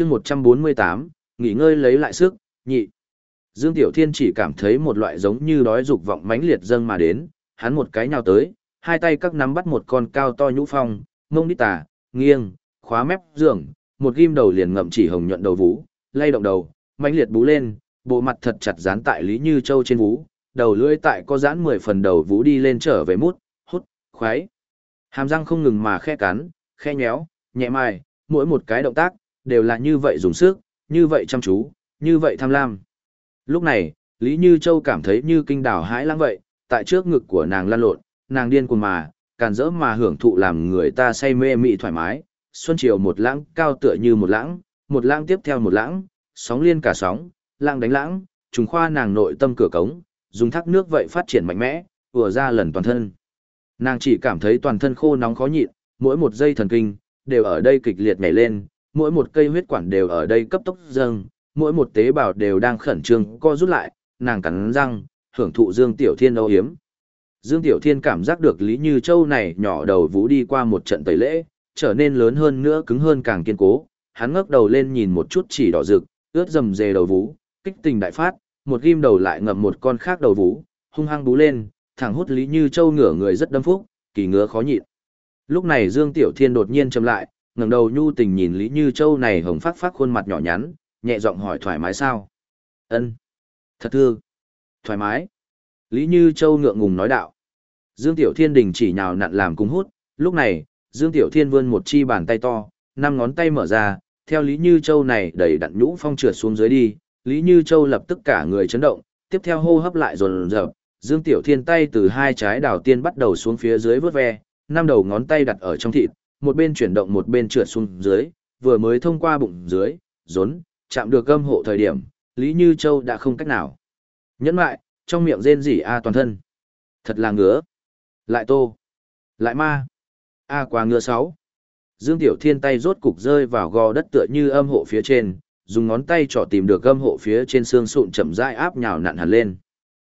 chương 148, nghỉ ngơi lấy lại sức, nhị. Dương Tiểu Thiên chỉ cảm thấy một loại giống như đói dục vọng mãnh liệt dâng mà đến, hắn một cái nhào tới, hai tay các nắm bắt một con cao to nhũ phong, mông đi tà, nghiêng, khóa mép giường, một ghim đầu liền ngậm chỉ hồng nhuận đầu vú, lay động đầu, mãnh liệt bú lên, bộ mặt thật chặt dán tại Lý Như Châu trên vú, đầu lưỡi tại có dán 10 phần đầu vú đi lên trở về mút, hút, khoái. Hàm răng không ngừng mà khe cắn, khe nhéo, nhẹ mài, mỗi một cái động tác, đều là như vậy dùng sức, như vậy chăm chú, như vậy tham lam. Lúc này, Lý Như Châu cảm thấy như kinh đảo hãi lãng vậy, tại trước ngực của nàng lan lộn, nàng điên cuồng mà, càn rỡ mà hưởng thụ làm người ta say mê mị thoải mái. Xuân chiều một lãng cao tựa như một lãng, một lãng tiếp theo một lãng, sóng liên cả sóng, lãng đánh lãng, trùng khoa nàng nội tâm cửa cống, dùng thác nước vậy phát triển mạnh mẽ, vừa ra lần toàn thân. Nàng chỉ cảm thấy toàn thân khô nóng khó nhịn, mỗi một giây thần kinh, đều ở đây kịch liệt nhảy lên, mỗi một cây huyết quản đều ở đây cấp tốc dâng, mỗi một tế bào đều đang khẩn trương co rút lại, nàng cắn răng, hưởng thụ Dương Tiểu Thiên âu hiếm. Dương Tiểu Thiên cảm giác được Lý Như Châu này nhỏ đầu vũ đi qua một trận tẩy lễ, trở nên lớn hơn nữa cứng hơn càng kiên cố, hắn ngước đầu lên nhìn một chút chỉ đỏ rực, ướt dầm dề đầu vũ, kích tình đại phát, một ghim đầu lại ngậm một con khác đầu vũ, hung hăng bú lên, thẳng hút Lý Như Châu ngửa người rất đâm phúc, kỳ ngứa khó nhịn. Lúc này Dương Tiểu Thiên đột nhiên chậm lại, ngẩng đầu nhu tình nhìn Lý Như Châu này hồng phát phát khuôn mặt nhỏ nhắn, nhẹ giọng hỏi thoải mái sao? Ân, Thật thương. Thoải mái. Lý Như Châu ngượng ngùng nói đạo. Dương Tiểu Thiên đình chỉ nhào nặn làm cung hút, lúc này, Dương Tiểu Thiên vươn một chi bàn tay to, năm ngón tay mở ra, theo Lý Như Châu này đẩy đặn nhũ phong trượt xuống dưới đi, Lý Như Châu lập tức cả người chấn động, tiếp theo hô hấp lại dồn dập, Dương Tiểu Thiên tay từ hai trái đào tiên bắt đầu xuống phía dưới vớt ve, năm đầu ngón tay đặt ở trong thịt, một bên chuyển động một bên trượt xuống dưới, vừa mới thông qua bụng dưới, rốn, chạm được gâm hộ thời điểm, Lý Như Châu đã không cách nào. Nhẫn lại, trong miệng rên rỉ a toàn thân. Thật là ngứa. Lại tô. Lại ma. A quá ngứa sáu. Dương Tiểu Thiên tay rốt cục rơi vào gò đất tựa như âm hộ phía trên, dùng ngón tay trỏ tìm được âm hộ phía trên xương sụn chậm rãi áp nhào nặn hẳn lên.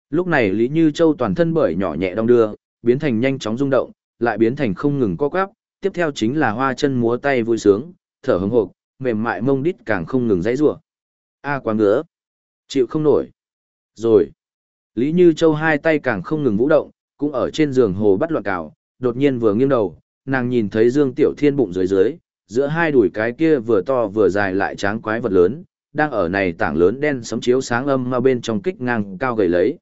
Lúc này Lý Như Châu toàn thân bởi nhỏ nhẹ đong đưa, biến thành nhanh chóng rung động, lại biến thành không ngừng co quắp, tiếp theo chính là hoa chân múa tay vui sướng, thở hững hộp, mềm mại mông đít càng không ngừng dãy rủa. A quá ngứa. Chịu không nổi. Rồi. Lý Như Châu hai tay càng không ngừng vũ động, cũng ở trên giường hồ bắt loạn cào, đột nhiên vừa nghiêng đầu, nàng nhìn thấy Dương Tiểu Thiên bụng dưới dưới, giữa hai đùi cái kia vừa to vừa dài lại tráng quái vật lớn, đang ở này tảng lớn đen sấm chiếu sáng âm mà bên trong kích ngang cao gầy lấy.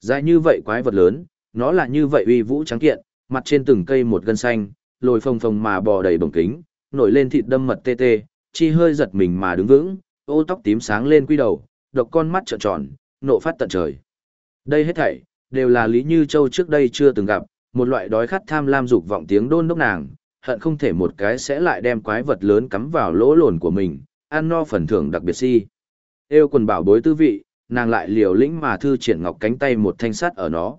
Dài như vậy quái vật lớn, nó là như vậy uy vũ trắng kiện, mặt trên từng cây một gân xanh, lồi phồng phồng mà bò đầy bổng kính, nổi lên thịt đâm mật tê tê, chi hơi giật mình mà đứng vững, ô tóc tím sáng lên quy đầu, độc con mắt trợn tròn, nộ phát tận trời. Đây hết thảy, đều là Lý Như Châu trước đây chưa từng gặp, một loại đói khát tham lam dục vọng tiếng đôn đốc nàng, hận không thể một cái sẽ lại đem quái vật lớn cắm vào lỗ lồn của mình, ăn no phần thưởng đặc biệt si. Êu quần bảo bối tư vị, nàng lại liều lĩnh mà thư triển ngọc cánh tay một thanh sắt ở nó.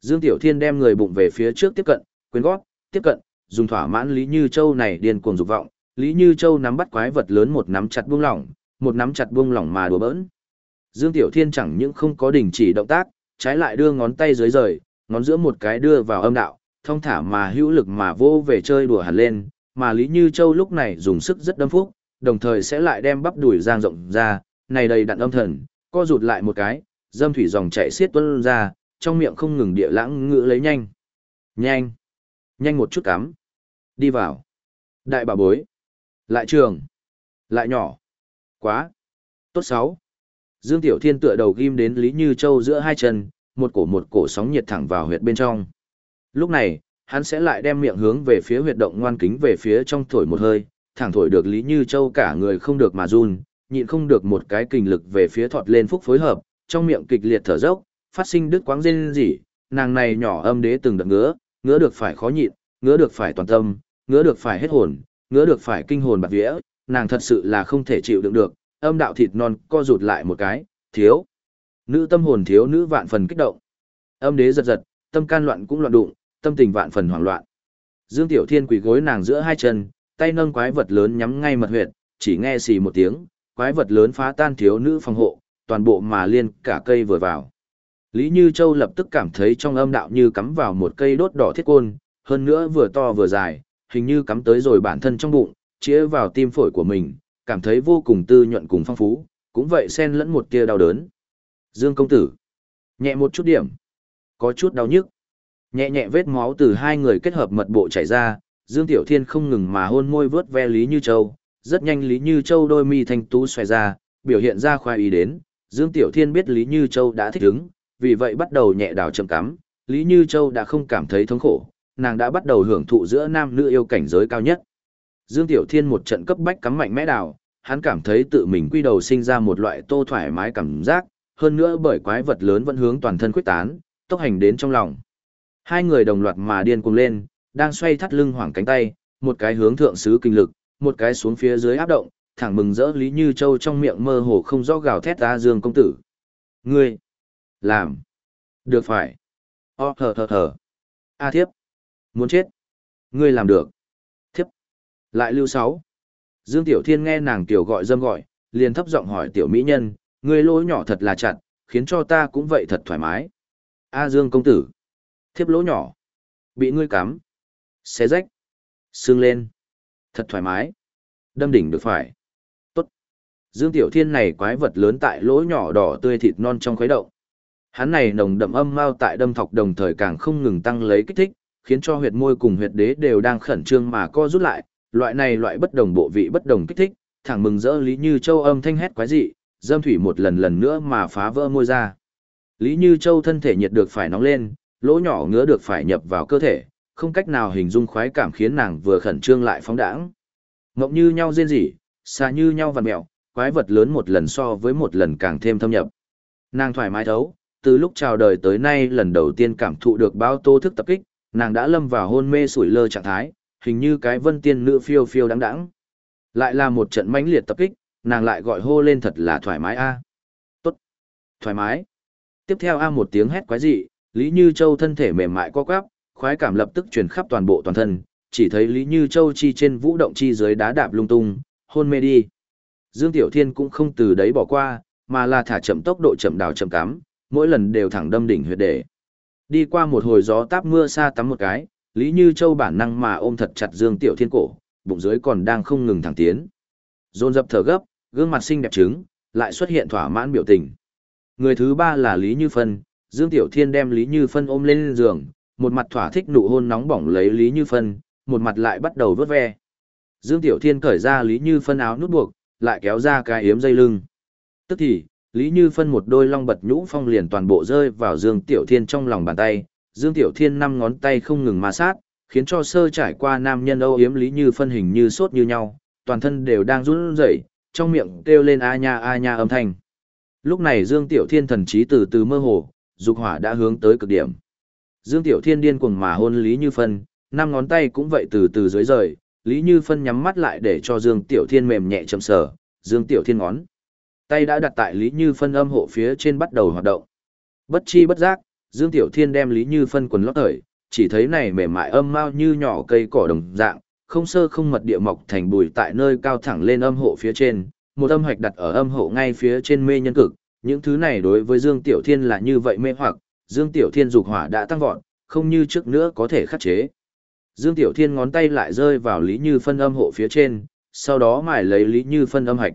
Dương Tiểu Thiên đem người bụng về phía trước tiếp cận, quyến gót, tiếp cận, dùng thỏa mãn Lý Như Châu này điên cuồng dục vọng, Lý Như Châu nắm bắt quái vật lớn một nắm chặt buông lỏng, một nắm chặt buông lỏng mà đùa bỡn. Dương Tiểu Thiên chẳng những không có đình chỉ động tác, trái lại đưa ngón tay dưới rời, ngón giữa một cái đưa vào âm đạo, thông thả mà hữu lực mà vô về chơi đùa hẳn lên, mà Lý Như Châu lúc này dùng sức rất đâm phúc, đồng thời sẽ lại đem bắp đùi giang rộng ra, này đầy đặn âm thần, co rụt lại một cái, dâm thủy dòng chảy xiết tuôn ra, trong miệng không ngừng địa lãng ngữ lấy nhanh. Nhanh. Nhanh một chút cắm. Đi vào. Đại bà bối. Lại trường. Lại nhỏ. Quá. Tốt sáu. Dương Tiểu Thiên tựa đầu ghim đến Lý Như Châu giữa hai chân, một cổ một cổ sóng nhiệt thẳng vào huyệt bên trong. Lúc này, hắn sẽ lại đem miệng hướng về phía huyệt động ngoan kính về phía trong thổi một hơi, thẳng thổi được Lý Như Châu cả người không được mà run, nhịn không được một cái kình lực về phía thọt lên phúc phối hợp, trong miệng kịch liệt thở dốc, phát sinh đứt quáng rên rỉ, nàng này nhỏ âm đế từng đợt ngứa, ngứa được phải khó nhịn, ngứa được phải toàn tâm, ngứa được phải hết hồn, ngứa được phải kinh hồn bạc vía, nàng thật sự là không thể chịu đựng được, âm đạo thịt non co rụt lại một cái, thiếu. Nữ tâm hồn thiếu nữ vạn phần kích động. Âm đế giật giật, tâm can loạn cũng loạn đụng, tâm tình vạn phần hoảng loạn. Dương Tiểu Thiên quỳ gối nàng giữa hai chân, tay nâng quái vật lớn nhắm ngay mật huyệt, chỉ nghe xì một tiếng, quái vật lớn phá tan thiếu nữ phòng hộ, toàn bộ mà liên cả cây vừa vào. Lý Như Châu lập tức cảm thấy trong âm đạo như cắm vào một cây đốt đỏ thiết côn, hơn nữa vừa to vừa dài, hình như cắm tới rồi bản thân trong bụng, chĩa vào tim phổi của mình, cảm thấy vô cùng tư nhuận cùng phong phú, cũng vậy xen lẫn một tia đau đớn. Dương công tử, nhẹ một chút điểm, có chút đau nhức. Nhẹ nhẹ vết máu từ hai người kết hợp mật bộ chảy ra, Dương Tiểu Thiên không ngừng mà hôn môi vớt ve Lý Như Châu, rất nhanh Lý Như Châu đôi mi thanh tú xòe ra, biểu hiện ra khoái ý đến, Dương Tiểu Thiên biết Lý Như Châu đã thích ứng, vì vậy bắt đầu nhẹ đào chậm cắm, Lý Như Châu đã không cảm thấy thống khổ, nàng đã bắt đầu hưởng thụ giữa nam nữ yêu cảnh giới cao nhất. Dương Tiểu Thiên một trận cấp bách cắm mạnh mẽ đào, hắn cảm thấy tự mình quy đầu sinh ra một loại tô thoải mái cảm giác, hơn nữa bởi quái vật lớn vẫn hướng toàn thân khuyết tán, tốc hành đến trong lòng. Hai người đồng loạt mà điên cuồng lên, đang xoay thắt lưng hoảng cánh tay, một cái hướng thượng sứ kinh lực, một cái xuống phía dưới áp động, thẳng mừng rỡ Lý Như Châu trong miệng mơ hồ không rõ gào thét ra Dương công tử. Ngươi! Làm! Được phải! O thở thở thở! A thiếp! Muốn chết! Ngươi làm được! Thiếp! Lại lưu sáu! Dương Tiểu Thiên nghe nàng tiểu gọi dâm gọi, liền thấp giọng hỏi tiểu mỹ nhân, ngươi lỗ nhỏ thật là chặt, khiến cho ta cũng vậy thật thoải mái. A Dương công tử! Thiếp lỗ nhỏ! Bị ngươi cắm! Xé rách! Sưng lên! Thật thoải mái! Đâm đỉnh được phải! Tốt. Dương Tiểu Thiên này quái vật lớn tại lỗ nhỏ đỏ tươi thịt non trong khuấy động. Hắn này nồng đậm âm mao tại đâm thọc đồng thời càng không ngừng tăng lấy kích thích, khiến cho huyệt môi cùng huyệt đế đều đang khẩn trương mà co rút lại, loại này loại bất đồng bộ vị bất đồng kích thích, thẳng mừng rỡ Lý Như Châu âm thanh hét quái dị, dâm thủy một lần lần nữa mà phá vỡ môi ra. Lý Như Châu thân thể nhiệt được phải nóng lên, lỗ nhỏ ngứa được phải nhập vào cơ thể, không cách nào hình dung khoái cảm khiến nàng vừa khẩn trương lại phóng đãng. Ngộng như nhau rên rỉ, xa như nhau vằn mèo, quái vật lớn một lần so với một lần càng thêm thâm nhập. Nàng thoải mái thấu, từ lúc chào đời tới nay lần đầu tiên cảm thụ được bao tô thức tập kích, nàng đã lâm vào hôn mê sủi lơ trạng thái, hình như cái vân tiên nữ phiêu phiêu đáng đáng. Lại là một trận mãnh liệt tập kích, nàng lại gọi hô lên thật là thoải mái a. Tốt. Thoải mái. Tiếp theo a một tiếng hét quái dị, Lý Như Châu thân thể mềm mại co quắp, khoái cảm lập tức truyền khắp toàn bộ toàn thân, chỉ thấy Lý Như Châu chi trên vũ động chi dưới đá đạp lung tung, hôn mê đi. Dương Tiểu Thiên cũng không từ đấy bỏ qua, mà là thả chậm tốc độ chậm đào chậm cắm, mỗi lần đều thẳng đâm đỉnh huyệt để. Đi qua một hồi gió táp mưa xa tắm một cái, Lý Như Châu bản năng mà ôm thật chặt Dương Tiểu Thiên cổ, bụng dưới còn đang không ngừng thẳng tiến. Dồn dập thở gấp, gương mặt xinh đẹp trứng, lại xuất hiện thỏa mãn biểu tình. Người thứ ba là Lý Như Phân, Dương Tiểu Thiên đem Lý Như Phân ôm lên giường, một mặt thỏa thích nụ hôn nóng bỏng lấy Lý Như Phân, một mặt lại bắt đầu vớt ve. Dương Tiểu Thiên cởi ra Lý Như Phân áo nút buộc, lại kéo ra cái yếm dây lưng. Tức thì, Lý Như phân một đôi long bật nhũ phong liền toàn bộ rơi vào Dương Tiểu Thiên trong lòng bàn tay, Dương Tiểu Thiên năm ngón tay không ngừng ma sát, khiến cho sơ trải qua nam nhân âu yếm Lý Như phân hình như sốt như nhau, toàn thân đều đang run rẩy, trong miệng kêu lên a nha a nha âm thanh. Lúc này Dương Tiểu Thiên thần trí từ từ mơ hồ, dục hỏa đã hướng tới cực điểm. Dương Tiểu Thiên điên cuồng mà hôn Lý Như phân, năm ngón tay cũng vậy từ từ dưới rời, Lý Như Phân nhắm mắt lại để cho Dương Tiểu Thiên mềm nhẹ chậm sờ, Dương Tiểu Thiên ngón. Tay đã đặt tại Lý Như Phân âm hộ phía trên bắt đầu hoạt động. Bất chi bất giác, Dương Tiểu Thiên đem Lý Như Phân quần lót thời, chỉ thấy này mềm mại âm mao như nhỏ cây cỏ đồng dạng, không sơ không mật địa mọc thành bùi tại nơi cao thẳng lên âm hộ phía trên, một âm hoạch đặt ở âm hộ ngay phía trên mê nhân cực. Những thứ này đối với Dương Tiểu Thiên là như vậy mê hoặc, Dương Tiểu Thiên dục hỏa đã tăng vọt, không như trước nữa có thể khắc chế. Dương Tiểu Thiên ngón tay lại rơi vào Lý Như Phân âm hộ phía trên, sau đó mài lấy Lý Như Phân âm hạch.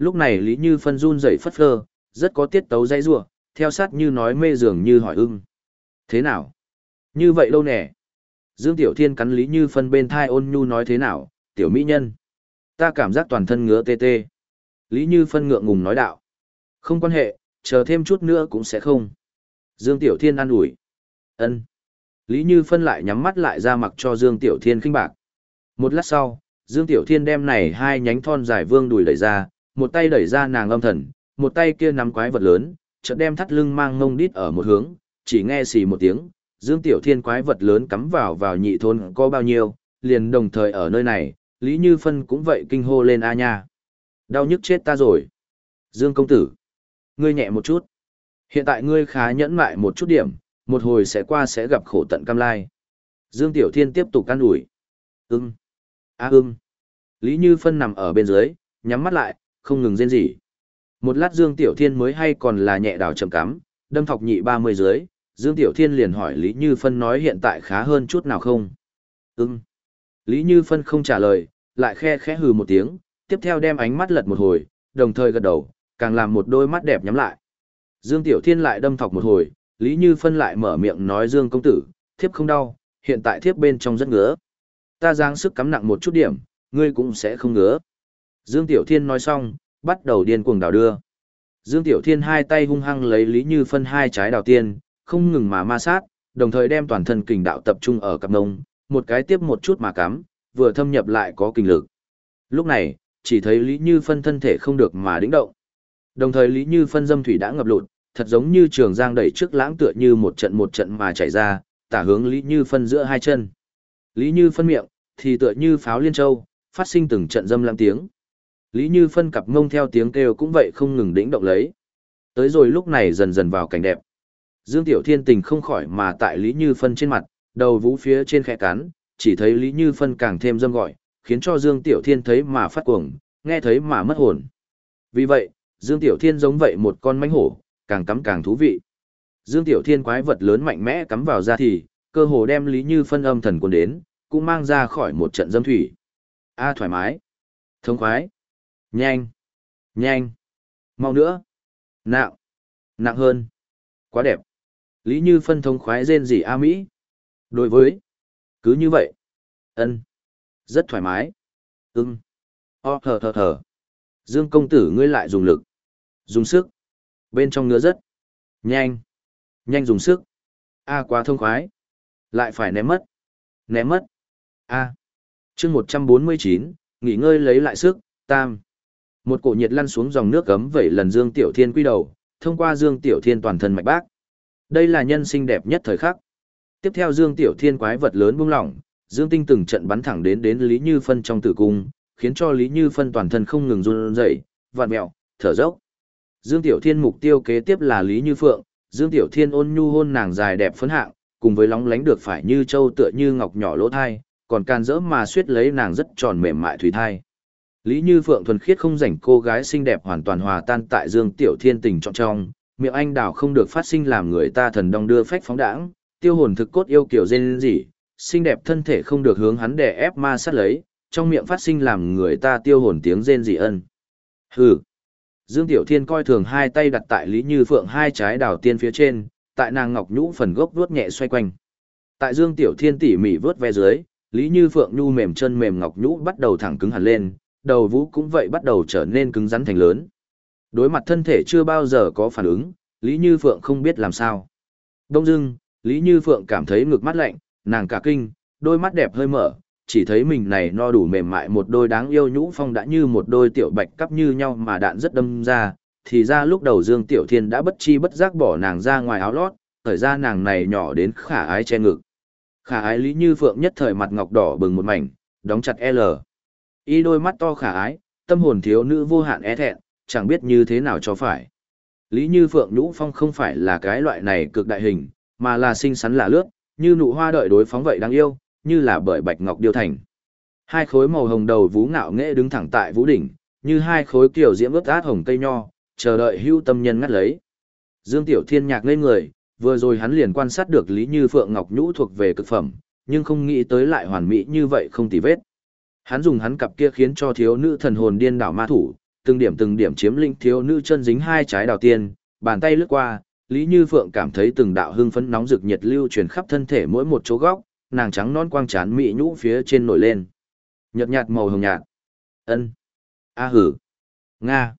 Lúc này Lý Như Phân run rẩy phất phơ, rất có tiết tấu dây rủa, theo sát như nói mê dường như hỏi ưng. Thế nào? Như vậy lâu nè. Dương Tiểu Thiên cắn Lý Như Phân bên thai ôn nhu nói thế nào, tiểu mỹ nhân. Ta cảm giác toàn thân ngứa tê tê. Lý Như Phân ngượng ngùng nói đạo. Không quan hệ, chờ thêm chút nữa cũng sẽ không. Dương Tiểu Thiên an ủi. ân Lý Như Phân lại nhắm mắt lại ra mặc cho Dương Tiểu Thiên khinh bạc. Một lát sau, Dương Tiểu Thiên đem này hai nhánh thon dài vương đùi đẩy ra, một tay đẩy ra nàng âm thần, một tay kia nắm quái vật lớn, chợt đem thắt lưng mang ngông đít ở một hướng, chỉ nghe xì một tiếng, Dương Tiểu Thiên quái vật lớn cắm vào vào nhị thôn có bao nhiêu, liền đồng thời ở nơi này, Lý Như Phân cũng vậy kinh hô lên a nha. Đau nhức chết ta rồi. Dương công tử, ngươi nhẹ một chút. Hiện tại ngươi khá nhẫn mại một chút điểm, một hồi sẽ qua sẽ gặp khổ tận cam lai. Dương Tiểu Thiên tiếp tục can ủi. Ưng. a ưng. Lý Như Phân nằm ở bên dưới, nhắm mắt lại, không ngừng rên rỉ. Một lát Dương Tiểu Thiên mới hay còn là nhẹ đào chậm cắm, đâm thọc nhị 30 dưới, Dương Tiểu Thiên liền hỏi Lý Như Phân nói hiện tại khá hơn chút nào không? Ưng. Lý Như Phân không trả lời, lại khe khẽ hừ một tiếng, tiếp theo đem ánh mắt lật một hồi, đồng thời gật đầu, càng làm một đôi mắt đẹp nhắm lại. Dương Tiểu Thiên lại đâm thọc một hồi, Lý Như Phân lại mở miệng nói Dương công tử, thiếp không đau, hiện tại thiếp bên trong rất ngứa. Ta giang sức cắm nặng một chút điểm, ngươi cũng sẽ không ngứa. Dương Tiểu Thiên nói xong, bắt đầu điên cuồng đào đưa. Dương Tiểu Thiên hai tay hung hăng lấy Lý Như Phân hai trái đào tiên, không ngừng mà ma sát, đồng thời đem toàn thân kình đạo tập trung ở cặp ngông, một cái tiếp một chút mà cắm, vừa thâm nhập lại có kinh lực. Lúc này, chỉ thấy Lý Như Phân thân thể không được mà đĩnh động. Đồng thời Lý Như Phân dâm thủy đã ngập lụt, thật giống như trường giang đẩy trước lãng tựa như một trận một trận mà chảy ra, tả hướng Lý Như Phân giữa hai chân. Lý Như Phân miệng, thì tựa như pháo liên châu, phát sinh từng trận dâm lãng tiếng. Lý Như Phân cặp ngông theo tiếng kêu cũng vậy không ngừng đĩnh động lấy. Tới rồi lúc này dần dần vào cảnh đẹp. Dương Tiểu Thiên tình không khỏi mà tại Lý Như Phân trên mặt, đầu vũ phía trên khẽ cắn, chỉ thấy Lý Như Phân càng thêm dâm gọi, khiến cho Dương Tiểu Thiên thấy mà phát cuồng, nghe thấy mà mất hồn. Vì vậy, Dương Tiểu Thiên giống vậy một con mánh hổ, càng cắm càng thú vị. Dương Tiểu Thiên quái vật lớn mạnh mẽ cắm vào ra thì, cơ hồ đem Lý Như Phân âm thần cuốn đến, cũng mang ra khỏi một trận dâm thủy. A thoải mái, thông khoái, nhanh, nhanh, mau nữa, nặng, nặng hơn, quá đẹp. Lý Như Phân thông khoái rên gì A Mỹ. Đối với, cứ như vậy, ân rất thoải mái. Ưng. O thở thở thở. Dương công tử ngươi lại dùng lực. Dùng sức. Bên trong ngứa rất. Nhanh. Nhanh dùng sức. A quá thông khoái. Lại phải ném mất. Ném mất. A. chương một trăm bốn mươi chín nghỉ ngơi lấy lại sức, tam. Một cổ nhiệt lăn xuống dòng nước cấm vẩy lần Dương Tiểu Thiên quy đầu, thông qua Dương Tiểu Thiên toàn thân mạch bác. Đây là nhân sinh đẹp nhất thời khắc. Tiếp theo Dương Tiểu Thiên quái vật lớn buông lỏng, Dương Tinh từng trận bắn thẳng đến đến Lý Như Phân trong tử cung, khiến cho Lý Như Phân toàn thân không ngừng run rẩy, vặn mèo, thở dốc. Dương Tiểu Thiên mục tiêu kế tiếp là Lý Như Phượng, Dương Tiểu Thiên ôn nhu hôn nàng dài đẹp phấn hạng, cùng với lóng lánh được phải như châu tựa như ngọc nhỏ lỗ thai, còn can dỡ mà suýt lấy nàng rất tròn mềm mại thủy thai. Lý Như Phượng thuần khiết không rảnh cô gái xinh đẹp hoàn toàn hòa tan tại Dương Tiểu Thiên tình trọng trong, miệng anh đào không được phát sinh làm người ta thần đong đưa phách phóng đãng, tiêu hồn thực cốt yêu kiểu dên gì, xinh đẹp thân thể không được hướng hắn đè ép ma sát lấy, trong miệng phát sinh làm người ta tiêu hồn tiếng rên dị ân. Hừ. Dương Tiểu Thiên coi thường hai tay đặt tại Lý Như Phượng hai trái đào tiên phía trên, tại nàng ngọc nhũ phần gốc vuốt nhẹ xoay quanh. Tại Dương Tiểu Thiên tỉ mỉ vớt ve dưới, Lý Như Phượng nhu mềm chân mềm ngọc nhũ bắt đầu thẳng cứng hẳn lên, đầu vũ cũng vậy bắt đầu trở nên cứng rắn thành lớn. Đối mặt thân thể chưa bao giờ có phản ứng, Lý Như Phượng không biết làm sao. Đông dưng, Lý Như Phượng cảm thấy ngực mắt lạnh, nàng cả kinh, đôi mắt đẹp hơi mở, chỉ thấy mình này no đủ mềm mại một đôi đáng yêu nhũ phong đã như một đôi tiểu bạch cắp như nhau mà đạn rất đâm ra, thì ra lúc đầu Dương Tiểu Thiên đã bất chi bất giác bỏ nàng ra ngoài áo lót, thời ra nàng này nhỏ đến khả ái che ngực. Khả ái Lý Như Phượng nhất thời mặt ngọc đỏ bừng một mảnh, đóng chặt L. Y đôi mắt to khả ái, tâm hồn thiếu nữ vô hạn e thẹn, chẳng biết như thế nào cho phải. Lý Như Phượng nhũ phong không phải là cái loại này cực đại hình, mà là xinh xắn lạ lướt, như nụ hoa đợi đối phóng vậy đáng yêu, như là bởi bạch ngọc điêu thành. Hai khối màu hồng đầu vú ngạo nghễ đứng thẳng tại vũ đỉnh, như hai khối kiểu diễm ướt át hồng cây nho, chờ đợi hưu tâm nhân ngắt lấy. Dương Tiểu Thiên nhạc lên người, vừa rồi hắn liền quan sát được Lý Như Phượng Ngọc Nhũ thuộc về cực phẩm, nhưng không nghĩ tới lại hoàn mỹ như vậy không tì vết. Hắn dùng hắn cặp kia khiến cho thiếu nữ thần hồn điên đảo ma thủ, từng điểm từng điểm chiếm lĩnh thiếu nữ chân dính hai trái đào tiên, bàn tay lướt qua, Lý Như Phượng cảm thấy từng đạo hưng phấn nóng rực nhiệt lưu truyền khắp thân thể mỗi một chỗ góc, nàng trắng non quang chán mị nhũ phía trên nổi lên. Nhợt nhạt màu hồng nhạt. Ân. A hử. Nga.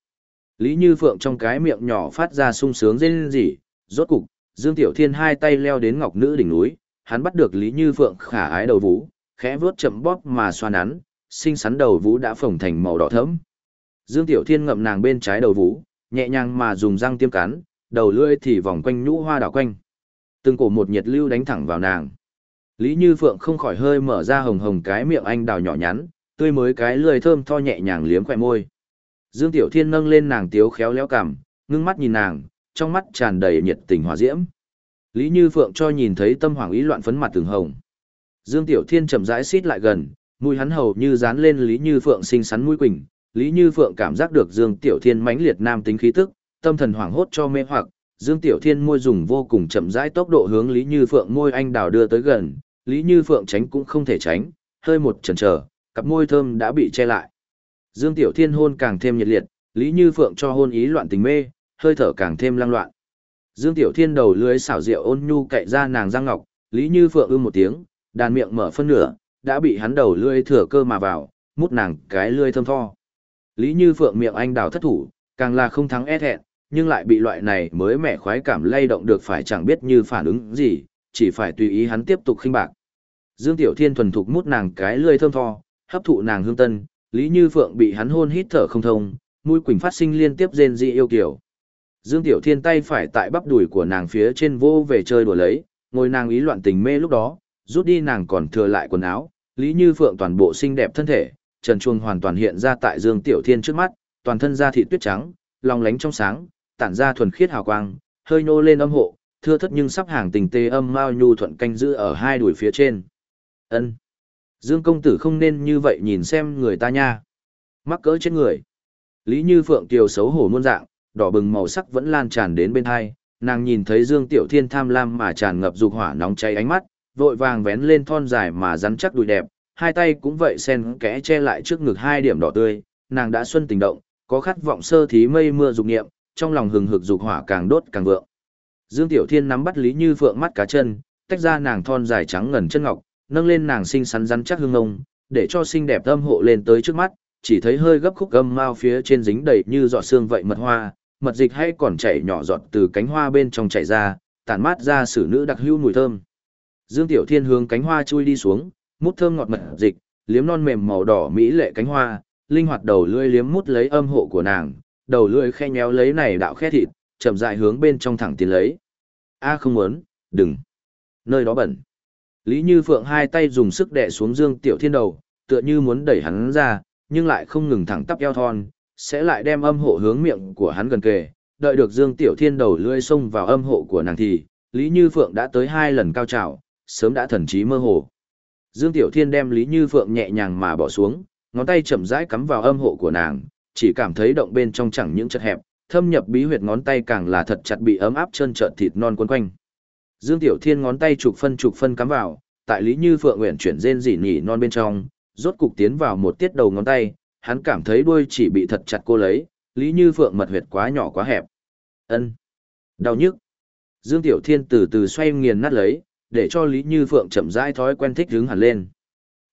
Lý Như Phượng trong cái miệng nhỏ phát ra sung sướng rên rỉ, rốt cục, Dương Tiểu Thiên hai tay leo đến ngọc nữ đỉnh núi, hắn bắt được Lý Như Phượng khả ái đầu vũ, khẽ vuốt chậm bóp mà xoa nắn, xinh xắn đầu vũ đã phồng thành màu đỏ thẫm. Dương Tiểu Thiên ngậm nàng bên trái đầu vũ, nhẹ nhàng mà dùng răng tiêm cắn, đầu lưỡi thì vòng quanh nhũ hoa đảo quanh. Từng cổ một nhiệt lưu đánh thẳng vào nàng. Lý Như Phượng không khỏi hơi mở ra hồng hồng cái miệng anh đào nhỏ nhắn, tươi mới cái lười thơm tho nhẹ nhàng liếm khỏe môi. Dương Tiểu Thiên nâng lên nàng tiếu khéo léo cằm, ngưng mắt nhìn nàng, trong mắt tràn đầy nhiệt tình hòa diễm. Lý Như Phượng cho nhìn thấy tâm hoàng ý loạn phấn mặt từng hồng. Dương Tiểu Thiên chậm rãi xít lại gần, Mùi hắn hầu như dán lên Lý Như Phượng xinh xắn mũi quỳnh. Lý Như Phượng cảm giác được Dương Tiểu Thiên mãnh liệt nam tính khí tức, tâm thần hoảng hốt cho mê hoặc, Dương Tiểu Thiên môi dùng vô cùng chậm rãi tốc độ hướng Lý Như Phượng môi anh đào đưa tới gần, Lý Như Phượng tránh cũng không thể tránh, hơi một chần chờ, cặp môi thơm đã bị che lại. Dương Tiểu Thiên hôn càng thêm nhiệt liệt, Lý Như Phượng cho hôn ý loạn tình mê, hơi thở càng thêm lang loạn. Dương Tiểu Thiên đầu lưới xảo diệu ôn nhu cậy ra nàng răng ngọc, Lý Như Phượng ư một tiếng, đàn miệng mở phân nửa, đã bị hắn đầu lưỡi thừa cơ mà vào, mút nàng cái lưỡi thơm tho. Lý Như Phượng miệng anh đào thất thủ, càng là không thắng e thẹn, nhưng lại bị loại này mới mẻ khoái cảm lay động được phải chẳng biết như phản ứng gì, chỉ phải tùy ý hắn tiếp tục khinh bạc. Dương Tiểu Thiên thuần thục mút nàng cái lưỡi thơm tho, hấp thụ nàng hương tân, Lý Như Phượng bị hắn hôn hít thở không thông, mũi quỳnh phát sinh liên tiếp rên dị yêu kiều. Dương Tiểu Thiên tay phải tại bắp đùi của nàng phía trên vô về chơi đùa lấy, ngồi nàng ý loạn tình mê lúc đó, rút đi nàng còn thừa lại quần áo, Lý Như Phượng toàn bộ xinh đẹp thân thể, trần chuông hoàn toàn hiện ra tại Dương Tiểu Thiên trước mắt, toàn thân da thịt tuyết trắng, lòng lánh trong sáng, tản ra thuần khiết hào quang, hơi nô lên âm hộ, thưa thất nhưng sắp hàng tình tê âm mao nhu thuận canh giữ ở hai đùi phía trên. Ân, Dương công tử không nên như vậy nhìn xem người ta nha. Mắc cỡ trên người. Lý Như Phượng tiểu xấu hổ muôn dạng, đỏ bừng màu sắc vẫn lan tràn đến bên hai, nàng nhìn thấy Dương Tiểu Thiên tham lam mà tràn ngập dục hỏa nóng cháy ánh mắt, vội vàng vén lên thon dài mà rắn chắc đùi đẹp, hai tay cũng vậy sen kẽ che lại trước ngực hai điểm đỏ tươi, nàng đã xuân tình động, có khát vọng sơ thí mây mưa dục niệm, trong lòng hừng hực dục hỏa càng đốt càng vượng. Dương Tiểu Thiên nắm bắt Lý Như Phượng mắt cá chân, tách ra nàng thon dài trắng ngần chân ngọc, nâng lên nàng xinh xắn rắn chắc hương ngông, để cho xinh đẹp âm hộ lên tới trước mắt, chỉ thấy hơi gấp khúc gâm mao phía trên dính đầy như giọt xương vậy mật hoa, mật dịch hay còn chảy nhỏ giọt từ cánh hoa bên trong chảy ra, tản mát ra sử nữ đặc hữu mùi thơm. Dương Tiểu Thiên hướng cánh hoa chui đi xuống, mút thơm ngọt mật dịch, liếm non mềm màu đỏ mỹ lệ cánh hoa, linh hoạt đầu lưỡi liếm mút lấy âm hộ của nàng, đầu lưỡi khe nhéo lấy này đạo khe thịt, chậm rãi hướng bên trong thẳng tiến lấy. A không muốn, đừng. Nơi đó bẩn. Lý Như Phượng hai tay dùng sức đè xuống Dương Tiểu Thiên đầu, tựa như muốn đẩy hắn ra, nhưng lại không ngừng thẳng tắp eo thon, sẽ lại đem âm hộ hướng miệng của hắn gần kề, đợi được Dương Tiểu Thiên đầu lưỡi xông vào âm hộ của nàng thì, Lý Như Phượng đã tới hai lần cao trào, sớm đã thần trí mơ hồ. Dương Tiểu Thiên đem Lý Như Phượng nhẹ nhàng mà bỏ xuống, ngón tay chậm rãi cắm vào âm hộ của nàng, chỉ cảm thấy động bên trong chẳng những chật hẹp, thâm nhập bí huyệt ngón tay càng là thật chặt bị ấm áp chân trợn thịt non quấn quanh. Dương Tiểu Thiên ngón tay trục phân trục phân cắm vào, tại Lý Như Phượng nguyện chuyển rên rỉ nhỉ non bên trong, rốt cục tiến vào một tiết đầu ngón tay, hắn cảm thấy đuôi chỉ bị thật chặt cô lấy, Lý Như Phượng mật huyệt quá nhỏ quá hẹp. Ân, Đau nhức. Dương Tiểu Thiên từ từ xoay nghiền nát lấy, để cho Lý Như Phượng chậm rãi thói quen thích hướng hẳn lên.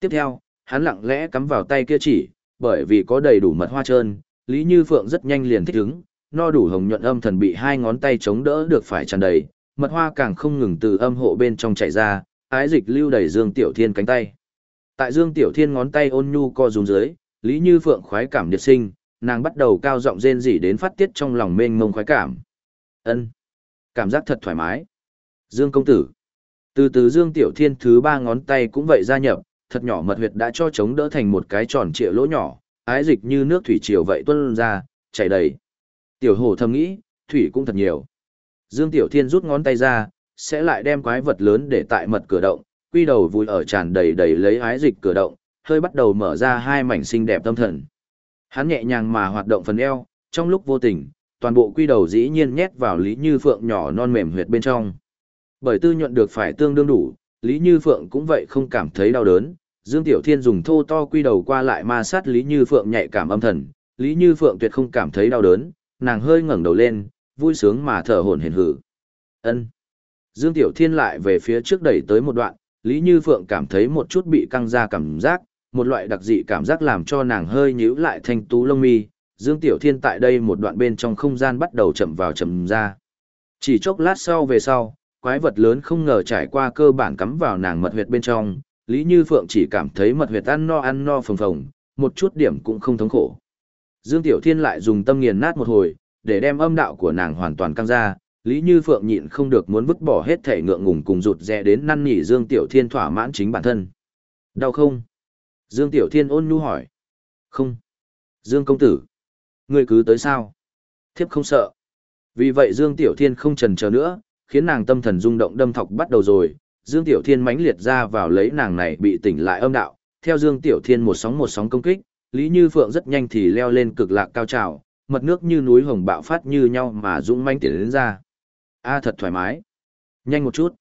Tiếp theo, hắn lặng lẽ cắm vào tay kia chỉ, bởi vì có đầy đủ mật hoa trơn, Lý Như Phượng rất nhanh liền thích ứng, no đủ hồng nhuận âm thần bị hai ngón tay chống đỡ được phải tràn đầy, mật hoa càng không ngừng từ âm hộ bên trong chảy ra, ái dịch lưu đầy Dương Tiểu Thiên cánh tay. Tại Dương Tiểu Thiên ngón tay ôn nhu co rúm dưới, Lý Như Phượng khoái cảm nhiệt sinh, nàng bắt đầu cao giọng rên rỉ đến phát tiết trong lòng mênh mông khoái cảm. Ân, Cảm giác thật thoải mái. Dương công tử. Từ từ Dương Tiểu Thiên thứ ba ngón tay cũng vậy gia nhập, thật nhỏ mật huyệt đã cho chống đỡ thành một cái tròn trịa lỗ nhỏ, ái dịch như nước thủy triều vậy tuôn ra, chảy đầy. Tiểu hổ thầm nghĩ, thủy cũng thật nhiều. Dương Tiểu Thiên rút ngón tay ra, sẽ lại đem quái vật lớn để tại mật cửa động, quy đầu vùi ở tràn đầy đầy lấy ái dịch cửa động, hơi bắt đầu mở ra hai mảnh xinh đẹp tâm thần. Hắn nhẹ nhàng mà hoạt động phần eo, trong lúc vô tình, toàn bộ quy đầu dĩ nhiên nhét vào Lý Như Phượng nhỏ non mềm huyệt bên trong. Bởi tư nhuận được phải tương đương đủ, Lý Như Phượng cũng vậy không cảm thấy đau đớn. Dương Tiểu Thiên dùng thô to quy đầu qua lại ma sát Lý Như Phượng nhạy cảm âm thần, Lý Như Phượng tuyệt không cảm thấy đau đớn, nàng hơi ngẩng đầu lên, vui sướng mà thở hổn hển hử. Ân. Dương Tiểu Thiên lại về phía trước đẩy tới một đoạn, Lý Như Phượng cảm thấy một chút bị căng ra cảm giác, một loại đặc dị cảm giác làm cho nàng hơi nhíu lại thanh tú lông mi. Dương Tiểu Thiên tại đây một đoạn bên trong không gian bắt đầu chậm vào chậm ra. Chỉ chốc lát sau về sau, quái vật lớn không ngờ trải qua cơ bản cắm vào nàng mật huyệt bên trong, Lý Như Phượng chỉ cảm thấy mật huyệt ăn no ăn no phồng phồng, một chút điểm cũng không thống khổ. Dương Tiểu Thiên lại dùng tâm nghiền nát một hồi, để đem âm đạo của nàng hoàn toàn căng ra, Lý Như Phượng nhịn không được muốn vứt bỏ hết thể ngượng ngùng cùng rụt rè đến năn nỉ Dương Tiểu Thiên thỏa mãn chính bản thân. Đau không? Dương Tiểu Thiên ôn nhu hỏi. Không. Dương công tử. Ngươi cứ tới sao? Thiếp không sợ. Vì vậy Dương Tiểu Thiên không trần chờ nữa, khiến nàng tâm thần rung động đâm thọc bắt đầu rồi. Dương Tiểu Thiên mãnh liệt ra vào lấy nàng này bị tỉnh lại âm đạo. Theo Dương Tiểu Thiên một sóng một sóng công kích, Lý Như Phượng rất nhanh thì leo lên cực lạc cao trào, mật nước như núi hồng bạo phát như nhau mà dũng mãnh tiến đến ra. A thật thoải mái. Nhanh một chút.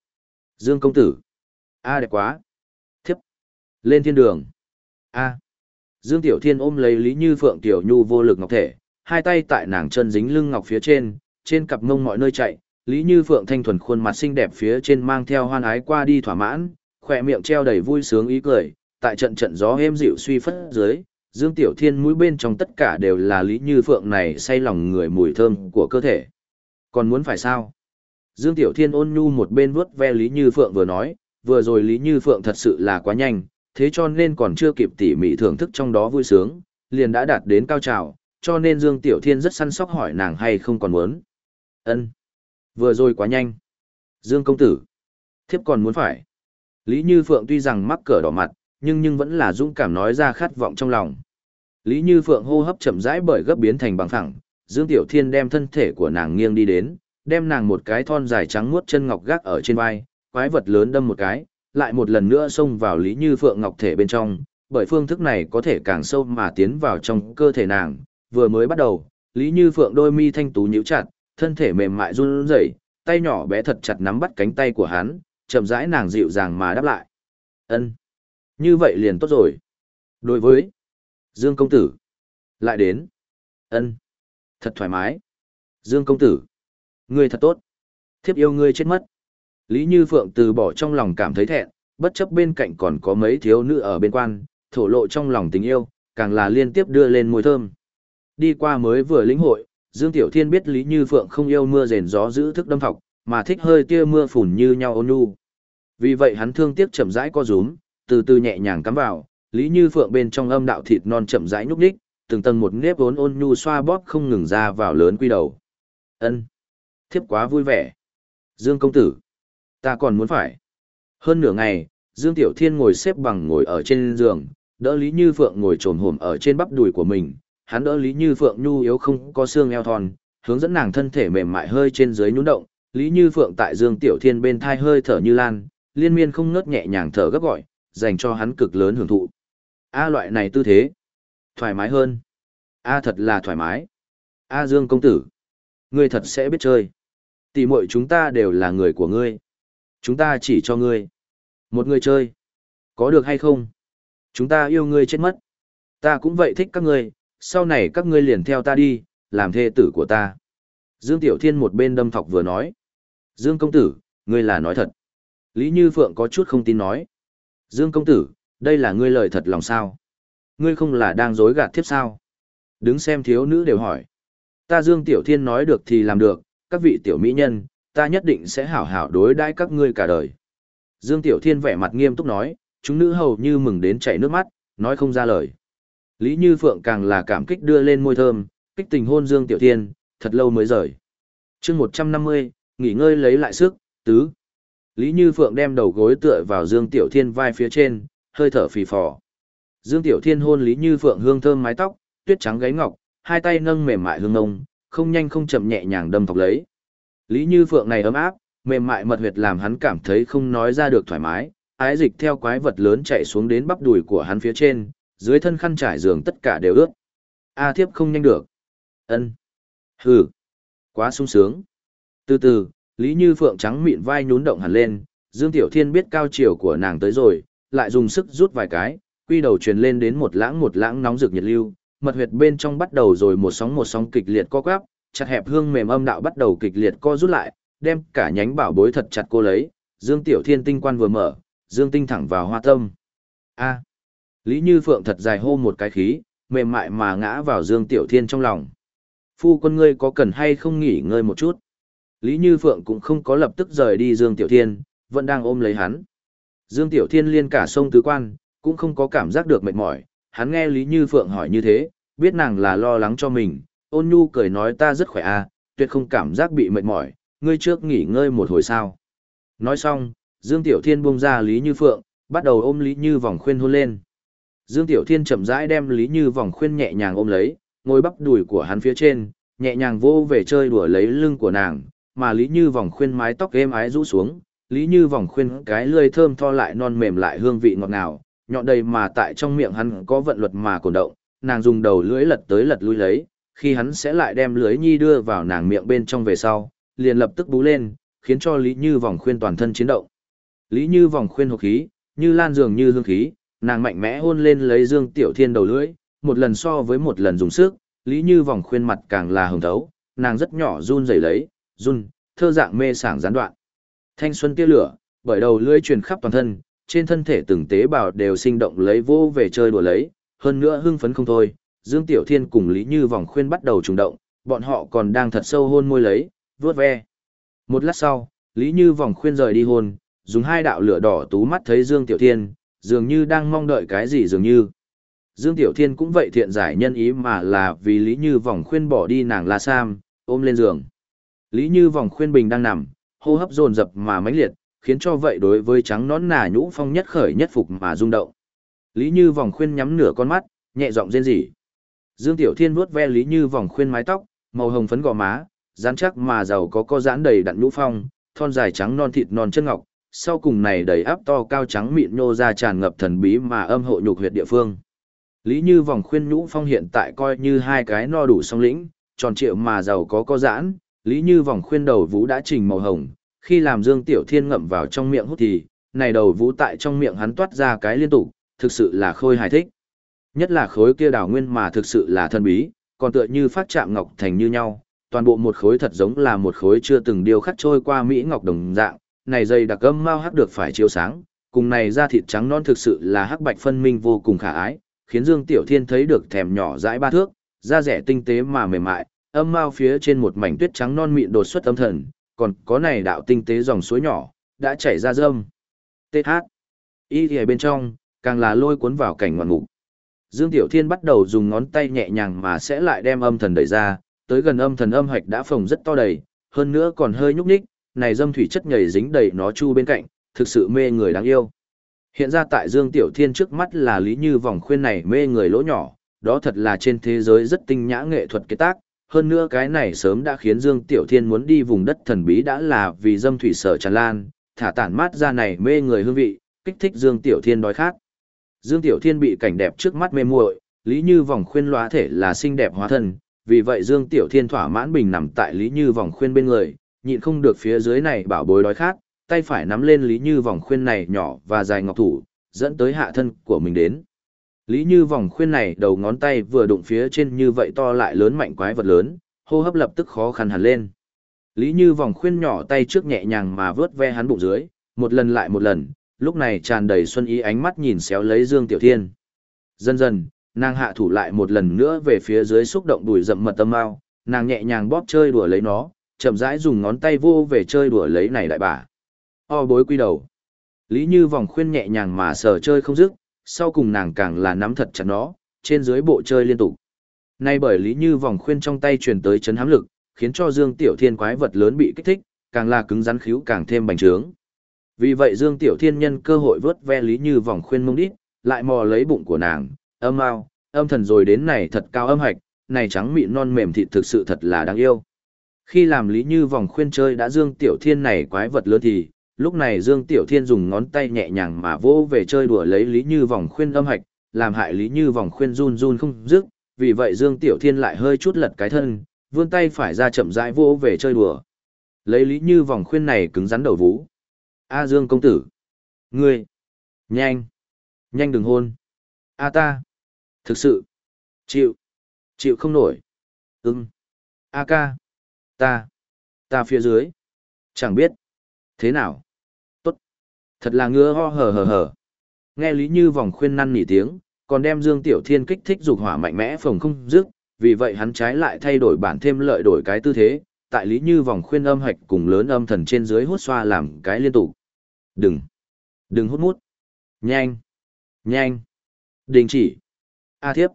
Dương công tử. A đẹp quá. Thiếp. Lên thiên đường. A. Dương Tiểu Thiên ôm lấy Lý Như Phượng tiểu nhu vô lực ngọc thể, hai tay tại nàng chân dính lưng ngọc phía trên, trên cặp mông mọi nơi chạy, Lý Như Phượng thanh thuần khuôn mặt xinh đẹp phía trên mang theo hoan ái qua đi thỏa mãn, khỏe miệng treo đầy vui sướng ý cười, tại trận trận gió êm dịu suy phất dưới, Dương Tiểu Thiên mũi bên trong tất cả đều là Lý Như Phượng này say lòng người mùi thơm của cơ thể. Còn muốn phải sao? Dương Tiểu Thiên ôn nhu một bên vuốt ve Lý Như Phượng vừa nói, vừa rồi Lý Như Phượng thật sự là quá nhanh, thế cho nên còn chưa kịp tỉ mỉ thưởng thức trong đó vui sướng, liền đã đạt đến cao trào, cho nên Dương Tiểu Thiên rất săn sóc hỏi nàng hay không còn muốn. Ân, Vừa rồi quá nhanh. Dương công tử. Thiếp còn muốn phải. Lý Như Phượng tuy rằng mắc cỡ đỏ mặt, nhưng nhưng vẫn là dũng cảm nói ra khát vọng trong lòng. Lý Như Phượng hô hấp chậm rãi bởi gấp biến thành bằng phẳng, Dương Tiểu Thiên đem thân thể của nàng nghiêng đi đến, đem nàng một cái thon dài trắng muốt chân ngọc gác ở trên vai, quái vật lớn đâm một cái, lại một lần nữa xông vào Lý Như Phượng ngọc thể bên trong, bởi phương thức này có thể càng sâu mà tiến vào trong cơ thể nàng, vừa mới bắt đầu, Lý Như Phượng đôi mi thanh tú nhíu chặt, thân thể mềm mại run rẩy, tay nhỏ bé thật chặt nắm bắt cánh tay của hắn, chậm rãi nàng dịu dàng mà đáp lại. "Ân, như vậy liền tốt rồi." Đối với Dương công tử, lại đến. "Ân, thật thoải mái." Dương công tử, ngươi thật tốt. Thiếp yêu ngươi chết mất. Lý Như Phượng từ bỏ trong lòng cảm thấy thẹn, bất chấp bên cạnh còn có mấy thiếu nữ ở bên quan, thổ lộ trong lòng tình yêu, càng là liên tiếp đưa lên mùi thơm. Đi qua mới vừa lĩnh hội, Dương Tiểu Thiên biết Lý Như Phượng không yêu mưa rền gió giữ thức đâm thọc, mà thích hơi tia mưa phùn như nhau ôn nhu. Vì vậy hắn thương tiếc chậm rãi co rúm, từ từ nhẹ nhàng cắm vào, Lý Như Phượng bên trong âm đạo thịt non chậm rãi nhúc nhích, từng tầng một nếp vốn ôn nhu xoa bóp không ngừng ra vào lớn quy đầu. Ân, thiếp quá vui vẻ. Dương công tử, ta còn muốn phải. Hơn nửa ngày, Dương Tiểu Thiên ngồi xếp bằng ngồi ở trên giường, đỡ Lý Như Phượng ngồi trồn hổm ở trên bắp đùi của mình, hắn đỡ Lý Như Phượng nhu yếu không có xương eo thon, hướng dẫn nàng thân thể mềm mại hơi trên dưới nhún động, Lý Như Phượng tại Dương Tiểu Thiên bên thai hơi thở như lan, liên miên không ngớt nhẹ nhàng thở gấp gọi, dành cho hắn cực lớn hưởng thụ. A loại này tư thế, thoải mái hơn. A thật là thoải mái. A Dương công tử, ngươi thật sẽ biết chơi. Tỷ muội chúng ta đều là người của ngươi. Chúng ta chỉ cho ngươi. Một người chơi. Có được hay không? Chúng ta yêu ngươi chết mất. Ta cũng vậy thích các ngươi, sau này các ngươi liền theo ta đi, làm thê tử của ta. Dương Tiểu Thiên một bên đâm thọc vừa nói. Dương công tử, ngươi là nói thật. Lý Như Phượng có chút không tin nói. Dương công tử, đây là ngươi lời thật lòng sao? Ngươi không là đang dối gạt tiếp sao? Đứng xem thiếu nữ đều hỏi. Ta Dương Tiểu Thiên nói được thì làm được, các vị tiểu mỹ nhân, ta nhất định sẽ hảo hảo đối đãi các ngươi cả đời. Dương Tiểu Thiên vẻ mặt nghiêm túc nói, chúng nữ hầu như mừng đến chảy nước mắt, nói không ra lời. Lý Như Phượng càng là cảm kích đưa lên môi thơm, kích tình hôn Dương Tiểu Thiên, thật lâu mới rời. chương 150, nghỉ ngơi lấy lại sức, tứ. Lý Như Phượng đem đầu gối tựa vào Dương Tiểu Thiên vai phía trên, hơi thở phì phò. Dương Tiểu Thiên hôn Lý Như Phượng hương thơm mái tóc, tuyết trắng gáy ngọc, hai tay nâng mềm mại hương ngông, không nhanh không chậm nhẹ nhàng đâm thọc lấy. Lý Như Phượng này ấm áp, mềm mại mật huyệt làm hắn cảm thấy không nói ra được thoải mái, ái dịch theo quái vật lớn chạy xuống đến bắp đùi của hắn phía trên, dưới thân khăn trải giường tất cả đều ướt. A thiếp không nhanh được. Ân. Hừ. Quá sung sướng. Từ từ, Lý Như Phượng trắng mịn vai nhún động hẳn lên, Dương Tiểu Thiên biết cao chiều của nàng tới rồi, lại dùng sức rút vài cái, quy đầu truyền lên đến một lãng một lãng nóng rực nhiệt lưu, mật huyệt bên trong bắt đầu rồi một sóng một sóng kịch liệt co quắp, chặt hẹp hương mềm âm đạo bắt đầu kịch liệt co rút lại, đem cả nhánh bảo bối thật chặt cô lấy, Dương Tiểu Thiên tinh quan vừa mở, Dương tinh thẳng vào hoa tâm. A. Lý Như Phượng thật dài hô một cái khí, mềm mại mà ngã vào Dương Tiểu Thiên trong lòng. Phu quân ngươi có cần hay không nghỉ ngơi một chút? Lý Như Phượng cũng không có lập tức rời đi Dương Tiểu Thiên, vẫn đang ôm lấy hắn. Dương Tiểu Thiên liên cả sông tứ quan, cũng không có cảm giác được mệt mỏi, hắn nghe Lý Như Phượng hỏi như thế, biết nàng là lo lắng cho mình, ôn nhu cười nói ta rất khỏe à, tuyệt không cảm giác bị mệt mỏi, ngươi trước nghỉ ngơi một hồi sao. Nói xong, Dương Tiểu Thiên buông ra Lý Như Phượng, bắt đầu ôm Lý Như vòng khuyên hôn lên. Dương Tiểu Thiên chậm rãi đem Lý Như vòng khuyên nhẹ nhàng ôm lấy, ngồi bắp đùi của hắn phía trên, nhẹ nhàng vô về chơi đùa lấy lưng của nàng, mà Lý Như vòng khuyên mái tóc êm ái rũ xuống, Lý Như vòng khuyên cái lưỡi thơm tho lại non mềm lại hương vị ngọt ngào, nhọn đầy mà tại trong miệng hắn có vận luật mà cổ động, nàng dùng đầu lưỡi lật tới lật lui lấy, khi hắn sẽ lại đem lưỡi nhi đưa vào nàng miệng bên trong về sau, liền lập tức bú lên, khiến cho Lý Như vòng khuyên toàn thân chiến động. Lý Như vòng khuyên hộp khí, như lan dường như hương khí, nàng mạnh mẽ hôn lên lấy Dương Tiểu Thiên đầu lưỡi, một lần so với một lần dùng sức, Lý Như vòng khuyên mặt càng là hồng thấu, nàng rất nhỏ run rẩy lấy, run, thơ dạng mê sảng gián đoạn. Thanh xuân tia lửa, bởi đầu lưỡi truyền khắp toàn thân, trên thân thể từng tế bào đều sinh động lấy vô về chơi đùa lấy, hơn nữa hưng phấn không thôi. Dương Tiểu Thiên cùng Lý Như vòng khuyên bắt đầu trùng động, bọn họ còn đang thật sâu hôn môi lấy, vuốt ve. Một lát sau, Lý Như vòng khuyên rời đi hôn, dùng hai đạo lửa đỏ tú mắt thấy Dương Tiểu Thiên, dường như đang mong đợi cái gì dường như. Dương Tiểu Thiên cũng vậy thiện giải nhân ý mà là vì Lý Như vòng khuyên bỏ đi nàng La Sam, ôm lên giường. Lý Như vòng khuyên bình đang nằm, hô hấp dồn dập mà mãnh liệt, khiến cho vậy đối với trắng nón nà nhũ phong nhất khởi nhất phục mà rung động. Lý Như vòng khuyên nhắm nửa con mắt, nhẹ giọng rên rỉ. Dương Tiểu Thiên vuốt ve Lý Như vòng khuyên mái tóc, màu hồng phấn gò má, rắn chắc mà giàu có co giãn đầy đặn nhũ phong, thon dài trắng non thịt non chân ngọc, sau cùng này đầy áp to cao trắng mịn nhô ra tràn ngập thần bí mà âm hộ nhục huyệt địa phương. Lý Như vòng khuyên nhũ phong hiện tại coi như hai cái no đủ song lĩnh, tròn triệu mà giàu có có giãn, Lý Như vòng khuyên đầu vũ đã trình màu hồng, khi làm Dương Tiểu Thiên ngậm vào trong miệng hút thì, này đầu vũ tại trong miệng hắn toát ra cái liên tục, thực sự là khôi hài thích. Nhất là khối kia đảo nguyên mà thực sự là thần bí, còn tựa như phát chạm ngọc thành như nhau, toàn bộ một khối thật giống là một khối chưa từng điêu khắc trôi qua mỹ ngọc đồng dạng, này dây đặc âm mau hắc được phải chiếu sáng, cùng này da thịt trắng non thực sự là hắc bạch phân minh vô cùng khả ái, khiến Dương Tiểu Thiên thấy được thèm nhỏ dãi ba thước, da rẻ tinh tế mà mềm mại, âm mau phía trên một mảnh tuyết trắng non mịn đột xuất âm thần, còn có này đạo tinh tế dòng suối nhỏ, đã chảy ra dâm. Tết hát. Y thì bên trong, càng là lôi cuốn vào cảnh ngoạn ngục. Dương Tiểu Thiên bắt đầu dùng ngón tay nhẹ nhàng mà sẽ lại đem âm thần đẩy ra, tới gần âm thần âm hạch đã phồng rất to đầy, hơn nữa còn hơi nhúc nhích, này dâm thủy chất nhảy dính đầy nó chu bên cạnh, thực sự mê người đáng yêu. Hiện ra tại Dương Tiểu Thiên trước mắt là lý như vòng khuyên này mê người lỗ nhỏ, đó thật là trên thế giới rất tinh nhã nghệ thuật kế tác, hơn nữa cái này sớm đã khiến Dương Tiểu Thiên muốn đi vùng đất thần bí đã là vì dâm thủy sở tràn lan, thả tản mát ra này mê người hương vị, kích thích Dương Tiểu Thiên đói khát. Dương Tiểu Thiên bị cảnh đẹp trước mắt mê muội, Lý Như vòng khuyên loa thể là xinh đẹp hóa thân, vì vậy Dương Tiểu Thiên thỏa mãn bình nằm tại Lý Như vòng khuyên bên người, nhịn không được phía dưới này bảo bối đói khát, tay phải nắm lên Lý Như vòng khuyên này nhỏ và dài ngọc thủ, dẫn tới hạ thân của mình đến. Lý Như vòng khuyên này đầu ngón tay vừa đụng phía trên như vậy to lại lớn mạnh quái vật lớn, hô hấp lập tức khó khăn hẳn lên. Lý Như vòng khuyên nhỏ tay trước nhẹ nhàng mà vớt ve hắn bụng dưới, một lần lại một lần, lúc này tràn đầy xuân ý ánh mắt nhìn xéo lấy Dương Tiểu Thiên. Dần dần, nàng hạ thủ lại một lần nữa về phía dưới xúc động đùi rậm mật tâm ao nàng nhẹ nhàng bóp chơi đùa lấy nó, chậm rãi dùng ngón tay vô về chơi đùa lấy này đại bà O bối quy đầu. Lý Như vòng khuyên nhẹ nhàng mà sờ chơi không dứt, sau cùng nàng càng là nắm thật chặt nó, trên dưới bộ chơi liên tục. Nay bởi Lý Như vòng khuyên trong tay truyền tới chấn hám lực, khiến cho Dương Tiểu Thiên quái vật lớn bị kích thích, càng là cứng rắn khíu càng thêm bành trướng. Vì vậy Dương Tiểu Thiên nhân cơ hội vớt ve Lý Như vòng khuyên mông đít, lại mò lấy bụng của nàng, âm ao, âm thần rồi đến này thật cao âm hạch, này trắng mịn non mềm thịt thực sự thật là đáng yêu. Khi làm Lý Như vòng khuyên chơi đã Dương Tiểu Thiên này quái vật lớn thì, lúc này Dương Tiểu Thiên dùng ngón tay nhẹ nhàng mà vỗ về chơi đùa lấy Lý Như vòng khuyên âm hạch, làm hại Lý Như vòng khuyên run run không dứt, vì vậy Dương Tiểu Thiên lại hơi chút lật cái thân, vươn tay phải ra chậm rãi vỗ về chơi đùa. Lấy Lý Như vòng khuyên này cứng rắn đầu vũ. A Dương công tử. Ngươi. Nhanh. Nhanh đừng hôn. A ta. Thực sự. Chịu. Chịu không nổi. Ưng. A ca. Ta. Ta phía dưới. Chẳng biết. Thế nào? Tốt. Thật là ngứa ho hờ hờ hờ. Nghe Lý Như vòng khuyên năn nỉ tiếng, còn đem Dương Tiểu Thiên kích thích dục hỏa mạnh mẽ phồng không dứt, vì vậy hắn trái lại thay đổi bản thêm lợi đổi cái tư thế, tại Lý Như vòng khuyên âm hạch cùng lớn âm thần trên dưới hút xoa làm cái liên tục. Đừng! Đừng hút mút! Nhanh! Nhanh! Đình chỉ! A thiếp!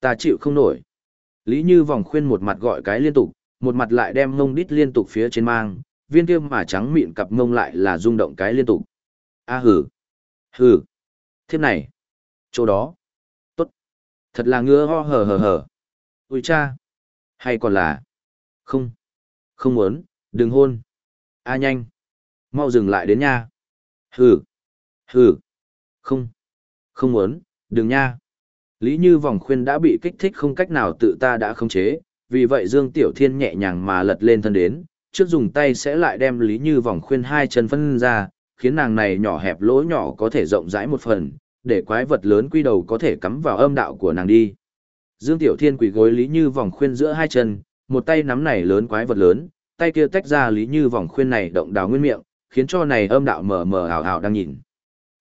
Ta chịu không nổi! Lý Như vòng khuyên một mặt gọi cái liên tục, một mặt lại đem mông đít liên tục phía trên mang, viên kia mà trắng mịn cặp mông lại là rung động cái liên tục. A hử! Hử! Thiếp này! Chỗ đó! Tốt! Thật là ngứa ho hờ hờ hờ! Ui cha! Hay còn là... Không! Không muốn, đừng hôn! A nhanh! Mau dừng lại đến nha! Hừ, hừ, không, không muốn, đừng nha. Lý Như vòng khuyên đã bị kích thích không cách nào tự ta đã khống chế, vì vậy Dương Tiểu Thiên nhẹ nhàng mà lật lên thân đến, trước dùng tay sẽ lại đem Lý Như vòng khuyên hai chân phân ra, khiến nàng này nhỏ hẹp lỗ nhỏ có thể rộng rãi một phần, để quái vật lớn quy đầu có thể cắm vào âm đạo của nàng đi. Dương Tiểu Thiên quỳ gối Lý Như vòng khuyên giữa hai chân, một tay nắm này lớn quái vật lớn, tay kia tách ra Lý Như vòng khuyên này động đào nguyên miệng, khiến cho này âm đạo mờ mờ ảo ảo đang nhìn.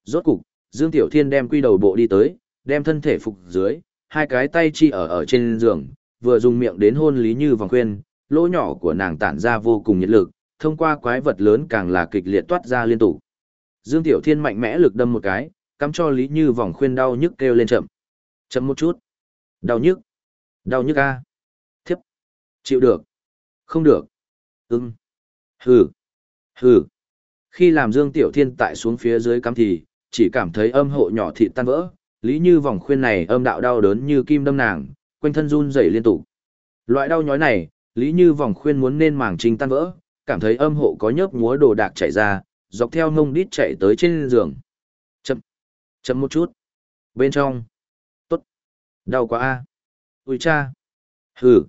Rốt cục, Dương Tiểu Thiên đem quy đầu bộ đi tới, đem thân thể phục dưới, hai cái tay chi ở ở trên giường, vừa dùng miệng đến hôn Lý Như vòng khuyên, lỗ nhỏ của nàng tản ra vô cùng nhiệt lực, thông qua quái vật lớn càng là kịch liệt toát ra liên tục. Dương Tiểu Thiên mạnh mẽ lực đâm một cái, cắm cho Lý Như vòng khuyên đau nhức kêu lên chậm. Chậm một chút. Đau nhức. Đau nhức a. Thiếp. Chịu được. Không được. Ưng. Hừ. Hừ. Khi làm Dương Tiểu Thiên tại xuống phía dưới cắm thì, chỉ cảm thấy âm hộ nhỏ thịt tan vỡ, lý như vòng khuyên này âm đạo đau đớn như kim đâm nàng, quanh thân run rẩy liên tục. Loại đau nhói này, lý như vòng khuyên muốn nên màng trinh tan vỡ, cảm thấy âm hộ có nhớp múa đồ đạc chảy ra, dọc theo ngông đít chạy tới trên giường. Chậm, chậm một chút. Bên trong. Tốt. Đau quá a. Ui cha. Hừ.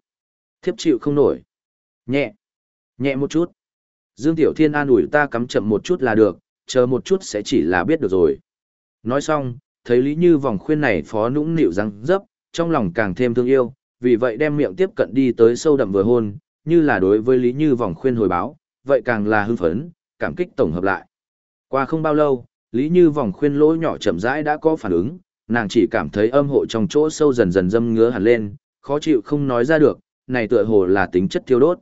Thiếp chịu không nổi. Nhẹ. Nhẹ một chút. Dương Tiểu Thiên an ủi ta cắm chậm một chút là được, chờ một chút sẽ chỉ là biết được rồi. Nói xong, thấy Lý Như vòng khuyên này phó nũng nịu răng dấp, trong lòng càng thêm thương yêu, vì vậy đem miệng tiếp cận đi tới sâu đậm vừa hôn, như là đối với Lý Như vòng khuyên hồi báo, vậy càng là hưng phấn, cảm kích tổng hợp lại. Qua không bao lâu, Lý Như vòng khuyên lỗ nhỏ chậm rãi đã có phản ứng, nàng chỉ cảm thấy âm hộ trong chỗ sâu dần dần dâm ngứa hẳn lên, khó chịu không nói ra được, này tựa hồ là tính chất thiêu đốt.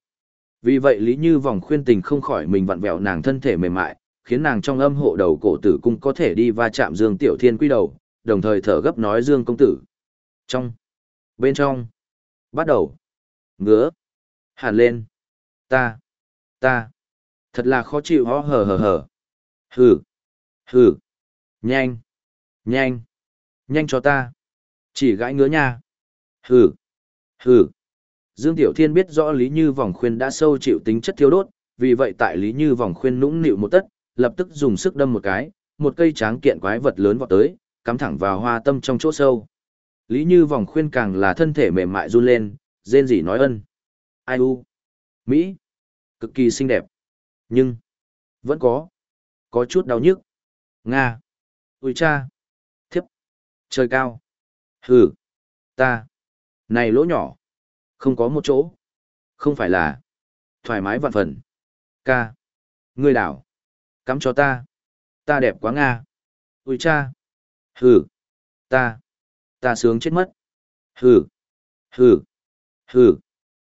Vì vậy Lý Như vòng khuyên tình không khỏi mình vặn vẹo nàng thân thể mềm mại, khiến nàng trong âm hộ đầu cổ tử cung có thể đi va chạm Dương Tiểu Thiên quy đầu, đồng thời thở gấp nói Dương công tử. Trong, bên trong, bắt đầu, ngứa, Hẳn lên, ta, ta, thật là khó chịu ho hờ hờ hờ, hừ, hừ, nhanh, nhanh, nhanh cho ta, chỉ gãi ngứa nha, hừ, hừ. Dương Tiểu Thiên biết rõ Lý Như vòng khuyên đã sâu chịu tính chất thiếu đốt, vì vậy tại Lý Như vòng khuyên nũng nịu một tất, lập tức dùng sức đâm một cái, một cây tráng kiện quái vật lớn vọt tới, cắm thẳng vào hoa tâm trong chỗ sâu. Lý Như vòng khuyên càng là thân thể mềm mại run lên, rên rỉ nói ân. Ai u? Mỹ? Cực kỳ xinh đẹp. Nhưng, vẫn có. Có chút đau nhức. Nga. Ui cha. Thiếp. Trời cao. Hừ. Ta. Này lỗ nhỏ. Không có một chỗ. Không phải là. Thoải mái vạn phần. Ca. Ngươi đảo. Cắm cho ta. Ta đẹp quá Nga. Ui cha. Hừ. Ta. Ta sướng chết mất. Hừ. Hừ. Hừ.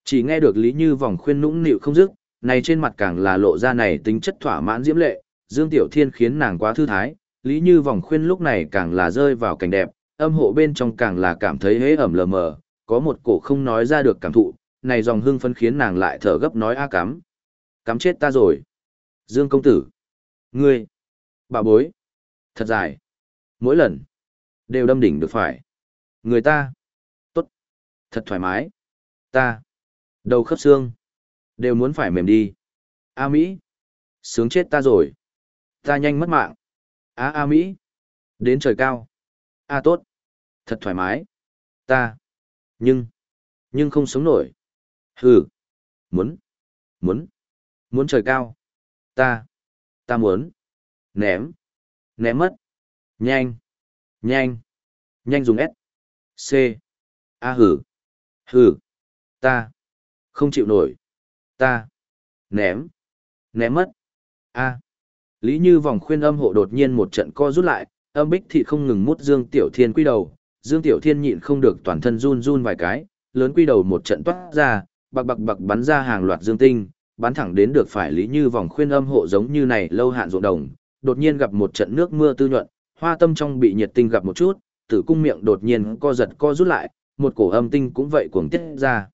Chỉ nghe được Lý Như vòng khuyên nũng nịu không dứt, này trên mặt càng là lộ ra này tính chất thỏa mãn diễm lệ, Dương Tiểu Thiên khiến nàng quá thư thái, Lý Như vòng khuyên lúc này càng là rơi vào cảnh đẹp, âm hộ bên trong càng là cảm thấy hế ẩm lờ mờ, có một cổ không nói ra được cảm thụ, này dòng hưng phấn khiến nàng lại thở gấp nói a cắm. Cắm chết ta rồi. Dương công tử. Ngươi. Bà bối. Thật dài. Mỗi lần. Đều đâm đỉnh được phải. Người ta. Tốt. Thật thoải mái. Ta. Đầu khớp xương. Đều muốn phải mềm đi. A Mỹ. Sướng chết ta rồi. Ta nhanh mất mạng. A A Mỹ. Đến trời cao. A tốt. Thật thoải mái. Ta. Nhưng. Nhưng không sống nổi. Hừ. Muốn. Muốn. Muốn trời cao. Ta. Ta muốn. Ném. Ném mất. Nhanh. Nhanh. Nhanh dùng S. C. A hử. Hử. Ta. Không chịu nổi. Ta. Ném. Ném mất. A. Lý Như vòng khuyên âm hộ đột nhiên một trận co rút lại, âm bích thị không ngừng mút Dương Tiểu Thiên quy đầu. Dương Tiểu Thiên nhịn không được toàn thân run run vài cái, lớn quy đầu một trận toát ra, bạc bạc bạc bắn ra hàng loạt dương tinh, bắn thẳng đến được phải lý như vòng khuyên âm hộ giống như này lâu hạn ruộng đồng, đột nhiên gặp một trận nước mưa tư nhuận, hoa tâm trong bị nhiệt tinh gặp một chút, tử cung miệng đột nhiên co giật co rút lại, một cổ âm tinh cũng vậy cuồng tiết ra.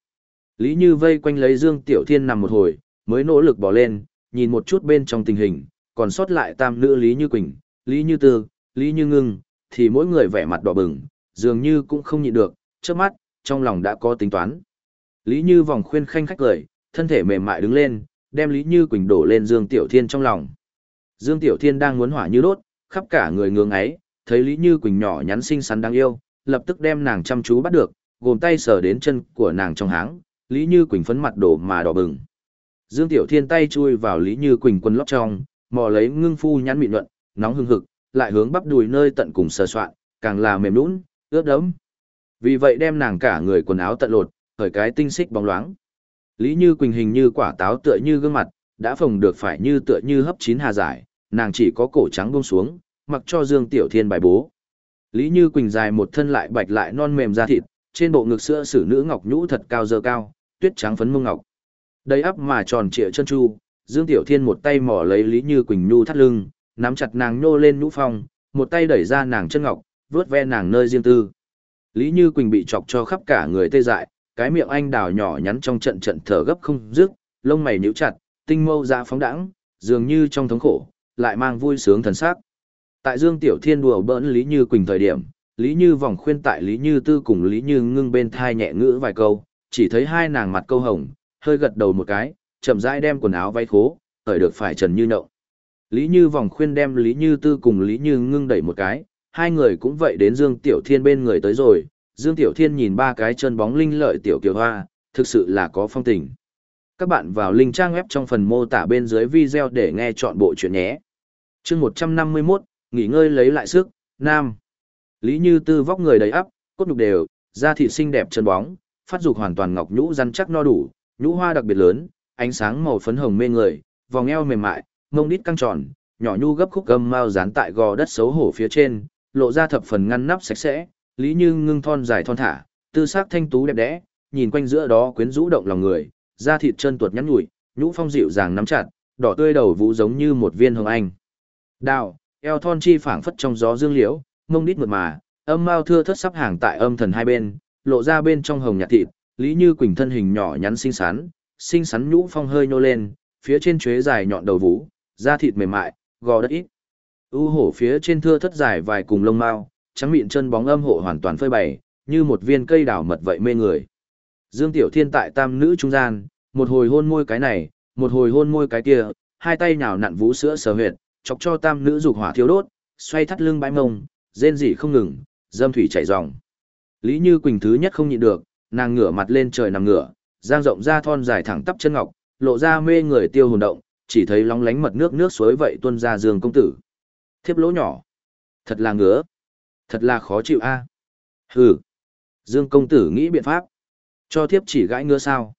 Lý Như vây quanh lấy Dương Tiểu Thiên nằm một hồi, mới nỗ lực bỏ lên, nhìn một chút bên trong tình hình, còn sót lại tam nữ Lý Như Quỳnh, Lý Như Tư, Lý Như Ngưng, thì mỗi người vẻ mặt đỏ bừng, dường như cũng không nhịn được, trước mắt, trong lòng đã có tính toán. Lý Như vòng khuyên khanh khách cười, thân thể mềm mại đứng lên, đem Lý Như Quỳnh đổ lên Dương Tiểu Thiên trong lòng. Dương Tiểu Thiên đang muốn hỏa như đốt, khắp cả người ngưỡng ấy, thấy Lý Như Quỳnh nhỏ nhắn xinh xắn đáng yêu, lập tức đem nàng chăm chú bắt được, gồm tay sờ đến chân của nàng trong háng, Lý Như Quỳnh phấn mặt đổ mà đỏ bừng. Dương Tiểu Thiên tay chui vào Lý Như Quỳnh quần lót trong, mò lấy ngưng phu nhắn mịn luận, nóng hừng hực, lại hướng bắp đùi nơi tận cùng sờ soạn, càng là mềm nũng, ướt đẫm. Vì vậy đem nàng cả người quần áo tận lột, khởi cái tinh xích bóng loáng. Lý Như Quỳnh hình như quả táo tựa như gương mặt, đã phồng được phải như tựa như hấp chín hà giải, nàng chỉ có cổ trắng buông xuống, mặc cho Dương Tiểu Thiên bài bố. Lý Như Quỳnh dài một thân lại bạch lại non mềm da thịt, trên bộ ngực sữa sử nữ ngọc nhũ thật cao dơ cao, tuyết trắng phấn mông ngọc. Đầy ắp mà tròn trịa chân chu, Dương Tiểu Thiên một tay mỏ lấy Lý Như Quỳnh nhu thắt lưng, nắm chặt nàng nhô lên nhũ phong, một tay đẩy ra nàng chân ngọc, vướt ve nàng nơi riêng tư. Lý Như Quỳnh bị chọc cho khắp cả người tê dại, cái miệng anh đào nhỏ nhắn trong trận trận thở gấp không dứt, lông mày nhíu chặt, tinh mâu dạ phóng đãng, dường như trong thống khổ, lại mang vui sướng thần sắc. Tại Dương Tiểu Thiên đùa bỡn Lý Như Quỳnh thời điểm, Lý Như vòng khuyên tại Lý Như Tư cùng Lý Như ngưng bên thai nhẹ ngữ vài câu, chỉ thấy hai nàng mặt câu hồng, hơi gật đầu một cái, chậm rãi đem quần áo váy khố, thời được phải trần như nậu. Lý Như vòng khuyên đem Lý Như Tư cùng Lý Như ngưng đẩy một cái, hai người cũng vậy đến Dương Tiểu Thiên bên người tới rồi, Dương Tiểu Thiên nhìn ba cái chân bóng linh lợi tiểu kiều hoa, thực sự là có phong tình. Các bạn vào link trang web trong phần mô tả bên dưới video để nghe chọn bộ chuyện nhé. chương 151, nghỉ ngơi lấy lại sức, Nam. Lý Như Tư vóc người đầy ắp, cốt nhục đều, da thịt xinh đẹp chân bóng, phát dục hoàn toàn ngọc nhũ rắn chắc no đủ, nhũ hoa đặc biệt lớn, ánh sáng màu phấn hồng mê người, vòng eo mềm mại, mông đít căng tròn, nhỏ nhu gấp khúc gầm mau dán tại gò đất xấu hổ phía trên, lộ ra thập phần ngăn nắp sạch sẽ, Lý Như ngưng thon dài thon thả, tư sắc thanh tú đẹp đẽ, nhìn quanh giữa đó quyến rũ động lòng người, da thịt chân tuột nhắn nhủi, nhũ phong dịu dàng nắm chặt, đỏ tươi đầu vũ giống như một viên hồng anh. Đào, eo thon chi phảng phất trong gió dương liễu, mông đít mượt mà, âm mao thưa thất sắp hàng tại âm thần hai bên, lộ ra bên trong hồng nhạt thịt, Lý Như Quỳnh thân hình nhỏ nhắn xinh xắn, xinh xắn nhũ phong hơi nhô lên, phía trên chuế dài nhọn đầu vũ, da thịt mềm mại, gò đất ít. U hổ phía trên thưa thất dài vài cùng lông mao, trắng mịn chân bóng âm hộ hoàn toàn phơi bày, như một viên cây đào mật vậy mê người. Dương Tiểu Thiên tại tam nữ trung gian, một hồi hôn môi cái này, một hồi hôn môi cái kia, hai tay nhào nặn vũ sữa sờ huyệt, chọc cho tam nữ dục hỏa thiêu đốt, xoay thắt lưng bãi mông, rên rỉ không ngừng, dâm thủy chảy ròng. Lý Như Quỳnh thứ nhất không nhịn được, nàng ngửa mặt lên trời nằm ngửa, giang rộng ra thon dài thẳng tắp chân ngọc, lộ ra mê người tiêu hồn động, chỉ thấy lóng lánh mật nước nước suối vậy tuôn ra Dương công tử. Thiếp lỗ nhỏ, thật là ngứa. Thật là khó chịu a. Hừ. Dương công tử nghĩ biện pháp. Cho thiếp chỉ gãi ngứa sao.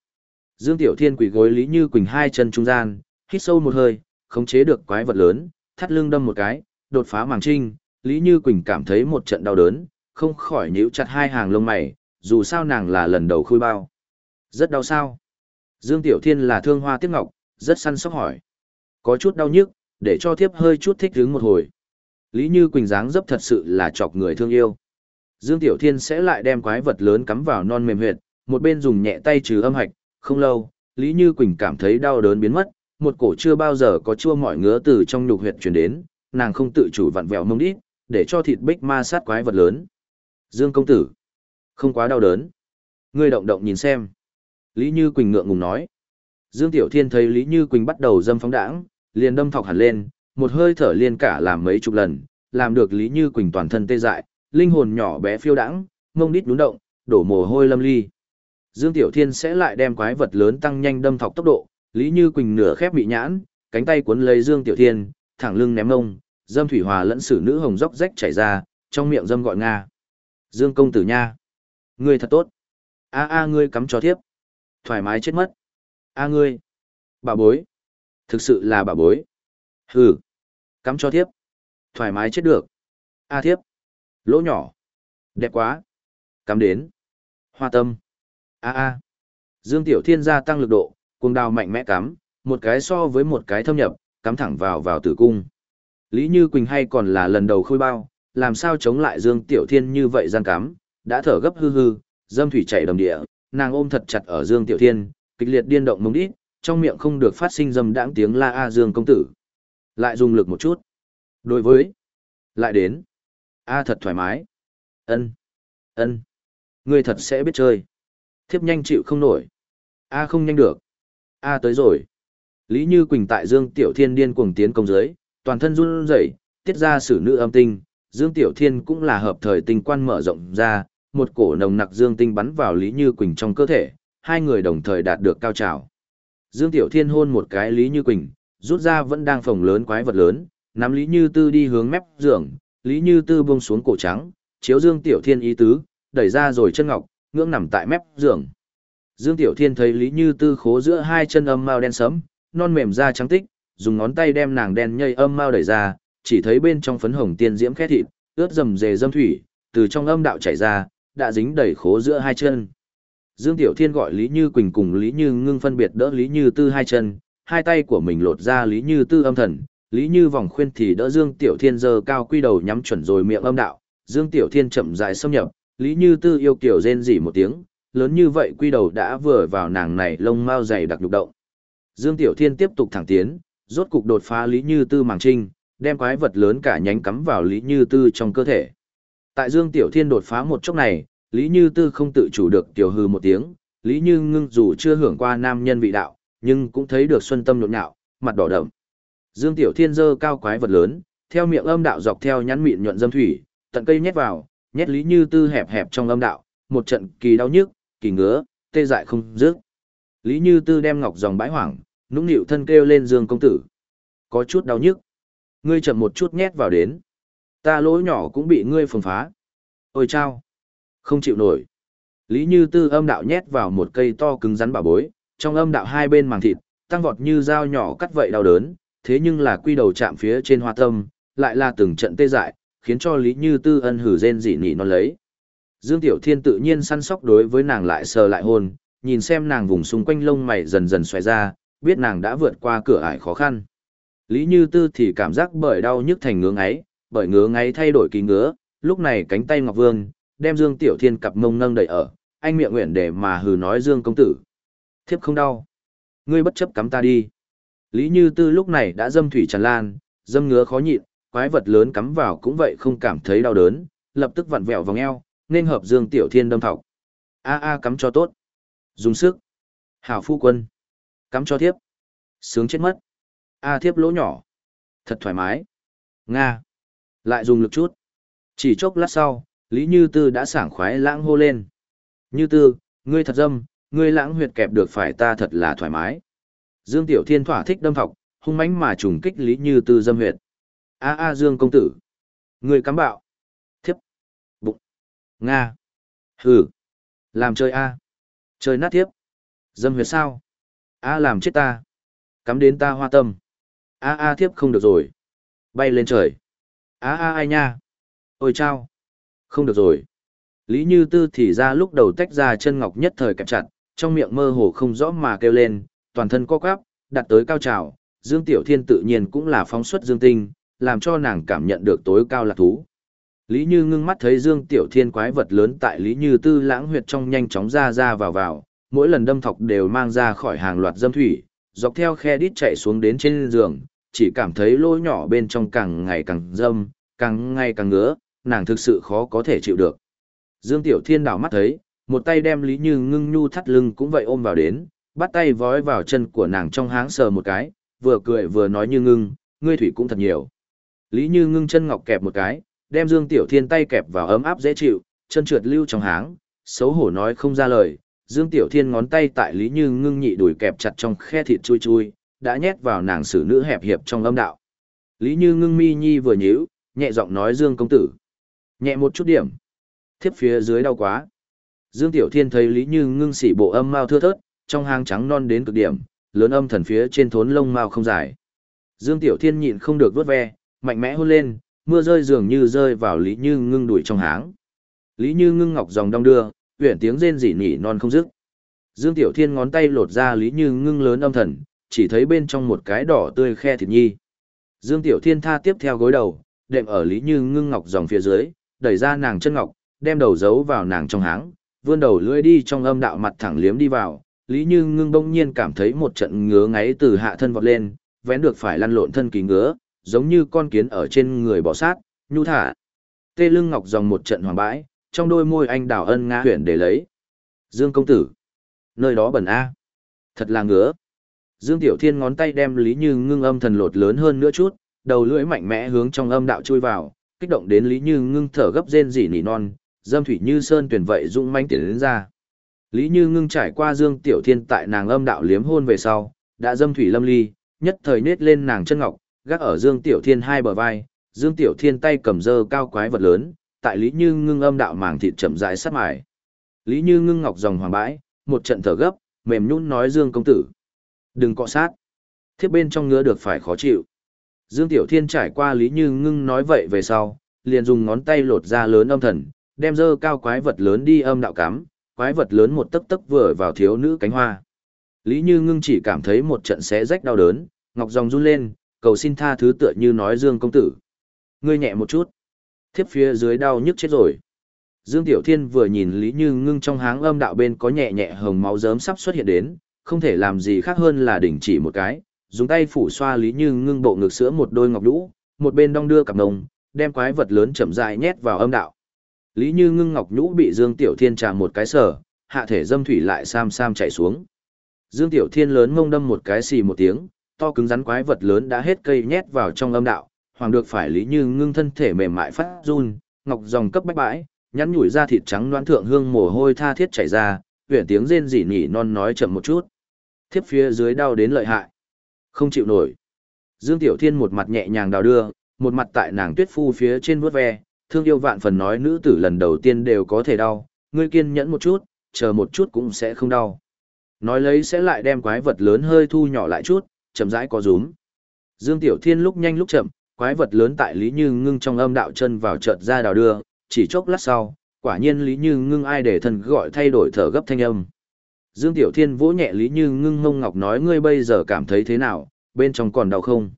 Dương Tiểu Thiên quỳ gối Lý Như Quỳnh hai chân trung gian, hít sâu một hơi, khống chế được quái vật lớn, thắt lưng đâm một cái, đột phá màng trinh, Lý Như Quỳnh cảm thấy một trận đau đớn, không khỏi nhíu chặt hai hàng lông mày, dù sao nàng là lần đầu khui bao. Rất đau sao? Dương Tiểu Thiên là thương hoa tiếc ngọc, rất săn sóc hỏi. Có chút đau nhức, để cho thiếp hơi chút thích hứng một hồi. Lý Như Quỳnh dáng dấp thật sự là chọc người thương yêu. Dương Tiểu Thiên sẽ lại đem quái vật lớn cắm vào non mềm huyệt, một bên dùng nhẹ tay trừ âm hạch, không lâu, Lý Như Quỳnh cảm thấy đau đớn biến mất, một cổ chưa bao giờ có chua mọi ngứa từ trong nhục huyệt truyền đến, nàng không tự chủ vặn vẹo mông đít, để cho thịt bích ma sát quái vật lớn. Dương công tử, không quá đau đớn. Ngươi động động nhìn xem. Lý Như Quỳnh ngượng ngùng nói. Dương Tiểu Thiên thấy Lý Như Quỳnh bắt đầu dâm phóng đãng, liền đâm thọc hẳn lên, một hơi thở liên cả làm mấy chục lần, làm được Lý Như Quỳnh toàn thân tê dại, linh hồn nhỏ bé phiêu đãng, mông đít nhún động, đổ mồ hôi lâm ly. Dương Tiểu Thiên sẽ lại đem quái vật lớn tăng nhanh đâm thọc tốc độ, Lý Như Quỳnh nửa khép bị nhãn, cánh tay cuốn lấy Dương Tiểu Thiên, thẳng lưng ném ngông, dâm thủy hòa lẫn sử nữ hồng róc rách chảy ra, trong miệng dâm gọi nga. Dương công tử nha, ngươi thật tốt. A a ngươi cắm cho thiếp. Thoải mái chết mất. A ngươi, bà bối. Thực sự là bà bối. Hừ. Cắm cho thiếp. Thoải mái chết được. A thiếp. Lỗ nhỏ. Đẹp quá. Cắm đến. Hoa tâm. A A. Dương Tiểu Thiên gia tăng lực độ, cuồng đào mạnh mẽ cắm, một cái so với một cái thâm nhập, cắm thẳng vào vào tử cung. Lý Như Quỳnh hay còn là lần đầu khôi bao, làm sao chống lại Dương Tiểu Thiên như vậy gian cắm, đã thở gấp hư hư, dâm thủy chảy đầm địa, nàng ôm thật chặt ở Dương Tiểu Thiên, kịch liệt điên động mông đít, trong miệng không được phát sinh dâm đãng tiếng la a Dương công tử. Lại dùng lực một chút. Đối với. Lại đến. A thật thoải mái. ân ân Ngươi thật sẽ biết chơi. Thiếp nhanh chịu không nổi. A không nhanh được. A tới rồi. Lý Như Quỳnh tại Dương Tiểu Thiên điên cuồng tiến công dưới, toàn thân run rẩy, tiết ra sử nữ âm tinh, Dương Tiểu Thiên cũng là hợp thời tinh quan mở rộng ra, một cổ nồng nặc dương tinh bắn vào Lý Như Quỳnh trong cơ thể, hai người đồng thời đạt được cao trào. Dương Tiểu Thiên hôn một cái Lý Như Quỳnh, rút ra vẫn đang phồng lớn quái vật lớn, nắm Lý Như Tư đi hướng mép giường, Lý Như Tư buông xuống cổ trắng, chiếu Dương Tiểu Thiên ý tứ, đẩy ra rồi chân ngọc, ngưỡng nằm tại mép giường. Dương Tiểu Thiên thấy Lý Như Tư khố giữa hai chân âm mao đen sẫm, non mềm da trắng tích, dùng ngón tay đem nàng đen nhây âm mao đẩy ra, chỉ thấy bên trong phấn hồng tiên diễm khét thịt, ướt dầm dề dâm thủy, từ trong âm đạo chảy ra, đã dính đầy khố giữa hai chân. Dương Tiểu Thiên gọi Lý Như Quỳnh cùng Lý Như Ngưng phân biệt đỡ Lý Như Tư hai chân, hai tay của mình lột ra Lý Như Tư âm thần, Lý Như vòng khuyên thì đỡ Dương Tiểu Thiên giờ cao quy đầu nhắm chuẩn rồi miệng âm đạo, Dương Tiểu Thiên chậm rãi xâm nhập, Lý Như Tư yêu kiểu rên rỉ một tiếng, lớn như vậy quy đầu đã vừa vào nàng này lông mao dày đặc nhục động. Dương Tiểu Thiên tiếp tục thẳng tiến, rốt cục đột phá Lý Như Tư màng trinh, đem quái vật lớn cả nhánh cắm vào Lý Như Tư trong cơ thể. Tại Dương Tiểu Thiên đột phá một chốc này, Lý Như Tư không tự chủ được tiểu hư một tiếng, Lý Như ngưng dù chưa hưởng qua nam nhân vị đạo, nhưng cũng thấy được xuân tâm nhộn nhạo, mặt đỏ đậm. Dương Tiểu Thiên giơ cao quái vật lớn, theo miệng âm đạo dọc theo nhắn mịn nhuận dâm thủy, tận cây nhét vào, nhét Lý Như Tư hẹp hẹp trong âm đạo, một trận kỳ đau nhức, kỳ ngứa, tê dại không dứt. Lý Như Tư đem ngọc dòng bãi hoảng, nũng nịu thân kêu lên Dương công tử. Có chút đau nhức. Ngươi chậm một chút nhét vào đến. Ta lỗ nhỏ cũng bị ngươi phồng phá. Ôi chao. Không chịu nổi. Lý Như Tư âm đạo nhét vào một cây to cứng rắn bảo bối, trong âm đạo hai bên màng thịt, tăng vọt như dao nhỏ cắt vậy đau đớn, thế nhưng là quy đầu chạm phía trên hoa tâm, lại là từng trận tê dại, khiến cho Lý Như Tư ân hử rên dị nỉ nó lấy. Dương Tiểu Thiên tự nhiên săn sóc đối với nàng lại sờ lại hôn, nhìn xem nàng vùng xung quanh lông mày dần dần xoay ra, biết nàng đã vượt qua cửa ải khó khăn. Lý Như Tư thì cảm giác bởi đau nhức thành ngứa ngáy, bởi ngứa ngáy thay đổi kỳ ngứa, lúc này cánh tay Ngọc Vương, đem Dương Tiểu Thiên cặp mông nâng đẩy ở, anh miệng nguyện để mà hừ nói Dương công tử. Thiếp không đau. Ngươi bất chấp cắm ta đi. Lý Như Tư lúc này đã dâm thủy tràn lan, dâm ngứa khó nhịn, quái vật lớn cắm vào cũng vậy không cảm thấy đau đớn, lập tức vặn vẹo vòng eo, nên hợp Dương Tiểu Thiên đâm thọc. A a cắm cho tốt. Dùng sức. Hảo phu quân. Cắm cho thiếp. Sướng chết mất. A thiếp lỗ nhỏ. Thật thoải mái. Nga. Lại dùng lực chút. Chỉ chốc lát sau, Lý Như Tư đã sảng khoái lãng hô lên. Như Tư, ngươi thật dâm, ngươi lãng huyệt kẹp được phải ta thật là thoải mái. Dương Tiểu Thiên thỏa thích đâm thọc, hung mãnh mà trùng kích Lý Như Tư dâm huyệt. A a Dương công tử. Ngươi cắm bạo. Nga. Hừ. Làm chơi a. Chơi nát thiếp. Dâm huyệt sao? A làm chết ta. Cắm đến ta hoa tâm. A a thiếp không được rồi. Bay lên trời. A a ai nha. Ôi chao. Không được rồi. Lý Như Tư thì ra lúc đầu tách ra chân ngọc nhất thời kẹp chặt, trong miệng mơ hồ không rõ mà kêu lên, toàn thân co quắp, đặt tới cao trào, Dương Tiểu Thiên tự nhiên cũng là phóng xuất dương tinh, làm cho nàng cảm nhận được tối cao lạc thú. Lý Như ngưng mắt thấy Dương Tiểu Thiên quái vật lớn tại Lý Như Tư lãng huyệt trong nhanh chóng ra ra vào vào, mỗi lần đâm thọc đều mang ra khỏi hàng loạt dâm thủy, dọc theo khe đít chạy xuống đến trên giường, chỉ cảm thấy lỗ nhỏ bên trong càng ngày càng dâm, càng ngày càng ngứa, nàng thực sự khó có thể chịu được. Dương Tiểu Thiên đảo mắt thấy, một tay đem Lý Như ngưng nhu thắt lưng cũng vậy ôm vào đến, bắt tay vói vào chân của nàng trong háng sờ một cái, vừa cười vừa nói như ngưng, ngươi thủy cũng thật nhiều. Lý Như ngưng chân ngọc kẹp một cái, đem Dương Tiểu Thiên tay kẹp vào ấm áp dễ chịu, chân trượt lưu trong háng, xấu hổ nói không ra lời. Dương Tiểu Thiên ngón tay tại Lý Như ngưng nhị đùi kẹp chặt trong khe thịt chui chui, đã nhét vào nàng xử nữ hẹp hiệp trong âm đạo. Lý Như ngưng mi nhi vừa nhíu, nhẹ giọng nói Dương công tử. Nhẹ một chút điểm. Thiếp phía dưới đau quá. Dương Tiểu Thiên thấy Lý Như ngưng xỉ bộ âm mau thưa thớt, trong hang trắng non đến cực điểm, lớn âm thần phía trên thốn lông mao không dài. Dương Tiểu Thiên nhịn không được vớt ve, mạnh mẽ hôn lên, mưa rơi dường như rơi vào Lý Như ngưng đuổi trong háng. Lý Như ngưng ngọc dòng đong đưa, uyển tiếng rên rỉ nỉ non không dứt. Dương Tiểu Thiên ngón tay lột ra Lý Như ngưng lớn âm thần, chỉ thấy bên trong một cái đỏ tươi khe thịt nhi. Dương Tiểu Thiên tha tiếp theo gối đầu, đệm ở Lý Như ngưng ngọc dòng phía dưới, đẩy ra nàng chân ngọc, đem đầu giấu vào nàng trong háng, vươn đầu lưỡi đi trong âm đạo mặt thẳng liếm đi vào. Lý Như ngưng bỗng nhiên cảm thấy một trận ngứa ngáy từ hạ thân vọt lên, vén được phải lăn lộn thân kỳ ngứa, giống như con kiến ở trên người bò sát, nhu thả. Tê lưng ngọc dòng một trận hoàng bãi, trong đôi môi anh đào ân ngã huyển để lấy. Dương công tử. Nơi đó bẩn a. Thật là ngứa. Dương Tiểu Thiên ngón tay đem Lý Như ngưng âm thần lột lớn hơn nữa chút, đầu lưỡi mạnh mẽ hướng trong âm đạo chui vào, kích động đến Lý Như ngưng thở gấp rên rỉ nỉ non, dâm thủy như sơn tuyển vậy dũng manh tiến đến ra. Lý Như ngưng trải qua Dương Tiểu Thiên tại nàng âm đạo liếm hôn về sau, đã dâm thủy lâm ly, nhất thời nết lên nàng chân ngọc, gác ở Dương Tiểu Thiên hai bờ vai, Dương Tiểu Thiên tay cầm dơ cao quái vật lớn, tại Lý Như ngưng âm đạo màng thịt chậm rãi sát mài. Lý Như ngưng ngọc dòng hoàng bãi, một trận thở gấp, mềm nhũn nói Dương công tử. Đừng cọ sát. Thiếp bên trong ngứa được phải khó chịu. Dương Tiểu Thiên trải qua Lý Như ngưng nói vậy về sau, liền dùng ngón tay lột ra lớn âm thần, đem dơ cao quái vật lớn đi âm đạo cắm, quái vật lớn một tấc tấc vừa vào thiếu nữ cánh hoa. Lý Như ngưng chỉ cảm thấy một trận xé rách đau đớn, ngọc dòng run lên, cầu xin tha thứ tựa như nói Dương công tử. Ngươi nhẹ một chút. Thiếp phía dưới đau nhức chết rồi. Dương Tiểu Thiên vừa nhìn Lý Như ngưng trong háng âm đạo bên có nhẹ nhẹ hồng máu dớm sắp xuất hiện đến, không thể làm gì khác hơn là đỉnh chỉ một cái, dùng tay phủ xoa Lý Như ngưng bộ ngực sữa một đôi ngọc nhũ, một bên đong đưa cặp nồng, đem quái vật lớn chậm rãi nhét vào âm đạo. Lý Như ngưng ngọc nhũ bị Dương Tiểu Thiên chạm một cái sở, hạ thể dâm thủy lại sam sam chảy xuống. Dương Tiểu Thiên lớn ngông đâm một cái xì một tiếng, to cứng rắn quái vật lớn đã hết cây nhét vào trong âm đạo, hoàng được phải Lý Như ngưng thân thể mềm mại phát run, ngọc dòng cấp bách bãi, nhắn nhủi ra thịt trắng loãng thượng hương mồ hôi tha thiết chảy ra, huyền tiếng rên rỉ nhỉ non nói chậm một chút. Thiếp phía dưới đau đến lợi hại. Không chịu nổi. Dương Tiểu Thiên một mặt nhẹ nhàng đào đưa, một mặt tại nàng tuyết phu phía trên vuốt ve, thương yêu vạn phần nói nữ tử lần đầu tiên đều có thể đau, ngươi kiên nhẫn một chút, chờ một chút cũng sẽ không đau. Nói lấy sẽ lại đem quái vật lớn hơi thu nhỏ lại chút, chậm rãi có rúm. Dương Tiểu Thiên lúc nhanh lúc chậm, quái vật lớn tại Lý Như Ngưng trong âm đạo chân vào chợt ra đào đưa, chỉ chốc lát sau, quả nhiên Lý Như Ngưng ai để thần gọi thay đổi thở gấp thanh âm. Dương Tiểu Thiên vỗ nhẹ Lý Như Ngưng ngông ngọc nói ngươi bây giờ cảm thấy thế nào, bên trong còn đau không?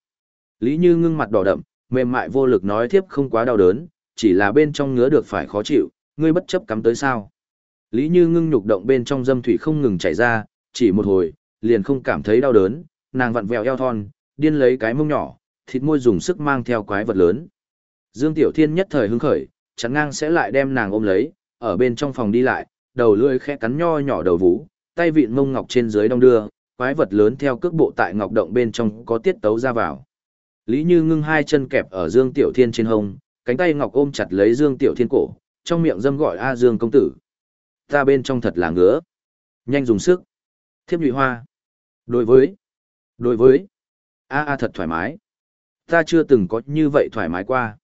Lý Như Ngưng mặt đỏ đậm, mềm mại vô lực nói tiếp không quá đau đớn, chỉ là bên trong ngứa được phải khó chịu, ngươi bất chấp cắm tới sao. Lý Như Ngưng nhục động bên trong dâm thủy không ngừng chảy ra, chỉ một hồi, liền không cảm thấy đau đớn, nàng vặn vẹo eo thon, điên lấy cái mông nhỏ, thịt môi dùng sức mang theo quái vật lớn. Dương Tiểu Thiên nhất thời hứng khởi, chắn ngang sẽ lại đem nàng ôm lấy, ở bên trong phòng đi lại, đầu lưỡi khẽ cắn nho nhỏ đầu vú, tay vịn mông ngọc trên dưới đong đưa, quái vật lớn theo cước bộ tại ngọc động bên trong có tiết tấu ra vào. Lý Như ngưng hai chân kẹp ở Dương Tiểu Thiên trên hông, cánh tay ngọc ôm chặt lấy Dương Tiểu Thiên cổ, trong miệng dâm gọi A Dương công tử. Ta bên trong thật là ngứa. Nhanh dùng sức. Thiếp nhụy hoa. Đối với. Đối với. A A thật thoải mái. Ta chưa từng có như vậy thoải mái qua.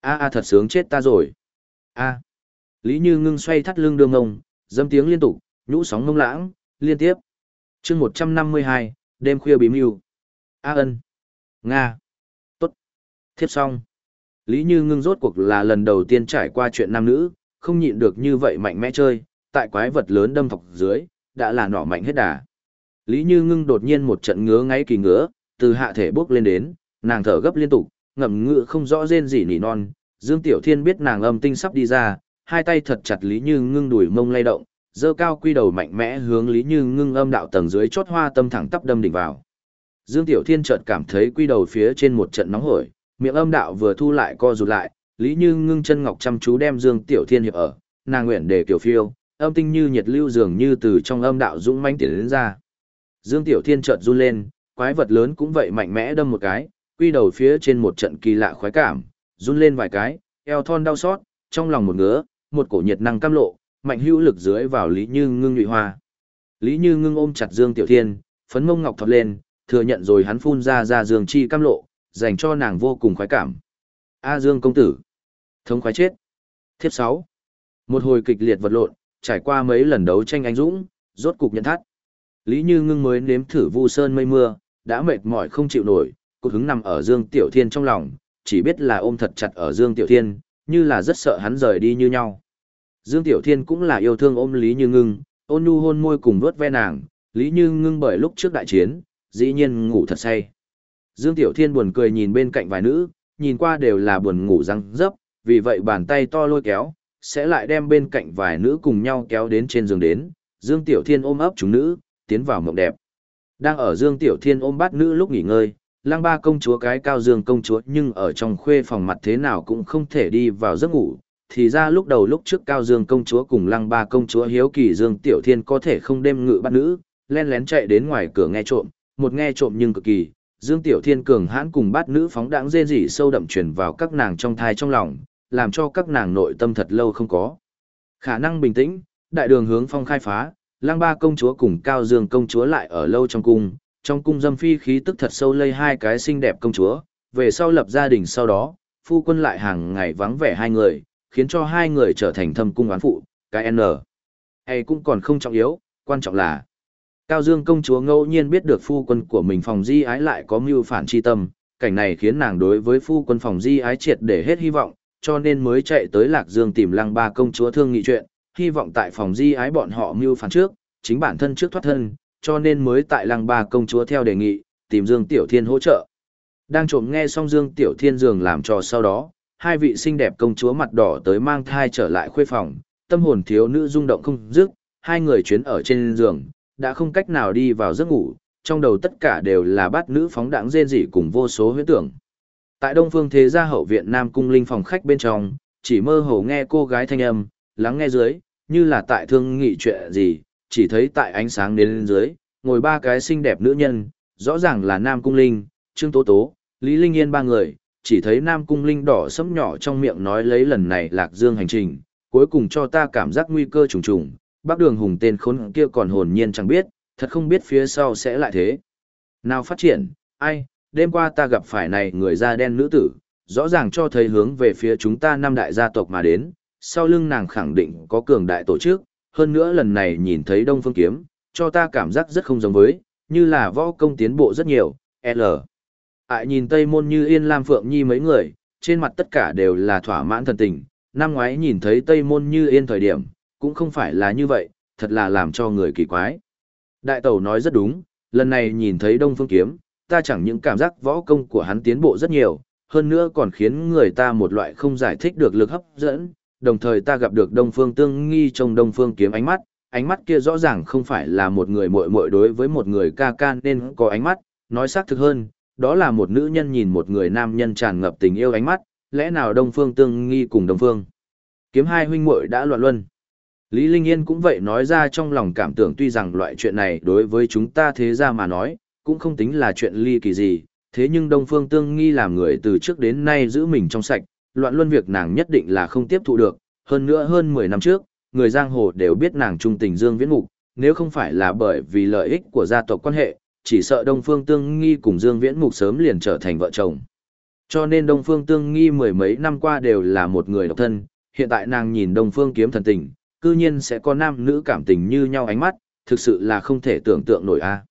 A A thật sướng chết ta rồi. A. Lý Như ngưng xoay thắt lưng đường ngông, dâm tiếng liên tục, nhũ sóng ngông lãng, liên tiếp. chương 152, đêm khuya bí mưu. A ân. Nga. Tốt. Thiếp xong. Lý Như ngưng rốt cuộc là lần đầu tiên trải qua chuyện nam nữ, không nhịn được như vậy mạnh mẽ chơi, tại quái vật lớn đâm thọc dưới, đã là nỏ mạnh hết đà. Lý Như ngưng đột nhiên một trận ngứa ngáy kỳ ngứa, từ hạ thể bốc lên đến, nàng thở gấp liên tục, ngậm ngựa không rõ rên gì nỉ non, Dương Tiểu Thiên biết nàng âm tinh sắp đi ra, hai tay thật chặt Lý Như ngưng đuổi mông lay động, dơ cao quy đầu mạnh mẽ hướng Lý Như ngưng âm đạo tầng dưới chót hoa tâm thẳng tắp đâm đỉnh vào. Dương Tiểu Thiên chợt cảm thấy quy đầu phía trên một trận nóng hổi, miệng âm đạo vừa thu lại co rụt lại, Lý Như ngưng chân ngọc chăm chú đem Dương Tiểu Thiên hiệp ở, nàng nguyện để Tiểu phiêu, âm tinh như nhiệt lưu dường như từ trong âm đạo dũng mãnh tiến đến ra. Dương Tiểu Thiên chợt run lên, quái vật lớn cũng vậy mạnh mẽ đâm một cái, quy đầu phía trên một trận kỳ lạ khoái cảm, run lên vài cái, eo thon đau xót, trong lòng một ngứa, một cổ nhiệt năng cam lộ, mạnh hữu lực dưới vào Lý Như Ngưng nhụy hoa. Lý Như Ngưng ôm chặt Dương Tiểu Thiên, phấn mông ngọc thọt lên, thừa nhận rồi hắn phun ra ra Dương chi cam lộ, dành cho nàng vô cùng khoái cảm. A Dương công tử, thống khoái chết. Thiếp 6. Một hồi kịch liệt vật lộn, trải qua mấy lần đấu tranh anh dũng, rốt cục nhận thắt. Lý Như Ngưng mới nếm thử vu sơn mây mưa, đã mệt mỏi không chịu nổi, cô hứng nằm ở Dương Tiểu Thiên trong lòng, chỉ biết là ôm thật chặt ở Dương Tiểu Thiên, như là rất sợ hắn rời đi như nhau. Dương Tiểu Thiên cũng là yêu thương ôm Lý Như Ngưng, ôn nhu hôn môi cùng vuốt ve nàng, Lý Như Ngưng bởi lúc trước đại chiến, dĩ nhiên ngủ thật say. Dương Tiểu Thiên buồn cười nhìn bên cạnh vài nữ, nhìn qua đều là buồn ngủ răng dấp, vì vậy bàn tay to lôi kéo, sẽ lại đem bên cạnh vài nữ cùng nhau kéo đến trên giường đến. Dương Tiểu Thiên ôm ấp chúng nữ, tiến vào mộng đẹp. Đang ở Dương Tiểu Thiên ôm bát nữ lúc nghỉ ngơi, lăng ba công chúa cái cao dương công chúa nhưng ở trong khuê phòng mặt thế nào cũng không thể đi vào giấc ngủ. Thì ra lúc đầu lúc trước cao dương công chúa cùng lăng ba công chúa hiếu kỳ Dương Tiểu Thiên có thể không đêm ngự bát nữ, len lén chạy đến ngoài cửa nghe trộm, một nghe trộm nhưng cực kỳ. Dương Tiểu Thiên cường hãn cùng bát nữ phóng đãng rên rỉ sâu đậm truyền vào các nàng trong thai trong lòng, làm cho các nàng nội tâm thật lâu không có. Khả năng bình tĩnh, đại đường hướng phong khai phá, lang ba công chúa cùng cao dương công chúa lại ở lâu trong cung, trong cung dâm phi khí tức thật sâu lây hai cái xinh đẹp công chúa, về sau lập gia đình sau đó, phu quân lại hàng ngày vắng vẻ hai người, khiến cho hai người trở thành thâm cung oán phụ, cái N. Hay cũng còn không trọng yếu, quan trọng là Cao Dương công chúa ngẫu nhiên biết được phu quân của mình phòng di ái lại có mưu phản chi tâm, cảnh này khiến nàng đối với phu quân phòng di ái triệt để hết hy vọng, cho nên mới chạy tới Lạc Dương tìm lăng ba công chúa thương nghị chuyện, hy vọng tại phòng di ái bọn họ mưu phản trước, chính bản thân trước thoát thân, cho nên mới tại lăng ba công chúa theo đề nghị, tìm Dương Tiểu Thiên hỗ trợ. Đang trộm nghe xong Dương Tiểu Thiên dường làm trò sau đó, hai vị xinh đẹp công chúa mặt đỏ tới mang thai trở lại khuê phòng, tâm hồn thiếu nữ rung động không dứt, hai người chuyến ở trên giường, đã không cách nào đi vào giấc ngủ, trong đầu tất cả đều là bát nữ phóng đãng rên rỉ cùng vô số huyễn tưởng. Tại Đông Phương Thế gia hậu viện Nam Cung Linh phòng khách bên trong, chỉ mơ hồ nghe cô gái thanh âm, lắng nghe dưới, như là tại thương nghị chuyện gì, chỉ thấy tại ánh sáng đến lên dưới, ngồi ba cái xinh đẹp nữ nhân, rõ ràng là Nam Cung Linh, Trương Tố Tố, Lý Linh Yên ba người, chỉ thấy Nam Cung Linh đỏ sẫm nhỏ trong miệng nói lấy lần này Lạc Dương hành trình, cuối cùng cho ta cảm giác nguy cơ trùng trùng, bác đường hùng tên khốn kia còn hồn nhiên chẳng biết, thật không biết phía sau sẽ lại thế. Nào phát triển, ai, đêm qua ta gặp phải này người da đen nữ tử, rõ ràng cho thấy hướng về phía chúng ta năm đại gia tộc mà đến, sau lưng nàng khẳng định có cường đại tổ chức, hơn nữa lần này nhìn thấy Đông Phương Kiếm, cho ta cảm giác rất không giống với, như là võ công tiến bộ rất nhiều, L. Ai nhìn Tây Môn như Yên Lam Phượng Nhi mấy người, trên mặt tất cả đều là thỏa mãn thần tình, năm ngoái nhìn thấy Tây Môn như Yên thời điểm, cũng không phải là như vậy, thật là làm cho người kỳ quái. Đại tẩu nói rất đúng, lần này nhìn thấy Đông Phương Kiếm, ta chẳng những cảm giác võ công của hắn tiến bộ rất nhiều, hơn nữa còn khiến người ta một loại không giải thích được lực hấp dẫn, đồng thời ta gặp được Đông Phương Tương Nghi trong Đông Phương Kiếm ánh mắt, ánh mắt kia rõ ràng không phải là một người muội muội đối với một người ca ca nên có ánh mắt, nói xác thực hơn, đó là một nữ nhân nhìn một người nam nhân tràn ngập tình yêu ánh mắt, lẽ nào Đông Phương Tương Nghi cùng Đông Phương Kiếm hai huynh muội đã loạn luân. Lý Linh Yên cũng vậy nói ra trong lòng cảm tưởng tuy rằng loại chuyện này đối với chúng ta thế ra mà nói, cũng không tính là chuyện ly kỳ gì, thế nhưng Đông Phương Tương Nghi làm người từ trước đến nay giữ mình trong sạch, loạn luân việc nàng nhất định là không tiếp thụ được, hơn nữa hơn 10 năm trước, người giang hồ đều biết nàng trung tình Dương Viễn Mục, nếu không phải là bởi vì lợi ích của gia tộc quan hệ, chỉ sợ Đông Phương Tương Nghi cùng Dương Viễn Mục sớm liền trở thành vợ chồng. Cho nên Đông Phương Tương Nghi mười mấy năm qua đều là một người độc thân, hiện tại nàng nhìn Đông Phương kiếm thần tình, cư nhiên sẽ có nam nữ cảm tình như nhau ánh mắt, thực sự là không thể tưởng tượng nổi a.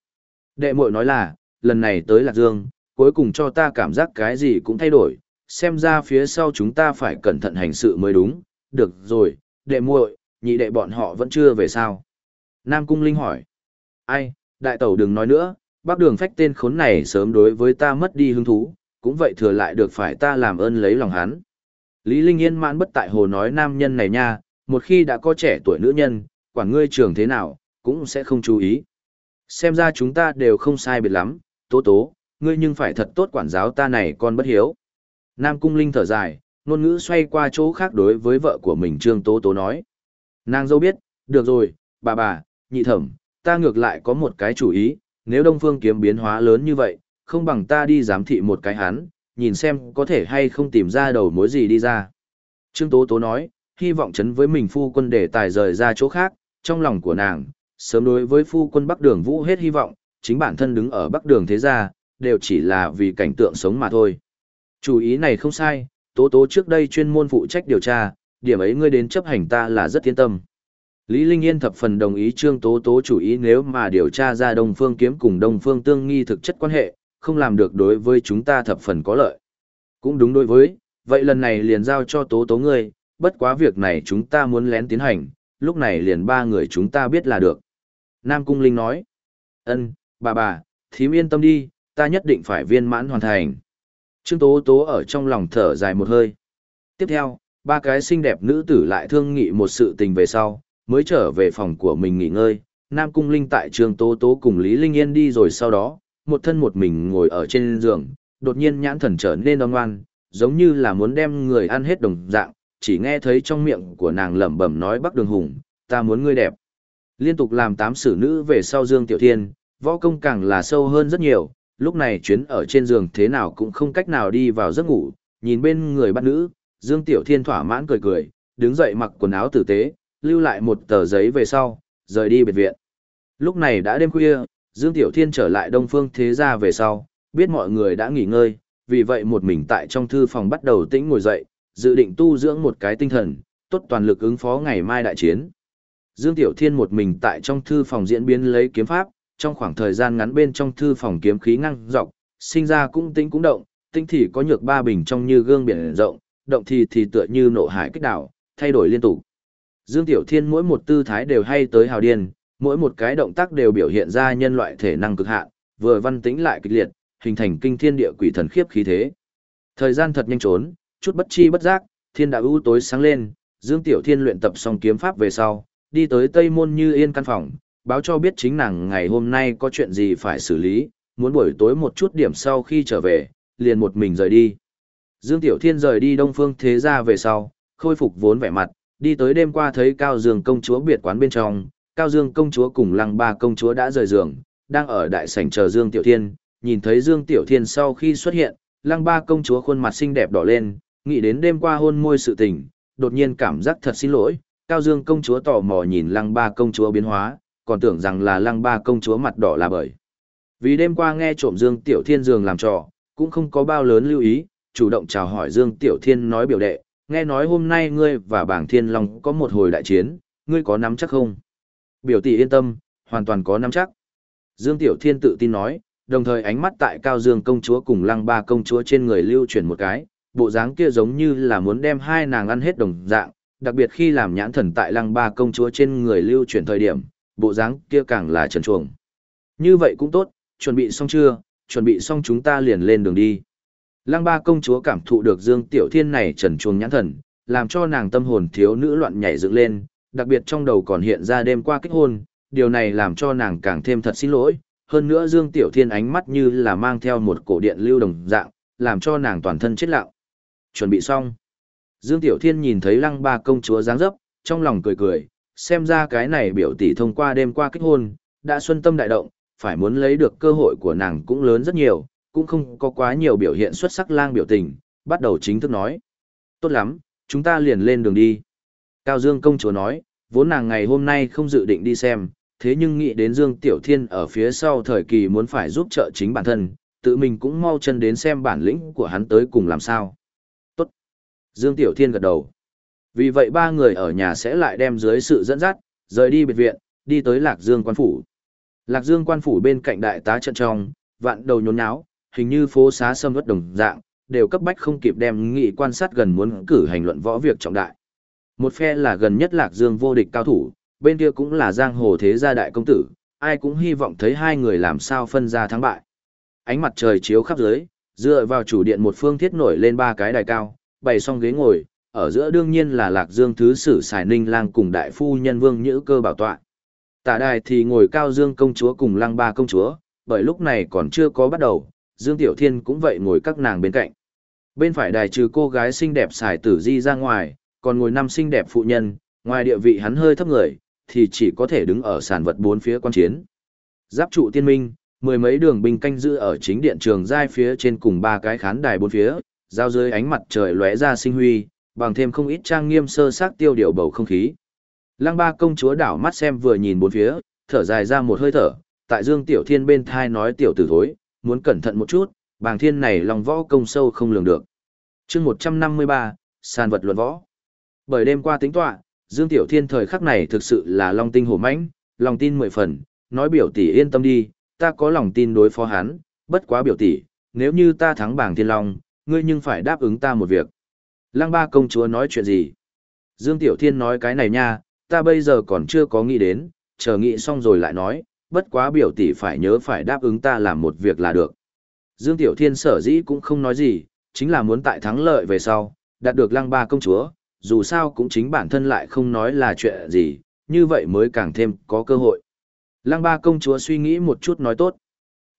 Đệ muội nói là, lần này tới Lạc Dương, cuối cùng cho ta cảm giác cái gì cũng thay đổi, xem ra phía sau chúng ta phải cẩn thận hành sự mới đúng. Được rồi, đệ muội, nhị đệ bọn họ vẫn chưa về sao? Nam Cung Linh hỏi. Ai, đại tẩu đừng nói nữa, bác đường phách tên khốn này sớm đối với ta mất đi hứng thú, cũng vậy thừa lại được phải ta làm ơn lấy lòng hắn. Lý Linh Yên mãn bất tại hồ nói nam nhân này nha, một khi đã có trẻ tuổi nữ nhân, quản ngươi trưởng thế nào, cũng sẽ không chú ý. Xem ra chúng ta đều không sai biệt lắm, tố tố, ngươi nhưng phải thật tốt quản giáo ta này con bất hiếu. Nam Cung Linh thở dài, ngôn ngữ xoay qua chỗ khác đối với vợ của mình Trương Tố Tố nói. Nàng dâu biết, được rồi, bà bà, nhị thẩm, ta ngược lại có một cái chủ ý, nếu Đông Phương kiếm biến hóa lớn như vậy, không bằng ta đi giám thị một cái hắn, nhìn xem có thể hay không tìm ra đầu mối gì đi ra. Trương Tố Tố nói, hy vọng chấn với mình phu quân để tài rời ra chỗ khác, trong lòng của nàng, sớm đối với phu quân Bắc Đường Vũ hết hy vọng, chính bản thân đứng ở Bắc Đường thế gia, đều chỉ là vì cảnh tượng sống mà thôi. Chủ ý này không sai, Tố Tố trước đây chuyên môn phụ trách điều tra, điểm ấy ngươi đến chấp hành ta là rất yên tâm. Lý Linh Yên thập phần đồng ý Trương Tố Tố chủ ý nếu mà điều tra ra Đông Phương Kiếm cùng Đông Phương Tương Nghi thực chất quan hệ, không làm được đối với chúng ta thập phần có lợi. Cũng đúng đối với, vậy lần này liền giao cho Tố Tố ngươi, bất quá việc này chúng ta muốn lén tiến hành, lúc này liền ba người chúng ta biết là được. Nam Cung Linh nói, ân, bà bà, thím yên tâm đi, ta nhất định phải viên mãn hoàn thành. Trương Tố Tố ở trong lòng thở dài một hơi. Tiếp theo, ba cái xinh đẹp nữ tử lại thương nghị một sự tình về sau, mới trở về phòng của mình nghỉ ngơi. Nam Cung Linh tại Trương Tố Tố cùng Lý Linh Yên đi rồi sau đó, một thân một mình ngồi ở trên giường, đột nhiên nhãn thần trở nên đoan ngoan, giống như là muốn đem người ăn hết đồng dạng, chỉ nghe thấy trong miệng của nàng lẩm bẩm nói Bắc Đường Hùng, ta muốn ngươi đẹp. Liên tục làm tám sử nữ về sau Dương Tiểu Thiên, võ công càng là sâu hơn rất nhiều, lúc này chuyến ở trên giường thế nào cũng không cách nào đi vào giấc ngủ, nhìn bên người bắt nữ, Dương Tiểu Thiên thỏa mãn cười cười, đứng dậy mặc quần áo tử tế, lưu lại một tờ giấy về sau, rời đi biệt viện. Lúc này đã đêm khuya, Dương Tiểu Thiên trở lại Đông Phương Thế Gia về sau, biết mọi người đã nghỉ ngơi, vì vậy một mình tại trong thư phòng bắt đầu tĩnh ngồi dậy, dự định tu dưỡng một cái tinh thần, tốt toàn lực ứng phó ngày mai đại chiến. Dương Tiểu Thiên một mình tại trong thư phòng diễn biến lấy kiếm pháp, trong khoảng thời gian ngắn bên trong thư phòng kiếm khí ngăng dọc, sinh ra cũng tĩnh cũng động, tinh thì có nhược ba bình trong như gương biển rộng, động thì thì tựa như nộ hải kích đảo, thay đổi liên tục. Dương Tiểu Thiên mỗi một tư thái đều hay tới hào điên, mỗi một cái động tác đều biểu hiện ra nhân loại thể năng cực hạn, vừa văn tĩnh lại kịch liệt, hình thành kinh thiên địa quỷ thần khiếp khí thế. Thời gian thật nhanh trốn, chút bất chi bất giác, thiên đạo ưu tối sáng lên, Dương Tiểu Thiên luyện tập xong kiếm pháp về sau, đi tới Tây Môn Như Yên căn phòng, báo cho biết chính nàng ngày hôm nay có chuyện gì phải xử lý, muốn buổi tối một chút điểm sau khi trở về, liền một mình rời đi. Dương Tiểu Thiên rời đi Đông Phương Thế Gia về sau, khôi phục vốn vẻ mặt, đi tới đêm qua thấy Cao Dương công chúa biệt quán bên trong, Cao Dương công chúa cùng Lăng Ba công chúa đã rời giường, đang ở đại sảnh chờ Dương Tiểu Thiên, nhìn thấy Dương Tiểu Thiên sau khi xuất hiện, Lăng Ba công chúa khuôn mặt xinh đẹp đỏ lên, nghĩ đến đêm qua hôn môi sự tình, đột nhiên cảm giác thật xin lỗi, Cao Dương công chúa tò mò nhìn Lăng Ba công chúa biến hóa, còn tưởng rằng là Lăng Ba công chúa mặt đỏ là bởi. Vì đêm qua nghe trộm Dương Tiểu Thiên giường làm trò, cũng không có bao lớn lưu ý, chủ động chào hỏi Dương Tiểu Thiên nói biểu đệ, nghe nói hôm nay ngươi và bảng Thiên Long có một hồi đại chiến, ngươi có nắm chắc không? Biểu tỷ yên tâm, hoàn toàn có nắm chắc. Dương Tiểu Thiên tự tin nói, đồng thời ánh mắt tại Cao Dương công chúa cùng Lăng Ba công chúa trên người lưu chuyển một cái, bộ dáng kia giống như là muốn đem hai nàng ăn hết đồng dạng, đặc biệt khi làm nhãn thần tại Lăng Ba công chúa trên người lưu chuyển thời điểm, bộ dáng kia càng là trần truồng. Như vậy cũng tốt, chuẩn bị xong chưa, chuẩn bị xong chúng ta liền lên đường đi. Lăng ba công chúa cảm thụ được Dương Tiểu Thiên này trần chuồng nhãn thần, làm cho nàng tâm hồn thiếu nữ loạn nhảy dựng lên, đặc biệt trong đầu còn hiện ra đêm qua kết hôn, điều này làm cho nàng càng thêm thật xin lỗi. Hơn nữa Dương Tiểu Thiên ánh mắt như là mang theo một cổ điện lưu đồng dạng, làm cho nàng toàn thân chết lặng. Chuẩn bị xong. Dương Tiểu Thiên nhìn thấy lăng ba công chúa dáng dấp, trong lòng cười cười, xem ra cái này biểu tỷ thông qua đêm qua kết hôn, đã xuân tâm đại động, phải muốn lấy được cơ hội của nàng cũng lớn rất nhiều, cũng không có quá nhiều biểu hiện xuất sắc lang biểu tình, bắt đầu chính thức nói. Tốt lắm, chúng ta liền lên đường đi. Cao Dương công chúa nói, vốn nàng ngày hôm nay không dự định đi xem, thế nhưng nghĩ đến Dương Tiểu Thiên ở phía sau thời kỳ muốn phải giúp trợ chính bản thân, tự mình cũng mau chân đến xem bản lĩnh của hắn tới cùng làm sao. Tốt. Dương Tiểu Thiên gật đầu. Vì vậy ba người ở nhà sẽ lại đem dưới sự dẫn dắt, rời đi biệt viện, đi tới Lạc Dương quan phủ. Lạc Dương quan phủ bên cạnh đại tá trận trong, vạn đầu nhốn nháo, hình như phố xá sâm vất đồng dạng, đều cấp bách không kịp đem nghị quan sát gần muốn cử hành luận võ việc trọng đại. Một phe là gần nhất Lạc Dương vô địch cao thủ, bên kia cũng là giang hồ thế gia đại công tử, ai cũng hy vọng thấy hai người làm sao phân ra thắng bại. Ánh mặt trời chiếu khắp dưới, dựa vào chủ điện một phương thiết nổi lên ba cái đài cao, bày xong ghế ngồi, ở giữa đương nhiên là Lạc Dương thứ sử Sài Ninh Lang cùng đại phu nhân Vương Nhữ Cơ bảo tọa. Tả đài thì ngồi Cao Dương công chúa cùng Lăng Ba công chúa, bởi lúc này còn chưa có bắt đầu, Dương Tiểu Thiên cũng vậy ngồi các nàng bên cạnh. Bên phải đài trừ cô gái xinh đẹp xài tử di ra ngoài, còn ngồi năm xinh đẹp phụ nhân, ngoài địa vị hắn hơi thấp người, thì chỉ có thể đứng ở sàn vật bốn phía quan chiến. Giáp trụ tiên minh, mười mấy đường binh canh giữ ở chính điện trường giai phía trên cùng ba cái khán đài bốn phía, giao dưới ánh mặt trời lóe ra sinh huy, bằng thêm không ít trang nghiêm sơ sát tiêu điều bầu không khí. Lăng ba công chúa đảo mắt xem vừa nhìn bốn phía, thở dài ra một hơi thở, tại Dương Tiểu Thiên bên thai nói tiểu tử thối, muốn cẩn thận một chút, bàng thiên này lòng võ công sâu không lường được. chương 153, sàn vật luận võ. Bởi đêm qua tính tọa, Dương Tiểu Thiên thời khắc này thực sự là long tinh hổ mãnh, lòng tin mười phần, nói biểu tỷ yên tâm đi, ta có lòng tin đối phó hắn, bất quá biểu tỷ, nếu như ta thắng bảng thiên long, ngươi nhưng phải đáp ứng ta một việc. Lăng ba công chúa nói chuyện gì? Dương Tiểu Thiên nói cái này nha, ta bây giờ còn chưa có nghĩ đến, chờ nghĩ xong rồi lại nói, bất quá biểu tỷ phải nhớ phải đáp ứng ta làm một việc là được. Dương Tiểu Thiên sở dĩ cũng không nói gì, chính là muốn tại thắng lợi về sau, đạt được lăng ba công chúa, dù sao cũng chính bản thân lại không nói là chuyện gì, như vậy mới càng thêm có cơ hội. Lăng ba công chúa suy nghĩ một chút nói tốt.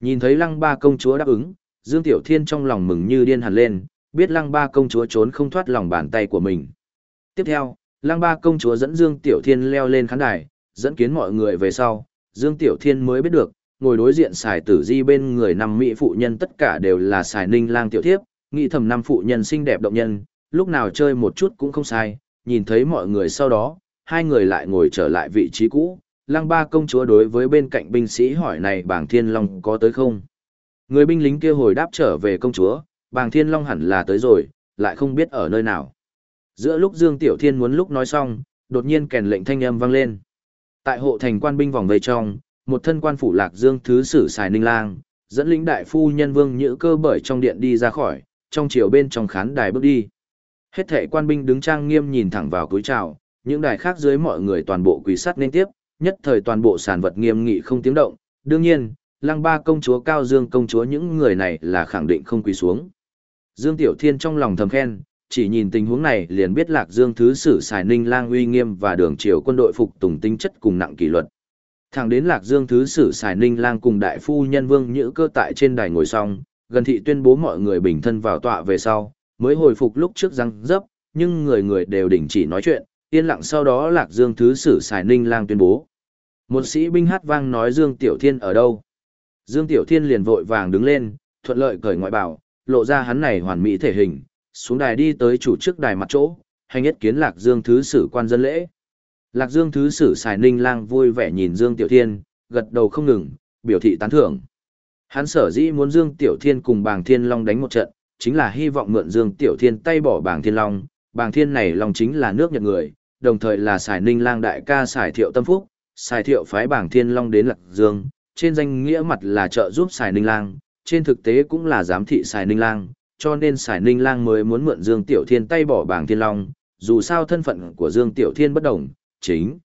Nhìn thấy lăng ba công chúa đáp ứng, Dương Tiểu Thiên trong lòng mừng như điên hẳn lên, biết lăng ba công chúa trốn không thoát lòng bàn tay của mình. Tiếp theo, lăng ba công chúa dẫn Dương Tiểu Thiên leo lên khán đài, dẫn kiến mọi người về sau, Dương Tiểu Thiên mới biết được, ngồi đối diện xài tử di bên người năm mỹ phụ nhân tất cả đều là xài ninh lang tiểu thiếp, nghĩ thầm năm phụ nhân xinh đẹp động nhân, lúc nào chơi một chút cũng không sai, nhìn thấy mọi người sau đó, hai người lại ngồi trở lại vị trí cũ, lăng ba công chúa đối với bên cạnh binh sĩ hỏi này bảng thiên long có tới không. Người binh lính kia hồi đáp trở về công chúa, bàng thiên long hẳn là tới rồi, lại không biết ở nơi nào. Giữa lúc Dương Tiểu Thiên muốn lúc nói xong, đột nhiên kèn lệnh thanh âm vang lên. Tại hộ thành quan binh vòng vây trong, một thân quan phủ lạc Dương thứ sử xài ninh lang, dẫn lĩnh đại phu nhân vương nhữ cơ bởi trong điện đi ra khỏi, trong chiều bên trong khán đài bước đi. Hết thệ quan binh đứng trang nghiêm nhìn thẳng vào cúi chào, những đài khác dưới mọi người toàn bộ quỳ sắt nên tiếp, nhất thời toàn bộ sản vật nghiêm nghị không tiếng động. Đương nhiên, lăng ba công chúa cao dương công chúa những người này là khẳng định không quỳ xuống. Dương Tiểu Thiên trong lòng thầm khen, chỉ nhìn tình huống này liền biết Lạc Dương thứ sử xài ninh lang uy nghiêm và đường triều quân đội phục tùng tinh chất cùng nặng kỷ luật. Thẳng đến Lạc Dương thứ sử xài ninh lang cùng đại phu nhân vương nhữ cơ tại trên đài ngồi xong, gần thị tuyên bố mọi người bình thân vào tọa về sau, mới hồi phục lúc trước răng dấp, nhưng người người đều đình chỉ nói chuyện, yên lặng sau đó Lạc Dương thứ sử xài ninh lang tuyên bố. Một sĩ binh hát vang nói Dương Tiểu Thiên ở đâu? Dương Tiểu Thiên liền vội vàng đứng lên, thuận lợi cởi ngoại bảo, lộ ra hắn này hoàn mỹ thể hình, xuống đài đi tới chủ trước đài mặt chỗ, hành nhất kiến Lạc Dương thứ sử quan dân lễ. Lạc Dương thứ sử xài ninh lang vui vẻ nhìn Dương Tiểu Thiên, gật đầu không ngừng, biểu thị tán thưởng. Hắn sở dĩ muốn Dương Tiểu Thiên cùng Bàng Thiên Long đánh một trận, chính là hy vọng mượn Dương Tiểu Thiên tay bỏ Bàng Thiên Long, Bàng Thiên này Long chính là nước Nhật người, đồng thời là xài ninh lang đại ca xài thiệu tâm phúc, xài thiệu phái Bàng Thiên Long đến Lạc Dương, trên danh nghĩa mặt là trợ giúp xài ninh lang, trên thực tế cũng là giám thị xài ninh lang, cho nên xài ninh lang mới muốn mượn Dương Tiểu Thiên tay bỏ Bảng Thiên Long, dù sao thân phận của Dương Tiểu Thiên bất đồng, chính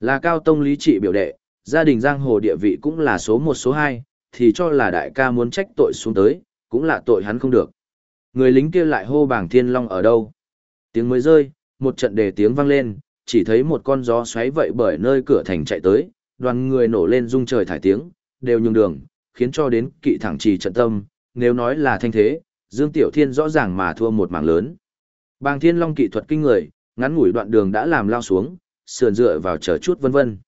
là cao tông lý trị biểu đệ, gia đình giang hồ địa vị cũng là số một số hai, thì cho là đại ca muốn trách tội xuống tới, cũng là tội hắn không được. Người lính kia lại hô bảng thiên long ở đâu. Tiếng mới rơi, một trận đề tiếng vang lên, chỉ thấy một con gió xoáy vậy bởi nơi cửa thành chạy tới, đoàn người nổ lên rung trời thải tiếng, đều nhường đường, khiến cho đến kỵ thẳng trì trận tâm, nếu nói là thanh thế, Dương Tiểu Thiên rõ ràng mà thua một mảng lớn. Bàng Thiên Long kỹ thuật kinh người, ngắn ngủi đoạn đường đã làm lao xuống, sườn dựa vào chờ chút vân vân.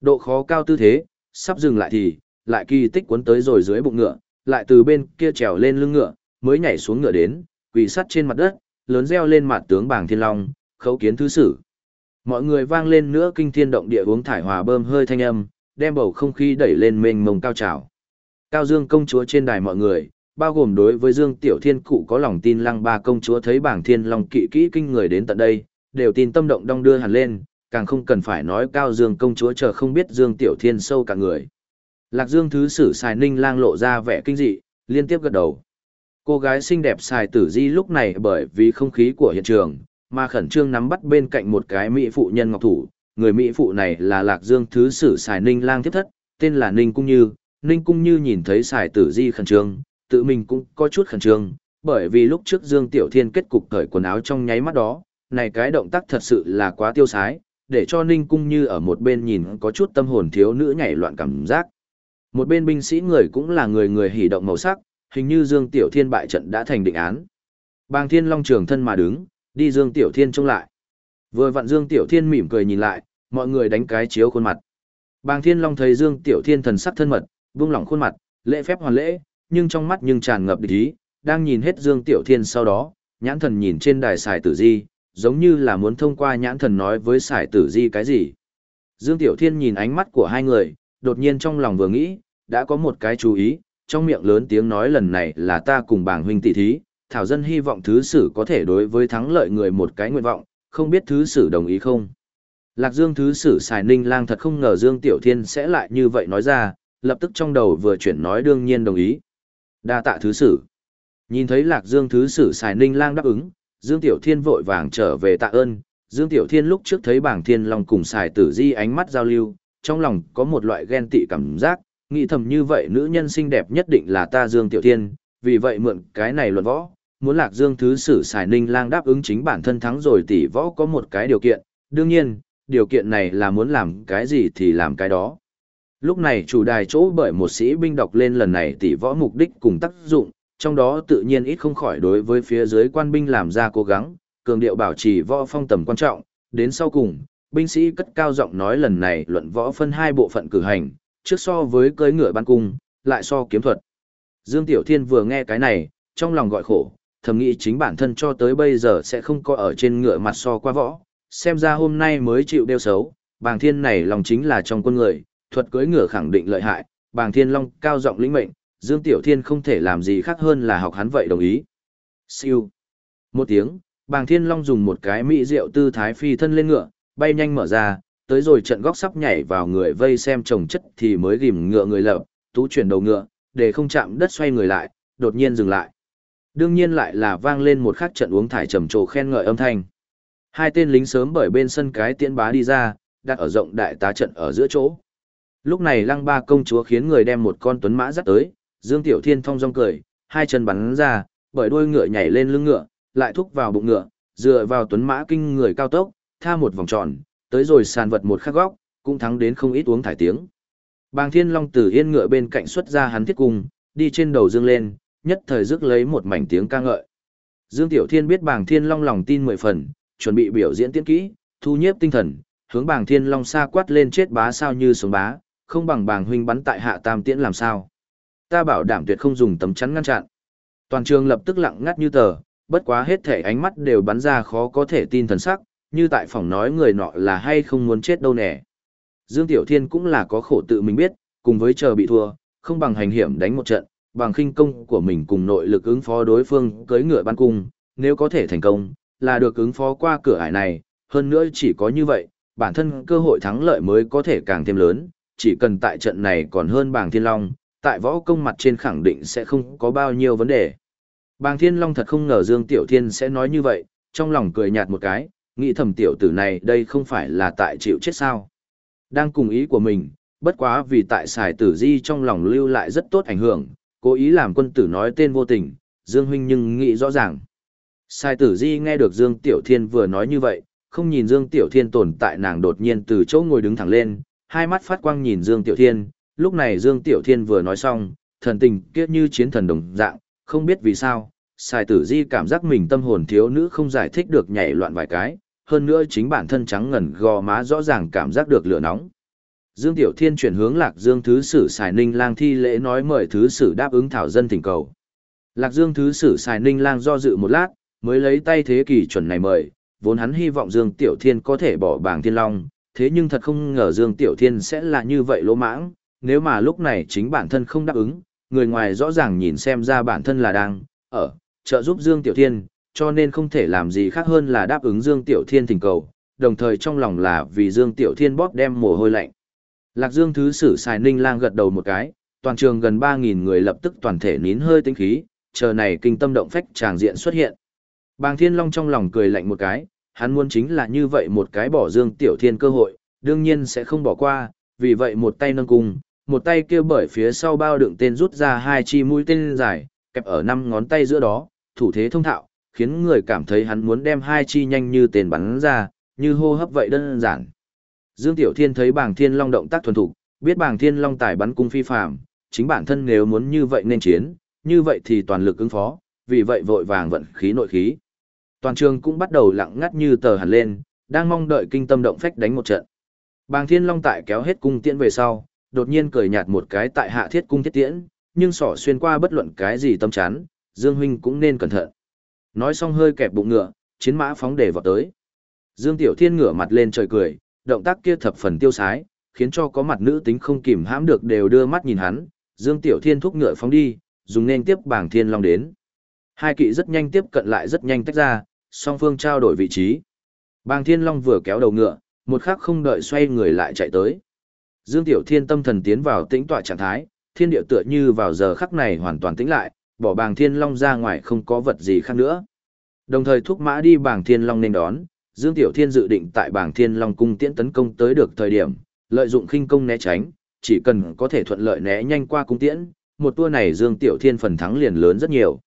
Độ khó cao tư thế, sắp dừng lại thì, lại kỳ tích cuốn tới rồi dưới bụng ngựa, lại từ bên kia trèo lên lưng ngựa, mới nhảy xuống ngựa đến, quỳ sắt trên mặt đất, lớn reo lên mặt tướng Bàng thiên long, khấu kiến thứ sử. Mọi người vang lên nữa kinh thiên động địa uống thải hòa bơm hơi thanh âm, đem bầu không khí đẩy lên mênh mông cao trào. Cao Dương công chúa trên đài mọi người, bao gồm đối với Dương Tiểu Thiên cụ có lòng tin lăng ba công chúa thấy bảng thiên long kỵ kỹ kinh người đến tận đây, đều tin tâm động đong đưa hẳn lên, càng không cần phải nói cao dương công chúa chờ không biết dương tiểu thiên sâu cả người. Lạc dương thứ sử xài ninh lang lộ ra vẻ kinh dị liên tiếp gật đầu. Cô gái xinh đẹp xài tử di lúc này bởi vì không khí của hiện trường mà khẩn trương nắm bắt bên cạnh một cái mỹ phụ nhân ngọc thủ. Người mỹ phụ này là lạc dương thứ sử xài ninh lang tiếp thất tên là ninh cung như ninh cung như nhìn thấy xài tử di khẩn trương tự mình cũng có chút khẩn trương bởi vì lúc trước dương tiểu thiên kết cục cởi quần áo trong nháy mắt đó này cái động tác thật sự là quá tiêu sái để cho Ninh Cung như ở một bên nhìn có chút tâm hồn thiếu nữ nhảy loạn cảm giác. Một bên binh sĩ người cũng là người người hỉ động màu sắc, hình như Dương Tiểu Thiên bại trận đã thành định án. Bàng Thiên Long trường thân mà đứng, đi Dương Tiểu Thiên trông lại. Vừa vặn Dương Tiểu Thiên mỉm cười nhìn lại, mọi người đánh cái chiếu khuôn mặt. Bàng Thiên Long thấy Dương Tiểu Thiên thần sắc thân mật, buông lỏng khuôn mặt, lễ phép hoàn lễ, nhưng trong mắt nhưng tràn ngập địch ý, đang nhìn hết Dương Tiểu Thiên sau đó, nhãn thần nhìn trên đài xài tử di, giống như là muốn thông qua nhãn thần nói với sải tử di cái gì. Dương Tiểu Thiên nhìn ánh mắt của hai người, đột nhiên trong lòng vừa nghĩ, đã có một cái chú ý, trong miệng lớn tiếng nói lần này là ta cùng bảng huynh tỷ thí, Thảo Dân hy vọng thứ sử có thể đối với thắng lợi người một cái nguyện vọng, không biết thứ sử đồng ý không. Lạc Dương thứ sử xài ninh lang thật không ngờ Dương Tiểu Thiên sẽ lại như vậy nói ra, lập tức trong đầu vừa chuyển nói đương nhiên đồng ý. đa tạ thứ sử. Nhìn thấy Lạc Dương thứ sử xài ninh lang đáp ứng, Dương Tiểu Thiên vội vàng trở về tạ ơn, Dương Tiểu Thiên lúc trước thấy bảng thiên long cùng xài tử di ánh mắt giao lưu, trong lòng có một loại ghen tị cảm giác, nghĩ thầm như vậy nữ nhân xinh đẹp nhất định là ta Dương Tiểu Thiên, vì vậy mượn cái này luận võ, muốn lạc Dương thứ sử xài ninh lang đáp ứng chính bản thân thắng rồi tỷ võ có một cái điều kiện, đương nhiên, điều kiện này là muốn làm cái gì thì làm cái đó. Lúc này chủ đài chỗ bởi một sĩ binh đọc lên lần này tỷ võ mục đích cùng tác dụng, trong đó tự nhiên ít không khỏi đối với phía dưới quan binh làm ra cố gắng, cường điệu bảo trì võ phong tầm quan trọng, đến sau cùng, binh sĩ cất cao giọng nói lần này luận võ phân hai bộ phận cử hành, trước so với cưỡi ngựa ban cung, lại so kiếm thuật. Dương Tiểu Thiên vừa nghe cái này, trong lòng gọi khổ, thầm nghĩ chính bản thân cho tới bây giờ sẽ không có ở trên ngựa mặt so qua võ, xem ra hôm nay mới chịu đeo xấu, bàng thiên này lòng chính là trong quân người, thuật cưỡi ngựa khẳng định lợi hại, bàng thiên long cao giọng lĩnh mệnh, Dương Tiểu Thiên không thể làm gì khác hơn là học hắn vậy đồng ý. Siêu. Một tiếng, bàng thiên long dùng một cái mỹ rượu tư thái phi thân lên ngựa, bay nhanh mở ra, tới rồi trận góc sắp nhảy vào người vây xem trồng chất thì mới gìm ngựa người lợp, tú chuyển đầu ngựa, để không chạm đất xoay người lại, đột nhiên dừng lại. Đương nhiên lại là vang lên một khắc trận uống thải trầm trồ khen ngợi âm thanh. Hai tên lính sớm bởi bên sân cái tiễn bá đi ra, đặt ở rộng đại tá trận ở giữa chỗ. Lúc này lăng ba công chúa khiến người đem một con tuấn mã dắt tới, Dương Tiểu Thiên thong dong cười, hai chân bắn ra, bởi đuôi ngựa nhảy lên lưng ngựa, lại thúc vào bụng ngựa, dựa vào tuấn mã kinh người cao tốc, tha một vòng tròn, tới rồi sàn vật một khắc góc, cũng thắng đến không ít uống thải tiếng. Bàng Thiên Long từ yên ngựa bên cạnh xuất ra hắn thiết cung, đi trên đầu dương lên, nhất thời rước lấy một mảnh tiếng ca ngợi. Dương Tiểu Thiên biết Bàng Thiên Long lòng tin mười phần, chuẩn bị biểu diễn tiến kỹ, thu nhiếp tinh thần, hướng Bàng Thiên Long xa quát lên chết bá sao như sống bá, không bằng Bàng huynh bắn tại hạ tam tiễn làm sao. Ta bảo đảm tuyệt không dùng tấm chắn ngăn chặn. Toàn trường lập tức lặng ngắt như tờ, bất quá hết thể ánh mắt đều bắn ra khó có thể tin thần sắc, như tại phòng nói người nọ là hay không muốn chết đâu nè. Dương Tiểu Thiên cũng là có khổ tự mình biết, cùng với chờ bị thua, không bằng hành hiểm đánh một trận, bằng khinh công của mình cùng nội lực ứng phó đối phương cưới ngựa ban cung, nếu có thể thành công, là được ứng phó qua cửa ải này, hơn nữa chỉ có như vậy, bản thân cơ hội thắng lợi mới có thể càng thêm lớn, chỉ cần tại trận này còn hơn bàng thiên long, tại võ công mặt trên khẳng định sẽ không có bao nhiêu vấn đề. Bàng Thiên Long thật không ngờ Dương Tiểu Thiên sẽ nói như vậy, trong lòng cười nhạt một cái, nghĩ thầm tiểu tử này đây không phải là tại chịu chết sao. Đang cùng ý của mình, bất quá vì tại xài tử di trong lòng lưu lại rất tốt ảnh hưởng, cố ý làm quân tử nói tên vô tình, Dương Huynh nhưng nghĩ rõ ràng. Sai tử di nghe được Dương Tiểu Thiên vừa nói như vậy, không nhìn Dương Tiểu Thiên tồn tại nàng đột nhiên từ chỗ ngồi đứng thẳng lên, hai mắt phát quang nhìn Dương Tiểu Thiên, lúc này Dương Tiểu Thiên vừa nói xong, thần tình kiết như chiến thần đồng dạng, không biết vì sao, Sai tử di cảm giác mình tâm hồn thiếu nữ không giải thích được nhảy loạn vài cái, hơn nữa chính bản thân trắng ngần gò má rõ ràng cảm giác được lửa nóng. Dương Tiểu Thiên chuyển hướng Lạc Dương Thứ Sử Sài Ninh Lang thi lễ nói mời Thứ Sử đáp ứng thảo dân thỉnh cầu. Lạc Dương Thứ Sử Sài Ninh Lang do dự một lát, mới lấy tay thế kỷ chuẩn này mời, vốn hắn hy vọng Dương Tiểu Thiên có thể bỏ bảng thiên long, thế nhưng thật không ngờ Dương Tiểu Thiên sẽ là như vậy lỗ mãng, nếu mà lúc này chính bản thân không đáp ứng, người ngoài rõ ràng nhìn xem ra bản thân là đang, ở, trợ giúp Dương Tiểu Thiên, cho nên không thể làm gì khác hơn là đáp ứng Dương Tiểu Thiên thỉnh cầu, đồng thời trong lòng là vì Dương Tiểu Thiên bóp đem mồ hôi lạnh. Lạc Dương Thứ Sử Sài Ninh Lang gật đầu một cái, toàn trường gần 3.000 người lập tức toàn thể nín hơi tinh khí, chờ này kinh tâm động phách tràng diện xuất hiện. Bàng Thiên Long trong lòng cười lạnh một cái, hắn muốn chính là như vậy một cái bỏ Dương Tiểu Thiên cơ hội, đương nhiên sẽ không bỏ qua, vì vậy một tay nâng cung, một tay kia bởi phía sau bao đựng tên rút ra hai chi mũi tên dài, kẹp ở năm ngón tay giữa đó, thủ thế thông thạo, khiến người cảm thấy hắn muốn đem hai chi nhanh như tên bắn ra, như hô hấp vậy đơn giản. Dương Tiểu Thiên thấy bảng thiên long động tác thuần thục, biết bảng thiên long tài bắn cung phi phàm, chính bản thân nếu muốn như vậy nên chiến, như vậy thì toàn lực ứng phó, vì vậy vội vàng vận khí nội khí. Toàn trường cũng bắt đầu lặng ngắt như tờ hẳn lên, đang mong đợi kinh tâm động phách đánh một trận. Bàng Thiên Long tại kéo hết cung tiễn về sau, đột nhiên cười nhạt một cái tại hạ thiết cung thiết tiễn, nhưng sỏ xuyên qua bất luận cái gì tâm chán, Dương huynh cũng nên cẩn thận. Nói xong hơi kẹp bụng ngựa, chiến mã phóng để vào tới. Dương Tiểu Thiên ngửa mặt lên trời cười, động tác kia thập phần tiêu sái, khiến cho có mặt nữ tính không kìm hãm được đều đưa mắt nhìn hắn. Dương Tiểu Thiên thúc ngựa phóng đi, dùng nên tiếp bảng thiên long đến. Hai kỵ rất nhanh tiếp cận lại rất nhanh tách ra, song phương trao đổi vị trí. Bàng thiên long vừa kéo đầu ngựa, một khắc không đợi xoay người lại chạy tới. Dương Tiểu Thiên tâm thần tiến vào tĩnh tọa trạng thái, thiên địa tựa như vào giờ khắc này hoàn toàn tĩnh lại, bỏ bàng thiên long ra ngoài không có vật gì khác nữa. Đồng thời thúc mã đi bàng thiên long nên đón, Dương Tiểu Thiên dự định tại bàng thiên long cung tiễn tấn công tới được thời điểm, lợi dụng khinh công né tránh, chỉ cần có thể thuận lợi né nhanh qua cung tiễn, một tour này Dương Tiểu Thiên phần thắng liền lớn rất nhiều.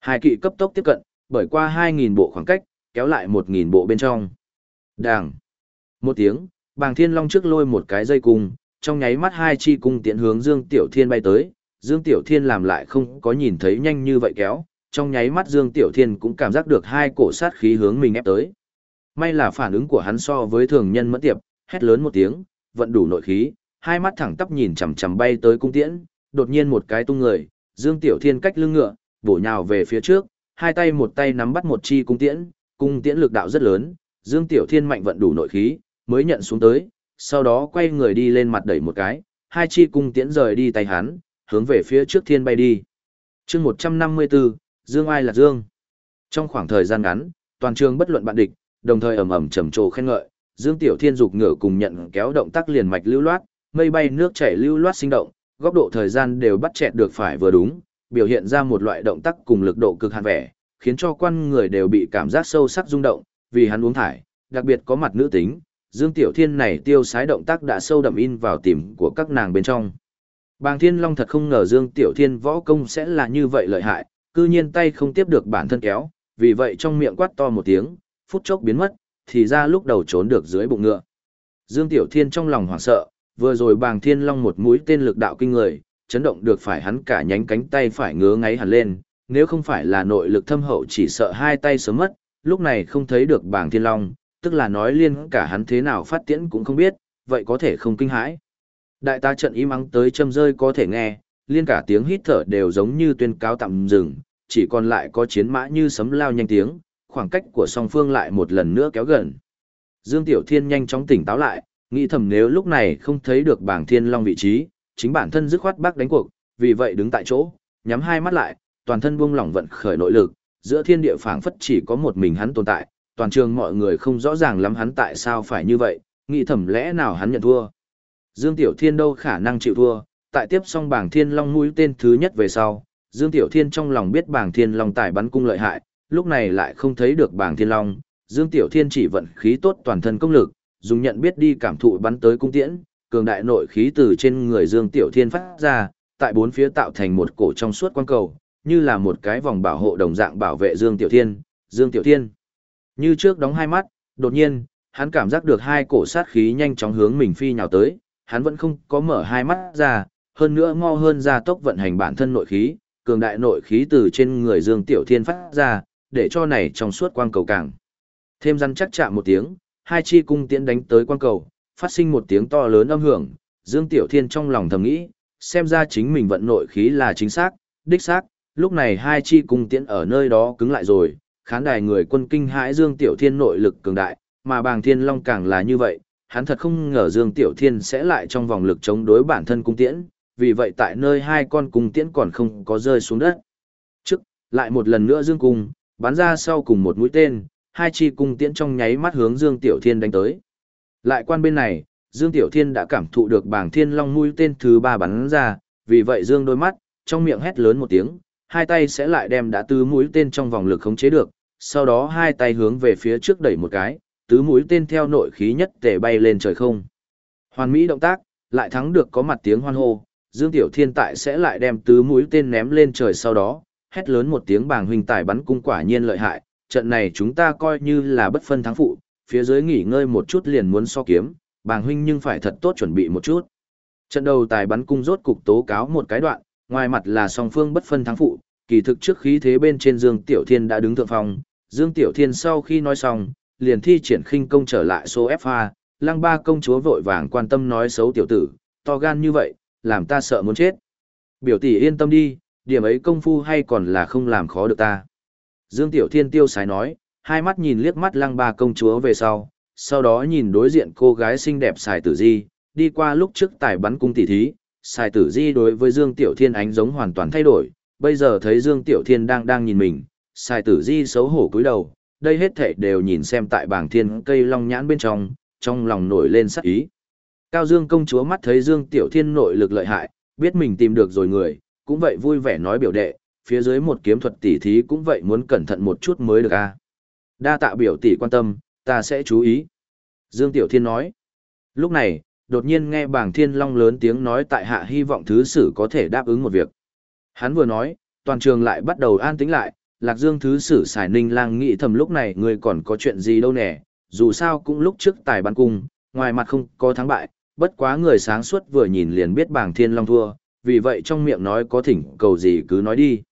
Hai kỵ cấp tốc tiếp cận, bởi qua 2.000 bộ khoảng cách, kéo lại 1.000 bộ bên trong. Đàng. Một tiếng, bàng thiên long trước lôi một cái dây cung, trong nháy mắt hai chi cung tiễn hướng Dương Tiểu Thiên bay tới, Dương Tiểu Thiên làm lại không có nhìn thấy nhanh như vậy kéo, trong nháy mắt Dương Tiểu Thiên cũng cảm giác được hai cổ sát khí hướng mình ép tới. May là phản ứng của hắn so với thường nhân mẫn tiệp, hét lớn một tiếng, vận đủ nội khí, hai mắt thẳng tắp nhìn chằm chằm bay tới cung tiễn, đột nhiên một cái tung người, Dương Tiểu Thiên cách lưng ngựa, bổ nhào về phía trước, hai tay một tay nắm bắt một chi cung tiễn, cung tiễn lực đạo rất lớn, Dương Tiểu Thiên mạnh vận đủ nội khí, mới nhận xuống tới, sau đó quay người đi lên mặt đẩy một cái, hai chi cung tiễn rời đi tay hắn, hướng về phía trước thiên bay đi. chương 154, Dương Ai là Dương. Trong khoảng thời gian ngắn, toàn trường bất luận bạn địch, đồng thời ầm ầm trầm trồ khen ngợi, Dương Tiểu Thiên dục ngựa cùng nhận kéo động tác liền mạch lưu loát, mây bay nước chảy lưu loát sinh động, góc độ thời gian đều bắt chẹt được phải vừa đúng, biểu hiện ra một loại động tác cùng lực độ cực hạn vẻ, khiến cho quan người đều bị cảm giác sâu sắc rung động, vì hắn uống thải, đặc biệt có mặt nữ tính, Dương Tiểu Thiên này tiêu sái động tác đã sâu đậm in vào tim của các nàng bên trong. Bàng Thiên Long thật không ngờ Dương Tiểu Thiên võ công sẽ là như vậy lợi hại, cư nhiên tay không tiếp được bản thân kéo, vì vậy trong miệng quát to một tiếng, phút chốc biến mất, thì ra lúc đầu trốn được dưới bụng ngựa. Dương Tiểu Thiên trong lòng hoảng sợ, vừa rồi Bàng Thiên Long một mũi tên lực đạo kinh người, chấn động được phải hắn cả nhánh cánh tay phải ngứa ngáy hẳn lên, nếu không phải là nội lực thâm hậu chỉ sợ hai tay sớm mất, lúc này không thấy được bảng Thiên Long, tức là nói liên cả hắn thế nào phát tiễn cũng không biết, vậy có thể không kinh hãi. Đại ta trận im ắng tới châm rơi có thể nghe, liên cả tiếng hít thở đều giống như tuyên cáo tạm dừng, chỉ còn lại có chiến mã như sấm lao nhanh tiếng, khoảng cách của song phương lại một lần nữa kéo gần. Dương Tiểu Thiên nhanh chóng tỉnh táo lại, nghĩ thầm nếu lúc này không thấy được bảng thiên long vị trí, chính bản thân dứt khoát bác đánh cuộc, vì vậy đứng tại chỗ, nhắm hai mắt lại, toàn thân buông lỏng vận khởi nội lực, giữa thiên địa phảng phất chỉ có một mình hắn tồn tại, toàn trường mọi người không rõ ràng lắm hắn tại sao phải như vậy, nghĩ thầm lẽ nào hắn nhận thua. Dương Tiểu Thiên đâu khả năng chịu thua, tại tiếp xong bảng thiên long mũi tên thứ nhất về sau, Dương Tiểu Thiên trong lòng biết bảng thiên long tài bắn cung lợi hại, lúc này lại không thấy được bảng thiên long, Dương Tiểu Thiên chỉ vận khí tốt toàn thân công lực, dùng nhận biết đi cảm thụ bắn tới cung tiễn, cường đại nội khí từ trên người Dương Tiểu Thiên phát ra, tại bốn phía tạo thành một cổ trong suốt quang cầu, như là một cái vòng bảo hộ đồng dạng bảo vệ Dương Tiểu Thiên, Dương Tiểu Thiên. Như trước đóng hai mắt, đột nhiên, hắn cảm giác được hai cổ sát khí nhanh chóng hướng mình phi nhào tới, hắn vẫn không có mở hai mắt ra, hơn nữa mau hơn ra tốc vận hành bản thân nội khí, cường đại nội khí từ trên người Dương Tiểu Thiên phát ra, để cho này trong suốt quang cầu càng. Thêm răn chắc chạm một tiếng, hai chi cung tiễn đánh tới quang cầu, phát sinh một tiếng to lớn âm hưởng, Dương Tiểu Thiên trong lòng thầm nghĩ, xem ra chính mình vận nội khí là chính xác, đích xác, lúc này hai chi cung tiễn ở nơi đó cứng lại rồi, khán đài người quân kinh hãi Dương Tiểu Thiên nội lực cường đại, mà bàng thiên long càng là như vậy, hắn thật không ngờ Dương Tiểu Thiên sẽ lại trong vòng lực chống đối bản thân cung tiễn, vì vậy tại nơi hai con cung tiễn còn không có rơi xuống đất. Trước, lại một lần nữa Dương cung, bắn ra sau cùng một mũi tên, hai chi cung tiễn trong nháy mắt hướng Dương Tiểu Thiên đánh tới. Lại quan bên này, Dương Tiểu Thiên đã cảm thụ được bảng thiên long mũi tên thứ ba bắn ra, vì vậy Dương đôi mắt, trong miệng hét lớn một tiếng, hai tay sẽ lại đem đã tứ mũi tên trong vòng lực khống chế được, sau đó hai tay hướng về phía trước đẩy một cái, tứ mũi tên theo nội khí nhất tề bay lên trời không. Hoàn mỹ động tác, lại thắng được có mặt tiếng hoan hô, Dương Tiểu Thiên tại sẽ lại đem tứ mũi tên ném lên trời sau đó, hét lớn một tiếng bàng huynh tài bắn cung quả nhiên lợi hại, trận này chúng ta coi như là bất phân thắng phụ, phía dưới nghỉ ngơi một chút liền muốn so kiếm, bàng huynh nhưng phải thật tốt chuẩn bị một chút. Trận đầu tài bắn cung rốt cục tố cáo một cái đoạn, ngoài mặt là song phương bất phân thắng phụ, kỳ thực trước khí thế bên trên Dương Tiểu Thiên đã đứng thượng phòng. Dương Tiểu Thiên sau khi nói xong, liền thi triển khinh công trở lại số FA, lăng ba công chúa vội vàng quan tâm nói xấu tiểu tử, to gan như vậy, làm ta sợ muốn chết. Biểu tỷ yên tâm đi, điểm ấy công phu hay còn là không làm khó được ta. Dương Tiểu Thiên tiêu sái nói, hai mắt nhìn liếc mắt lăng ba công chúa về sau, sau đó nhìn đối diện cô gái xinh đẹp xài tử di, đi qua lúc trước tài bắn cung tỷ thí, xài tử di đối với Dương Tiểu Thiên ánh giống hoàn toàn thay đổi, bây giờ thấy Dương Tiểu Thiên đang đang nhìn mình, xài tử di xấu hổ cúi đầu, đây hết thảy đều nhìn xem tại bảng thiên cây long nhãn bên trong, trong lòng nổi lên sắc ý. Cao Dương công chúa mắt thấy Dương Tiểu Thiên nội lực lợi hại, biết mình tìm được rồi người, cũng vậy vui vẻ nói biểu đệ, phía dưới một kiếm thuật tỷ thí cũng vậy muốn cẩn thận một chút mới được a. Đa tạ biểu tỷ quan tâm, ta sẽ chú ý. Dương Tiểu Thiên nói. Lúc này, đột nhiên nghe bảng thiên long lớn tiếng nói tại hạ hy vọng thứ sử có thể đáp ứng một việc. Hắn vừa nói, toàn trường lại bắt đầu an tĩnh lại, Lạc Dương thứ sử xài ninh lang nghĩ thầm lúc này người còn có chuyện gì đâu nè, dù sao cũng lúc trước tài bắn cung, ngoài mặt không có thắng bại, bất quá người sáng suốt vừa nhìn liền biết bảng thiên long thua, vì vậy trong miệng nói có thỉnh cầu gì cứ nói đi.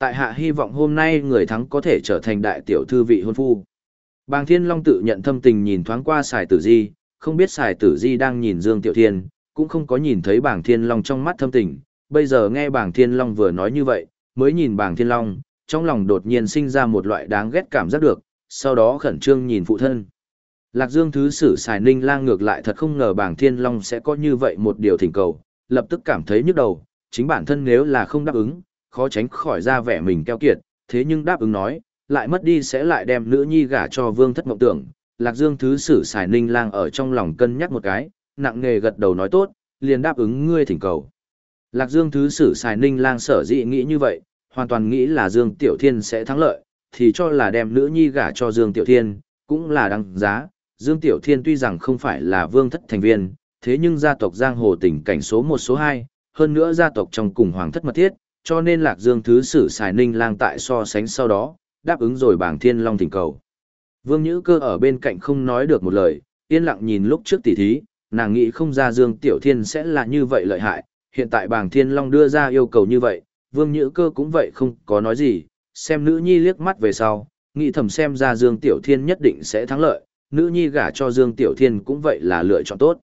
Tại hạ hy vọng hôm nay người thắng có thể trở thành đại tiểu thư vị hôn phu. Bàng Thiên Long tự nhận thâm tình nhìn thoáng qua Sài Tử Di, không biết Sài Tử Di đang nhìn Dương Tiểu Thiên, cũng không có nhìn thấy Bàng Thiên Long trong mắt thâm tình. Bây giờ nghe Bàng Thiên Long vừa nói như vậy, mới nhìn Bàng Thiên Long, trong lòng đột nhiên sinh ra một loại đáng ghét cảm giác được, sau đó khẩn trương nhìn phụ thân. Lạc Dương thứ sử Sài Ninh lang ngược lại thật không ngờ Bàng Thiên Long sẽ có như vậy một điều thỉnh cầu, lập tức cảm thấy nhức đầu, chính bản thân nếu là không đáp ứng, khó tránh khỏi ra vẻ mình keo kiệt, thế nhưng đáp ứng nói, lại mất đi sẽ lại đem nữ nhi gả cho vương thất mộng tưởng. Lạc Dương thứ sử xài ninh lang ở trong lòng cân nhắc một cái, nặng nghề gật đầu nói tốt, liền đáp ứng ngươi thỉnh cầu. Lạc Dương thứ sử xài ninh lang sở dĩ nghĩ như vậy, hoàn toàn nghĩ là Dương Tiểu Thiên sẽ thắng lợi, thì cho là đem nữ nhi gả cho Dương Tiểu Thiên, cũng là đăng giá. Dương Tiểu Thiên tuy rằng không phải là vương thất thành viên, thế nhưng gia tộc giang hồ tình cảnh số một số hai, hơn nữa gia tộc trong cùng hoàng thất mật thiết, cho nên Lạc Dương thứ sử xài ninh lang tại so sánh sau đó, đáp ứng rồi bảng thiên long thỉnh cầu. Vương Nhữ Cơ ở bên cạnh không nói được một lời, yên lặng nhìn lúc trước tỉ thí, nàng nghĩ không ra Dương Tiểu Thiên sẽ là như vậy lợi hại, hiện tại bảng thiên long đưa ra yêu cầu như vậy, Vương Nhữ Cơ cũng vậy không có nói gì, xem nữ nhi liếc mắt về sau, nghĩ thầm xem ra Dương Tiểu Thiên nhất định sẽ thắng lợi, nữ nhi gả cho Dương Tiểu Thiên cũng vậy là lựa chọn tốt.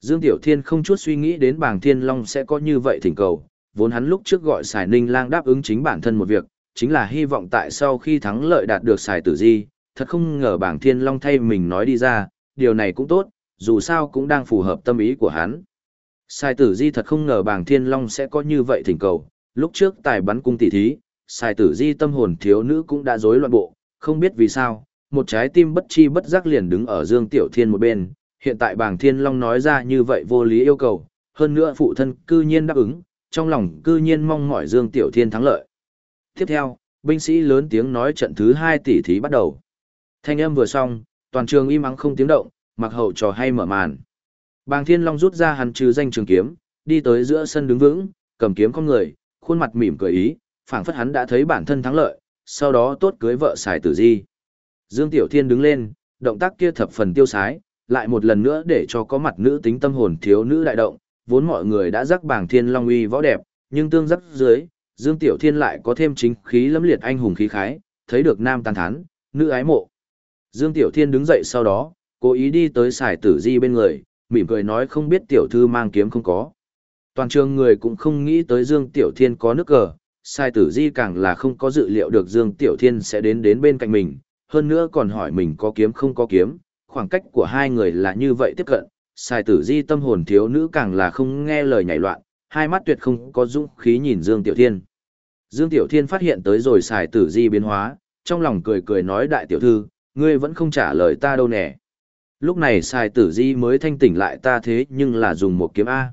Dương Tiểu Thiên không chút suy nghĩ đến bảng thiên long sẽ có như vậy thỉnh cầu, vốn hắn lúc trước gọi Sài Ninh Lang đáp ứng chính bản thân một việc, chính là hy vọng tại sau khi thắng lợi đạt được Sài Tử Di, thật không ngờ bảng thiên long thay mình nói đi ra, điều này cũng tốt, dù sao cũng đang phù hợp tâm ý của hắn. Sài Tử Di thật không ngờ bảng thiên long sẽ có như vậy thỉnh cầu, lúc trước tài bắn cung tỷ thí, Sài Tử Di tâm hồn thiếu nữ cũng đã rối loạn bộ, không biết vì sao, một trái tim bất chi bất giác liền đứng ở Dương Tiểu Thiên một bên, hiện tại bảng thiên long nói ra như vậy vô lý yêu cầu, hơn nữa phụ thân cư nhiên đáp ứng, trong lòng cư nhiên mong mỏi Dương Tiểu Thiên thắng lợi. Tiếp theo, binh sĩ lớn tiếng nói trận thứ hai tỷ thí bắt đầu. Thanh âm vừa xong, toàn trường im ắng không tiếng động, mặc hậu trò hay mở màn. Bàng Thiên Long rút ra hắn trừ danh trường kiếm, đi tới giữa sân đứng vững, cầm kiếm con người, khuôn mặt mỉm cười ý, phảng phất hắn đã thấy bản thân thắng lợi, sau đó tốt cưới vợ xài tử di. Dương Tiểu Thiên đứng lên, động tác kia thập phần tiêu sái, lại một lần nữa để cho có mặt nữ tính tâm hồn thiếu nữ đại động, vốn mọi người đã rắc bảng thiên long uy võ đẹp, nhưng tương rắc dưới, Dương Tiểu Thiên lại có thêm chính khí lẫm liệt anh hùng khí khái, thấy được nam tàn thán, nữ ái mộ. Dương Tiểu Thiên đứng dậy sau đó, cố ý đi tới xài tử di bên người, mỉm cười nói không biết tiểu thư mang kiếm không có. Toàn trường người cũng không nghĩ tới Dương Tiểu Thiên có nước cờ, sai tử di càng là không có dự liệu được Dương Tiểu Thiên sẽ đến đến bên cạnh mình, hơn nữa còn hỏi mình có kiếm không có kiếm, khoảng cách của hai người là như vậy tiếp cận, Sài tử di tâm hồn thiếu nữ càng là không nghe lời nhảy loạn, hai mắt tuyệt không có dũng khí nhìn Dương Tiểu Thiên. Dương Tiểu Thiên phát hiện tới rồi xài tử di biến hóa, trong lòng cười cười nói đại tiểu thư, ngươi vẫn không trả lời ta đâu nè. Lúc này xài tử di mới thanh tỉnh lại ta thế nhưng là dùng một kiếm A.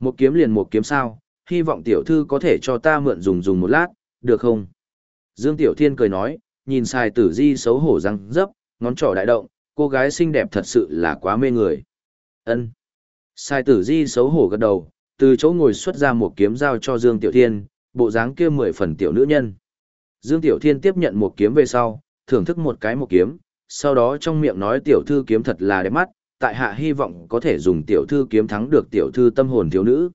Một kiếm liền một kiếm sao, hy vọng tiểu thư có thể cho ta mượn dùng dùng một lát, được không? Dương Tiểu Thiên cười nói, nhìn xài tử di xấu hổ răng dấp, ngón trỏ đại động, cô gái xinh đẹp thật sự là quá mê người ân Sai tử di xấu hổ gật đầu, từ chỗ ngồi xuất ra một kiếm giao cho Dương Tiểu Thiên, bộ dáng kia mười phần tiểu nữ nhân. Dương Tiểu Thiên tiếp nhận một kiếm về sau, thưởng thức một cái một kiếm, sau đó trong miệng nói tiểu thư kiếm thật là đẹp mắt, tại hạ hy vọng có thể dùng tiểu thư kiếm thắng được tiểu thư tâm hồn thiếu nữ.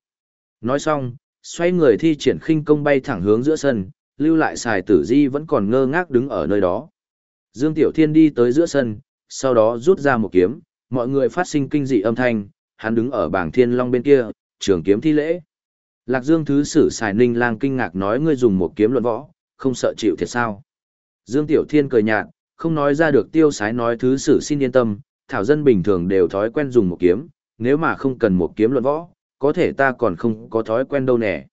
Nói xong, xoay người thi triển khinh công bay thẳng hướng giữa sân, lưu lại sài tử di vẫn còn ngơ ngác đứng ở nơi đó. Dương Tiểu Thiên đi tới giữa sân, sau đó rút ra một kiếm, mọi người phát sinh kinh dị âm thanh, hắn đứng ở bảng thiên long bên kia, trường kiếm thi lễ. Lạc Dương thứ sử xài ninh lang kinh ngạc nói ngươi dùng một kiếm luận võ, không sợ chịu thiệt sao. Dương Tiểu Thiên cười nhạt, không nói ra được tiêu sái nói thứ sử xin yên tâm, thảo dân bình thường đều thói quen dùng một kiếm, nếu mà không cần một kiếm luận võ, có thể ta còn không có thói quen đâu nè.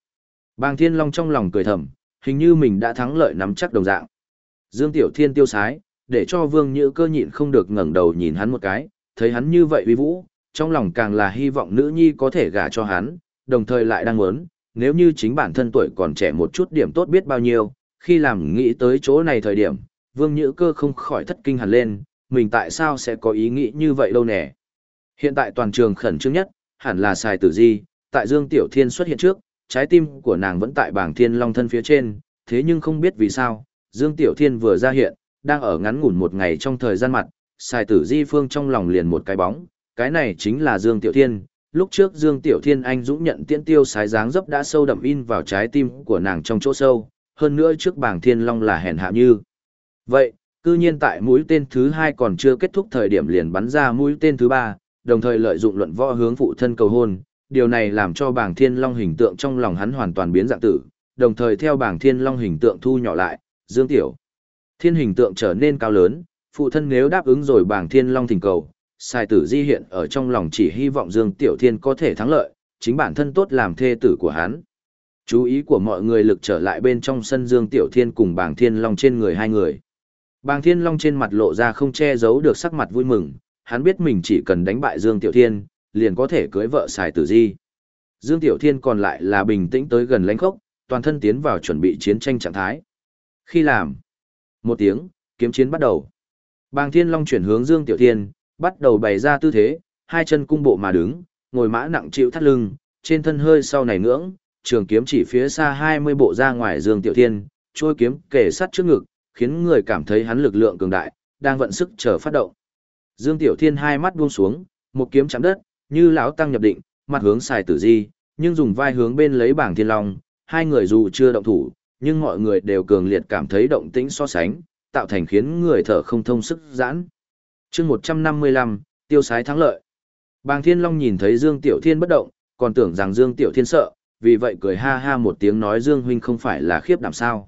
Bàng Thiên Long trong lòng cười thầm, hình như mình đã thắng lợi nắm chắc đồng dạng. Dương Tiểu Thiên tiêu sái, để cho Vương Nhữ cơ nhịn không được ngẩng đầu nhìn hắn một cái, thấy hắn như vậy uy vũ, trong lòng càng là hy vọng nữ nhi có thể gả cho hắn, đồng thời lại đang muốn, nếu như chính bản thân tuổi còn trẻ một chút điểm tốt biết bao nhiêu, khi làm nghĩ tới chỗ này thời điểm, Vương Nhữ cơ không khỏi thất kinh hẳn lên, mình tại sao sẽ có ý nghĩ như vậy đâu nè. Hiện tại toàn trường khẩn trương nhất, hẳn là xài tử di, tại Dương Tiểu Thiên xuất hiện trước, trái tim của nàng vẫn tại bảng thiên long thân phía trên, thế nhưng không biết vì sao, Dương Tiểu Thiên vừa ra hiện, đang ở ngắn ngủn một ngày trong thời gian mặt, xài tử di phương trong lòng liền một cái bóng, cái này chính là Dương Tiểu Thiên. Lúc trước Dương Tiểu Thiên anh dũng nhận tiễn tiêu sái dáng dấp đã sâu đậm in vào trái tim của nàng trong chỗ sâu, hơn nữa trước bảng thiên long là hèn hạ như. Vậy, cư nhiên tại mũi tên thứ hai còn chưa kết thúc thời điểm liền bắn ra mũi tên thứ ba, đồng thời lợi dụng luận võ hướng phụ thân cầu hôn, điều này làm cho bảng thiên long hình tượng trong lòng hắn hoàn toàn biến dạng tử, đồng thời theo bảng thiên long hình tượng thu nhỏ lại, Dương Tiểu. Thiên hình tượng trở nên cao lớn, phụ thân nếu đáp ứng rồi bảng thiên long thỉnh cầu, sai tử di hiện ở trong lòng chỉ hy vọng Dương Tiểu Thiên có thể thắng lợi, chính bản thân tốt làm thê tử của hắn. Chú ý của mọi người lực trở lại bên trong sân Dương Tiểu Thiên cùng bảng thiên long trên người hai người. Bàng Thiên Long trên mặt lộ ra không che giấu được sắc mặt vui mừng, hắn biết mình chỉ cần đánh bại Dương Tiểu Thiên, liền có thể cưới vợ xài tử di. Dương Tiểu Thiên còn lại là bình tĩnh tới gần lãnh khốc, toàn thân tiến vào chuẩn bị chiến tranh trạng thái. Khi làm, một tiếng, kiếm chiến bắt đầu. Bàng Thiên Long chuyển hướng Dương Tiểu Thiên, bắt đầu bày ra tư thế, hai chân cung bộ mà đứng, ngồi mã nặng chịu thắt lưng, trên thân hơi sau này ngưỡng, trường kiếm chỉ phía xa 20 bộ ra ngoài Dương Tiểu Thiên, trôi kiếm kề sát trước ngực, khiến người cảm thấy hắn lực lượng cường đại, đang vận sức chờ phát động. Dương Tiểu Thiên hai mắt buông xuống, một kiếm chạm đất, như lão tăng nhập định, mặt hướng xài tử di, nhưng dùng vai hướng bên lấy bảng thiên long, hai người dù chưa động thủ, nhưng mọi người đều cường liệt cảm thấy động tĩnh so sánh, tạo thành khiến người thở không thông sức giãn. chương 155, tiêu sái thắng lợi. Bàng Thiên Long nhìn thấy Dương Tiểu Thiên bất động, còn tưởng rằng Dương Tiểu Thiên sợ, vì vậy cười ha ha một tiếng nói Dương Huynh không phải là khiếp đảm sao.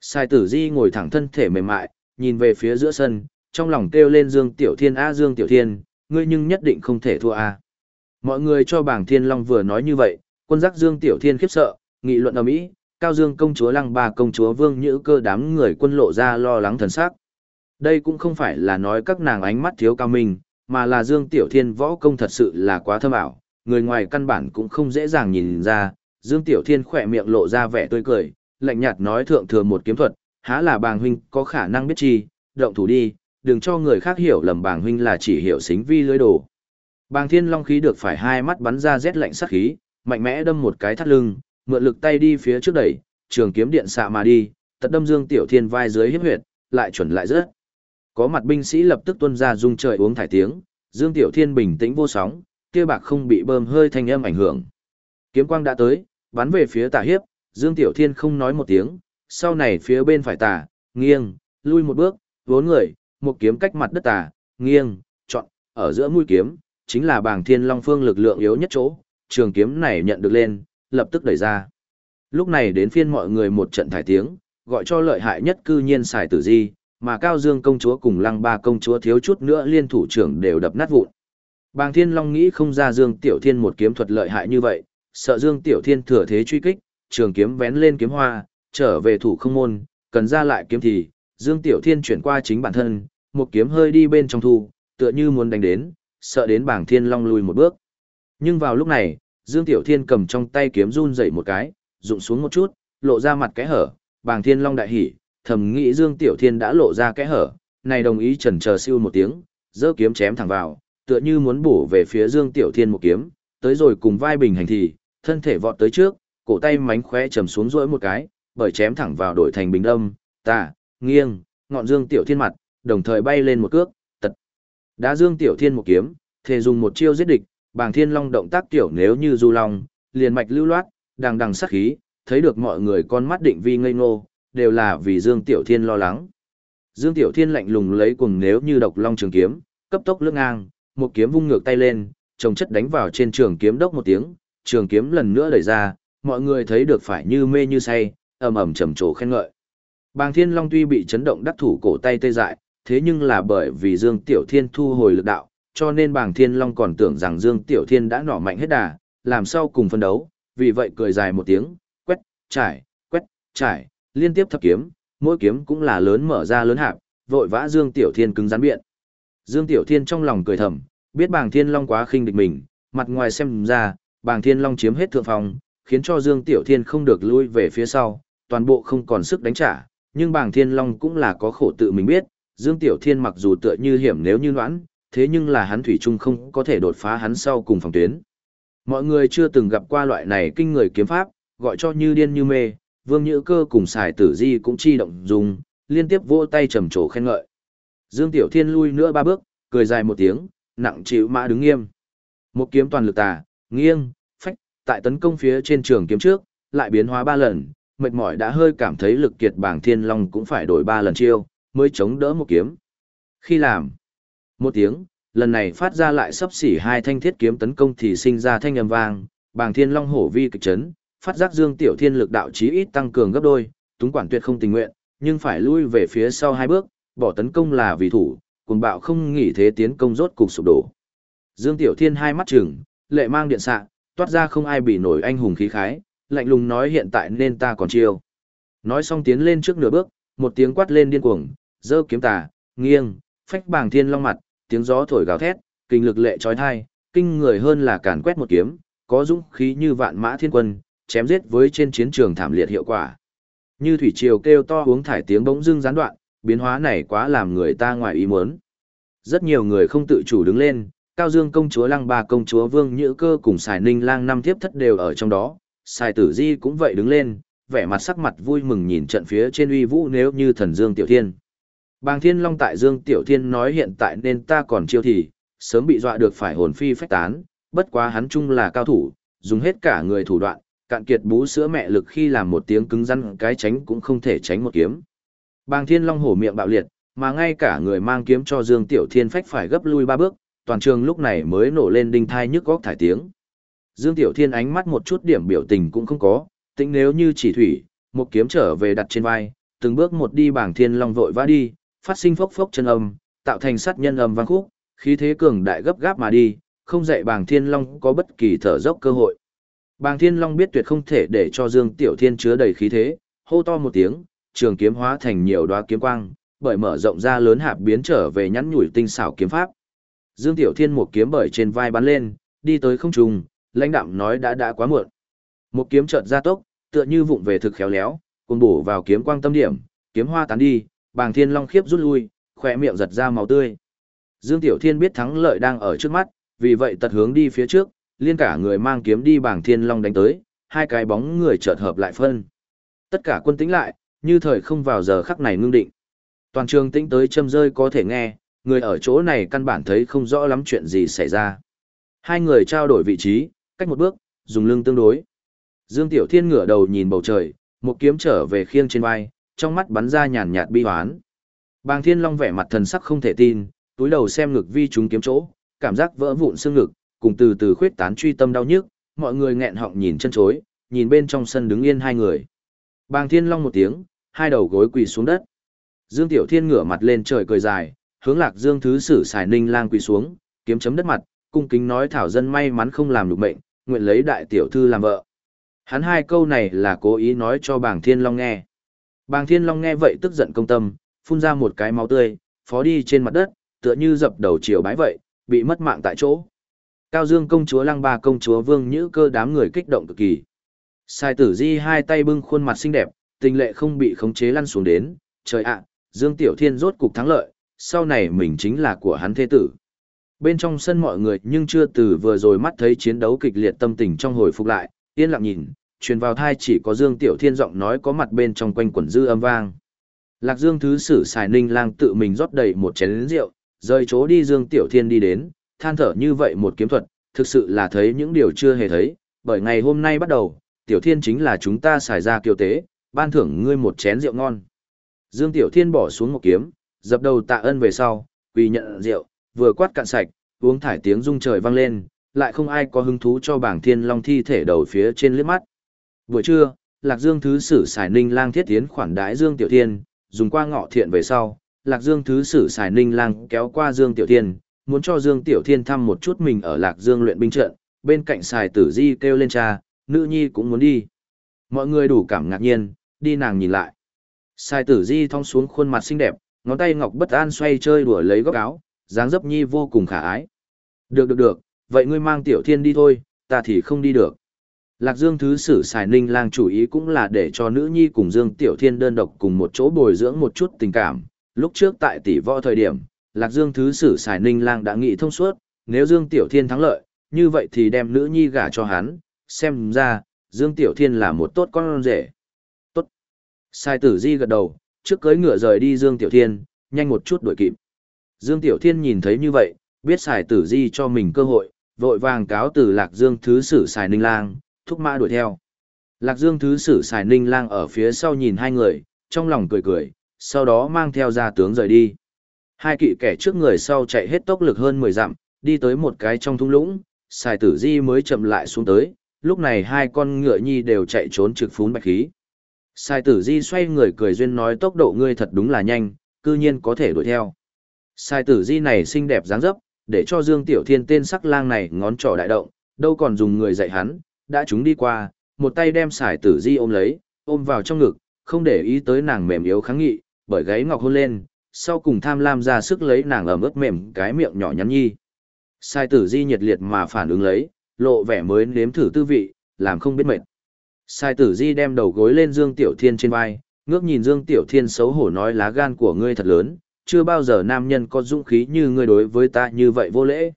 Sai tử di ngồi thẳng thân thể mềm mại, nhìn về phía giữa sân, trong lòng kêu lên Dương Tiểu Thiên a Dương Tiểu Thiên, ngươi nhưng nhất định không thể thua a. Mọi người cho bảng Thiên Long vừa nói như vậy, quân giác Dương Tiểu Thiên khiếp sợ, nghị luận ở mỹ, Cao Dương công chúa Lăng Ba công chúa Vương Nhữ cơ đám người quân lộ ra lo lắng thần sắc. Đây cũng không phải là nói các nàng ánh mắt thiếu cao minh, mà là Dương Tiểu Thiên võ công thật sự là quá thâm ảo, người ngoài căn bản cũng không dễ dàng nhìn ra. Dương Tiểu Thiên khỏe miệng lộ ra vẻ tươi cười, lạnh nhạt nói thượng thừa một kiếm thuật, há là bàng huynh có khả năng biết chi, động thủ đi, đừng cho người khác hiểu lầm bàng huynh là chỉ hiểu xính vi lưới đồ. Bàng Thiên Long khí được phải hai mắt bắn ra rét lạnh sát khí, mạnh mẽ đâm một cái thắt lưng, mượn lực tay đi phía trước đẩy, trường kiếm điện xạ mà đi, tật đâm Dương Tiểu Thiên vai dưới hiếp huyệt, lại chuẩn lại rớt. Có mặt binh sĩ lập tức tuân ra dung trời uống thải tiếng, Dương Tiểu Thiên bình tĩnh vô sóng, kia bạc không bị bơm hơi thanh âm ảnh hưởng. Kiếm quang đã tới, bắn về phía tả hiếp, Dương Tiểu Thiên không nói một tiếng, sau này phía bên phải tả, nghiêng, lui một bước, vốn người, một kiếm cách mặt đất tả, nghiêng, chọn, ở giữa mũi kiếm, chính là bảng thiên long phương lực lượng yếu nhất chỗ, trường kiếm này nhận được lên, lập tức đẩy ra. Lúc này đến phiên mọi người một trận thải tiếng, gọi cho lợi hại nhất cư nhiên xài tử di, mà Cao Dương công chúa cùng Lăng Ba công chúa thiếu chút nữa liên thủ trưởng đều đập nát vụn. Bàng Thiên Long nghĩ không ra Dương Tiểu Thiên một kiếm thuật lợi hại như vậy, sợ Dương Tiểu Thiên thừa thế truy kích, trường kiếm vén lên kiếm hoa, trở về thủ không môn, cần ra lại kiếm thì, Dương Tiểu Thiên chuyển qua chính bản thân, một kiếm hơi đi bên trong thu, tựa như muốn đánh đến, sợ đến Bàng Thiên Long lùi một bước. Nhưng vào lúc này, Dương Tiểu Thiên cầm trong tay kiếm run dậy một cái, rụng xuống một chút, lộ ra mặt cái hở, Bàng Thiên Long đại hỉ, thầm nghĩ Dương Tiểu Thiên đã lộ ra cái hở, này đồng ý chần chờ siêu một tiếng, giơ kiếm chém thẳng vào, tựa như muốn bổ về phía Dương Tiểu Thiên một kiếm, tới rồi cùng vai bình hành thì, thân thể vọt tới trước, cổ tay mánh khóe trầm xuống rỗi một cái, bởi chém thẳng vào đổi thành bình đâm, tà, nghiêng, ngọn Dương Tiểu Thiên mặt, đồng thời bay lên một cước, tật. Đá Dương Tiểu Thiên một kiếm, thề dùng một chiêu giết địch, Bàng Thiên Long động tác tiểu nếu như du long, liền mạch lưu loát, đằng đằng sát khí, thấy được mọi người con mắt định vi ngây ngô, đều là vì Dương Tiểu Thiên lo lắng. Dương Tiểu Thiên lạnh lùng lấy cùng nếu như độc long trường kiếm, cấp tốc lướt ngang, một kiếm vung ngược tay lên, trồng chất đánh vào trên trường kiếm đốc một tiếng, trường kiếm lần nữa đẩy ra, mọi người thấy được phải như mê như say, ầm ầm trầm trồ khen ngợi. Bàng Thiên Long tuy bị chấn động đắc thủ cổ tay tê dại, thế nhưng là bởi vì Dương Tiểu Thiên thu hồi lực đạo, cho nên Bàng Thiên Long còn tưởng rằng Dương Tiểu Thiên đã nỏ mạnh hết đà, làm sao cùng phân đấu, vì vậy cười dài một tiếng, quét, trải, quét, trải, liên tiếp thập kiếm, mỗi kiếm cũng là lớn mở ra lớn hạp, vội vã Dương Tiểu Thiên cứng rắn biện. Dương Tiểu Thiên trong lòng cười thầm, biết Bàng Thiên Long quá khinh địch mình, mặt ngoài xem ra, Bàng Thiên Long chiếm hết thượng phòng, khiến cho Dương Tiểu Thiên không được lui về phía sau, toàn bộ không còn sức đánh trả, nhưng Bàng Thiên Long cũng là có khổ tự mình biết, Dương Tiểu Thiên mặc dù tựa như hiểm nếu như noãn, thế nhưng là hắn thủy chung không có thể đột phá hắn sau cùng phòng tuyến. Mọi người chưa từng gặp qua loại này kinh người kiếm pháp, gọi cho như điên như mê, Vương Nhữ Cơ cùng xài tử di cũng chi động dùng, liên tiếp vỗ tay trầm trồ khen ngợi. Dương Tiểu Thiên lui nữa ba bước, cười dài một tiếng, nặng chịu mã đứng nghiêm. Một kiếm toàn lực tà, nghiêng, phách, tại tấn công phía trên trường kiếm trước, lại biến hóa ba lần, mệt mỏi đã hơi cảm thấy lực kiệt bảng thiên long cũng phải đổi ba lần chiêu, mới chống đỡ một kiếm. Khi làm, một tiếng, lần này phát ra lại sấp xỉ hai thanh thiết kiếm tấn công thì sinh ra thanh âm vang, bảng thiên long hổ vi kịch chấn, phát giác Dương Tiểu Thiên lực đạo chí ít tăng cường gấp đôi, túng quản tuyệt không tình nguyện, nhưng phải lui về phía sau hai bước, bỏ tấn công là vì thủ, cuồng bạo không nghỉ thế tiến công rốt cục sụp đổ. Dương Tiểu Thiên hai mắt trừng, lệ mang điện xạ, toát ra không ai bị nổi anh hùng khí khái, lạnh lùng nói hiện tại nên ta còn chiêu. Nói xong tiến lên trước nửa bước, một tiếng quát lên điên cuồng, giơ kiếm tà, nghiêng, phách bàng thiên long mặt, tiếng gió thổi gào thét, kinh lực lệ trói thai, kinh người hơn là càn quét một kiếm, có dũng khí như vạn mã thiên quân, chém giết với trên chiến trường thảm liệt hiệu quả. Như thủy triều kêu to uống thải tiếng bỗng dưng gián đoạn, biến hóa này quá làm người ta ngoài ý muốn. Rất nhiều người không tự chủ đứng lên, Cao Dương công chúa Lăng Ba công chúa Vương Nhữ Cơ cùng Sài Ninh Lang năm tiếp thất đều ở trong đó, Sài Tử Di cũng vậy đứng lên, vẻ mặt sắc mặt vui mừng nhìn trận phía trên uy vũ nếu như thần Dương Tiểu Thiên. Bàng Thiên Long tại Dương Tiểu Thiên nói hiện tại nên ta còn chiêu thì, sớm bị dọa được phải hồn phi phách tán, bất quá hắn chung là cao thủ, dùng hết cả người thủ đoạn, cạn kiệt bú sữa mẹ lực khi làm một tiếng cứng rắn cái tránh cũng không thể tránh một kiếm. Bàng Thiên Long hổ miệng bạo liệt, mà ngay cả người mang kiếm cho Dương Tiểu Thiên phách phải gấp lui ba bước, toàn trường lúc này mới nổ lên đinh thai nhức góc thải tiếng. Dương Tiểu Thiên ánh mắt một chút điểm biểu tình cũng không có, tính nếu như chỉ thủy, một kiếm trở về đặt trên vai, từng bước một đi Bàng Thiên Long vội vã đi, phát sinh phốc phốc chân âm, tạo thành sát nhân âm vang khúc, khí thế cường đại gấp gáp mà đi, không dạy Bàng Thiên Long có bất kỳ thở dốc cơ hội. Bàng Thiên Long biết tuyệt không thể để cho Dương Tiểu Thiên chứa đầy khí thế, hô to một tiếng, trường kiếm hóa thành nhiều đóa kiếm quang, bởi mở rộng ra lớn hạp biến trở về nhắn nhủi tinh xảo kiếm pháp. Dương Tiểu Thiên một kiếm bởi trên vai bắn lên, đi tới không trùng lãnh đạm nói đã đã quá muộn. Một kiếm chợt ra tốc, tựa như vụng về thực khéo léo, cuốn bổ vào kiếm quang tâm điểm, kiếm hoa tán đi, Bàng Thiên Long khiếp rút lui, khỏe miệng giật ra máu tươi. Dương Tiểu Thiên biết thắng lợi đang ở trước mắt, vì vậy tật hướng đi phía trước, liên cả người mang kiếm đi Bàng Thiên Long đánh tới, hai cái bóng người chợt hợp lại phân. Tất cả quân tĩnh lại, như thời không vào giờ khắc này ngưng định. Toàn trường tĩnh tới châm rơi có thể nghe, người ở chỗ này căn bản thấy không rõ lắm chuyện gì xảy ra. Hai người trao đổi vị trí, cách một bước, dùng lưng tương đối. Dương Tiểu Thiên ngửa đầu nhìn bầu trời, một kiếm trở về khiêng trên vai, trong mắt bắn ra nhàn nhạt bi hoán. Bàng Thiên Long vẻ mặt thần sắc không thể tin, túi đầu xem ngực vi chúng kiếm chỗ, cảm giác vỡ vụn xương ngực, cùng từ từ khuyết tán truy tâm đau nhức, mọi người nghẹn họng nhìn chân chối, nhìn bên trong sân đứng yên hai người. Bàng Thiên Long một tiếng, hai đầu gối quỳ xuống đất. Dương Tiểu Thiên ngửa mặt lên trời cười dài, hướng Lạc Dương thứ sử xài ninh lang quỳ xuống, kiếm chấm đất mặt, cung kính nói thảo dân may mắn không làm được mệnh, nguyện lấy đại tiểu thư làm vợ. Hắn hai câu này là cố ý nói cho Bàng Thiên Long nghe. Bàng Thiên Long nghe vậy tức giận công tâm, phun ra một cái máu tươi, phó đi trên mặt đất, tựa như dập đầu chiều bái vậy, bị mất mạng tại chỗ. Cao Dương công chúa Lăng Ba công chúa Vương Nhữ Cơ đám người kích động cực kỳ. Sai Tử Di hai tay bưng khuôn mặt xinh đẹp, tình lệ không bị khống chế lăn xuống đến, trời ạ, Dương Tiểu Thiên rốt cục thắng lợi, sau này mình chính là của hắn thế tử. Bên trong sân mọi người nhưng chưa từ vừa rồi mắt thấy chiến đấu kịch liệt tâm tình trong hồi phục lại, yên lặng nhìn, truyền vào thai chỉ có Dương Tiểu Thiên giọng nói có mặt bên trong quanh quẩn dư âm vang. Lạc Dương thứ sử xài ninh lang tự mình rót đầy một chén rượu, rời chỗ đi Dương Tiểu Thiên đi đến, than thở như vậy một kiếm thuật, thực sự là thấy những điều chưa hề thấy, bởi ngày hôm nay bắt đầu, Tiểu Thiên chính là chúng ta xài ra kiêu tế, ban thưởng ngươi một chén rượu ngon. Dương Tiểu Thiên bỏ xuống một kiếm, dập đầu tạ ơn về sau, quỳ nhận rượu, vừa quát cạn sạch, uống thải tiếng rung trời vang lên, lại không ai có hứng thú cho bảng thiên long thi thể đầu phía trên liếc mắt. Buổi trưa, Lạc Dương thứ sử xài ninh lang thiết tiến khoản đái Dương Tiểu Thiên, dùng qua ngọ thiện về sau, Lạc Dương thứ sử xài ninh lang kéo qua Dương Tiểu Thiên, muốn cho Dương Tiểu Thiên thăm một chút mình ở Lạc Dương luyện binh trận, bên cạnh xài tử di kêu lên cha, nữ nhi cũng muốn đi. Mọi người đủ cảm ngạc nhiên, đi nàng nhìn lại. Sài tử di thong xuống khuôn mặt xinh đẹp, ngón tay ngọc bất an xoay chơi đùa lấy góc áo, dáng dấp nhi vô cùng khả ái. Được được được, vậy ngươi mang tiểu thiên đi thôi, ta thì không đi được. Lạc Dương Thứ Sử Sài Ninh Lang chủ ý cũng là để cho nữ nhi cùng Dương Tiểu Thiên đơn độc cùng một chỗ bồi dưỡng một chút tình cảm. Lúc trước tại tỷ võ thời điểm, Lạc Dương Thứ Sử Sài Ninh Lang đã nghĩ thông suốt, nếu Dương Tiểu Thiên thắng lợi, như vậy thì đem nữ nhi gả cho hắn, xem ra, Dương Tiểu Thiên là một tốt con rể. Tốt. Sai tử di gật đầu, trước cưới ngựa rời đi Dương Tiểu Thiên, nhanh một chút đuổi kịp. Dương Tiểu Thiên nhìn thấy như vậy, biết Sài tử di cho mình cơ hội, vội vàng cáo từ Lạc Dương Thứ Sử Sài Ninh Lang, thúc mã đuổi theo. Lạc Dương Thứ Sử Sài Ninh Lang ở phía sau nhìn hai người, trong lòng cười cười, sau đó mang theo gia tướng rời đi. Hai kỵ kẻ trước người sau chạy hết tốc lực hơn 10 dặm, đi tới một cái trong thung lũng, Sài Tử Di mới chậm lại xuống tới, lúc này hai con ngựa nhi đều chạy trốn trực phún bạch khí. Sai tử di xoay người cười duyên nói tốc độ ngươi thật đúng là nhanh, cư nhiên có thể đuổi theo. Sai tử di này xinh đẹp dáng dấp, để cho Dương Tiểu Thiên tên sắc lang này ngón trỏ đại động, đâu còn dùng người dạy hắn, đã chúng đi qua, một tay đem Sai tử di ôm lấy, ôm vào trong ngực, không để ý tới nàng mềm yếu kháng nghị, bởi gáy ngọc hôn lên, sau cùng tham lam ra sức lấy nàng ẩm ướt mềm cái miệng nhỏ nhắn nhi. Sai tử di nhiệt liệt mà phản ứng lấy, lộ vẻ mới nếm thử tư vị, làm không biết mệt. Sai tử di đem đầu gối lên Dương Tiểu Thiên trên vai, ngước nhìn Dương Tiểu Thiên xấu hổ nói lá gan của ngươi thật lớn, chưa bao giờ nam nhân có dũng khí như ngươi đối với ta như vậy vô lễ.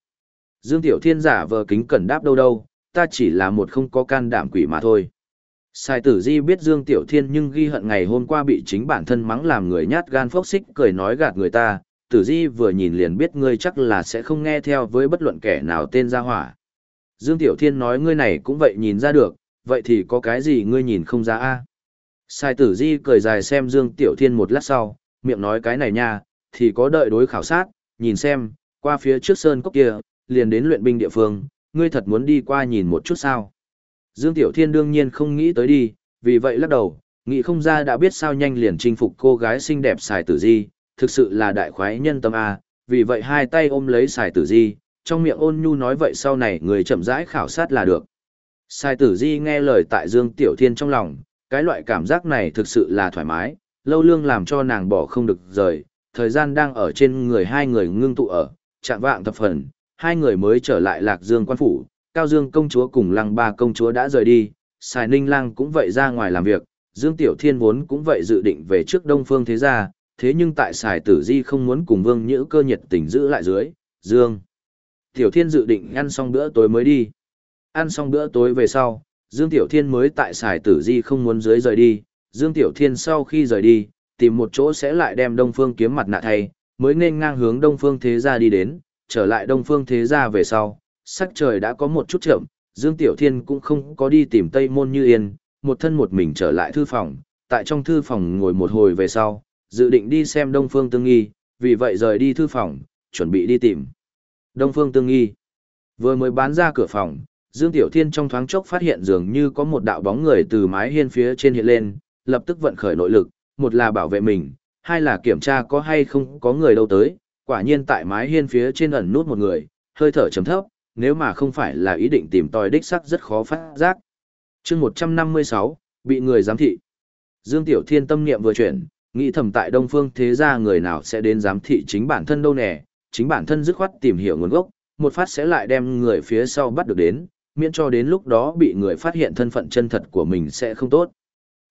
Dương Tiểu Thiên giả vờ kính cẩn đáp đâu đâu, ta chỉ là một không có can đảm quỷ mà thôi. Sai tử di biết Dương Tiểu Thiên nhưng ghi hận ngày hôm qua bị chính bản thân mắng làm người nhát gan phốc xích cười nói gạt người ta, tử di vừa nhìn liền biết ngươi chắc là sẽ không nghe theo với bất luận kẻ nào tên gia hỏa. Dương Tiểu Thiên nói ngươi này cũng vậy nhìn ra được, vậy thì có cái gì ngươi nhìn không ra a? Sai tử di cười dài xem Dương Tiểu Thiên một lát sau, miệng nói cái này nha, thì có đợi đối khảo sát, nhìn xem, qua phía trước sơn cốc kia, liền đến luyện binh địa phương, ngươi thật muốn đi qua nhìn một chút sao. Dương Tiểu Thiên đương nhiên không nghĩ tới đi, vì vậy lắc đầu, nghĩ không ra đã biết sao nhanh liền chinh phục cô gái xinh đẹp xài tử di, thực sự là đại khoái nhân tâm A, vì vậy hai tay ôm lấy xài tử di, trong miệng ôn nhu nói vậy sau này người chậm rãi khảo sát là được. Sai tử di nghe lời tại Dương Tiểu Thiên trong lòng, cái loại cảm giác này thực sự là thoải mái, lâu lương làm cho nàng bỏ không được rời, thời gian đang ở trên người hai người ngưng tụ ở, chạm vạng thập phần, hai người mới trở lại Lạc Dương quan phủ, Cao Dương công chúa cùng Lăng Ba công chúa đã rời đi, Sài Ninh Lang cũng vậy ra ngoài làm việc, Dương Tiểu Thiên vốn cũng vậy dự định về trước Đông Phương thế gia, thế nhưng tại Sài Tử Di không muốn cùng Vương Nhữ cơ nhiệt tình giữ lại dưới, Dương Tiểu Thiên dự định ăn xong bữa tối mới đi. Ăn xong bữa tối về sau, Dương Tiểu Thiên mới tại Sài Tử Di không muốn dưới rời đi, Dương Tiểu Thiên sau khi rời đi, tìm một chỗ sẽ lại đem Đông Phương kiếm mặt nạ thay, mới nên ngang hướng Đông Phương thế gia đi đến, trở lại Đông Phương thế gia về sau, sắc trời đã có một chút chậm, Dương Tiểu Thiên cũng không có đi tìm Tây Môn Như Yên, một thân một mình trở lại thư phòng, tại trong thư phòng ngồi một hồi về sau, dự định đi xem Đông Phương Tương Nghi, vì vậy rời đi thư phòng, chuẩn bị đi tìm. Đông Phương Tương Nghi vừa mới bán ra cửa phòng, Dương Tiểu Thiên trong thoáng chốc phát hiện dường như có một đạo bóng người từ mái hiên phía trên hiện lên, lập tức vận khởi nội lực, một là bảo vệ mình, hai là kiểm tra có hay không có người đâu tới, quả nhiên tại mái hiên phía trên ẩn nút một người, hơi thở chấm thấp, nếu mà không phải là ý định tìm tòi đích sắc rất khó phát giác. chương 156, bị người giám thị. Dương Tiểu Thiên tâm niệm vừa chuyển, nghĩ thầm tại Đông Phương thế gia người nào sẽ đến giám thị chính bản thân đâu nè, chính bản thân dứt khoát tìm hiểu nguồn gốc, một phát sẽ lại đem người phía sau bắt được đến, miễn cho đến lúc đó bị người phát hiện thân phận chân thật của mình sẽ không tốt.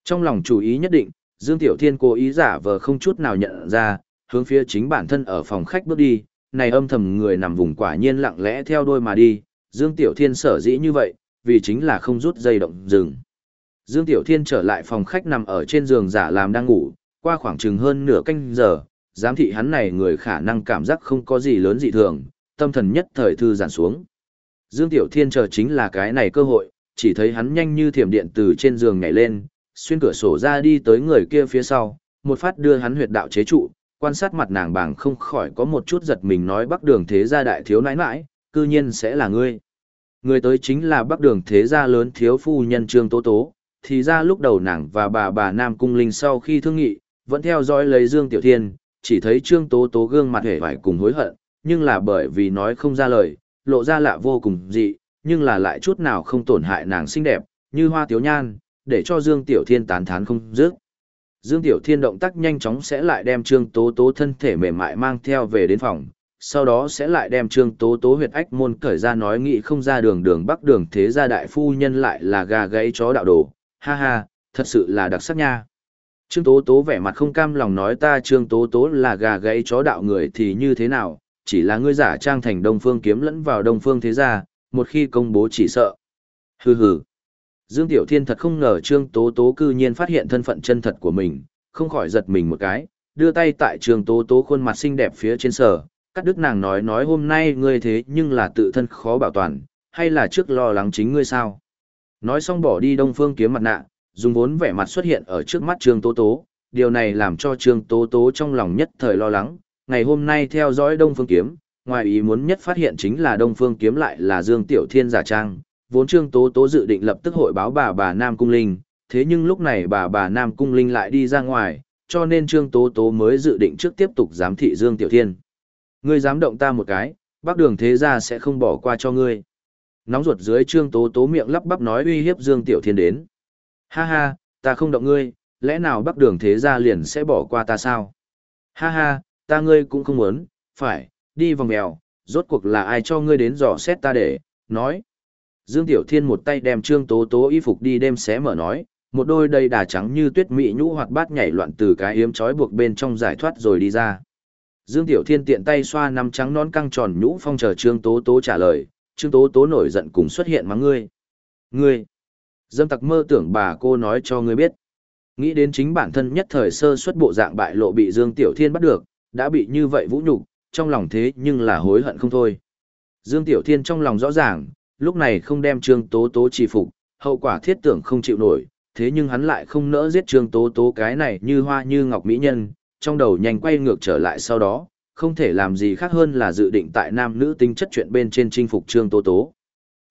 Trong lòng chú ý nhất định, Dương Tiểu Thiên cố ý giả vờ không chút nào nhận ra, hướng phía chính bản thân ở phòng khách bước đi, này âm thầm người nằm vùng quả nhiên lặng lẽ theo đôi mà đi, Dương Tiểu Thiên sở dĩ như vậy, vì chính là không rút dây động dừng. Dương Tiểu Thiên trở lại phòng khách nằm ở trên giường giả làm đang ngủ, qua khoảng chừng hơn nửa canh giờ, giám thị hắn này người khả năng cảm giác không có gì lớn dị thường, tâm thần nhất thời thư giản xuống. Dương Tiểu Thiên chờ chính là cái này cơ hội, chỉ thấy hắn nhanh như thiểm điện từ trên giường nhảy lên, xuyên cửa sổ ra đi tới người kia phía sau, một phát đưa hắn huyệt đạo chế trụ, quan sát mặt nàng bàng không khỏi có một chút giật mình nói bắc đường thế gia đại thiếu nãi nãi, cư nhiên sẽ là ngươi. Người tới chính là bắc đường thế gia lớn thiếu phu nhân trương tố tố, thì ra lúc đầu nàng và bà bà Nam Cung Linh sau khi thương nghị, vẫn theo dõi lấy Dương Tiểu Thiên, chỉ thấy trương tố tố gương mặt hề vải cùng hối hận, nhưng là bởi vì nói không ra lời, lộ ra lạ vô cùng dị, nhưng là lại chút nào không tổn hại nàng xinh đẹp, như hoa tiếu nhan, để cho Dương Tiểu Thiên tán thán không dứt. Dương Tiểu Thiên động tác nhanh chóng sẽ lại đem Trương Tố Tố thân thể mềm mại mang theo về đến phòng, sau đó sẽ lại đem Trương Tố Tố huyệt ách môn cởi ra nói nghị không ra đường đường bắc đường thế gia đại phu nhân lại là gà gáy chó đạo đồ, ha ha, thật sự là đặc sắc nha. Trương Tố Tố vẻ mặt không cam lòng nói ta Trương Tố Tố là gà gáy chó đạo người thì như thế nào, chỉ là ngươi giả trang thành Đông Phương kiếm lẫn vào Đông Phương thế gia, một khi công bố chỉ sợ. Hừ hừ. Dương Tiểu Thiên thật không ngờ Trương Tố Tố cư nhiên phát hiện thân phận chân thật của mình, không khỏi giật mình một cái, đưa tay tại Trương Tố Tố khuôn mặt xinh đẹp phía trên sở, cắt đứt nàng nói nói hôm nay ngươi thế nhưng là tự thân khó bảo toàn, hay là trước lo lắng chính ngươi sao. Nói xong bỏ đi Đông Phương kiếm mặt nạ, dùng vốn vẻ mặt xuất hiện ở trước mắt Trương Tố Tố, điều này làm cho Trương Tố Tố trong lòng nhất thời lo lắng, ngày hôm nay theo dõi Đông Phương kiếm, ngoài ý muốn nhất phát hiện chính là Đông Phương kiếm lại là Dương Tiểu Thiên giả trang, vốn Trương Tố Tố dự định lập tức hội báo bà bà Nam Cung Linh, thế nhưng lúc này bà bà Nam Cung Linh lại đi ra ngoài, cho nên Trương Tố Tố mới dự định trước tiếp tục giám thị Dương Tiểu Thiên. Ngươi dám động ta một cái, bác đường thế gia sẽ không bỏ qua cho ngươi. Nóng ruột dưới Trương Tố Tố miệng lắp bắp nói uy hiếp Dương Tiểu Thiên đến. Ha ha, ta không động ngươi, lẽ nào bác đường thế gia liền sẽ bỏ qua ta sao? Ha ha, ta ngươi cũng không muốn, phải, đi vòng mèo, rốt cuộc là ai cho ngươi đến dò xét ta để, nói. Dương Tiểu Thiên một tay đem Trương Tố Tố y phục đi đêm xé mở nói, một đôi đầy đà trắng như tuyết mỹ nhũ hoạt bát nhảy loạn từ cái yếm trói buộc bên trong giải thoát rồi đi ra. Dương Tiểu Thiên tiện tay xoa nắm trắng non căng tròn nhũ phong chờ Trương Tố Tố trả lời, Trương Tố Tố nổi giận cùng xuất hiện mắng ngươi. Ngươi! Dâm tặc mơ tưởng bà cô nói cho ngươi biết. Nghĩ đến chính bản thân nhất thời sơ xuất bộ dạng bại lộ bị Dương Tiểu Thiên bắt được, đã bị như vậy vũ nhục, trong lòng thế nhưng là hối hận không thôi. Dương Tiểu Thiên trong lòng rõ ràng, lúc này không đem Trương Tố Tố trì phục, hậu quả thiết tưởng không chịu nổi, thế nhưng hắn lại không nỡ giết Trương Tố Tố cái này như hoa như ngọc mỹ nhân, trong đầu nhanh quay ngược trở lại sau đó, không thể làm gì khác hơn là dự định tại nam nữ tính chất chuyện bên trên chinh phục Trương Tố Tố.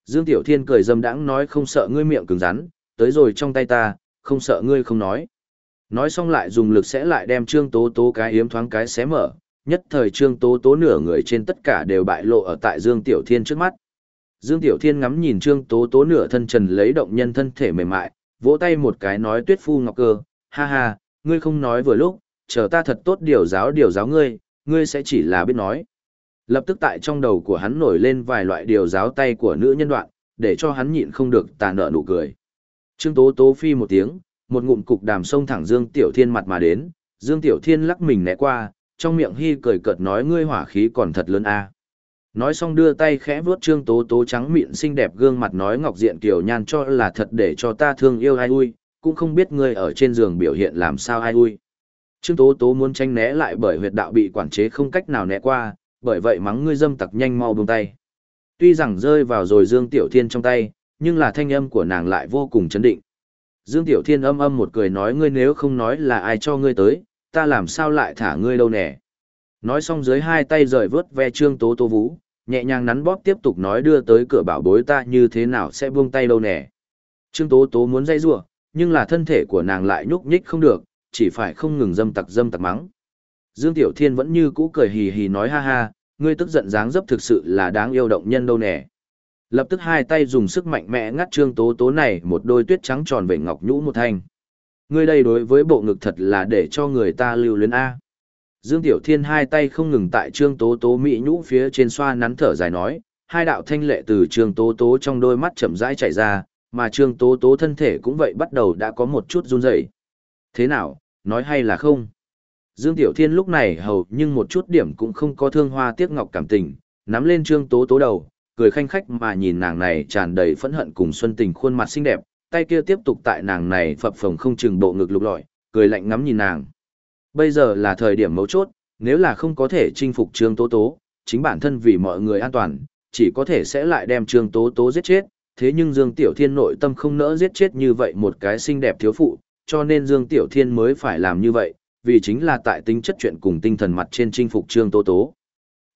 Dương Tiểu Thiên cười dâm đãng nói không sợ ngươi miệng cứng rắn, tới rồi trong tay ta, không sợ ngươi không nói. Nói xong lại dùng lực sẽ lại đem Trương Tố Tố cái yếm thoáng cái xé mở, nhất thời Trương Tố Tố nửa người trên tất cả đều bại lộ ở tại Dương Tiểu Thiên trước mắt. Dương Tiểu Thiên ngắm nhìn Trương Tố Tố nửa thân trần lấy động nhân thân thể mềm mại, vỗ tay một cái nói tuyết phu ngọc cơ, ha ha, ngươi không nói vừa lúc, chờ ta thật tốt điều giáo điều giáo ngươi, ngươi sẽ chỉ là biết nói. Lập tức tại trong đầu của hắn nổi lên vài loại điều giáo tay của nữ nhân đoạn, để cho hắn nhịn không được tà nợ nụ cười. Trương Tố Tố phi một tiếng, một ngụm cục đàm sông thẳng Dương Tiểu Thiên mặt mà đến, Dương Tiểu Thiên lắc mình né qua, trong miệng hi cười cợt nói ngươi hỏa khí còn thật lớn a. Nói xong đưa tay khẽ vuốt Trương Tố Tố trắng mịn xinh đẹp gương mặt nói ngọc diện kiều nhan cho là thật để cho ta thương yêu ai ui, cũng không biết ngươi ở trên giường biểu hiện làm sao ai ui. Trương Tố Tố muốn tranh né lại bởi huyệt đạo bị quản chế không cách nào né qua, bởi vậy mắng ngươi dâm tặc nhanh mau buông tay. Tuy rằng rơi vào rồi Dương Tiểu Thiên trong tay, nhưng là thanh âm của nàng lại vô cùng chấn định. Dương Tiểu Thiên âm âm một cười nói ngươi nếu không nói là ai cho ngươi tới, ta làm sao lại thả ngươi đâu nè. Nói xong dưới hai tay rời vớt ve Trương Tố Tố vú, nhẹ nhàng nắn bóp tiếp tục nói đưa tới cửa bảo bối ta như thế nào sẽ buông tay đâu nè. Trương Tố Tố muốn dây rủa nhưng là thân thể của nàng lại nhúc nhích không được, chỉ phải không ngừng dâm tặc dâm tặc mắng. Dương Tiểu Thiên vẫn như cũ cười hì hì nói ha ha, ngươi tức giận dáng dấp thực sự là đáng yêu động nhân đâu nè. Lập tức hai tay dùng sức mạnh mẽ ngắt trương tố tố này một đôi tuyết trắng tròn về ngọc nhũ một thanh. Ngươi đây đối với bộ ngực thật là để cho người ta lưu luyến A. Dương Tiểu Thiên hai tay không ngừng tại trương tố tố mỹ nhũ phía trên xoa nắn thở dài nói, hai đạo thanh lệ từ trương tố tố trong đôi mắt chậm rãi chảy ra, mà trương tố tố thân thể cũng vậy bắt đầu đã có một chút run rẩy. Thế nào, nói hay là không? Dương Tiểu Thiên lúc này hầu nhưng một chút điểm cũng không có thương hoa tiếc ngọc cảm tình, nắm lên trương tố tố đầu, cười khanh khách mà nhìn nàng này tràn đầy phẫn hận cùng xuân tình khuôn mặt xinh đẹp, tay kia tiếp tục tại nàng này phập phồng không chừng bộ ngực lục lọi, cười lạnh ngắm nhìn nàng. Bây giờ là thời điểm mấu chốt, nếu là không có thể chinh phục trương tố tố, chính bản thân vì mọi người an toàn, chỉ có thể sẽ lại đem trương tố tố giết chết, thế nhưng Dương Tiểu Thiên nội tâm không nỡ giết chết như vậy một cái xinh đẹp thiếu phụ, cho nên Dương Tiểu Thiên mới phải làm như vậy, vì chính là tại tính chất chuyện cùng tinh thần mặt trên chinh phục Trương Tố Tố.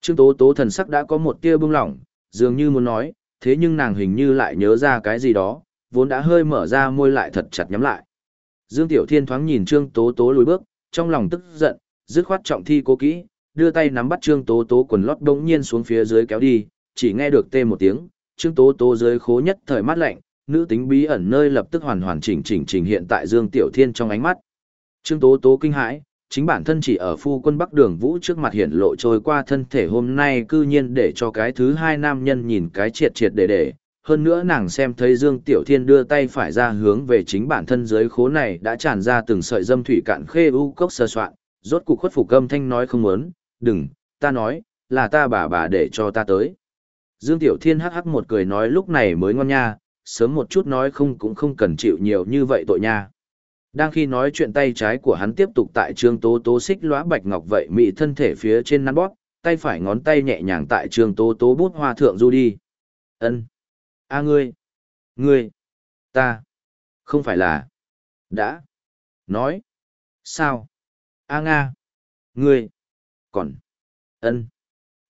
Trương Tố Tố thần sắc đã có một tia bưng lỏng, dường như muốn nói, thế nhưng nàng hình như lại nhớ ra cái gì đó, vốn đã hơi mở ra môi lại thật chặt nhắm lại. Dương Tiểu Thiên thoáng nhìn Trương Tố Tố lùi bước, trong lòng tức giận, dứt khoát trọng thi cố kỹ, đưa tay nắm bắt Trương Tố Tố quần lót đống nhiên xuống phía dưới kéo đi, chỉ nghe được tê một tiếng, Trương Tố Tố dưới khố nhất thời mát lạnh, nữ tính bí ẩn nơi lập tức hoàn hoàn chỉnh chỉnh chỉnh hiện tại Dương Tiểu Thiên trong ánh mắt. Trương Tố Tố kinh hãi, chính bản thân chỉ ở phu quân Bắc Đường Vũ trước mặt hiện lộ trôi qua thân thể hôm nay cư nhiên để cho cái thứ hai nam nhân nhìn cái triệt triệt để để. Hơn nữa nàng xem thấy Dương Tiểu Thiên đưa tay phải ra hướng về chính bản thân dưới khố này đã tràn ra từng sợi dâm thủy cạn khê u cốc sơ soạn, rốt cục khuất phục âm thanh nói không muốn, đừng, ta nói, là ta bà bà để cho ta tới. Dương Tiểu Thiên hắc hắc một cười nói lúc này mới ngon nha, sớm một chút nói không cũng không cần chịu nhiều như vậy tội nha. Đang khi nói chuyện tay trái của hắn tiếp tục tại trương tố tố xích lóa bạch ngọc vậy mị thân thể phía trên nắn bóp, tay phải ngón tay nhẹ nhàng tại trương tố tố bút hoa thượng du đi. ân a ngươi, ngươi, ta, không phải là, đã, nói, sao, a nga, ngươi, còn, ân.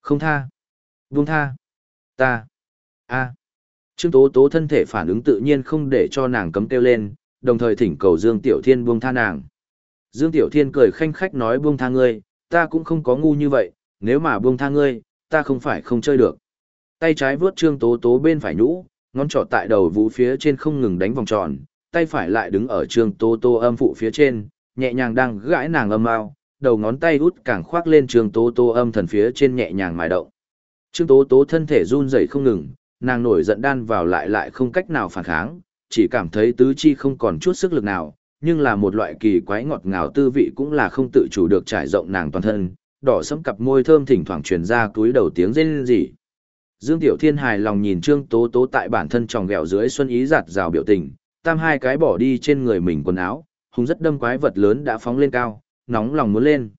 Không tha, buông tha, ta, a. Trương Tố Tố thân thể phản ứng tự nhiên không để cho nàng cấm kêu lên, đồng thời thỉnh cầu Dương Tiểu Thiên buông tha nàng. Dương Tiểu Thiên cười khanh khách nói buông tha ngươi, ta cũng không có ngu như vậy, nếu mà buông tha ngươi, ta không phải không chơi được. Tay trái vướt Trương Tố Tố bên phải nhũ, ngón trỏ tại đầu vũ phía trên không ngừng đánh vòng tròn, tay phải lại đứng ở Trương Tố Tố âm phụ phía trên, nhẹ nhàng đang gãi nàng âm ao, đầu ngón tay út càng khoác lên Trương Tố Tố âm thần phía trên nhẹ nhàng mài động. Trương Tố Tố thân thể run rẩy không ngừng, nàng nổi giận đan vào lại lại không cách nào phản kháng, chỉ cảm thấy tứ chi không còn chút sức lực nào, nhưng là một loại kỳ quái ngọt ngào tư vị cũng là không tự chủ được trải rộng nàng toàn thân, đỏ sẫm cặp môi thơm thỉnh thoảng truyền ra túi đầu tiếng rên rỉ. Dương Tiểu Thiên hài lòng nhìn Trương Tố Tố tại bản thân tròng gẹo dưới xuân ý giặt rào biểu tình, tam hai cái bỏ đi trên người mình quần áo, hùng rất đâm quái vật lớn đã phóng lên cao, nóng lòng muốn lên.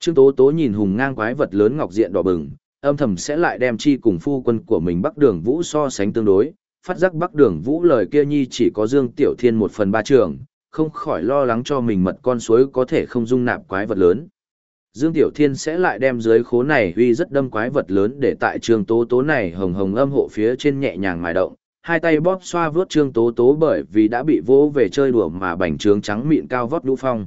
Trương Tố Tố nhìn hùng ngang quái vật lớn ngọc diện đỏ bừng, âm thầm sẽ lại đem chi cùng phu quân của mình Bắc Đường Vũ so sánh tương đối, phát giác Bắc Đường Vũ lời kia nhi chỉ có Dương Tiểu Thiên một phần ba trường, không khỏi lo lắng cho mình mật con suối có thể không dung nạp quái vật lớn. Dương Tiểu Thiên sẽ lại đem dưới khố này huy rất đâm quái vật lớn để tại trường Tố Tố này hồng hồng âm hộ phía trên nhẹ nhàng mài động, hai tay bóp xoa vướt Trương Tố Tố bởi vì đã bị vỗ về chơi đùa mà bành trướng trắng mịn cao vót đũ phong.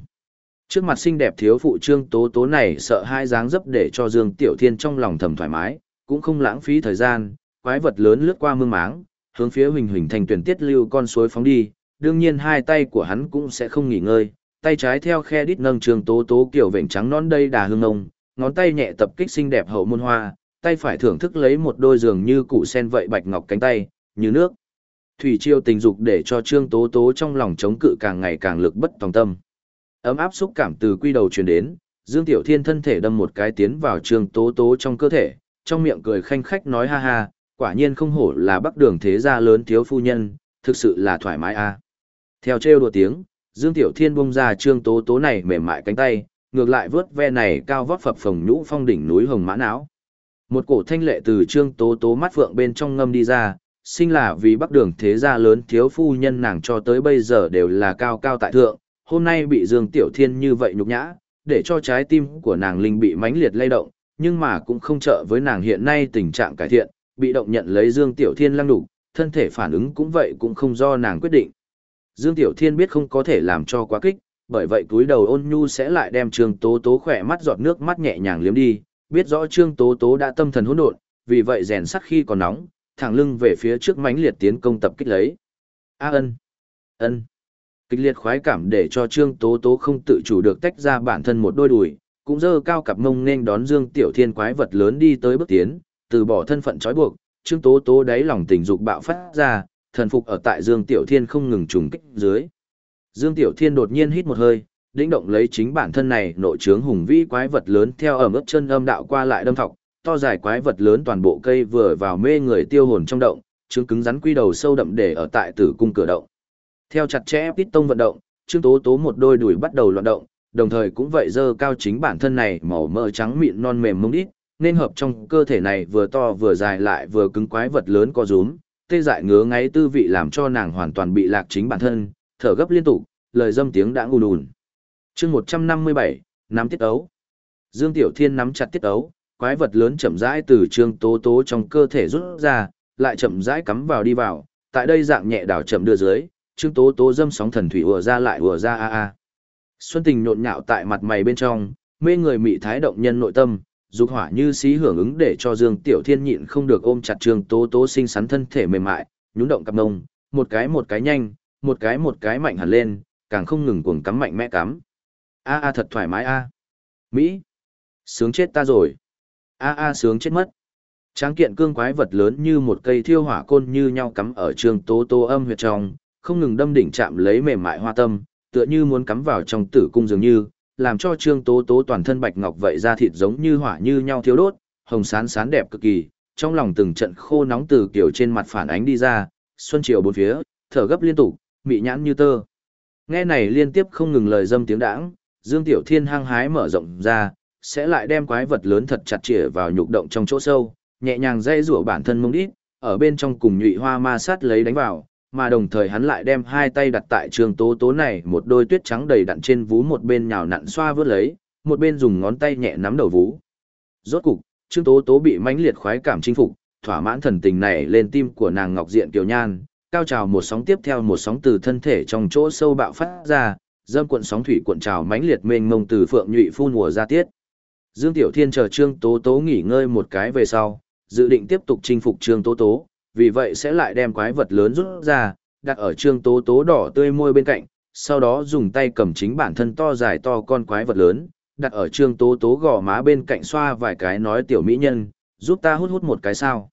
Trước mặt xinh đẹp thiếu phụ Trương Tố Tố này sợ hai dáng dấp để cho Dương Tiểu Thiên trong lòng thầm thoải mái, cũng không lãng phí thời gian, quái vật lớn lướt qua mương máng, hướng phía huỳnh huỳnh thành tuyển tiết lưu con suối phóng đi, đương nhiên hai tay của hắn cũng sẽ không nghỉ ngơi, tay trái theo khe đít nâng trường tố tố kiểu vểnh trắng non đây đà hương ông, ngón tay nhẹ tập kích xinh đẹp hậu môn hoa, tay phải thưởng thức lấy một đôi giường như cụ sen vậy bạch ngọc cánh tay, như nước. Thủy chiêu tình dục để cho trương tố tố trong lòng chống cự càng ngày càng lực bất tòng tâm. Ấm áp xúc cảm từ quy đầu truyền đến, Dương Tiểu Thiên thân thể đâm một cái tiến vào trương tố tố trong cơ thể, trong miệng cười khanh khách nói ha ha, quả nhiên không hổ là bắc đường thế gia lớn thiếu phu nhân, thực sự là thoải mái a. Theo trêu đùa tiếng, Dương Tiểu Thiên bung ra trương tố tố này mềm mại cánh tay, ngược lại vớt ve này cao vót phập phồng nhũ phong đỉnh núi hồng mã não. Một cổ thanh lệ từ trương tố tố mắt phượng bên trong ngâm đi ra, sinh là vì bắc đường thế gia lớn thiếu phu nhân nàng cho tới bây giờ đều là cao cao tại thượng, hôm nay bị Dương Tiểu Thiên như vậy nhục nhã, để cho trái tim của nàng linh bị mãnh liệt lay động, nhưng mà cũng không trợ với nàng hiện nay tình trạng cải thiện, bị động nhận lấy Dương Tiểu Thiên lăng đủ, thân thể phản ứng cũng vậy cũng không do nàng quyết định. Dương Tiểu Thiên biết không có thể làm cho quá kích, bởi vậy túi đầu ôn nhu sẽ lại đem Trương Tố Tố khỏe mắt giọt nước mắt nhẹ nhàng liếm đi, biết rõ Trương Tố Tố đã tâm thần hỗn độn, vì vậy rèn sắt khi còn nóng, thẳng lưng về phía trước mãnh liệt tiến công tập kích lấy. A ân, ân. Kịch liệt khoái cảm để cho Trương Tố Tố không tự chủ được tách ra bản thân một đôi đùi, cũng dơ cao cặp mông nên đón Dương Tiểu Thiên quái vật lớn đi tới bước tiến, từ bỏ thân phận trói buộc, Trương Tố Tố đáy lòng tình dục bạo phát ra, thần phục ở tại Dương Tiểu Thiên không ngừng trùng kích dưới. Dương Tiểu Thiên đột nhiên hít một hơi, đĩnh động lấy chính bản thân này nội trướng hùng vĩ quái vật lớn theo ẩm ướt chân âm đạo qua lại đâm thọc, to dài quái vật lớn toàn bộ cây vừa vào mê người tiêu hồn trong động, trướng cứng rắn quy đầu sâu đậm để ở tại tử cung cửa động. Theo chặt chẽ tít tông vận động, Trương Tố Tố một đôi đùi bắt đầu loạn động, đồng thời cũng vậy dơ cao chính bản thân này màu mỡ trắng mịn non mềm mông đít, nên hợp trong cơ thể này vừa to vừa dài lại vừa cứng quái vật lớn co rúm, tê dại ngứa ngáy tư vị làm cho nàng hoàn toàn bị lạc chính bản thân, thở gấp liên tục, lời dâm tiếng đã ùn ùn. Chương 157, nắm tiết ấu. Dương Tiểu Thiên nắm chặt tiết ấu, quái vật lớn chậm rãi từ trương tố tố trong cơ thể rút ra, lại chậm rãi cắm vào đi vào, tại đây dạng nhẹ đảo chậm đưa dưới, trương tố tố dâm sóng thần thủy ùa ra lại ùa ra a a. Xuân tình nhộn nhạo tại mặt mày bên trong, mê người mị thái động nhân nội tâm, dục hỏa như xí hưởng ứng để cho Dương Tiểu Thiên nhịn không được ôm chặt Trương Tố Tố xinh xắn thân thể mềm mại, nhún động cặp mông, một cái một cái nhanh, một cái một cái mạnh hẳn lên, càng không ngừng cuồng cắm mạnh mẽ cắm. A a thật thoải mái a. Mỹ. Sướng chết ta rồi. A a sướng chết mất. Tráng kiện cương quái vật lớn như một cây thiêu hỏa côn như nhau cắm ở Trương Tố Tố âm huyệt trong, không ngừng đâm đỉnh chạm lấy mềm mại hoa tâm, tựa như muốn cắm vào trong tử cung dường như, làm cho trương tố tố toàn thân bạch ngọc vậy ra thịt giống như hỏa như nhau thiếu đốt, hồng sán sán đẹp cực kỳ, trong lòng từng trận khô nóng từ kiểu trên mặt phản ánh đi ra, xuân triều bốn phía, thở gấp liên tục, mị nhãn như tơ. Nghe này liên tiếp không ngừng lời dâm tiếng đãng, Dương Tiểu Thiên hăng hái mở rộng ra, sẽ lại đem quái vật lớn thật chặt chĩa vào nhục động trong chỗ sâu, nhẹ nhàng dây rủa bản thân mông đít, ở bên trong cùng nhụy hoa ma sát lấy đánh vào, mà đồng thời hắn lại đem hai tay đặt tại trường tố tố này một đôi tuyết trắng đầy đặn trên vú một bên nhào nặn xoa vớt lấy, một bên dùng ngón tay nhẹ nắm đầu vú. Rốt cục, trương tố tố bị mãnh liệt khoái cảm chinh phục, thỏa mãn thần tình này lên tim của nàng ngọc diện kiều nhan, cao trào một sóng tiếp theo một sóng từ thân thể trong chỗ sâu bạo phát ra, dâm cuộn sóng thủy cuộn trào mãnh liệt mênh mông từ phượng nhụy phun mùa ra tiết. Dương Tiểu Thiên chờ Trương Tố Tố nghỉ ngơi một cái về sau, dự định tiếp tục chinh phục Trương Tố Tố, vì vậy sẽ lại đem quái vật lớn rút ra, đặt ở trương tố tố đỏ tươi môi bên cạnh, sau đó dùng tay cầm chính bản thân to dài to con quái vật lớn, đặt ở trương tố tố gò má bên cạnh xoa vài cái nói tiểu mỹ nhân, giúp ta hút hút một cái sao.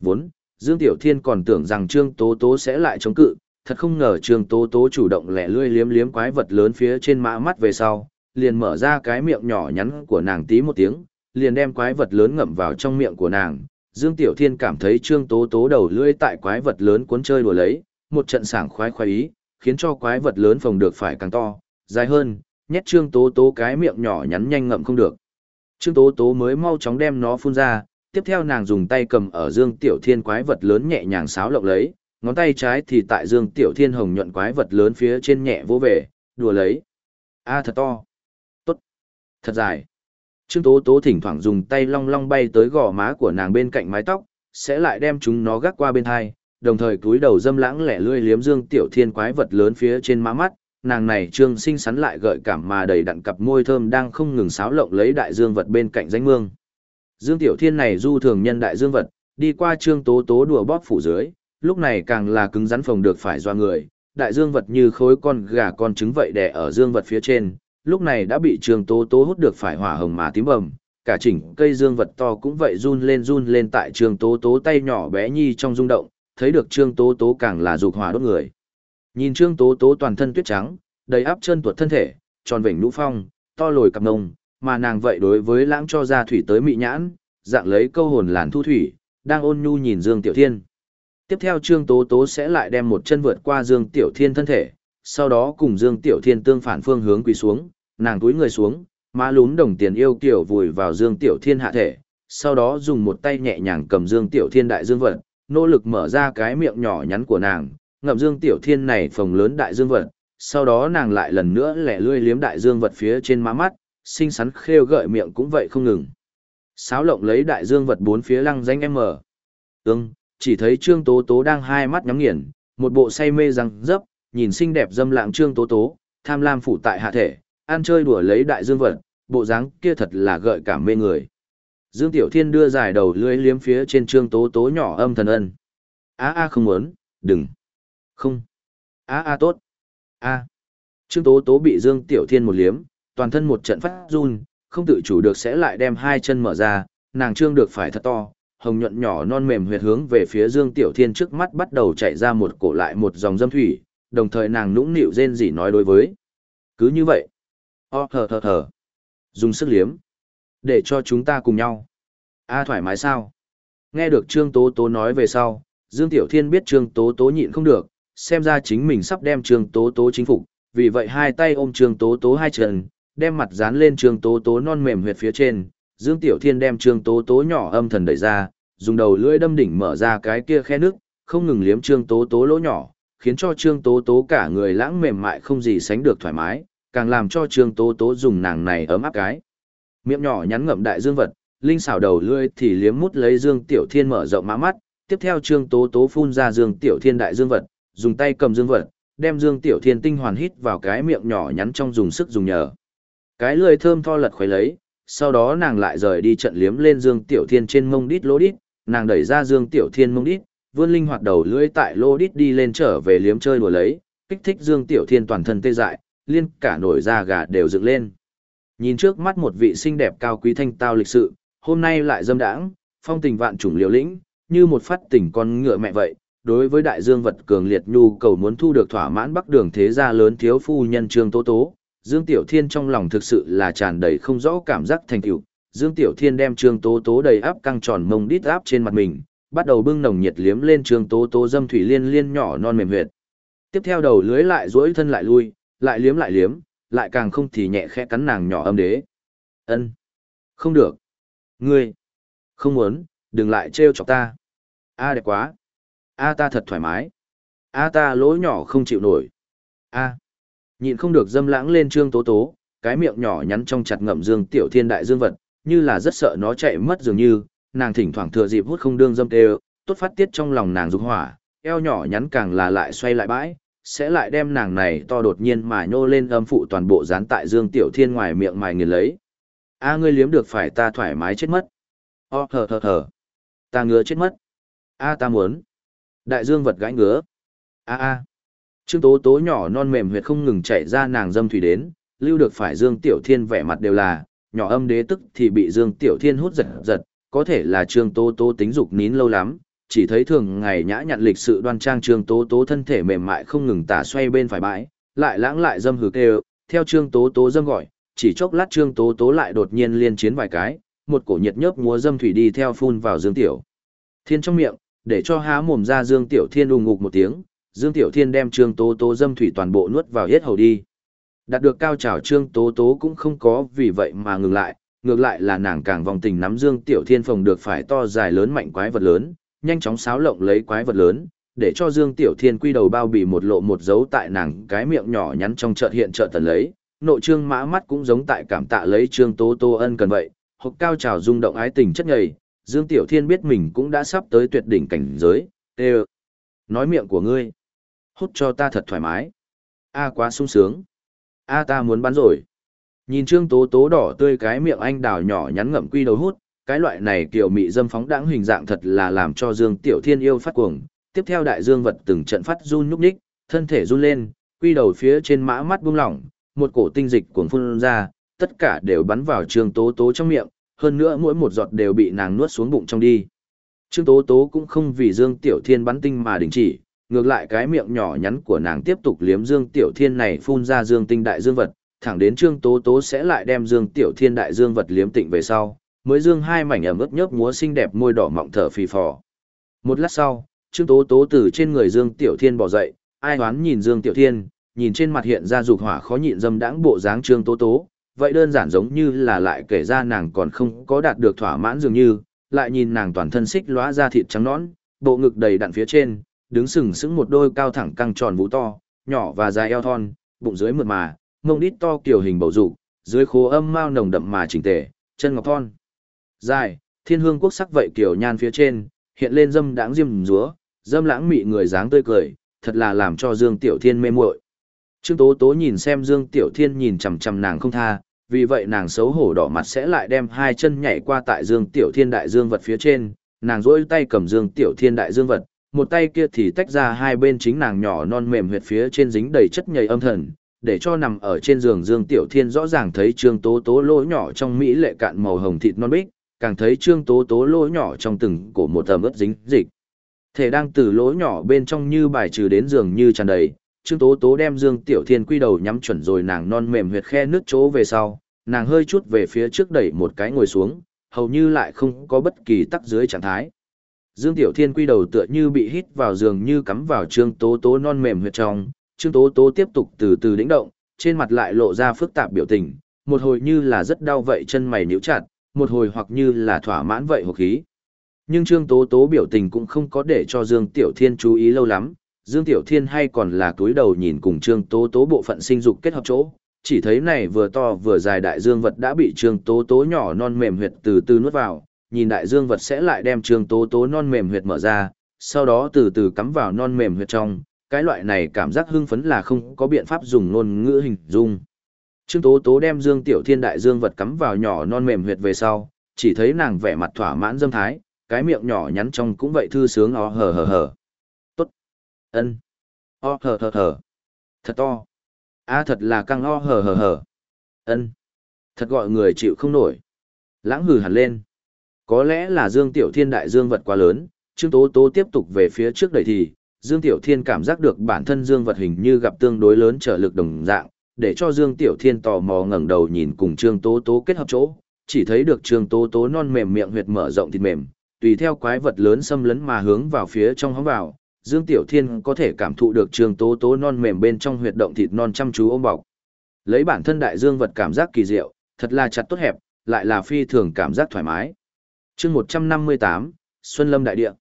Vốn, Dương Tiểu Thiên còn tưởng rằng trương tố tố sẽ lại chống cự, thật không ngờ trương tố tố chủ động lẻ lươi liếm liếm quái vật lớn phía trên mã mắt về sau, liền mở ra cái miệng nhỏ nhắn của nàng tí một tiếng, liền đem quái vật lớn ngậm vào trong miệng của nàng. Dương Tiểu Thiên cảm thấy trương tố tố đầu lưỡi tại quái vật lớn cuốn chơi đùa lấy, một trận sảng khoái khoái ý, khiến cho quái vật lớn phồng được phải càng to, dài hơn, nhét trương tố tố cái miệng nhỏ nhắn nhanh ngậm không được. Trương tố tố mới mau chóng đem nó phun ra, tiếp theo nàng dùng tay cầm ở Dương Tiểu Thiên quái vật lớn nhẹ nhàng xáo lộng lấy, ngón tay trái thì tại Dương Tiểu Thiên hồng nhuận quái vật lớn phía trên nhẹ vô về, đùa lấy. A thật to. Tốt. Thật dài. Trương Tố Tố thỉnh thoảng dùng tay long long bay tới gò má của nàng bên cạnh mái tóc, sẽ lại đem chúng nó gác qua bên hai, đồng thời cúi đầu dâm lãng lẻ lươi liếm Dương Tiểu Thiên quái vật lớn phía trên má mắt, nàng này trương sinh sắn lại gợi cảm mà đầy đặn cặp môi thơm đang không ngừng xáo lộng lấy đại dương vật bên cạnh danh mương. Dương Tiểu Thiên này du thường nhân đại dương vật, đi qua trương tố tố đùa bóp phủ dưới, lúc này càng là cứng rắn phòng được phải doa người, đại dương vật như khối con gà con trứng vậy đè ở dương vật phía trên, lúc này đã bị trương tố tố hút được phải hỏa hồng mà tím bầm, cả chỉnh cây dương vật to cũng vậy run lên run lên tại trương tố tố tay nhỏ bé nhi trong rung động, thấy được trương tố tố càng là dục hỏa đốt người. Nhìn trương tố tố toàn thân tuyết trắng, đầy áp chân tuột thân thể, tròn vểnh lũ phong, to lồi cặp nông mà nàng vậy đối với lãng cho ra thủy tới mị nhãn, dạng lấy câu hồn làn thu thủy, đang ôn nhu nhìn Dương Tiểu Thiên. Tiếp theo Trương Tố Tố sẽ lại đem một chân vượt qua Dương Tiểu Thiên thân thể, sau đó cùng Dương Tiểu Thiên tương phản phương hướng quỳ xuống, nàng túi người xuống, má lún đồng tiền yêu kiểu vùi vào Dương Tiểu Thiên hạ thể, sau đó dùng một tay nhẹ nhàng cầm Dương Tiểu Thiên đại dương vật, nỗ lực mở ra cái miệng nhỏ nhắn của nàng, ngậm Dương Tiểu Thiên này phồng lớn đại dương vật, sau đó nàng lại lần nữa lẻ lươi liếm đại dương vật phía trên má mắt, xinh xắn khêu gợi miệng cũng vậy không ngừng. Sáo lộng lấy đại dương vật bốn phía lăng danh em mở. Ưng, chỉ thấy Trương Tố Tố đang hai mắt nhắm nghiền, một bộ say mê răng dấp, nhìn xinh đẹp dâm lạng Trương Tố Tố, tham lam phủ tại hạ thể, ăn chơi đùa lấy đại dương vật, bộ dáng kia thật là gợi cảm mê người. Dương Tiểu Thiên đưa dài đầu lưỡi liếm phía trên Trương Tố Tố nhỏ âm thần ân. A a không muốn, đừng. Không. A a tốt. A. Trương Tố Tố bị Dương Tiểu Thiên một liếm, toàn thân một trận phát run, không tự chủ được sẽ lại đem hai chân mở ra, nàng trương được phải thật to, hồng nhuận nhỏ non mềm huyệt hướng về phía Dương Tiểu Thiên trước mắt bắt đầu chạy ra một cổ lại một dòng dâm thủy, đồng thời nàng nũng nịu rên rỉ nói đối với. Cứ như vậy. Ờ, o thở thở thở. Dùng sức liếm. Để cho chúng ta cùng nhau. A thoải mái sao? Nghe được Trương Tố Tố nói về sau, Dương Tiểu Thiên biết Trương Tố Tố nhịn không được, xem ra chính mình sắp đem Trương Tố Tố chính phục, vì vậy hai tay ôm Trương Tố Tố hai chân, đem mặt dán lên Trương Tố Tố non mềm huyệt phía trên, Dương Tiểu Thiên đem Trương Tố Tố nhỏ âm thần đẩy ra, dùng đầu lưỡi đâm đỉnh mở ra cái kia khe nước, không ngừng liếm Trương Tố Tố lỗ nhỏ, khiến cho Trương Tố Tố cả người lãng mềm mại không gì sánh được thoải mái, càng làm cho Trương Tố Tố dùng nàng này ấm áp cái. Miệng nhỏ nhắn ngậm đại dương vật, linh xảo đầu lưỡi thì liếm mút lấy Dương Tiểu Thiên mở rộng má mắt, tiếp theo Trương Tố Tố phun ra Dương Tiểu Thiên đại dương vật, dùng tay cầm dương vật, đem Dương Tiểu Thiên tinh hoàn hít vào cái miệng nhỏ nhắn trong dùng sức dùng nhờ. Cái lưỡi thơm tho lật khuấy lấy, sau đó nàng lại rời đi trận liếm lên Dương Tiểu Thiên trên mông đít lỗ đít, nàng đẩy ra Dương Tiểu Thiên mông đít, vươn linh hoạt đầu lưỡi tại Lô đít đi lên trở về liếm chơi đùa lấy, kích thích Dương Tiểu Thiên toàn thân tê dại, liên cả nổi da gà đều dựng lên. Nhìn trước mắt một vị xinh đẹp cao quý thanh tao lịch sự, hôm nay lại dâm đãng, phong tình vạn trùng liều lĩnh, như một phát tình con ngựa mẹ vậy. Đối với đại dương vật cường liệt nhu cầu muốn thu được thỏa mãn bắc đường thế gia lớn thiếu phu nhân trương tố tố, Dương Tiểu Thiên trong lòng thực sự là tràn đầy không rõ cảm giác thành tựu. Dương Tiểu Thiên đem Trương Tố Tố đầy áp căng tròn mông đít áp trên mặt mình, bắt đầu bưng nồng nhiệt liếm lên Trương Tố Tố dâm thủy liên liên nhỏ non mềm huyệt. Tiếp theo đầu lưới lại duỗi thân lại lui, lại liếm lại liếm, lại càng không thì nhẹ khẽ cắn nàng nhỏ âm đế. Ân, Không được. Ngươi. Không muốn, đừng lại trêu chọc ta. A đẹp quá. A ta thật thoải mái. A ta lỗ nhỏ không chịu nổi. A. Nhịn không được dâm lãng lên trương tố tố, cái miệng nhỏ nhắn trong chặt ngậm dương tiểu thiên đại dương vật, như là rất sợ nó chạy mất dường như, nàng thỉnh thoảng thừa dịp hút không đương dâm tê tốt phát tiết trong lòng nàng dục hỏa, eo nhỏ nhắn càng là lại xoay lại bãi, sẽ lại đem nàng này to đột nhiên mà nhô lên âm phụ toàn bộ dán tại dương tiểu thiên ngoài miệng mài nghiền lấy. A ngươi liếm được phải ta thoải mái chết mất. O thở thở thở. Ta ngứa chết mất. A ta muốn. Đại dương vật gãi ngứa. A a. Trương Tố Tố nhỏ non mềm huyệt không ngừng chảy ra nàng dâm thủy đến, lưu được phải Dương Tiểu Thiên vẻ mặt đều là, nhỏ âm đế tức thì bị Dương Tiểu Thiên hút giật giật, có thể là Trương Tố Tố tính dục nín lâu lắm, chỉ thấy thường ngày nhã nhặn lịch sự đoan trang Trương Tố Tố thân thể mềm mại không ngừng tả xoay bên phải bãi, lại lãng lại dâm hừ kêu, theo Trương Tố Tố dâm gọi, chỉ chốc lát Trương Tố Tố lại đột nhiên liên chiến vài cái, một cổ nhiệt nhớp múa dâm thủy đi theo phun vào Dương Tiểu Thiên trong miệng, để cho há mồm ra Dương Tiểu Thiên ù ngục một tiếng, Dương Tiểu Thiên đem Trương Tố Tố dâm thủy toàn bộ nuốt vào hết hầu đi. Đạt được cao trào Trương Tố Tố cũng không có vì vậy mà ngừng lại, ngược lại là nàng càng vòng tình nắm Dương Tiểu Thiên phòng được phải to dài lớn mạnh quái vật lớn, nhanh chóng xáo lộng lấy quái vật lớn, để cho Dương Tiểu Thiên quy đầu bao bì một lộ một dấu tại nàng cái miệng nhỏ nhắn trong chợt hiện chợt tần lấy, nội trương mã mắt cũng giống tại cảm tạ lấy Trương Tố tô ân cần vậy, hộc cao trào rung động ái tình chất nhầy, Dương Tiểu Thiên biết mình cũng đã sắp tới tuyệt đỉnh cảnh giới, tê nói miệng của ngươi, hút cho ta thật thoải mái, a quá sung sướng, a ta muốn bắn rồi. Nhìn Trương Tố Tố đỏ tươi cái miệng anh đào nhỏ nhắn ngậm quy đầu hút, cái loại này kiểu mị dâm phóng đãng hình dạng thật là làm cho Dương Tiểu Thiên yêu phát cuồng. Tiếp theo đại dương vật từng trận phát run nhúc nhích, thân thể run lên, quy đầu phía trên mã mắt buông lỏng, một cổ tinh dịch cuồng phun ra, tất cả đều bắn vào Trương Tố Tố trong miệng, hơn nữa mỗi một giọt đều bị nàng nuốt xuống bụng trong đi. Trương Tố Tố cũng không vì Dương Tiểu Thiên bắn tinh mà đình chỉ, ngược lại cái miệng nhỏ nhắn của nàng tiếp tục liếm Dương Tiểu Thiên này phun ra dương tinh đại dương vật, thẳng đến Trương Tố Tố sẽ lại đem Dương Tiểu Thiên đại dương vật liếm tịnh về sau, mới dương hai mảnh ẩm ướt nhớp múa xinh đẹp môi đỏ mọng thở phì phò. Một lát sau, Trương Tố Tố từ trên người Dương Tiểu Thiên bỏ dậy, ai đoán nhìn Dương Tiểu Thiên, nhìn trên mặt hiện ra dục hỏa khó nhịn dâm đãng bộ dáng Trương Tố Tố, vậy đơn giản giống như là lại kể ra nàng còn không có đạt được thỏa mãn dường như, lại nhìn nàng toàn thân xích lóa ra thịt trắng nõn, bộ ngực đầy đặn phía trên, đứng sừng sững một đôi cao thẳng căng tròn vũ to, nhỏ và dài eo thon, bụng dưới mượt mà, mông đít to kiểu hình bầu dục, dưới khố âm mao nồng đậm mà chỉnh tề, chân ngọc thon. Dài, thiên hương quốc sắc vậy kiểu nhan phía trên, hiện lên dâm đãng diêm rúa, dâm lãng mị người dáng tươi cười, thật là làm cho Dương Tiểu Thiên mê muội. Trương Tố Tố nhìn xem Dương Tiểu Thiên nhìn chằm chằm nàng không tha, vì vậy nàng xấu hổ đỏ mặt sẽ lại đem hai chân nhảy qua tại Dương Tiểu Thiên đại dương vật phía trên, nàng duỗi tay cầm Dương Tiểu Thiên đại dương vật, một tay kia thì tách ra hai bên chính nàng nhỏ non mềm huyệt phía trên dính đầy chất nhầy âm thần, để cho nằm ở trên giường Dương Tiểu Thiên rõ ràng thấy Trương Tố Tố lỗ nhỏ trong mỹ lệ cạn màu hồng thịt non bích, càng thấy Trương Tố Tố lỗ nhỏ trong từng cổ một tầm ướt dính dịch. Thể đang từ lỗ nhỏ bên trong như bài trừ đến giường như tràn đầy, Trương Tố Tố đem Dương Tiểu Thiên quy đầu nhắm chuẩn rồi nàng non mềm huyệt khe nước chỗ về sau, nàng hơi chút về phía trước đẩy một cái ngồi xuống, hầu như lại không có bất kỳ tắc dưới trạng thái. Dương Tiểu Thiên quy đầu tựa như bị hít vào giường như cắm vào Trương Tố Tố non mềm huyệt trong, Trương Tố Tố tiếp tục từ từ đĩnh động, trên mặt lại lộ ra phức tạp biểu tình, một hồi như là rất đau vậy chân mày nhíu chặt, một hồi hoặc như là thỏa mãn vậy hộp khí. Nhưng Trương Tố Tố biểu tình cũng không có để cho Dương Tiểu Thiên chú ý lâu lắm, Dương Tiểu Thiên hay còn là túi đầu nhìn cùng Trương Tố Tố bộ phận sinh dục kết hợp chỗ, chỉ thấy này vừa to vừa dài đại dương vật đã bị Trương Tố Tố nhỏ non mềm huyệt từ từ nuốt vào, nhìn đại dương vật sẽ lại đem Trương Tố Tố non mềm huyệt mở ra, sau đó từ từ cắm vào non mềm huyệt trong, cái loại này cảm giác hưng phấn là không có biện pháp dùng ngôn ngữ hình dung. Trương Tố Tố đem Dương Tiểu Thiên đại dương vật cắm vào nhỏ non mềm huyệt về sau, chỉ thấy nàng vẻ mặt thỏa mãn dâm thái, cái miệng nhỏ nhắn trong cũng vậy thư sướng ó hờ hờ hờ. Tốt. Ân. ó hờ hờ hờ. Thật to. A thật là căng ó hờ hờ hờ. Ân. Thật gọi người chịu không nổi. Lãng hừ hẳn lên. Có lẽ là Dương Tiểu Thiên đại dương vật quá lớn, Trương Tố Tố tiếp tục về phía trước đẩy thì, Dương Tiểu Thiên cảm giác được bản thân Dương vật hình như gặp tương đối lớn trở lực đồng dạng, để cho Dương Tiểu Thiên tò mò ngẩng đầu nhìn cùng Trương Tố Tố kết hợp chỗ, chỉ thấy được Trương Tố Tố non mềm miệng huyệt mở rộng thịt mềm, tùy theo quái vật lớn xâm lấn mà hướng vào phía trong hóng vào, Dương Tiểu Thiên có thể cảm thụ được Trương Tố Tố non mềm bên trong huyệt động thịt non chăm chú ôm bọc. Lấy bản thân đại dương vật cảm giác kỳ diệu, thật là chặt tốt hẹp, lại là phi thường cảm giác thoải mái. Chương 158, Xuân Lâm đại địa.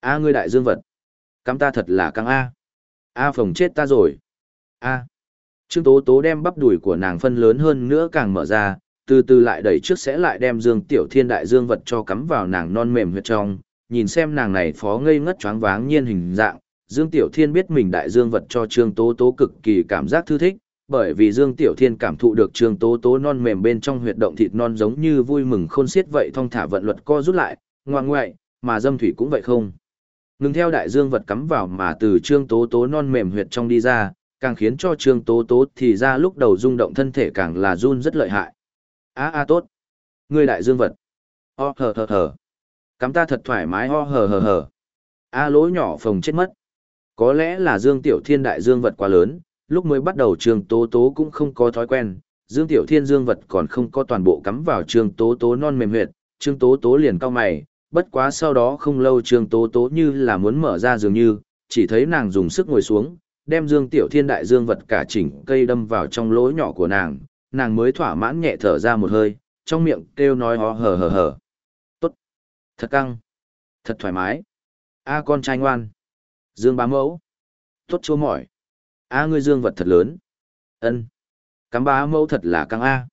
A ngươi đại dương vật. Cắm ta thật là căng A. A phồng chết ta rồi. A. Trương Tố Tố đem bắp đùi của nàng phân lớn hơn nữa càng mở ra, từ từ lại đẩy trước sẽ lại đem Dương Tiểu Thiên đại dương vật cho cắm vào nàng non mềm huyệt trong, nhìn xem nàng này phó ngây ngất choáng váng nhiên hình dạng, Dương Tiểu Thiên biết mình đại dương vật cho Trương Tố Tố cực kỳ cảm giác thư thích, bởi vì Dương Tiểu Thiên cảm thụ được Trương Tố Tố non mềm bên trong huyệt động thịt non giống như vui mừng khôn xiết vậy thong thả vận luật co rút lại, ngoan ngoại, mà dâm thủy cũng vậy không. Ngừng theo đại dương vật cắm vào mà từ trương tố tố non mềm huyệt trong đi ra, càng khiến cho Trương Tố Tố thì ra lúc đầu rung động thân thể càng là run rất lợi hại. A a tốt. Ngươi đại dương vật. O hờ hờ hờ. Cắm ta thật thoải mái o hờ hờ hờ. A lỗ nhỏ phồng chết mất. Có lẽ là Dương Tiểu Thiên đại dương vật quá lớn, lúc mới bắt đầu Trương Tố Tố cũng không có thói quen, Dương Tiểu Thiên dương vật còn không có toàn bộ cắm vào Trương Tố Tố non mềm huyệt, Trương Tố Tố liền cau mày, bất quá sau đó không lâu Trương Tố Tố như là muốn mở ra dường như, chỉ thấy nàng dùng sức ngồi xuống, đem Dương Tiểu Thiên đại dương vật cả chỉnh cây đâm vào trong lỗ nhỏ của nàng, nàng mới thỏa mãn nhẹ thở ra một hơi, trong miệng kêu nói hò hờ hờ hờ. Tốt, thật căng, thật thoải mái. A à, con trai ngoan. Dương bá mẫu. Tốt chúa mỏi. A à, ngươi dương vật thật lớn. ân Cắm bá mẫu thật là căng A.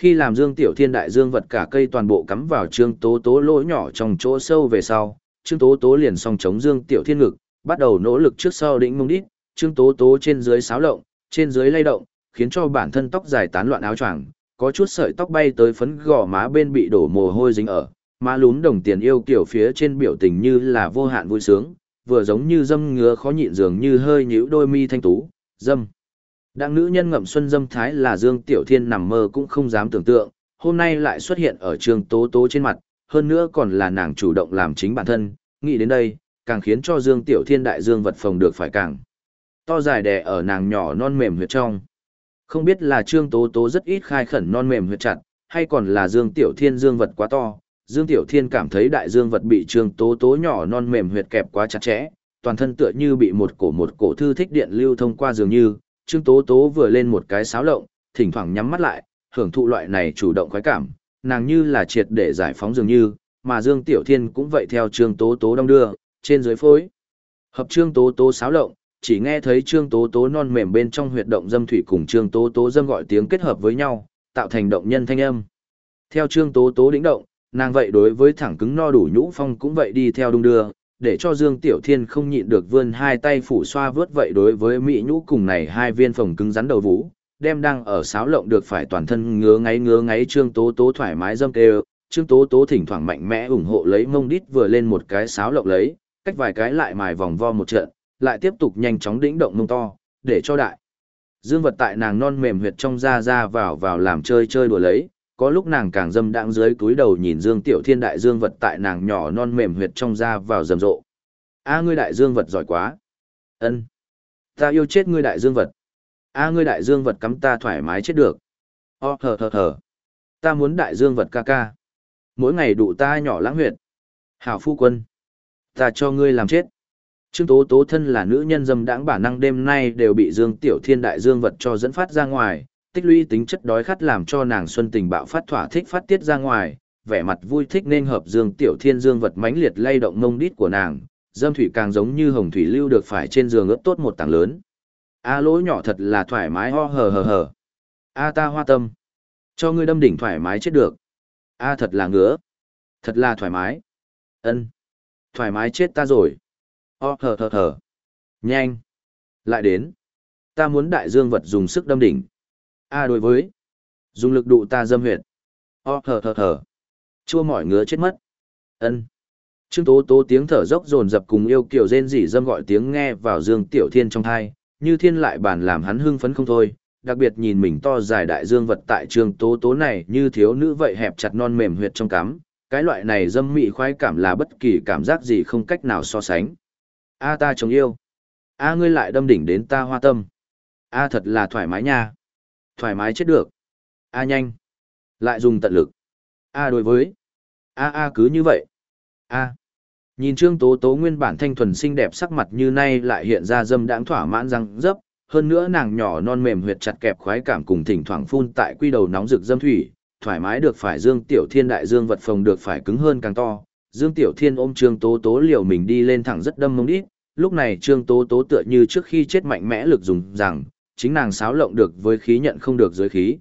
Khi làm dương tiểu thiên đại dương vật cả cây toàn bộ cắm vào trương tố tố lỗ nhỏ trong chỗ sâu về sau, trương tố tố liền song chống dương tiểu thiên ngực, bắt đầu nỗ lực trước sau đỉnh mông đít, trương tố tố trên dưới sáo lộng, trên dưới lay động, khiến cho bản thân tóc dài tán loạn áo choàng, có chút sợi tóc bay tới phấn gò má bên bị đổ mồ hôi dính ở, má lún đồng tiền yêu kiểu phía trên biểu tình như là vô hạn vui sướng, vừa giống như dâm ngứa khó nhịn dường như hơi nhíu đôi mi thanh tú, dâm. Đặng nữ nhân ngậm xuân dâm thái là Dương Tiểu Thiên nằm mơ cũng không dám tưởng tượng, hôm nay lại xuất hiện ở trường tố tố trên mặt, hơn nữa còn là nàng chủ động làm chính bản thân, nghĩ đến đây, càng khiến cho Dương Tiểu Thiên đại dương vật phòng được phải càng to dài đè ở nàng nhỏ non mềm huyệt trong. Không biết là Trương Tố Tố rất ít khai khẩn non mềm huyệt chặt, hay còn là Dương Tiểu Thiên dương vật quá to, Dương Tiểu Thiên cảm thấy đại dương vật bị Trương Tố Tố nhỏ non mềm huyệt kẹp quá chặt chẽ, toàn thân tựa như bị một cổ một cổ thư thích điện lưu thông qua dường như, Trương Tố Tố vừa lên một cái sáo lộng, thỉnh thoảng nhắm mắt lại, hưởng thụ loại này chủ động khoái cảm, nàng như là triệt để giải phóng dường như, mà Dương Tiểu Thiên cũng vậy theo Trương Tố Tố đông đưa, trên dưới phối. Hợp Trương Tố Tố sáo lộng, chỉ nghe thấy Trương Tố Tố non mềm bên trong huyệt động dâm thủy cùng Trương Tố Tố dâm gọi tiếng kết hợp với nhau, tạo thành động nhân thanh âm. Theo Trương Tố Tố đĩnh động, nàng vậy đối với thẳng cứng no đủ nhũ phong cũng vậy đi theo đung đưa, để cho Dương Tiểu Thiên không nhịn được vươn hai tay phủ xoa vớt vậy đối với mỹ nhũ cùng này hai viên phồng cứng rắn đầu vũ, đem đang ở sáo lộng được phải toàn thân ngứa ngáy ngứa ngáy Trương Tố Tố thoải mái dâm kêu, Trương Tố Tố thỉnh thoảng mạnh mẽ ủng hộ lấy mông đít vừa lên một cái sáo lộng lấy, cách vài cái lại mài vòng vo một trận, lại tiếp tục nhanh chóng đĩnh động mông to, để cho đại. Dương vật tại nàng non mềm huyệt trong da ra vào vào làm chơi chơi đùa lấy, có lúc nàng càng dâm đãng dưới túi đầu nhìn Dương Tiểu Thiên đại dương vật tại nàng nhỏ non mềm huyệt trong da vào rầm rộ. A ngươi đại dương vật giỏi quá. Ân, Ta yêu chết ngươi đại dương vật. A ngươi đại dương vật cắm ta thoải mái chết được. O thở thở thở. Ta muốn đại dương vật ca ca. Mỗi ngày đủ ta nhỏ lãng huyệt. Hảo phu quân. Ta cho ngươi làm chết. Trương Tố Tố thân là nữ nhân dâm đãng bản năng đêm nay đều bị Dương Tiểu Thiên đại dương vật cho dẫn phát ra ngoài, tích lũy tính chất đói khát làm cho nàng xuân tình bạo phát thỏa thích phát tiết ra ngoài, vẻ mặt vui thích nên hợp Dương Tiểu Thiên dương vật mãnh liệt lay động mông đít của nàng, dâm thủy càng giống như hồng thủy lưu được phải trên giường ướt tốt một tảng lớn. A lỗ nhỏ thật là thoải mái ho hờ hờ hờ. A ta hoa tâm. Cho ngươi đâm đỉnh thoải mái chết được. A thật là ngứa. Thật là thoải mái. ân Thoải mái chết ta rồi. Ho thở thở thở. Nhanh. Lại đến. Ta muốn đại dương vật dùng sức đâm đỉnh. A đối với. Dùng lực đụ ta dâm huyệt. O thở thở thở. Chua mỏi ngứa chết mất. ân Trương Tố Tố tiếng thở dốc dồn dập cùng yêu kiều rên rỉ dâm gọi tiếng nghe vào Dương Tiểu Thiên trong thai, như thiên lại bàn làm hắn hưng phấn không thôi, đặc biệt nhìn mình to dài đại dương vật tại Trương Tố Tố này như thiếu nữ vậy hẹp chặt non mềm huyệt trong cắm, cái loại này dâm mị khoái cảm là bất kỳ cảm giác gì không cách nào so sánh. A ta chống yêu. A ngươi lại đâm đỉnh đến ta hoa tâm. A thật là thoải mái nha. Thoải mái chết được. A nhanh. Lại dùng tận lực. A đối với. A A cứ như vậy. A. Nhìn Trương Tố Tố nguyên bản thanh thuần xinh đẹp sắc mặt như nay lại hiện ra dâm đãng thỏa mãn răng dấp, hơn nữa nàng nhỏ non mềm huyệt chặt kẹp khoái cảm cùng thỉnh thoảng phun tại quy đầu nóng rực dâm thủy, thoải mái được phải Dương Tiểu Thiên đại dương vật phòng được phải cứng hơn càng to, Dương Tiểu Thiên ôm Trương Tố Tố liều mình đi lên thẳng rất đâm mông đít, lúc này Trương Tố Tố tựa như trước khi chết mạnh mẽ lực dùng rằng, chính nàng xáo lộng được với khí nhận không được dưới khí.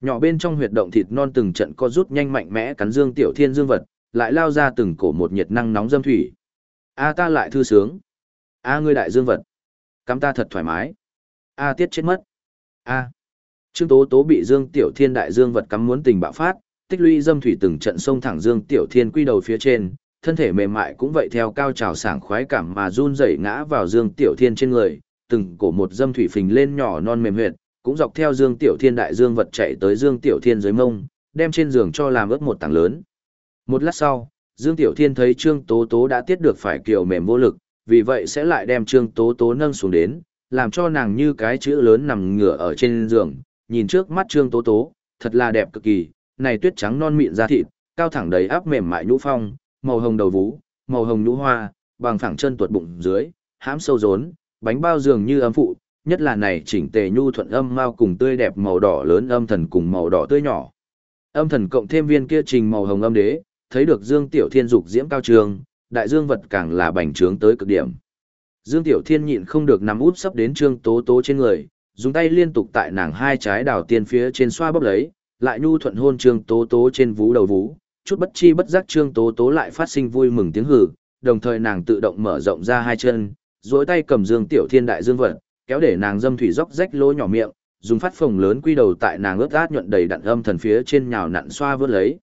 Nhỏ bên trong huyệt động thịt non từng trận co rút nhanh mạnh mẽ cắn Dương Tiểu Thiên dương vật, lại lao ra từng cổ một nhiệt năng nóng dâm thủy. A ta lại thư sướng. A ngươi đại dương vật. Cắm ta thật thoải mái. A tiết chết mất. A. Trương Tố Tố bị Dương Tiểu Thiên đại dương vật cắm muốn tình bạo phát, tích lũy dâm thủy từng trận sông thẳng Dương Tiểu Thiên quy đầu phía trên, thân thể mềm mại cũng vậy theo cao trào sảng khoái cảm mà run rẩy ngã vào Dương Tiểu Thiên trên người, từng cổ một dâm thủy phình lên nhỏ non mềm huyệt, cũng dọc theo Dương Tiểu Thiên đại dương vật chạy tới Dương Tiểu Thiên dưới mông, đem trên giường cho làm ướt một tảng lớn. Một lát sau, Dương Tiểu Thiên thấy Trương Tố Tố đã tiết được phải kiểu mềm vô lực, vì vậy sẽ lại đem Trương Tố Tố nâng xuống đến, làm cho nàng như cái chữ lớn nằm ngửa ở trên giường, nhìn trước mắt Trương Tố Tố, thật là đẹp cực kỳ, này tuyết trắng non mịn da thịt, cao thẳng đầy áp mềm mại nhũ phong, màu hồng đầu vú, màu hồng nhũ hoa, bằng phẳng chân tuột bụng dưới, hãm sâu rốn, bánh bao dường như âm phụ, nhất là này chỉnh tề nhu thuận âm mao cùng tươi đẹp màu đỏ lớn âm thần cùng màu đỏ tươi nhỏ. Âm thần cộng thêm viên kia trình màu hồng âm đế, thấy được Dương Tiểu Thiên dục diễm cao trường, đại dương vật càng là bành trướng tới cực điểm. Dương Tiểu Thiên nhịn không được nằm út sấp đến Trương Tố Tố trên người, dùng tay liên tục tại nàng hai trái đào tiên phía trên xoa bóp lấy, lại nhu thuận hôn Trương Tố Tố trên vú đầu vú, chút bất chi bất giác Trương Tố Tố lại phát sinh vui mừng tiếng hử, đồng thời nàng tự động mở rộng ra hai chân, duỗi tay cầm Dương Tiểu Thiên đại dương vật, kéo để nàng dâm thủy róc rách lỗ nhỏ miệng, dùng phát phồng lớn quy đầu tại nàng ướt át nhuận đầy đặn âm thần phía trên nhào nặn xoa vớt lấy.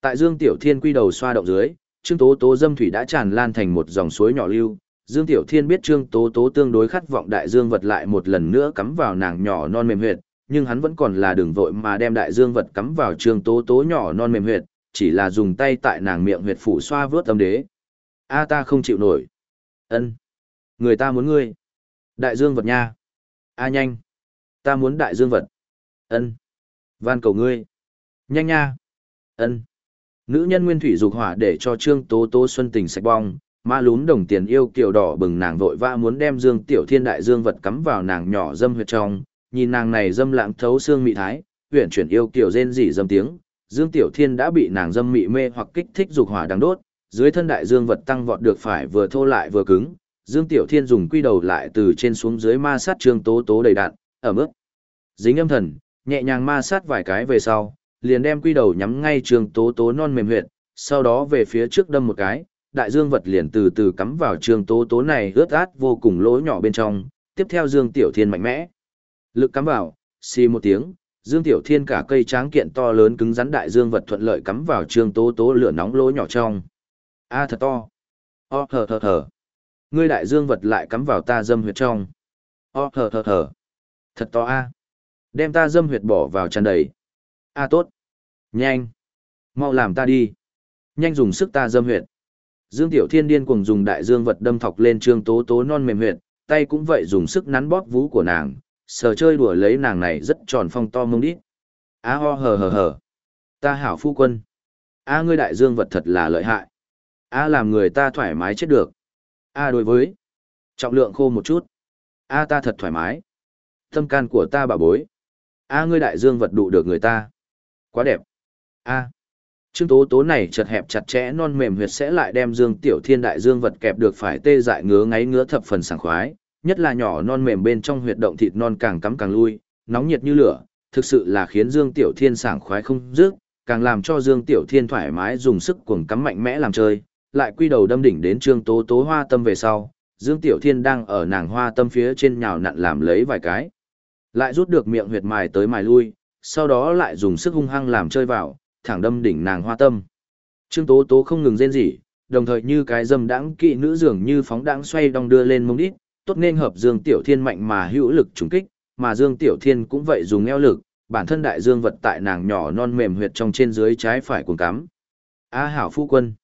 Tại Dương Tiểu Thiên quy đầu xoa động dưới, Trương Tố Tố dâm thủy đã tràn lan thành một dòng suối nhỏ lưu. Dương Tiểu Thiên biết Trương Tố Tố tương đối khát vọng đại dương vật lại một lần nữa cắm vào nàng nhỏ non mềm huyệt, nhưng hắn vẫn còn là đường vội mà đem đại dương vật cắm vào Trương Tố Tố nhỏ non mềm huyệt, chỉ là dùng tay tại nàng miệng huyệt phủ xoa vớt âm đế. A ta không chịu nổi. Ân, Người ta muốn ngươi. Đại dương vật nha. A nhanh. Ta muốn đại dương vật. Ân. Van cầu ngươi. Nhanh nha. Ân. Nữ nhân nguyên thủy dục hỏa để cho Trương Tố Tố xuân tình sạch bong, ma lún đồng tiền yêu kiểu đỏ bừng nàng vội vã muốn đem Dương Tiểu Thiên đại dương vật cắm vào nàng nhỏ dâm huyệt trong, nhìn nàng này dâm lãng thấu xương mị thái, huyền chuyển yêu kiểu rên rỉ dâm tiếng, Dương Tiểu Thiên đã bị nàng dâm mị mê hoặc kích thích dục hỏa đang đốt, dưới thân đại dương vật tăng vọt được phải vừa thô lại vừa cứng, Dương Tiểu Thiên dùng quy đầu lại từ trên xuống dưới ma sát Trương Tố Tố đầy đạn, ở mức dính âm thần, nhẹ nhàng ma sát vài cái về sau, liền đem quy đầu nhắm ngay Trương Tố Tố non mềm huyệt, sau đó về phía trước đâm một cái, đại dương vật liền từ từ cắm vào Trương Tố Tố này ướt át vô cùng lỗ nhỏ bên trong, tiếp theo Dương Tiểu Thiên mạnh mẽ. Lực cắm vào, xì một tiếng, Dương Tiểu Thiên cả cây tráng kiện to lớn cứng rắn đại dương vật thuận lợi cắm vào Trương Tố Tố lửa nóng lỗ nhỏ trong. A thật to. O thở thở thở. Ngươi đại dương vật lại cắm vào ta dâm huyệt trong. Ô thở thở thở. Thật to a. Đem ta dâm huyệt bỏ vào tràn đầy. A tốt. Nhanh. Mau làm ta đi. Nhanh dùng sức ta dâm huyệt. Dương Tiểu Thiên điên cuồng dùng đại dương vật đâm thọc lên trương tố tố non mềm huyệt, tay cũng vậy dùng sức nắn bóp vú của nàng, sờ chơi đùa lấy nàng này rất tròn phong to mông đít. A ho hờ hờ hờ. Ta hảo phu quân. A ngươi đại dương vật thật là lợi hại. A làm người ta thoải mái chết được. A đối với. Trọng lượng khô một chút. A ta thật thoải mái. Tâm can của ta bà bối. A ngươi đại dương vật đụ được người ta. Quá đẹp. A. Trương tố tố này chật hẹp chặt chẽ non mềm huyệt sẽ lại đem dương tiểu thiên đại dương vật kẹp được phải tê dại ngứa ngáy ngứa thập phần sảng khoái, nhất là nhỏ non mềm bên trong huyệt động thịt non càng cắm càng lui, nóng nhiệt như lửa, thực sự là khiến dương tiểu thiên sảng khoái không dứt, càng làm cho dương tiểu thiên thoải mái dùng sức cuồng cắm mạnh mẽ làm chơi, lại quy đầu đâm đỉnh đến trương tố tố hoa tâm về sau, Dương Tiểu Thiên đang ở nàng hoa tâm phía trên nhào nặn làm lấy vài cái. Lại rút được miệng huyệt mài tới mài lui, sau đó lại dùng sức hung hăng làm chơi vào, thẳng đâm đỉnh nàng hoa tâm. Trương tố tố không ngừng rên rỉ, đồng thời như cái dâm đãng kỵ nữ dường như phóng đãng xoay đong đưa lên mông đít, tốt nên hợp Dương Tiểu Thiên mạnh mà hữu lực trùng kích, mà Dương Tiểu Thiên cũng vậy dùng eo lực, bản thân đại dương vật tại nàng nhỏ non mềm huyệt trong trên dưới trái phải cuồng cắm. A hảo phu quân.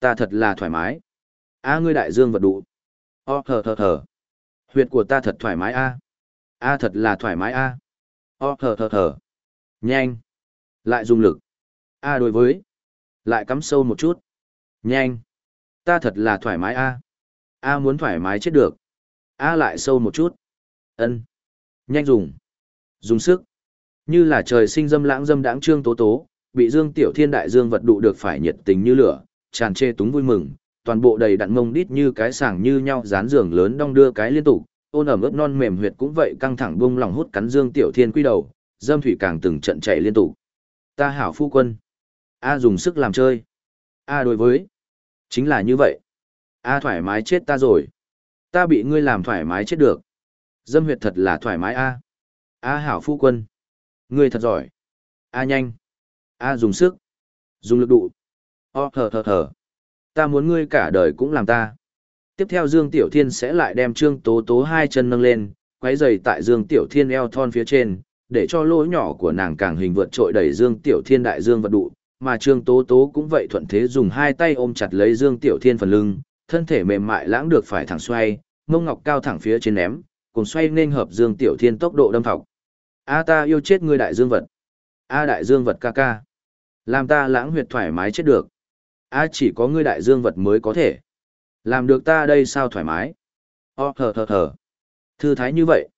Ta thật là thoải mái. A ngươi đại dương vật đủ, O thở thở thở. Huyệt của ta thật thoải mái a. A thật là thoải mái a. O thở thở thở. Nhanh. Lại dùng lực. A đối với. Lại cắm sâu một chút. Nhanh. Ta thật là thoải mái a. A muốn thoải mái chết được. A lại sâu một chút. Ân. Nhanh dùng. Dùng sức. Như là trời sinh dâm lãng dâm đãng trương tố tố, bị Dương Tiểu Thiên đại dương vật đụ được phải nhiệt tình như lửa, tràn chê túng vui mừng, toàn bộ đầy đặn mông đít như cái sàng như nhau dán giường lớn đong đưa cái liên tục, ôn ẩm ướt non mềm huyệt cũng vậy căng thẳng bung lòng hút cắn Dương Tiểu Thiên quy đầu, dâm thủy càng từng trận chạy liên tục. Ta hảo phu quân. A dùng sức làm chơi. A đối với. Chính là như vậy. A thoải mái chết ta rồi. Ta bị ngươi làm thoải mái chết được. Dâm huyệt thật là thoải mái A. A hảo phu quân. Ngươi thật giỏi. A nhanh. A dùng sức. Dùng lực đụ. O thở thở thở. Ta muốn ngươi cả đời cũng làm ta. Tiếp theo Dương Tiểu Thiên sẽ lại đem Trương Tố Tố hai chân nâng lên, quấy giày tại Dương Tiểu Thiên eo thon phía trên, để cho lỗ nhỏ của nàng càng hình vượt trội đẩy Dương Tiểu Thiên đại dương vật đụ, mà Trương Tố Tố cũng vậy thuận thế dùng hai tay ôm chặt lấy Dương Tiểu Thiên phần lưng, thân thể mềm mại lãng được phải thẳng xoay, mông ngọc cao thẳng phía trên ném, cùng xoay nên hợp Dương Tiểu Thiên tốc độ đâm thọc. A ta yêu chết ngươi đại dương vật. A đại dương vật ca ca. Làm ta lãng huyệt thoải mái chết được. A chỉ có ngươi đại dương vật mới có thể. Làm được ta đây sao thoải mái. Ờ, o thở thở thở. Thư thái như vậy.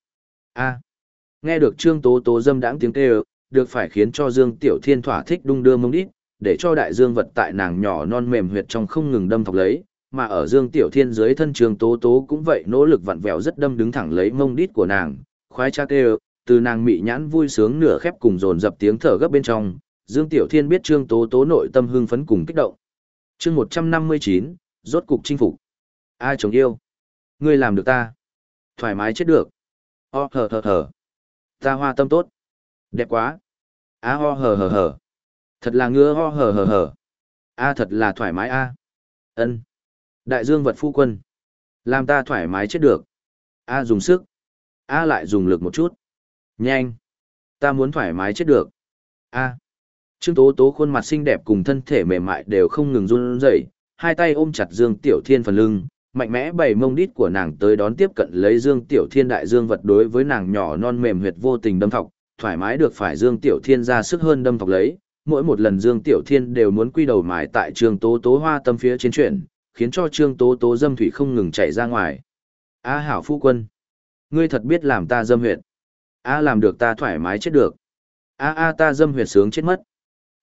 A. Nghe được Trương Tố Tố dâm đãng tiếng kêu, được phải khiến cho Dương Tiểu Thiên thỏa thích đung đưa mông đít, để cho đại dương vật tại nàng nhỏ non mềm huyệt trong không ngừng đâm thọc lấy, mà ở Dương Tiểu Thiên dưới thân trường Tố Tố cũng vậy nỗ lực vặn vẹo rất đâm đứng thẳng lấy mông đít của nàng, khoái cha kêu, từ nàng mị nhãn vui sướng nửa khép cùng dồn dập tiếng thở gấp bên trong, Dương Tiểu Thiên biết Trương Tố Tố nội tâm hưng phấn cùng kích động. Chương 159, rốt cục chinh phục. Ai chồng yêu? Ngươi làm được ta. Thoải mái chết được. O hờ hờ hờ Ta hoa tâm tốt. Đẹp quá. A ho hờ hờ hờ. Thật là ngứa ho hờ hờ hờ. A thật là thoải mái a. Ân. Đại dương vật phu quân. Làm ta thoải mái chết được. A dùng sức. A lại dùng lực một chút. Nhanh. Ta muốn thoải mái chết được. A. Trương Tố Tố khuôn mặt xinh đẹp cùng thân thể mềm mại đều không ngừng run rẩy, hai tay ôm chặt Dương Tiểu Thiên phần lưng, mạnh mẽ bày mông đít của nàng tới đón tiếp cận lấy Dương Tiểu Thiên đại dương vật đối với nàng nhỏ non mềm huyệt vô tình đâm thọc, thoải mái được phải Dương Tiểu Thiên ra sức hơn đâm thọc lấy, mỗi một lần Dương Tiểu Thiên đều muốn quy đầu mài tại Trương Tố Tố hoa tâm phía trên chuyển, khiến cho Trương Tố Tố dâm thủy không ngừng chảy ra ngoài. A hảo phu quân, ngươi thật biết làm ta dâm huyệt. A làm được ta thoải mái chết được. A a ta dâm huyệt sướng chết mất.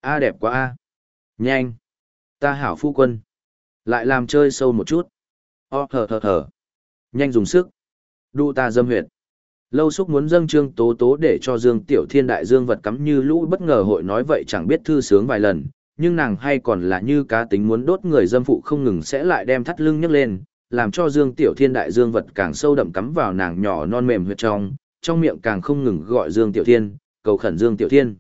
A đẹp quá a. Nhanh. Ta hảo phu quân. Lại làm chơi sâu một chút. O thở thở thở. Nhanh dùng sức. Đu ta dâm huyệt. Lâu xúc muốn dâng trương tố tố để cho Dương Tiểu Thiên đại dương vật cắm như lũ bất ngờ hội nói vậy chẳng biết thư sướng vài lần, nhưng nàng hay còn là như cá tính muốn đốt người dâm phụ không ngừng sẽ lại đem thắt lưng nhấc lên, làm cho Dương Tiểu Thiên đại dương vật càng sâu đậm cắm vào nàng nhỏ non mềm huyệt trong, trong miệng càng không ngừng gọi Dương Tiểu Thiên, cầu khẩn Dương Tiểu Thiên.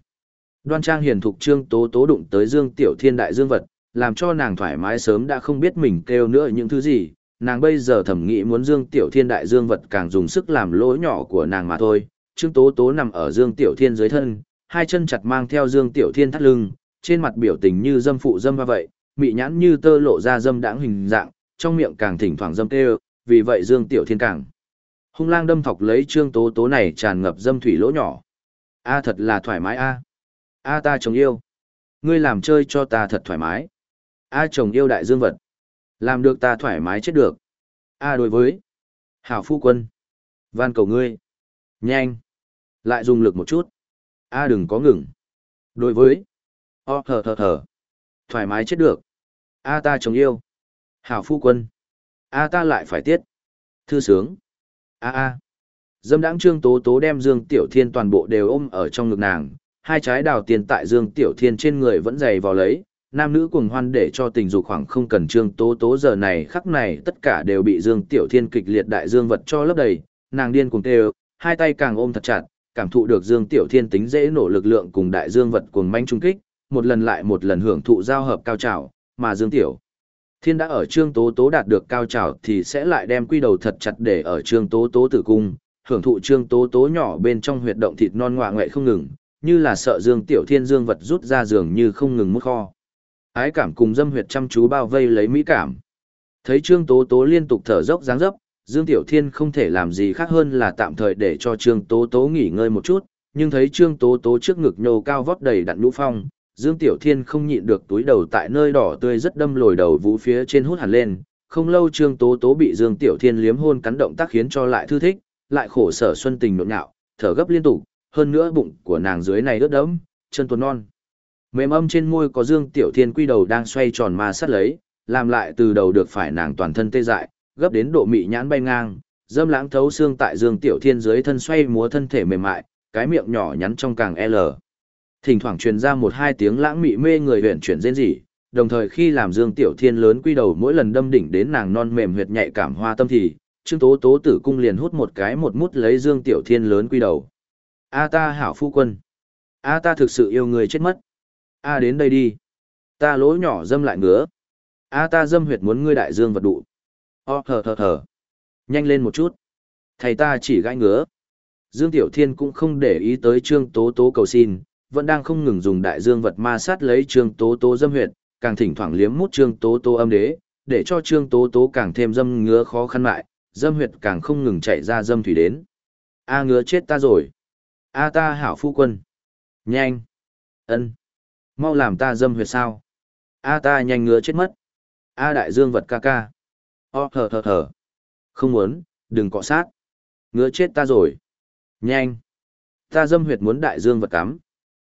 Đoan Trang hiền thục trương tố tố đụng tới Dương Tiểu Thiên đại dương vật, làm cho nàng thoải mái sớm đã không biết mình kêu nữa những thứ gì, nàng bây giờ thẩm nghĩ muốn Dương Tiểu Thiên đại dương vật càng dùng sức làm lỗ nhỏ của nàng mà thôi. Trương Tố Tố nằm ở Dương Tiểu Thiên dưới thân, hai chân chặt mang theo Dương Tiểu Thiên thắt lưng, trên mặt biểu tình như dâm phụ dâm và vậy, mị nhãn như tơ lộ ra dâm đãng hình dạng, trong miệng càng thỉnh thoảng dâm kêu, vì vậy Dương Tiểu Thiên càng hung lang đâm thọc lấy Trương Tố Tố này tràn ngập dâm thủy lỗ nhỏ. A thật là thoải mái a. A ta chồng yêu. Ngươi làm chơi cho ta thật thoải mái. A chồng yêu đại dương vật. Làm được ta thoải mái chết được. A đối với. Hảo phu quân. Van cầu ngươi. Nhanh. Lại dùng lực một chút. A đừng có ngừng. Đối với. O thở thở thở. Thoải mái chết được. A ta chồng yêu. Hảo phu quân. A ta lại phải tiết. Thư sướng. A a. Dâm đãng trương tố tố đem Dương Tiểu Thiên toàn bộ đều ôm ở trong ngực nàng, hai trái đào tiền tại Dương Tiểu Thiên trên người vẫn dày vào lấy, nam nữ cùng hoan để cho tình dục khoảng không cần trương tố tố giờ này khắc này tất cả đều bị Dương Tiểu Thiên kịch liệt đại dương vật cho lấp đầy, nàng điên cùng tê hai tay càng ôm thật chặt, cảm thụ được Dương Tiểu Thiên tính dễ nổ lực lượng cùng đại dương vật cuồng manh trung kích, một lần lại một lần hưởng thụ giao hợp cao trào, mà Dương Tiểu Thiên đã ở trương tố tố đạt được cao trào thì sẽ lại đem quy đầu thật chặt để ở trương tố tố tử cung, hưởng thụ trương tố tố nhỏ bên trong huyệt động thịt non ngoạ ngoại không ngừng, như là sợ Dương Tiểu Thiên dương vật rút ra giường như không ngừng mút kho. Ái cảm cùng dâm huyệt chăm chú bao vây lấy mỹ cảm. Thấy Trương Tố Tố liên tục thở dốc dáng dấp, Dương Tiểu Thiên không thể làm gì khác hơn là tạm thời để cho Trương Tố Tố nghỉ ngơi một chút, nhưng thấy Trương Tố Tố trước ngực nhô cao vót đầy đặn nhũ phong, Dương Tiểu Thiên không nhịn được túi đầu tại nơi đỏ tươi rất đâm lồi đầu vũ phía trên hút hẳn lên, không lâu Trương Tố Tố bị Dương Tiểu Thiên liếm hôn cắn động tác khiến cho lại thư thích, lại khổ sở xuân tình nhộn nhạo, thở gấp liên tục, hơn nữa bụng của nàng dưới này ướt đẫm, chân tuột non. Mềm âm trên môi có Dương Tiểu Thiên quy đầu đang xoay tròn ma sát lấy, làm lại từ đầu được phải nàng toàn thân tê dại, gấp đến độ mị nhãn bay ngang, dâm lãng thấu xương tại Dương Tiểu Thiên dưới thân xoay múa thân thể mềm mại, cái miệng nhỏ nhắn trong càng L. Thỉnh thoảng truyền ra một hai tiếng lãng mị mê người huyền chuyển rên rỉ, đồng thời khi làm Dương Tiểu Thiên lớn quy đầu mỗi lần đâm đỉnh đến nàng non mềm huyệt nhạy cảm hoa tâm thì, Trương Tố Tố tử cung liền hút một cái một mút lấy Dương Tiểu Thiên lớn quy đầu. A ta hảo phu quân. A ta thực sự yêu người chết mất. A đến đây đi. Ta lỗ nhỏ dâm lại ngứa. A ta dâm huyệt muốn ngươi đại dương vật đụ. O thở thở thở. Nhanh lên một chút. Thầy ta chỉ gãi ngứa. Dương Tiểu Thiên cũng không để ý tới Trương Tố Tố cầu xin, vẫn đang không ngừng dùng đại dương vật ma sát lấy Trương Tố Tố dâm huyệt, càng thỉnh thoảng liếm mút Trương Tố Tố âm đế, để cho Trương Tố Tố càng thêm dâm ngứa khó khăn lại, dâm huyệt càng không ngừng chạy ra dâm thủy đến. A ngứa chết ta rồi. A ta hảo phu quân. Nhanh. ân Mau làm ta dâm huyệt sao. A ta nhanh ngứa chết mất. A đại dương vật ca ca. O thở thở thở. Không muốn, đừng cọ sát. Ngứa chết ta rồi. Nhanh. Ta dâm huyệt muốn đại dương vật cắm.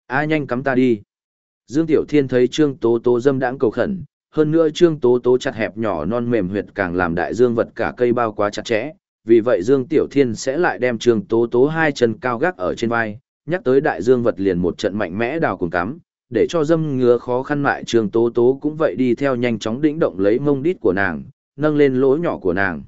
A nhanh cắm ta đi. Dương Tiểu Thiên thấy Trương Tố Tố dâm đãng cầu khẩn, hơn nữa Trương Tố Tố chặt hẹp nhỏ non mềm huyệt càng làm đại dương vật cả cây bao quá chặt chẽ, vì vậy Dương Tiểu Thiên sẽ lại đem Trương Tố Tố hai chân cao gác ở trên vai, nhắc tới đại dương vật liền một trận mạnh mẽ đào cùng cắm, để cho dâm ngứa khó khăn lại Trương Tố Tố cũng vậy đi theo nhanh chóng đĩnh động lấy mông đít của nàng, nâng lên lỗ nhỏ của nàng.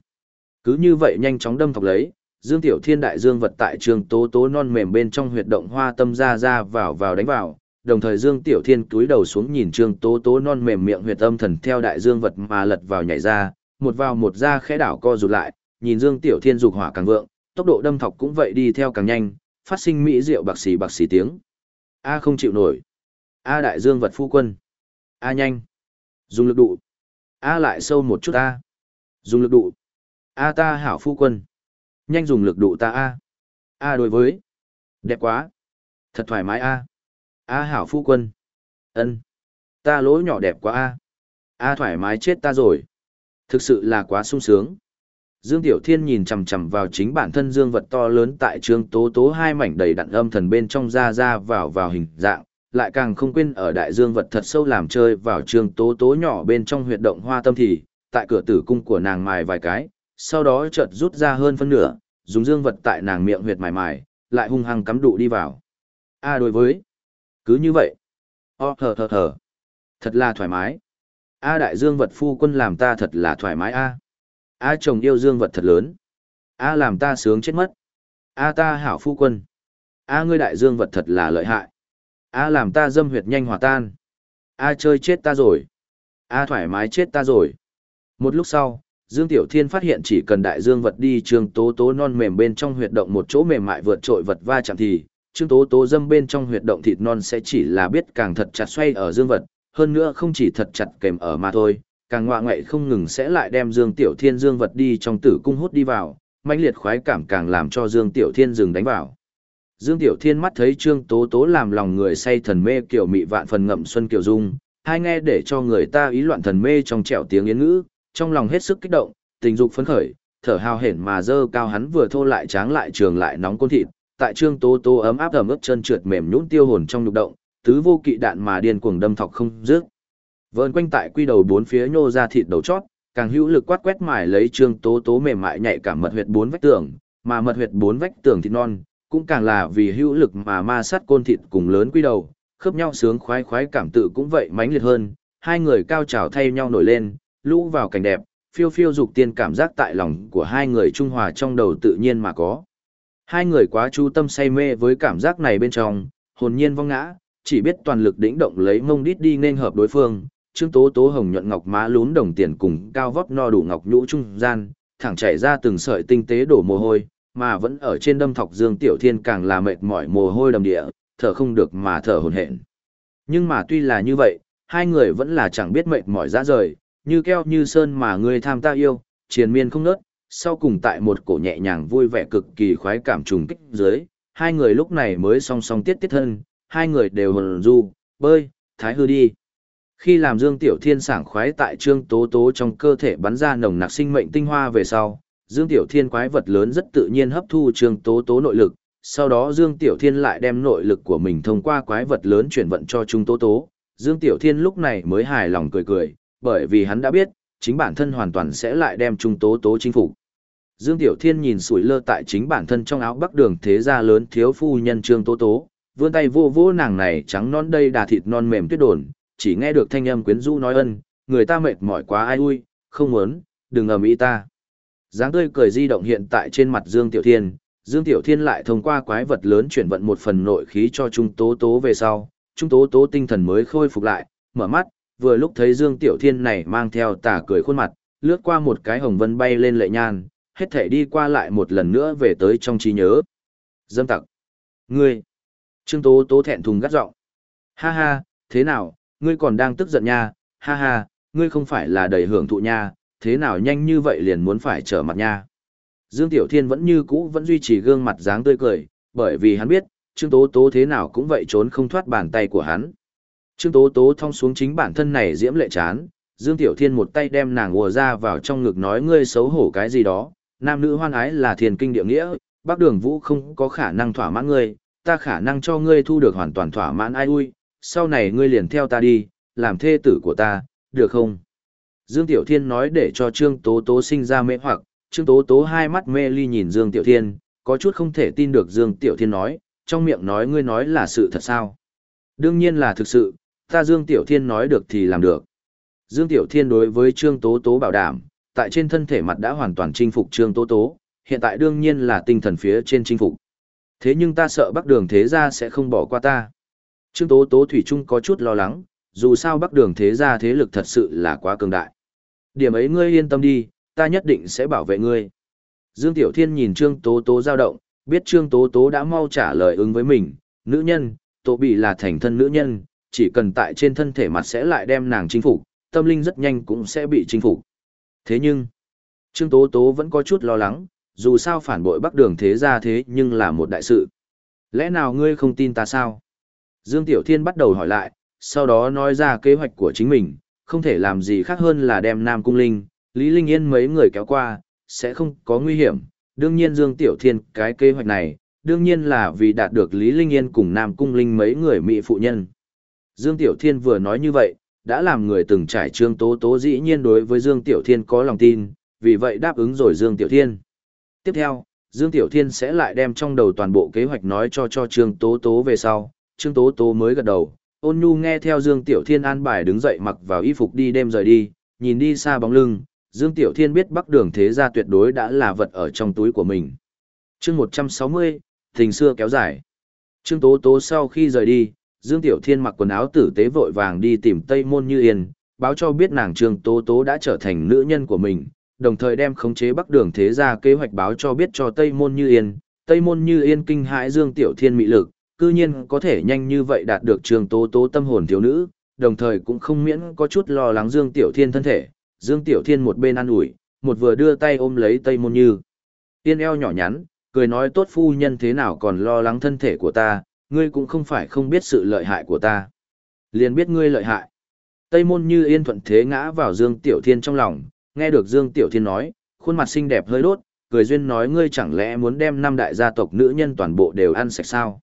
Cứ như vậy nhanh chóng đâm thọc lấy, Dương Tiểu Thiên đại dương vật tại Trương Tố Tố non mềm bên trong huyệt động hoa tâm ra ra vào vào đánh vào, đồng thời Dương Tiểu Thiên cúi đầu xuống nhìn Trương Tố Tố non mềm miệng huyệt âm thần theo đại dương vật mà lật vào nhảy ra, một vào một ra khẽ đảo co rụt lại, nhìn Dương Tiểu Thiên dục hỏa càng vượng, tốc độ đâm thọc cũng vậy đi theo càng nhanh, phát sinh mỹ diệu bạc xì bạc xì tiếng. A không chịu nổi. A đại dương vật phu quân. A nhanh. Dùng lực đụ. A lại sâu một chút A. Dùng lực đụ. A ta hảo phu quân. Nhanh dùng lực đụ ta A. A đối với. Đẹp quá. Thật thoải mái A. A hảo phu quân. ân Ta lỗ nhỏ đẹp quá A. A thoải mái chết ta rồi. Thực sự là quá sung sướng. Dương Tiểu Thiên nhìn chằm chằm vào chính bản thân dương vật to lớn tại trương tố tố hai mảnh đầy đặn âm thần bên trong ra ra vào vào hình dạng, lại càng không quên ở đại dương vật thật sâu làm chơi vào trương tố tố nhỏ bên trong huyệt động hoa tâm thì, tại cửa tử cung của nàng mài vài cái, sau đó chợt rút ra hơn phân nửa, dùng dương vật tại nàng miệng huyệt mài mài, lại hung hăng cắm đụ đi vào. A đối với, cứ như vậy, o thở thở thở, thật là thoải mái. A đại dương vật phu quân làm ta thật là thoải mái a. A chồng yêu dương vật thật lớn. A làm ta sướng chết mất. A ta hảo phu quân. A ngươi đại dương vật thật là lợi hại. A làm ta dâm huyệt nhanh hòa tan. A chơi chết ta rồi. A thoải mái chết ta rồi. Một lúc sau, Dương Tiểu Thiên phát hiện chỉ cần đại dương vật đi trương tố tố non mềm bên trong huyệt động một chỗ mềm mại vượt trội vật va chạm thì, trương tố tố dâm bên trong huyệt động thịt non sẽ chỉ là biết càng thật chặt xoay ở dương vật, hơn nữa không chỉ thật chặt kèm ở mà thôi, càng ngoạ ngoại không ngừng sẽ lại đem Dương Tiểu Thiên dương vật đi trong tử cung hút đi vào, mãnh liệt khoái cảm càng làm cho Dương Tiểu Thiên dừng đánh vào. Dương Tiểu Thiên mắt thấy Trương Tố Tố làm lòng người say thần mê kiểu mị vạn phần ngậm xuân kiểu dung, hai nghe để cho người ta ý loạn thần mê trong trẻo tiếng yến ngữ, trong lòng hết sức kích động, tình dục phấn khởi, thở hào hển mà dơ cao hắn vừa thô lại tráng lại trường lại nóng côn thịt, tại Trương Tố Tố ấm áp ẩm ướt chân trượt mềm nhũn tiêu hồn trong nhục động, tứ vô kỵ đạn mà điên cuồng đâm thọc không dứt. Vờn quanh tại quy đầu bốn phía nhô ra thịt đầu chót, càng hữu lực quát quét mài lấy Trương Tố Tố mềm mại nhạy cảm mật huyệt bốn vách tường, mà mật huyệt bốn vách tường thịt non, cũng càng là vì hữu lực mà ma sát côn thịt cùng lớn quy đầu, khớp nhau sướng khoái khoái cảm tự cũng vậy mãnh liệt hơn, hai người cao trào thay nhau nổi lên, lũ vào cảnh đẹp, phiêu phiêu dục tiên cảm giác tại lòng của hai người trung hòa trong đầu tự nhiên mà có. Hai người quá chú tâm say mê với cảm giác này bên trong, hồn nhiên vong ngã, chỉ biết toàn lực đĩnh động lấy mông đít đi nên hợp đối phương, trương tố tố hồng nhuận ngọc má lún đồng tiền cùng cao vóc no đủ ngọc nhũ trung gian, thẳng chảy ra từng sợi tinh tế đổ mồ hôi, mà vẫn ở trên đâm thọc Dương Tiểu Thiên càng là mệt mỏi mồ hôi đầm địa, thở không được mà thở hổn hển. Nhưng mà tuy là như vậy, hai người vẫn là chẳng biết mệt mỏi ra rời, như keo như sơn mà người tham ta yêu, triền miên không nớt, sau cùng tại một cổ nhẹ nhàng vui vẻ cực kỳ khoái cảm trùng kích dưới, hai người lúc này mới song song tiết tiết thân, hai người đều hồn du, bơi, thái hư đi. Khi làm Dương Tiểu Thiên sảng khoái tại trương tố tố trong cơ thể bắn ra nồng nặc sinh mệnh tinh hoa về sau, Dương Tiểu Thiên quái vật lớn rất tự nhiên hấp thu trương tố tố nội lực, sau đó Dương Tiểu Thiên lại đem nội lực của mình thông qua quái vật lớn chuyển vận cho Trung Tố Tố. Dương Tiểu Thiên lúc này mới hài lòng cười cười, bởi vì hắn đã biết, chính bản thân hoàn toàn sẽ lại đem Trung Tố Tố chinh phục. Dương Tiểu Thiên nhìn sủi lơ tại chính bản thân trong áo bắc đường thế gia lớn thiếu phu nhân Trương Tố Tố, vươn tay vô vô nàng này trắng non đây đà thịt non mềm tuyết đồn, chỉ nghe được thanh âm quyến rũ nói ân, người ta mệt mỏi quá ai ui, không muốn, đừng ầm ĩ ta. Giáng tươi cười di động hiện tại trên mặt Dương Tiểu Thiên, Dương Tiểu Thiên lại thông qua quái vật lớn chuyển vận một phần nội khí cho Trung Tố Tố về sau, Trung Tố Tố tinh thần mới khôi phục lại, mở mắt, vừa lúc thấy Dương Tiểu Thiên này mang theo tà cười khuôn mặt, lướt qua một cái hồng vân bay lên lệ nhan, hết thể đi qua lại một lần nữa về tới trong trí nhớ. Dâm tặc. Ngươi. Trương Tố Tố thẹn thùng gắt giọng. Ha ha, thế nào, ngươi còn đang tức giận nha, ha ha, ngươi không phải là đầy hưởng thụ nha, thế nào nhanh như vậy liền muốn phải trở mặt nha. Dương Tiểu Thiên vẫn như cũ vẫn duy trì gương mặt dáng tươi cười, bởi vì hắn biết, Trương Tố Tố thế nào cũng vậy trốn không thoát bàn tay của hắn. Trương Tố Tố thong xuống chính bản thân này diễm lệ chán, Dương Tiểu Thiên một tay đem nàng ùa ra vào trong ngực nói ngươi xấu hổ cái gì đó, nam nữ hoan ái là thiền kinh địa nghĩa, bác đường vũ không có khả năng thỏa mãn ngươi, ta khả năng cho ngươi thu được hoàn toàn thỏa mãn ai ui, sau này ngươi liền theo ta đi, làm thê tử của ta, được không? Dương Tiểu Thiên nói để cho Trương Tố Tố sinh ra mê hoặc, Trương Tố Tố hai mắt mê ly nhìn Dương Tiểu Thiên, có chút không thể tin được Dương Tiểu Thiên nói, trong miệng nói ngươi nói là sự thật sao? Đương nhiên là thực sự, ta Dương Tiểu Thiên nói được thì làm được. Dương Tiểu Thiên đối với Trương Tố Tố bảo đảm, tại trên thân thể mặt đã hoàn toàn chinh phục Trương Tố Tố, hiện tại đương nhiên là tinh thần phía trên chinh phục. Thế nhưng ta sợ Bắc Đường Thế Gia sẽ không bỏ qua ta. Trương Tố Tố Thủy Trung có chút lo lắng, dù sao Bắc Đường Thế Gia thế lực thật sự là quá cường đại. Điểm ấy ngươi yên tâm đi, ta nhất định sẽ bảo vệ ngươi. Dương Tiểu Thiên nhìn Trương Tố Tố dao động, biết Trương Tố Tố đã mau trả lời ứng với mình, nữ nhân, Tố Bị là thành thân nữ nhân, chỉ cần tại trên thân thể mặt sẽ lại đem nàng chinh phục, tâm linh rất nhanh cũng sẽ bị chinh phục. Thế nhưng, Trương Tố Tố vẫn có chút lo lắng, dù sao phản bội Bắc Đường thế gia thế nhưng là một đại sự. Lẽ nào ngươi không tin ta sao? Dương Tiểu Thiên bắt đầu hỏi lại, sau đó nói ra kế hoạch của chính mình, không thể làm gì khác hơn là đem Nam Cung Linh, Lý Linh Yên mấy người kéo qua, sẽ không có nguy hiểm. Đương nhiên Dương Tiểu Thiên cái kế hoạch này, đương nhiên là vì đạt được Lý Linh Yên cùng Nam Cung Linh mấy người mỹ phụ nhân. Dương Tiểu Thiên vừa nói như vậy, đã làm người từng trải trương tố tố dĩ nhiên đối với Dương Tiểu Thiên có lòng tin, vì vậy đáp ứng rồi Dương Tiểu Thiên. Tiếp theo, Dương Tiểu Thiên sẽ lại đem trong đầu toàn bộ kế hoạch nói cho cho Trương Tố Tố về sau, Trương Tố Tố mới gật đầu, ôn nhu nghe theo Dương Tiểu Thiên an bài đứng dậy mặc vào y phục đi đêm rời đi, nhìn đi xa bóng lưng, Dương Tiểu Thiên biết bắc đường thế gia tuyệt đối đã là vật ở trong túi của mình. chương 160, tình xưa kéo dài. Trương Tố Tố sau khi rời đi, Dương Tiểu Thiên mặc quần áo tử tế vội vàng đi tìm Tây Môn Như Yên, báo cho biết nàng Trương Tố Tố đã trở thành nữ nhân của mình, đồng thời đem khống chế Bắc Đường thế gia kế hoạch báo cho biết cho Tây Môn Như Yên. Tây Môn Như Yên kinh hãi Dương Tiểu Thiên mị lực, cư nhiên có thể nhanh như vậy đạt được trường Tố Tố tâm hồn thiếu nữ, đồng thời cũng không miễn có chút lo lắng Dương Tiểu Thiên thân thể. Dương Tiểu Thiên một bên ăn ủi, một vừa đưa tay ôm lấy Tây Môn Như. Yên eo nhỏ nhắn, cười nói tốt phu nhân thế nào còn lo lắng thân thể của ta, ngươi cũng không phải không biết sự lợi hại của ta. Liền biết ngươi lợi hại. Tây môn như yên thuận thế ngã vào Dương Tiểu Thiên trong lòng, nghe được Dương Tiểu Thiên nói, khuôn mặt xinh đẹp hơi đốt, cười duyên nói ngươi chẳng lẽ muốn đem năm đại gia tộc nữ nhân toàn bộ đều ăn sạch sao?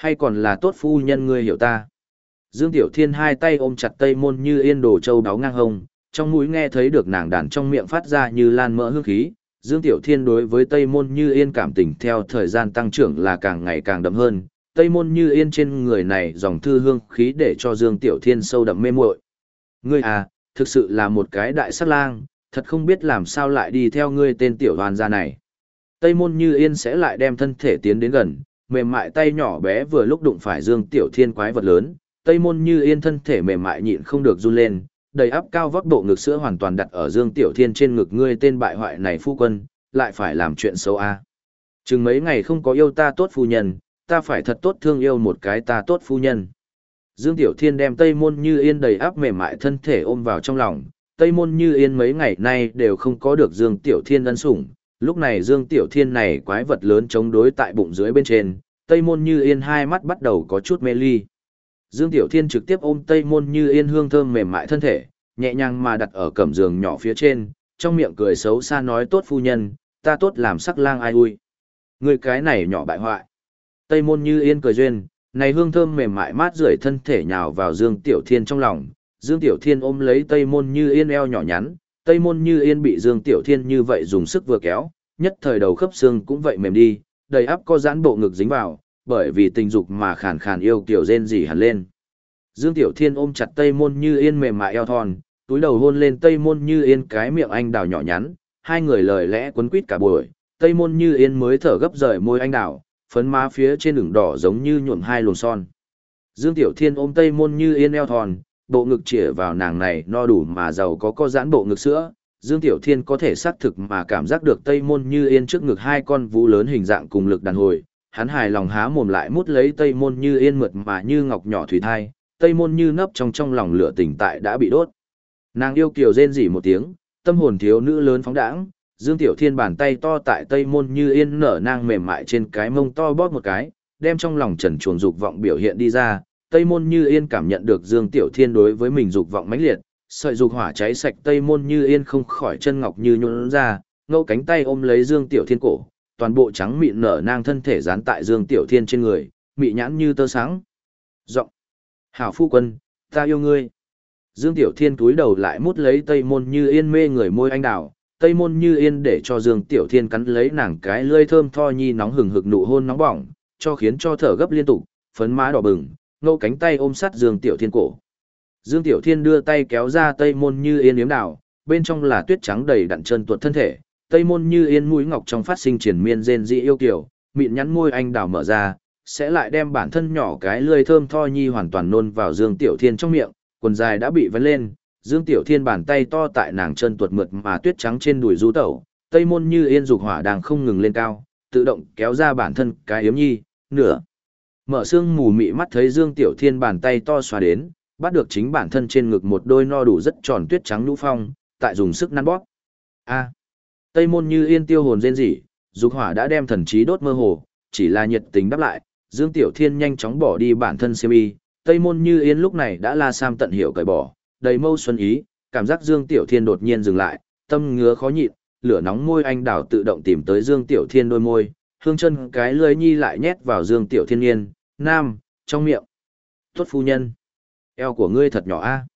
Hay còn là tốt phu nhân ngươi hiểu ta? Dương Tiểu Thiên hai tay ôm chặt Tây môn như yên đồ châu đáo ngang hồng, trong mũi nghe thấy được nàng đàn trong miệng phát ra như lan mỡ hương khí. Dương Tiểu Thiên đối với Tây môn như yên cảm tình theo thời gian tăng trưởng là càng ngày càng đậm hơn, Tây môn như yên trên người này dòng thư hương khí để cho Dương Tiểu Thiên sâu đậm mê muội. Ngươi à, thực sự là một cái đại sát lang, thật không biết làm sao lại đi theo ngươi tên tiểu đoàn gia này. Tây môn như yên sẽ lại đem thân thể tiến đến gần, mềm mại tay nhỏ bé vừa lúc đụng phải Dương Tiểu Thiên quái vật lớn, Tây môn như yên thân thể mềm mại nhịn không được run lên, đầy áp cao vóc bộ ngực sữa hoàn toàn đặt ở Dương Tiểu Thiên trên ngực ngươi tên bại hoại này phu quân, lại phải làm chuyện xấu a. À. Chừng mấy ngày không có yêu ta tốt phu nhân, ta phải thật tốt thương yêu một cái ta tốt phu nhân. Dương Tiểu Thiên đem Tây Môn Như Yên đầy áp mềm mại thân thể ôm vào trong lòng, Tây Môn Như Yên mấy ngày nay đều không có được Dương Tiểu Thiên ân sủng, lúc này Dương Tiểu Thiên này quái vật lớn chống đối tại bụng dưới bên trên, Tây Môn Như Yên hai mắt bắt đầu có chút mê ly. Dương Tiểu Thiên trực tiếp ôm Tây Môn Như Yên hương thơm mềm mại thân thể, nhẹ nhàng mà đặt ở cẩm giường nhỏ phía trên, trong miệng cười xấu xa nói tốt phu nhân, ta tốt làm sắc lang ai ui. Người cái này nhỏ bại hoại. Tây môn như yên cười duyên, này hương thơm mềm mại mát rượi thân thể nhào vào Dương Tiểu Thiên trong lòng. Dương Tiểu Thiên ôm lấy Tây môn như yên eo nhỏ nhắn, Tây môn như yên bị Dương Tiểu Thiên như vậy dùng sức vừa kéo, nhất thời đầu khớp xương cũng vậy mềm đi, đầy áp có giãn bộ ngực dính vào, bởi vì tình dục mà khàn khàn yêu kiểu rên rỉ hẳn lên. Dương Tiểu Thiên ôm chặt Tây môn như yên mềm mại eo thon, túi đầu hôn lên Tây môn như yên cái miệng anh đào nhỏ nhắn, hai người lời lẽ quấn quýt cả buổi, Tây môn như yên mới thở gấp rời môi anh đào, phấn má phía trên đường đỏ giống như nhuộm hai luồng son. Dương Tiểu Thiên ôm tây môn như yên eo thon bộ ngực chĩa vào nàng này no đủ mà giàu có co giãn bộ ngực sữa, Dương Tiểu Thiên có thể xác thực mà cảm giác được Tây Môn Như Yên trước ngực hai con vũ lớn hình dạng cùng lực đàn hồi, hắn hài lòng há mồm lại mút lấy Tây Môn Như Yên mượt mà như ngọc nhỏ thủy thai, Tây Môn Như nấp trong trong lòng lửa tỉnh tại đã bị đốt. Nàng yêu kiều rên rỉ một tiếng, tâm hồn thiếu nữ lớn phóng đãng, Dương Tiểu Thiên bàn tay to tại Tây Môn Như Yên nở nang mềm mại trên cái mông to bóp một cái, đem trong lòng trần chuồng dục vọng biểu hiện đi ra, Tây Môn Như Yên cảm nhận được Dương Tiểu Thiên đối với mình dục vọng mãnh liệt, sợi dục hỏa cháy sạch Tây Môn Như Yên không khỏi chân ngọc như nhũn ra, ngâu cánh tay ôm lấy Dương Tiểu Thiên cổ, toàn bộ trắng mịn nở nang thân thể dán tại Dương Tiểu Thiên trên người, mị nhãn như tơ sáng. Giọng: "Hảo phu quân, ta yêu ngươi." Dương Tiểu Thiên túi đầu lại mút lấy Tây Môn Như Yên mê người môi anh đào, Tây Môn Như Yên để cho Dương Tiểu Thiên cắn lấy nàng cái lưỡi thơm tho nhi nóng hừng hực nụ hôn nóng bỏng, cho khiến cho thở gấp liên tục, phấn má đỏ bừng, ngâu cánh tay ôm sát Dương Tiểu Thiên cổ. Dương Tiểu Thiên đưa tay kéo ra Tây Môn Như Yên yếm đảo, bên trong là tuyết trắng đầy đặn chân tuột thân thể, Tây Môn Như Yên mũi ngọc trong phát sinh triển miên rên dị yêu kiều, mịn nhắn môi anh đào mở ra, sẽ lại đem bản thân nhỏ cái lươi thơm tho nhi hoàn toàn nôn vào Dương Tiểu Thiên trong miệng, quần dài đã bị vấn lên, Dương Tiểu Thiên bàn tay to tại nàng chân tuột mượt mà tuyết trắng trên đùi du tẩu, Tây Môn Như Yên dục hỏa đang không ngừng lên cao, tự động kéo ra bản thân cái yếm nhi, nửa. Mở xương mù mị mắt thấy Dương Tiểu Thiên bàn tay to xoa đến, bắt được chính bản thân trên ngực một đôi no đủ rất tròn tuyết trắng nhũ phong, tại dùng sức nắn bóp. A. Tây Môn Như Yên tiêu hồn rên rỉ, dục hỏa đã đem thần trí đốt mơ hồ, chỉ là nhiệt tình đáp lại, Dương Tiểu Thiên nhanh chóng bỏ đi bản thân xiêm y, Tây Môn Như Yên lúc này đã la sam tận hiểu cởi bỏ, đầy mâu xuân ý, cảm giác Dương Tiểu Thiên đột nhiên dừng lại, tâm ngứa khó nhịn, lửa nóng môi anh đào tự động tìm tới Dương Tiểu Thiên đôi môi, hương chân cái lưới nhi lại nhét vào Dương Tiểu Thiên yên, nam, trong miệng. Tốt phu nhân, eo của ngươi thật nhỏ a.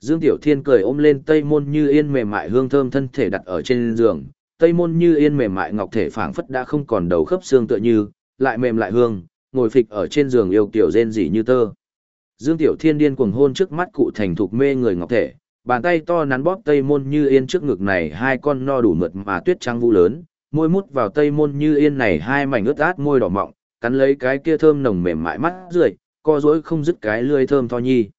Dương Tiểu Thiên cười ôm lên Tây Môn Như Yên mềm mại hương thơm thân thể đặt ở trên giường, Tây Môn Như Yên mềm mại ngọc thể phảng phất đã không còn đầu khớp xương tựa như, lại mềm lại hương, ngồi phịch ở trên giường yêu kiểu rên rỉ như tơ. Dương Tiểu Thiên điên cuồng hôn trước mắt cụ thành thục mê người ngọc thể, bàn tay to nắn bóp tây môn như yên trước ngực này hai con no đủ mượt mà tuyết trắng vũ lớn, môi mút vào tây môn như yên này hai mảnh ướt át môi đỏ mọng, cắn lấy cái kia thơm nồng mềm mại mắt rượi, co rỗi không dứt cái lưỡi thơm tho nhi.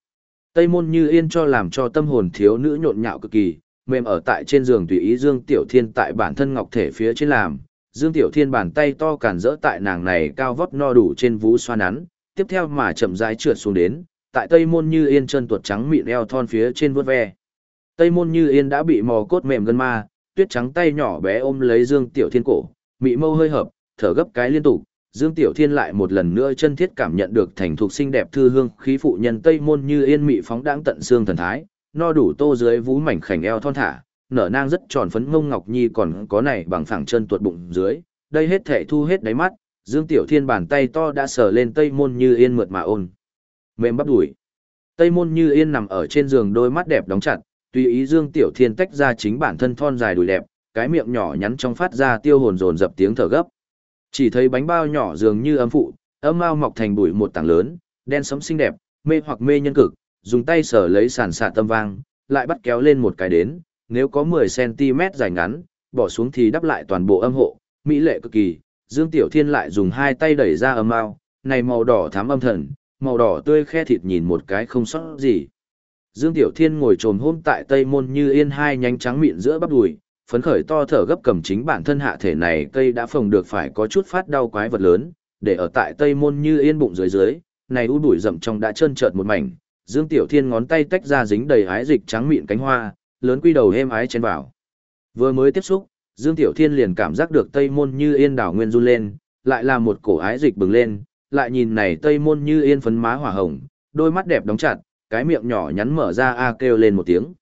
Tây môn như yên cho làm cho tâm hồn thiếu nữ nhộn nhạo cực kỳ, mềm ở tại trên giường tùy ý Dương Tiểu Thiên tại bản thân ngọc thể phía trên làm, Dương Tiểu Thiên bàn tay to cản rỡ tại nàng này cao vóc no đủ trên vú xoa nắn, tiếp theo mà chậm rãi trượt xuống đến, tại Tây Môn Như Yên chân tuột trắng mịn eo thon phía trên vuốt ve. Tây Môn Như Yên đã bị mò cốt mềm gân ma, tuyết trắng tay nhỏ bé ôm lấy Dương Tiểu Thiên cổ, mị mâu hơi hợp, thở gấp cái liên tục. Dương Tiểu Thiên lại một lần nữa chân thiết cảm nhận được thành thuộc xinh đẹp thư hương khí phụ nhân Tây Môn Như Yên mị phóng đãng tận xương thần thái, no đủ tô dưới vú mảnh khảnh eo thon thả, nở nang rất tròn phấn mông ngọc nhi còn có này bằng phẳng chân tuột bụng dưới, đây hết thể thu hết đáy mắt, Dương Tiểu Thiên bàn tay to đã sờ lên Tây Môn Như Yên mượt mà ôn. Mềm bắp đùi. Tây môn như yên nằm ở trên giường đôi mắt đẹp đóng chặt, tùy ý Dương Tiểu Thiên tách ra chính bản thân thon dài đùi đẹp, cái miệng nhỏ nhắn trong phát ra tiêu hồn dồn dập tiếng thở gấp. Chỉ thấy bánh bao nhỏ dường như ấm phụ, ấm ao mọc thành bụi một tảng lớn, đen sẫm xinh đẹp, mê hoặc mê nhân cực, dùng tay sờ lấy sàn xạ tâm vang, lại bắt kéo lên một cái đến, nếu có 10cm dài ngắn, bỏ xuống thì đắp lại toàn bộ âm hộ, mỹ lệ cực kỳ. Dương Tiểu Thiên lại dùng hai tay đẩy ra âm ao này màu đỏ thắm âm thần, màu đỏ tươi khe thịt nhìn một cái không sót gì. Dương Tiểu Thiên ngồi trồm hôm tại Tây Môn như yên hai nhánh trắng mịn giữa bắp đùi, phấn khởi to thở gấp cầm chính bản thân hạ thể này cây đã phồng được phải có chút phát đau quái vật lớn, để ở tại Tây Môn như yên bụng dưới dưới, này u đuổi rậm trong đã trơn trợt một mảnh, Dương Tiểu Thiên ngón tay tách ra dính đầy ái dịch trắng mịn cánh hoa, lớn quy đầu êm ái chen vào. Vừa mới tiếp xúc, Dương Tiểu Thiên liền cảm giác được Tây Môn như yên đảo nguyên run lên, lại là một cổ ái dịch bừng lên, lại nhìn này tây môn như yên phấn má hỏa hồng, đôi mắt đẹp đóng chặt, cái miệng nhỏ nhắn mở ra a kêu lên một tiếng.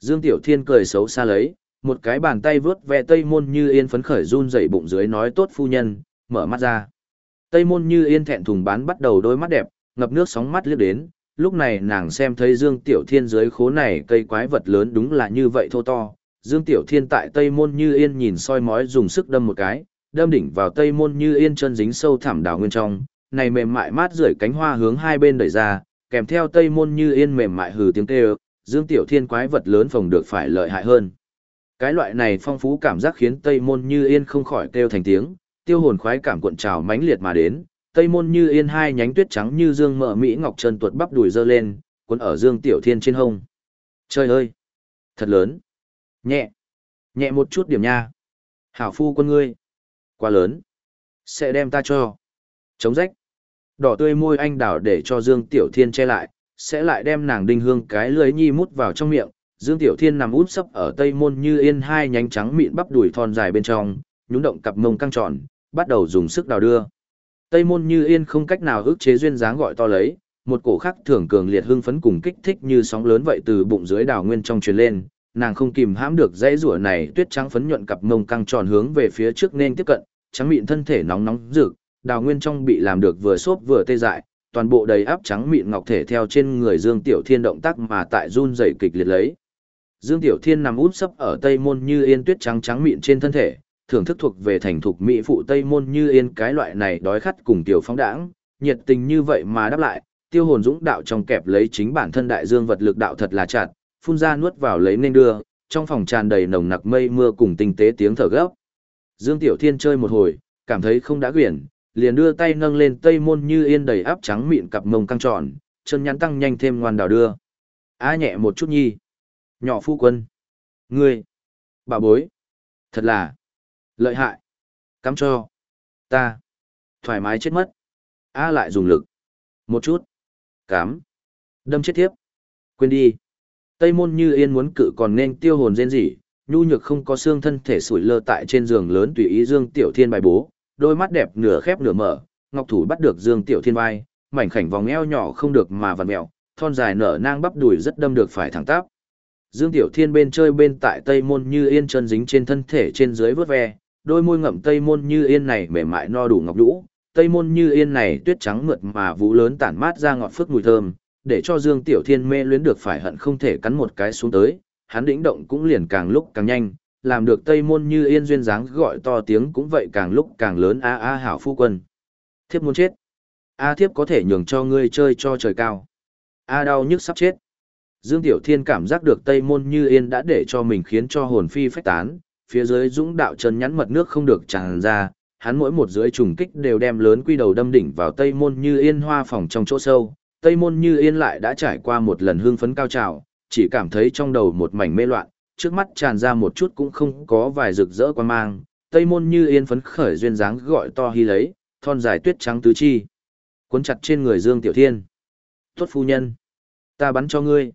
Dương Tiểu Thiên cười xấu xa lấy, một cái bàn tay vướt ve tây môn như yên phấn khởi run dậy bụng dưới nói tốt phu nhân, mở mắt ra. Tây môn như yên thẹn thùng bán bắt đầu đôi mắt đẹp, ngập nước sóng mắt liếc đến, lúc này nàng xem thấy Dương Tiểu Thiên dưới khố này cây quái vật lớn đúng là như vậy thô to. Dương Tiểu Thiên tại Tây Môn Như Yên nhìn soi mói dùng sức đâm một cái, đâm đỉnh vào Tây Môn Như Yên chân dính sâu thảm đào nguyên trong, này mềm mại mát rượi cánh hoa hướng hai bên đẩy ra, kèm theo tây môn như yên mềm mại hừ tiếng kêu, Dương Tiểu Thiên quái vật lớn phòng được phải lợi hại hơn. Cái loại này phong phú cảm giác khiến Tây Môn Như Yên không khỏi kêu thành tiếng, tiêu hồn khoái cảm cuộn trào mãnh liệt mà đến, Tây Môn Như Yên hai nhánh tuyết trắng như dương mỡ mỹ ngọc chân tuột bắp đùi dơ lên, cuốn ở Dương Tiểu Thiên trên hông. Trời ơi, thật lớn. Nhẹ. Nhẹ một chút điểm nha. Hảo phu quân ngươi. Quá lớn. Sẽ đem ta cho. Chống rách. Đỏ tươi môi anh đảo để cho Dương Tiểu Thiên che lại, sẽ lại đem nàng đinh hương cái lưới nhi mút vào trong miệng. Dương Tiểu Thiên nằm út sấp ở tây môn như yên hai nhánh trắng mịn bắp đùi thon dài bên trong, nhún động cặp mông căng tròn, bắt đầu dùng sức đào đưa. Tây môn như yên không cách nào ức chế duyên dáng gọi to lấy, một cổ khắc thường cường liệt hưng phấn cùng kích thích như sóng lớn vậy từ bụng dưới đào nguyên trong truyền lên, nàng không kìm hãm được dãy rủa này tuyết trắng phấn nhuận cặp mông căng tròn hướng về phía trước nên tiếp cận, trắng mịn thân thể nóng nóng rực, đào nguyên trong bị làm được vừa xốp vừa tê dại, toàn bộ đầy áp trắng mịn ngọc thể theo trên người Dương Tiểu Thiên động tác mà tại run rẩy kịch liệt lấy. Dương Tiểu Thiên nằm út sấp ở tây môn như yên tuyết trắng trắng mịn trên thân thể, thưởng thức thuộc về thành thục mỹ phụ tây môn như yên cái loại này đói khát cùng tiểu phóng đãng, nhiệt tình như vậy mà đáp lại, tiêu hồn dũng đạo trong kẹp lấy chính bản thân đại dương vật lực đạo thật là chặt, phun ra nuốt vào lấy nên đưa, trong phòng tràn đầy nồng nặc mây mưa cùng tinh tế tiếng thở gấp. Dương Tiểu Thiên chơi một hồi, cảm thấy không đã quyển, liền đưa tay nâng lên tây môn như yên đầy áp trắng mịn cặp mông căng tròn, chân nhắn tăng nhanh thêm ngoan đào đưa. Á nhẹ một chút nhi. Nhỏ phu quân. Ngươi. Bà bối. Thật là. Lợi hại. Cắm cho. Ta. Thoải mái chết mất. A lại dùng lực. Một chút. Cắm. Đâm chết tiếp. Quên đi. Tây môn như yên muốn cự còn nên tiêu hồn rên rỉ, nhu nhược không có xương thân thể sủi lơ tại trên giường lớn tùy ý Dương Tiểu Thiên bài bố, đôi mắt đẹp nửa khép nửa mở, ngọc thủ bắt được Dương Tiểu Thiên vai, mảnh khảnh vòng eo nhỏ không được mà vặn mèo, thon dài nở nang bắp đùi rất đâm được phải thẳng tắp. Dương Tiểu Thiên bên chơi bên tại Tây Môn Như Yên chân dính trên thân thể trên dưới vớt ve, đôi môi ngậm Tây Môn Như Yên này mềm mại no đủ ngọc đũ, Tây Môn Như Yên này tuyết trắng mượt mà vũ lớn tản mát ra ngọt phức mùi thơm, để cho Dương Tiểu Thiên mê luyến được phải hận không thể cắn một cái xuống tới, hắn đĩnh động cũng liền càng lúc càng nhanh, làm được Tây Môn Như Yên duyên dáng gọi to tiếng cũng vậy càng lúc càng lớn a a hảo phu quân. Thiếp muốn chết. A thiếp có thể nhường cho ngươi chơi cho trời cao. A đau nhức sắp chết. Dương Tiểu Thiên cảm giác được Tây Môn Như Yên đã để cho mình khiến cho hồn phi phách tán, phía dưới dũng đạo chân nhắn mật nước không được tràn ra, hắn mỗi một dưới trùng kích đều đem lớn quy đầu đâm đỉnh vào Tây Môn Như Yên hoa phòng trong chỗ sâu. Tây Môn Như Yên lại đã trải qua một lần hương phấn cao trào, chỉ cảm thấy trong đầu một mảnh mê loạn, trước mắt tràn ra một chút cũng không có vài rực rỡ quan mang. Tây Môn Như Yên phấn khởi duyên dáng gọi to hy lấy, thon dài tuyết trắng tứ chi. Cuốn chặt trên người Dương Tiểu Thiên. Tốt phu nhân. Ta bắn cho ngươi.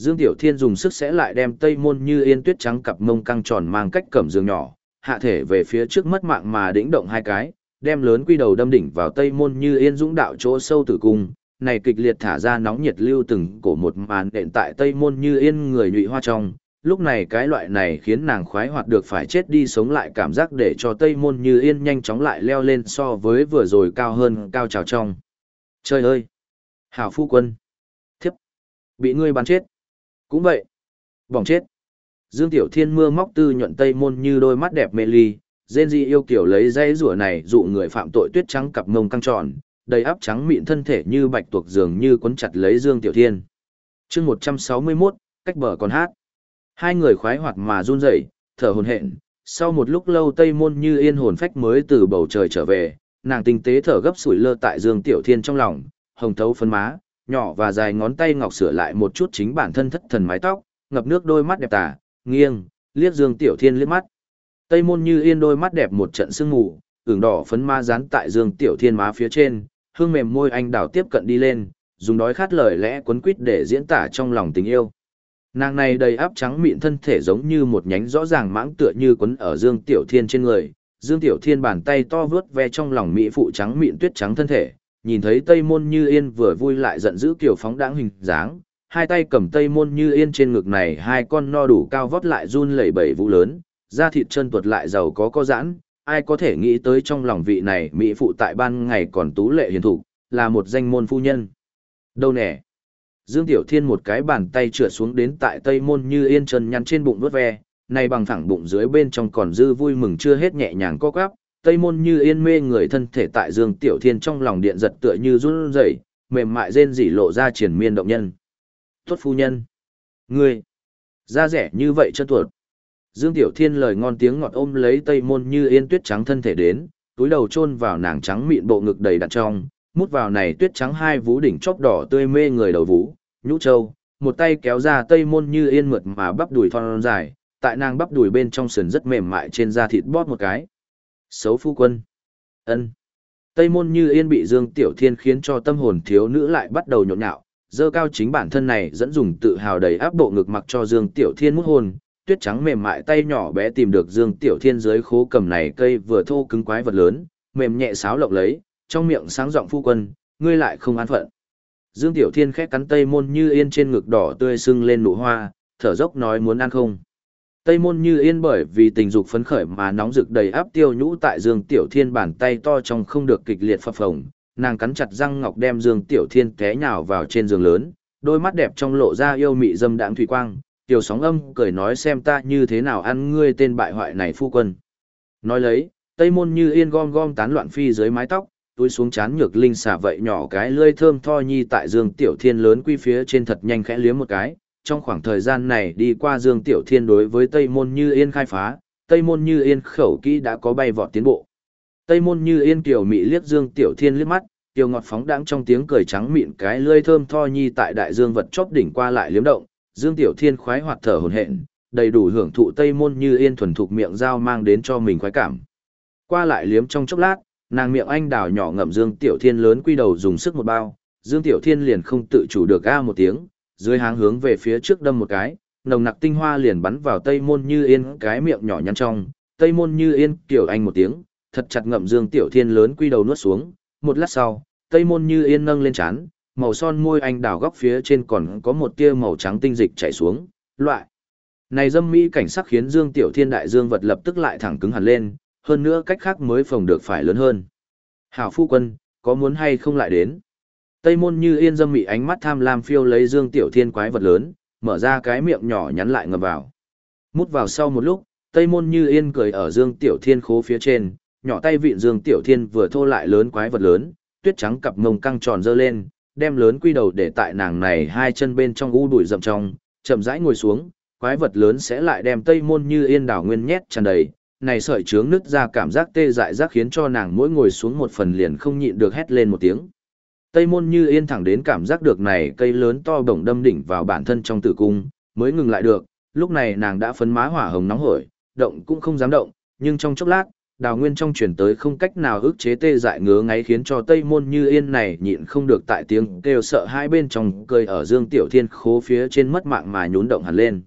Dương Tiểu Thiên dùng sức sẽ lại đem Tây Môn Như Yên tuyết trắng cặp mông căng tròn mang cách cẩm giường nhỏ, hạ thể về phía trước mất mạng mà đĩnh động hai cái, đem lớn quy đầu đâm đỉnh vào Tây Môn Như Yên dũng đạo chỗ sâu tử cung, này kịch liệt thả ra nóng nhiệt lưu từng cổ một màn đện tại Tây Môn Như Yên người nhụy hoa trong. Lúc này cái loại này khiến nàng khoái hoạt được phải chết đi sống lại cảm giác để cho Tây Môn Như Yên nhanh chóng lại leo lên so với vừa rồi cao hơn cao trào trong. Trời ơi! Hảo phu quân! Thiếp! Bị ngươi bắn chết! Cũng vậy. Bỏng chết. Dương Tiểu Thiên mưa móc tư nhuận tây môn như đôi mắt đẹp mê ly, rên dị yêu kiểu lấy dây rủa này dụ người phạm tội tuyết trắng cặp mông căng tròn, đầy áp trắng mịn thân thể như bạch tuộc dường như quấn chặt lấy Dương Tiểu Thiên. chương 161, cách bờ còn hát. Hai người khoái hoạt mà run rẩy, thở hồn hện. Sau một lúc lâu tây môn như yên hồn phách mới từ bầu trời trở về, nàng tinh tế thở gấp sủi lơ tại Dương Tiểu Thiên trong lòng, hồng thấu phấn má, nhỏ và dài ngón tay ngọc sửa lại một chút chính bản thân thất thần mái tóc, ngập nước đôi mắt đẹp tả, nghiêng, liếc Dương Tiểu Thiên liếc mắt. Tây môn như yên đôi mắt đẹp một trận sương mù, ửng đỏ phấn ma dán tại Dương Tiểu Thiên má phía trên, hương mềm môi anh đảo tiếp cận đi lên, dùng đói khát lời lẽ quấn quýt để diễn tả trong lòng tình yêu. Nàng này đầy áp trắng mịn thân thể giống như một nhánh rõ ràng mãng tựa như quấn ở Dương Tiểu Thiên trên người. Dương Tiểu Thiên bàn tay to vướt ve trong lòng mỹ phụ trắng mịn tuyết trắng thân thể, nhìn thấy Tây Môn Như Yên vừa vui lại giận dữ kiểu phóng đáng hình dáng, hai tay cầm Tây Môn Như Yên trên ngực này hai con no đủ cao vót lại run lẩy bẩy vũ lớn, da thịt chân tuột lại giàu có có giãn, ai có thể nghĩ tới trong lòng vị này mỹ phụ tại ban ngày còn tú lệ hiền thủ, là một danh môn phu nhân. Đâu nè? Dương Tiểu Thiên một cái bàn tay trượt xuống đến tại Tây Môn Như Yên chân nhăn trên bụng vuốt ve, này bằng thẳng bụng dưới bên trong còn dư vui mừng chưa hết nhẹ nhàng co quắp, Tây môn như yên mê người thân thể tại Dương Tiểu Thiên trong lòng điện giật tựa như run rẩy, mềm mại rên rỉ lộ ra triển miên động nhân. Tuất phu nhân. Ngươi. Da rẻ như vậy chân tuột. Dương Tiểu Thiên lời ngon tiếng ngọt ôm lấy Tây môn như yên tuyết trắng thân thể đến, túi đầu chôn vào nàng trắng mịn bộ ngực đầy đặn trong, mút vào này tuyết trắng hai vú đỉnh chóp đỏ tươi mê người đầu vú, nhũ châu, một tay kéo ra Tây môn như yên mượt mà bắp đùi thon dài, tại nàng bắp đùi bên trong sườn rất mềm mại trên da thịt bóp một cái. Xấu phu quân. ân Tây môn như yên bị Dương Tiểu Thiên khiến cho tâm hồn thiếu nữ lại bắt đầu nhộn nhạo, dơ cao chính bản thân này dẫn dùng tự hào đầy áp bộ ngực mặc cho Dương Tiểu Thiên mút hồn, tuyết trắng mềm mại tay nhỏ bé tìm được Dương Tiểu Thiên dưới khố cầm này cây vừa thô cứng quái vật lớn, mềm nhẹ sáo lộng lấy, trong miệng sáng giọng phu quân, ngươi lại không an phận. Dương Tiểu Thiên khẽ cắn Tây Môn Như Yên trên ngực đỏ tươi sưng lên nụ hoa, thở dốc nói muốn ăn không. Tây Môn Như Yên bởi vì tình dục phấn khởi mà nóng rực đầy áp tiêu nhũ tại Dương Tiểu Thiên bàn tay to trong không được kịch liệt phập phồng, nàng cắn chặt răng ngọc đem Dương Tiểu Thiên té nhào vào trên giường lớn, đôi mắt đẹp trong lộ ra yêu mị dâm đãng thủy quang, tiểu sóng âm cười nói xem ta như thế nào ăn ngươi tên bại hoại này phu quân. Nói lấy, Tây Môn Như Yên gom gom tán loạn phi dưới mái tóc, túi xuống chán nhược linh xả vậy nhỏ cái lươi thơm tho nhi tại Dương Tiểu Thiên lớn quy phía trên thật nhanh khẽ liếm một cái. Trong khoảng thời gian này đi qua Dương Tiểu Thiên đối với Tây Môn Như Yên khai phá, Tây Môn Như Yên khẩu kỹ đã có bay vọt tiến bộ. Tây Môn Như Yên tiểu mị liếc Dương Tiểu Thiên liếc mắt, tiểu ngọt phóng đãng trong tiếng cười trắng mịn cái lưỡi thơm tho nhi tại đại dương vật chóp đỉnh qua lại liếm động, Dương Tiểu Thiên khoái hoạt thở hổn hển, đầy đủ hưởng thụ Tây Môn Như Yên thuần thục miệng dao mang đến cho mình khoái cảm. Qua lại liếm trong chốc lát, nàng miệng anh đào nhỏ ngậm Dương Tiểu Thiên lớn quy đầu dùng sức một bao, Dương Tiểu Thiên liền không tự chủ được a một tiếng, dưới háng hướng về phía trước đâm một cái, nồng nặc tinh hoa liền bắn vào Tây Môn Như Yên cái miệng nhỏ nhắn trong, Tây Môn Như Yên kiểu anh một tiếng, thật chặt ngậm Dương Tiểu Thiên lớn quy đầu nuốt xuống, một lát sau, Tây Môn Như Yên nâng lên chán, màu son môi anh đào góc phía trên còn có một tia màu trắng tinh dịch chảy xuống, loại này dâm mỹ cảnh sắc khiến Dương Tiểu Thiên đại dương vật lập tức lại thẳng cứng hẳn lên, hơn nữa cách khác mới phòng được phải lớn hơn. Hảo phu quân, có muốn hay không lại đến? Tây môn như yên dâm mị ánh mắt tham lam phiêu lấy dương tiểu thiên quái vật lớn, mở ra cái miệng nhỏ nhắn lại ngầm vào. Mút vào sau một lúc, tây môn như yên cười ở dương tiểu thiên khố phía trên, nhỏ tay vịn dương tiểu thiên vừa thô lại lớn quái vật lớn, tuyết trắng cặp mông căng tròn dơ lên, đem lớn quy đầu để tại nàng này hai chân bên trong u đuổi rậm trong, chậm rãi ngồi xuống, quái vật lớn sẽ lại đem tây môn như yên đảo nguyên nhét tràn đầy, này sợi trướng nứt ra cảm giác tê dại giác khiến cho nàng mỗi ngồi xuống một phần liền không nhịn được hét lên một tiếng. Tây môn như yên thẳng đến cảm giác được này cây lớn to bổng đâm đỉnh vào bản thân trong tử cung, mới ngừng lại được, lúc này nàng đã phấn má hỏa hồng nóng hổi, động cũng không dám động, nhưng trong chốc lát, đào nguyên trong chuyển tới không cách nào ức chế tê dại ngứa ngáy khiến cho tây môn như yên này nhịn không được tại tiếng kêu sợ hai bên trong cười ở dương tiểu thiên khố phía trên mất mạng mà nhún động hẳn lên.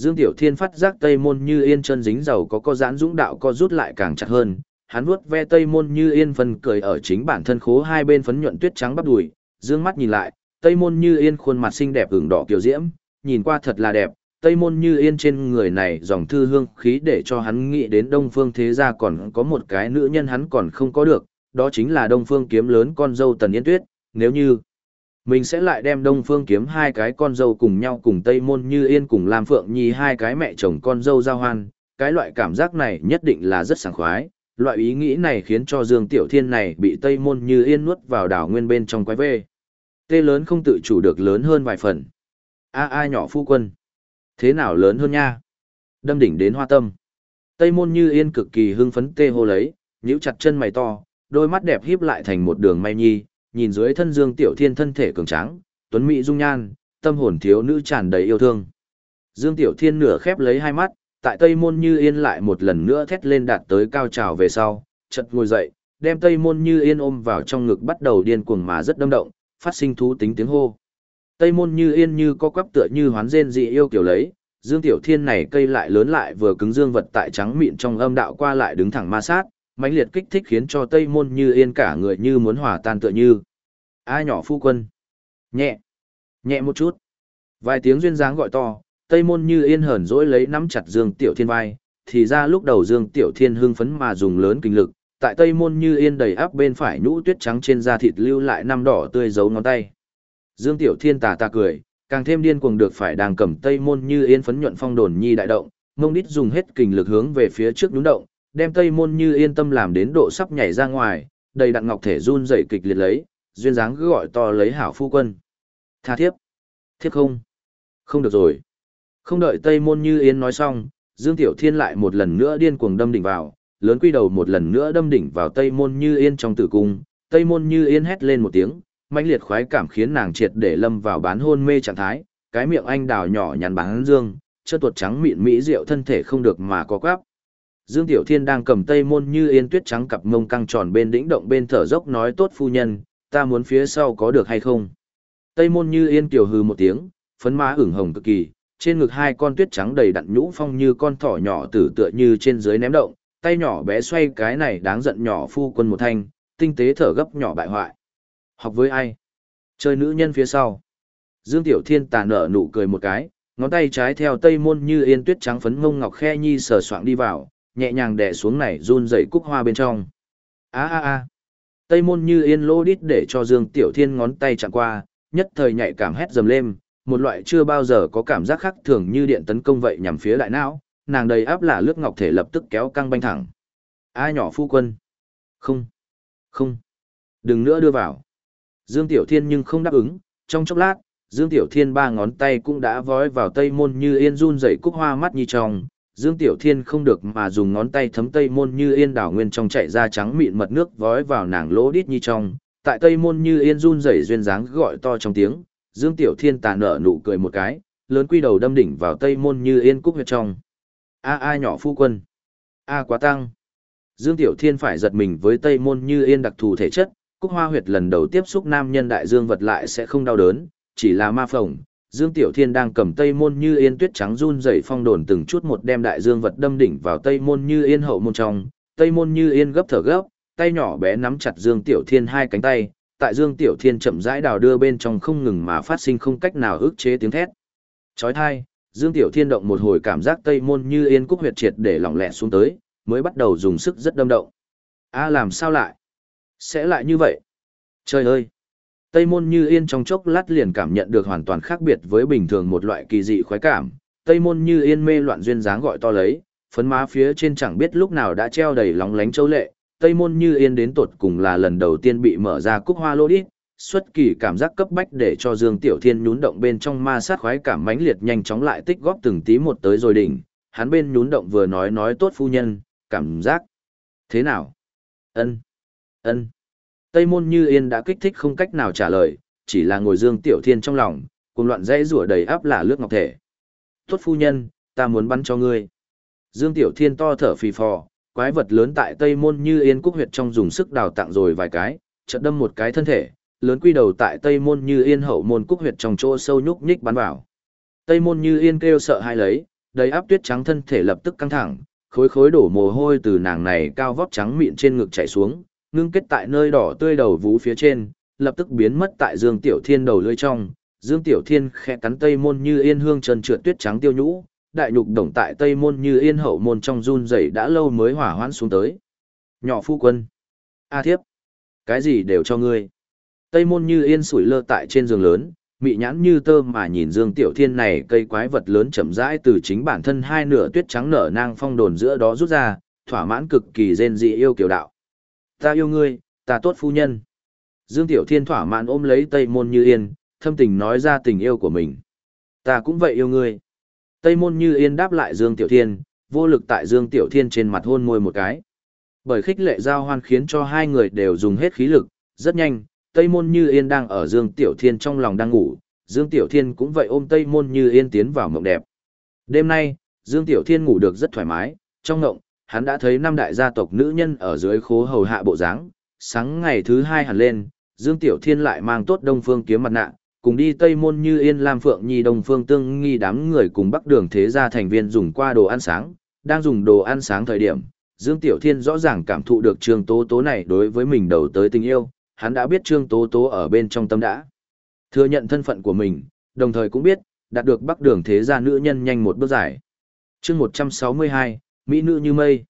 Dương Tiểu Thiên phát giác Tây Môn Như Yên chân dính dầu có co giãn dũng đạo co rút lại càng chặt hơn, hắn vuốt ve Tây Môn Như Yên phân cười ở chính bản thân khố hai bên phấn nhuận tuyết trắng bắp đùi, dương mắt nhìn lại, Tây Môn Như Yên khuôn mặt xinh đẹp ửng đỏ kiều diễm, nhìn qua thật là đẹp, Tây Môn Như Yên trên người này dòng thư hương khí để cho hắn nghĩ đến Đông Phương thế gia còn có một cái nữ nhân hắn còn không có được, đó chính là Đông Phương kiếm lớn con dâu Tần Yên Tuyết, nếu như mình sẽ lại đem Đông Phương kiếm hai cái con dâu cùng nhau cùng Tây Môn Như Yên cùng Lam Phượng Nhi hai cái mẹ chồng con dâu giao hoan, cái loại cảm giác này nhất định là rất sảng khoái, loại ý nghĩ này khiến cho Dương Tiểu Thiên này bị Tây Môn Như Yên nuốt vào đảo nguyên bên trong quái vê. Tê lớn không tự chủ được lớn hơn vài phần. A a nhỏ phu quân. Thế nào lớn hơn nha? Đâm đỉnh đến hoa tâm. Tây Môn Như Yên cực kỳ hưng phấn tê hô lấy, nhíu chặt chân mày to, đôi mắt đẹp híp lại thành một đường may nhi, nhìn dưới thân Dương Tiểu Thiên thân thể cường tráng, tuấn mỹ dung nhan, tâm hồn thiếu nữ tràn đầy yêu thương. Dương Tiểu Thiên nửa khép lấy hai mắt, tại Tây Môn Như Yên lại một lần nữa thét lên đạt tới cao trào về sau, chợt ngồi dậy, đem Tây Môn Như Yên ôm vào trong ngực bắt đầu điên cuồng mà rất đâm động, phát sinh thú tính tiếng hô. Tây Môn Như Yên như có quắp tựa như hoán rên dị yêu kiểu lấy, Dương Tiểu Thiên này cây lại lớn lại vừa cứng dương vật tại trắng mịn trong âm đạo qua lại đứng thẳng ma sát, mãnh liệt kích thích khiến cho Tây Môn Như Yên cả người như muốn hòa tan tựa như. A nhỏ phu quân. Nhẹ. Nhẹ một chút. Vài tiếng duyên dáng gọi to, Tây Môn Như Yên hờn dỗi lấy nắm chặt Dương Tiểu Thiên vai, thì ra lúc đầu Dương Tiểu Thiên hưng phấn mà dùng lớn kinh lực, tại Tây Môn Như Yên đầy áp bên phải nhũ tuyết trắng trên da thịt lưu lại năm đỏ tươi giấu ngón tay. Dương Tiểu Thiên tà tà cười, càng thêm điên cuồng được phải đang cầm Tây Môn Như Yên phấn nhuận phong đồn nhi đại động, mông đít dùng hết kinh lực hướng về phía trước nhún động, đem Tây Môn Như yên tâm làm đến độ sắp nhảy ra ngoài, đầy đặn ngọc thể run rẩy kịch liệt lấy, duyên dáng cứ gọi to lấy hảo phu quân. Tha thiếp. Thiếp không. Không được rồi. Không đợi Tây Môn Như Yên nói xong, Dương Tiểu Thiên lại một lần nữa điên cuồng đâm đỉnh vào, lớn quy đầu một lần nữa đâm đỉnh vào Tây Môn Như Yên trong tử cung, Tây Môn Như Yên hét lên một tiếng, mãnh liệt khoái cảm khiến nàng triệt để lâm vào bán hôn mê trạng thái, cái miệng anh đào nhỏ nhắn bán dương, chân tuột trắng mịn mỹ rượu thân thể không được mà có quáp. Dương Tiểu Thiên đang cầm tây môn như yên tuyết trắng cặp mông căng tròn bên đỉnh động bên thở dốc nói tốt phu nhân, ta muốn phía sau có được hay không. Tây môn như yên tiểu hừ một tiếng, phấn má ửng hồng cực kỳ, trên ngực hai con tuyết trắng đầy đặn nhũ phong như con thỏ nhỏ tử tựa như trên dưới ném động, tay nhỏ bé xoay cái này đáng giận nhỏ phu quân một thanh, tinh tế thở gấp nhỏ bại hoại. Học với ai? Chơi nữ nhân phía sau. Dương Tiểu Thiên tà nở nụ cười một cái, ngón tay trái theo tây môn như yên tuyết trắng phấn mông ngọc khe nhi sờ soạng đi vào, nhẹ nhàng đè xuống này run dậy cúc hoa bên trong. A a a. Tây môn như yên lô đít để cho Dương Tiểu Thiên ngón tay chạm qua, nhất thời nhạy cảm hét dầm lên, một loại chưa bao giờ có cảm giác khác thường như điện tấn công vậy nhằm phía đại não, nàng đầy áp là lướt ngọc thể lập tức kéo căng banh thẳng. A nhỏ phu quân. Không. Không. Đừng nữa đưa vào. Dương Tiểu Thiên nhưng không đáp ứng, trong chốc lát, Dương Tiểu Thiên ba ngón tay cũng đã vói vào tây môn như yên run dậy cúc hoa mắt như trong. Dương Tiểu Thiên không được mà dùng ngón tay thấm tây môn như yên đảo nguyên trong chạy ra trắng mịn mật nước vói vào nàng lỗ đít như trong. Tại tây môn như yên run rẩy duyên dáng gọi to trong tiếng, Dương Tiểu Thiên tà nở nụ cười một cái, lớn quy đầu đâm đỉnh vào tây môn như yên cúc huyệt trong. A a nhỏ phu quân. A quá tăng. Dương Tiểu Thiên phải giật mình với tây môn như yên đặc thù thể chất, cúc hoa huyệt lần đầu tiếp xúc nam nhân đại dương vật lại sẽ không đau đớn, chỉ là ma phồng. Dương Tiểu Thiên đang cầm tây môn như yên tuyết trắng run rẩy phong đồn từng chút một đem đại dương vật đâm đỉnh vào tây môn như yên hậu môn trong, tây môn như yên gấp thở gấp, tay nhỏ bé nắm chặt Dương Tiểu Thiên hai cánh tay, tại Dương Tiểu Thiên chậm rãi đào đưa bên trong không ngừng mà phát sinh không cách nào ức chế tiếng thét. Chói tai, Dương Tiểu Thiên động một hồi cảm giác tây môn như yên cúc huyệt triệt để lỏng lẻ xuống tới, mới bắt đầu dùng sức rất đâm động. A làm sao lại? Sẽ lại như vậy? Trời ơi! Tây môn như yên trong chốc lát liền cảm nhận được hoàn toàn khác biệt với bình thường một loại kỳ dị khoái cảm. Tây môn như yên mê loạn duyên dáng gọi to lấy, phấn má phía trên chẳng biết lúc nào đã treo đầy lóng lánh châu lệ. Tây môn như yên đến tột cùng là lần đầu tiên bị mở ra cúc hoa lô đi, xuất kỳ cảm giác cấp bách để cho Dương Tiểu Thiên nhún động bên trong ma sát khoái cảm mãnh liệt nhanh chóng lại tích góp từng tí một tới rồi đỉnh. Hắn bên nhún động vừa nói nói tốt phu nhân, cảm giác thế nào? Ân, ân. Tây môn như yên đã kích thích không cách nào trả lời, chỉ là ngồi Dương Tiểu Thiên trong lòng, cùng loạn dãy rủa đầy áp là lướt ngọc thể. Tốt phu nhân, ta muốn bắn cho ngươi. Dương Tiểu Thiên to thở phì phò, quái vật lớn tại Tây môn như yên cúc huyệt trong dùng sức đào tặng rồi vài cái, chợt đâm một cái thân thể, lớn quy đầu tại Tây môn như yên hậu môn cúc huyệt trong chỗ sâu nhúc nhích bắn vào. Tây môn như yên kêu sợ hai lấy, đầy áp tuyết trắng thân thể lập tức căng thẳng, khối khối đổ mồ hôi từ nàng này cao vóc trắng mịn trên ngực chảy xuống, ngưng kết tại nơi đỏ tươi đầu vú phía trên, lập tức biến mất tại Dương Tiểu Thiên đầu lưỡi trong. Dương Tiểu Thiên khẽ cắn tây môn như yên hương trần trượt tuyết trắng tiêu nhũ, đại nhục đồng tại tây môn như yên hậu môn trong run rẩy đã lâu mới hỏa hoãn xuống tới. Nhỏ phu quân. A thiếp. Cái gì đều cho ngươi. Tây môn như yên sủi lơ tại trên giường lớn, mị nhãn như tơ mà nhìn Dương Tiểu Thiên này cây quái vật lớn chậm rãi từ chính bản thân hai nửa tuyết trắng nở nang phong đồn giữa đó rút ra, thỏa mãn cực kỳ rên dị yêu kiều đạo. Ta yêu ngươi, ta tốt phu nhân. Dương Tiểu Thiên thỏa mãn ôm lấy Tây Môn Như Yên, thâm tình nói ra tình yêu của mình. Ta cũng vậy yêu ngươi. Tây Môn Như Yên đáp lại Dương Tiểu Thiên, vô lực tại Dương Tiểu Thiên trên mặt hôn môi một cái. Bởi khích lệ giao hoan khiến cho hai người đều dùng hết khí lực, rất nhanh, Tây Môn Như Yên đang ở Dương Tiểu Thiên trong lòng đang ngủ, Dương Tiểu Thiên cũng vậy ôm Tây Môn Như Yên tiến vào mộng đẹp. Đêm nay, Dương Tiểu Thiên ngủ được rất thoải mái, trong mộng, hắn đã thấy năm đại gia tộc nữ nhân ở dưới khố hầu hạ bộ dáng. Sáng ngày thứ hai hẳn lên, Dương Tiểu Thiên lại mang tốt Đông Phương kiếm mặt nạ, cùng đi Tây Môn Như Yên Lam Phượng Nhi Đông Phương Tương nghi đám người cùng Bắc Đường Thế gia thành viên dùng qua đồ ăn sáng, đang dùng đồ ăn sáng thời điểm, Dương Tiểu Thiên rõ ràng cảm thụ được Trương Tố Tố này đối với mình đầu tới tình yêu, hắn đã biết Trương Tố Tố ở bên trong tâm đã. Thừa nhận thân phận của mình, đồng thời cũng biết, đạt được Bắc Đường Thế gia nữ nhân nhanh một bước giải. Chương 162, Mỹ nữ như mây.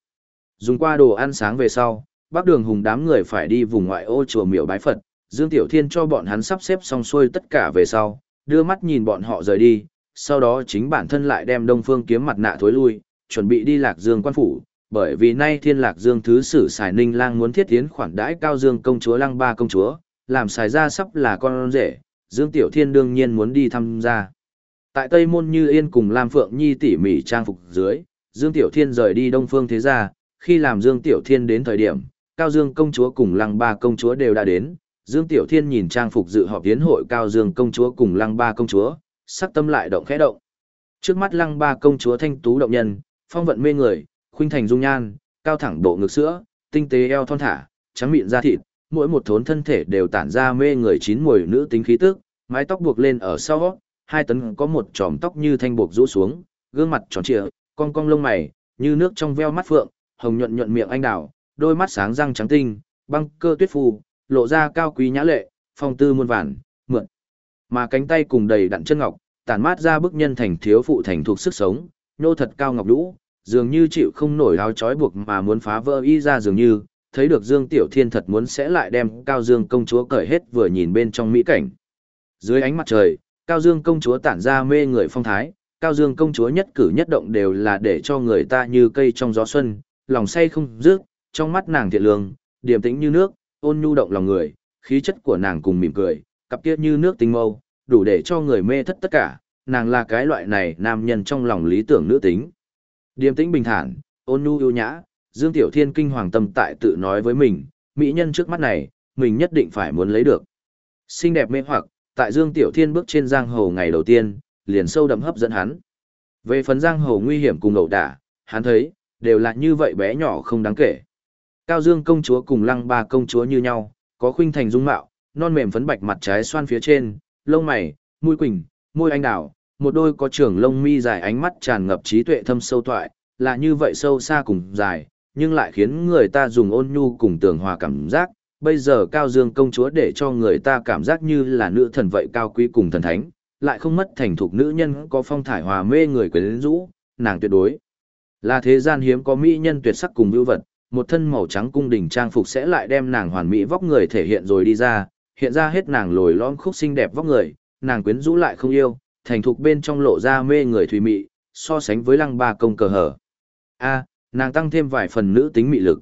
Dùng qua đồ ăn sáng về sau, Bắc Đường Hùng đám người phải đi vùng ngoại ô chùa miểu bái Phật, Dương Tiểu Thiên cho bọn hắn sắp xếp xong xuôi tất cả về sau, đưa mắt nhìn bọn họ rời đi, sau đó chính bản thân lại đem Đông Phương kiếm mặt nạ thối lui, chuẩn bị đi Lạc Dương quan phủ, bởi vì nay Thiên Lạc Dương thứ sử Sài Ninh Lang muốn thiết tiến khoản đãi cao Dương công chúa Lăng Ba công chúa, làm xài ra sắp là con rể, Dương Tiểu Thiên đương nhiên muốn đi tham gia. Tại Tây Môn Như Yên cùng Lam Phượng Nhi tỉ mỉ trang phục dưới, Dương Tiểu Thiên rời đi Đông Phương thế gia, khi làm Dương Tiểu Thiên đến thời điểm, Cao Dương công chúa cùng Lăng Ba công chúa đều đã đến, Dương Tiểu Thiên nhìn trang phục dự họp tiến hội Cao Dương công chúa cùng Lăng Ba công chúa, sắc tâm lại động khẽ động. Trước mắt lăng ba công chúa thanh tú động nhân, phong vận mê người, khuynh thành dung nhan, cao thẳng độ ngực sữa, tinh tế eo thon thả, trắng mịn da thịt, mỗi một thốn thân thể đều tản ra mê người chín mùi nữ tính khí tức, mái tóc buộc lên ở sau, hai tấn có một chòm tóc như thanh buộc rũ xuống, gương mặt tròn trịa, cong cong lông mày, như nước trong veo mắt phượng, hồng nhuận nhuận miệng anh đào, đôi mắt sáng răng trắng tinh, băng cơ tuyết phù, lộ ra cao quý nhã lệ, phong tư muôn vàn, mượn. Mà cánh tay cùng đầy đặn chân ngọc, tản mát ra bức nhân thành thiếu phụ thành thuộc sức sống, nhô thật cao ngọc đũ, dường như chịu không nổi áo trói buộc mà muốn phá vỡ y ra dường như, thấy được Dương Tiểu Thiên thật muốn sẽ lại đem Cao Dương công chúa cởi hết vừa nhìn bên trong mỹ cảnh. Dưới ánh mặt trời, Cao Dương công chúa tản ra mê người phong thái, Cao Dương công chúa nhất cử nhất động đều là để cho người ta như cây trong gió xuân, lòng say không dứt, trong mắt nàng thiện lương, điềm tĩnh như nước, ôn nhu động lòng người, khí chất của nàng cùng mỉm cười, cặp kia như nước tinh mâu, đủ để cho người mê thất tất cả, nàng là cái loại này nam nhân trong lòng lý tưởng nữ tính. Điềm tĩnh bình thản, ôn nhu yêu nhã, Dương Tiểu Thiên kinh hoàng tâm tại tự nói với mình, mỹ nhân trước mắt này, mình nhất định phải muốn lấy được. Xinh đẹp mê hoặc, tại Dương Tiểu Thiên bước trên giang hồ ngày đầu tiên, liền sâu đậm hấp dẫn hắn. Về phần giang hồ nguy hiểm cùng ẩu đả, hắn thấy, đều là như vậy bé nhỏ không đáng kể. Cao Dương công chúa cùng Lăng Ba công chúa như nhau, có khuynh thành dung mạo, non mềm phấn bạch mặt trái xoan phía trên, lông mày, mũi quỳnh, môi anh đào, một đôi có trưởng lông mi dài ánh mắt tràn ngập trí tuệ thâm sâu thoại, là như vậy sâu xa cùng dài, nhưng lại khiến người ta dùng ôn nhu cùng tường hòa cảm giác. Bây giờ Cao Dương công chúa để cho người ta cảm giác như là nữ thần vậy cao quý cùng thần thánh, lại không mất thành thục nữ nhân có phong thải hòa mê người quyến rũ, nàng tuyệt đối. Là thế gian hiếm có mỹ nhân tuyệt sắc cùng vưu vật, một thân màu trắng cung đình trang phục sẽ lại đem nàng hoàn mỹ vóc người thể hiện rồi đi ra, hiện ra hết nàng lồi lõm khúc xinh đẹp vóc người, nàng quyến rũ lại không yêu, thành thục bên trong lộ ra mê người thùy mị, so sánh với lăng ba công cờ hở. A, nàng tăng thêm vài phần nữ tính mị lực.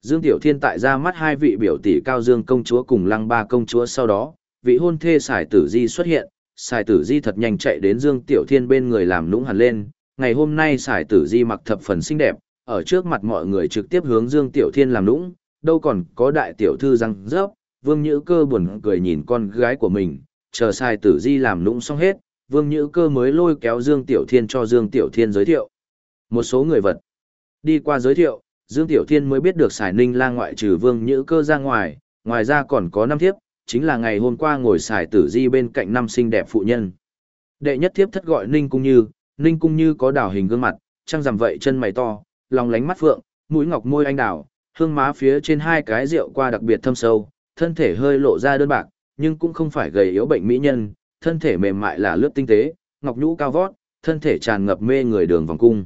Dương Tiểu Thiên tại ra mắt hai vị biểu tỷ cao dương công chúa cùng lăng ba công chúa sau đó, vị hôn thê xài tử di xuất hiện, xài tử di thật nhanh chạy đến Dương Tiểu Thiên bên người làm nũng hẳn lên, ngày hôm nay xài tử di mặc thập phần xinh đẹp, ở trước mặt mọi người trực tiếp hướng Dương Tiểu Thiên làm nũng, đâu còn có đại tiểu thư răng rớp, Vương Nhữ Cơ buồn cười nhìn con gái của mình, chờ sai tử di làm nũng xong hết, Vương Nhữ Cơ mới lôi kéo Dương Tiểu Thiên cho Dương Tiểu Thiên giới thiệu. Một số người vật. Đi qua giới thiệu, Dương Tiểu Thiên mới biết được Sải ninh lang ngoại trừ Vương Nhữ Cơ ra ngoài, ngoài ra còn có năm thiếp, chính là ngày hôm qua ngồi Sải tử di bên cạnh năm xinh đẹp phụ nhân. Đệ nhất thiếp thất gọi Ninh Cung Như, Ninh Cung Như có đảo hình gương mặt, trăng rằm vậy chân mày to, lòng lánh mắt phượng, mũi ngọc môi anh đào, hương má phía trên hai cái rượu qua đặc biệt thâm sâu, thân thể hơi lộ ra đơn bạc, nhưng cũng không phải gầy yếu bệnh mỹ nhân, thân thể mềm mại là lướt tinh tế, ngọc nhũ cao vót, thân thể tràn ngập mê người đường vòng cung.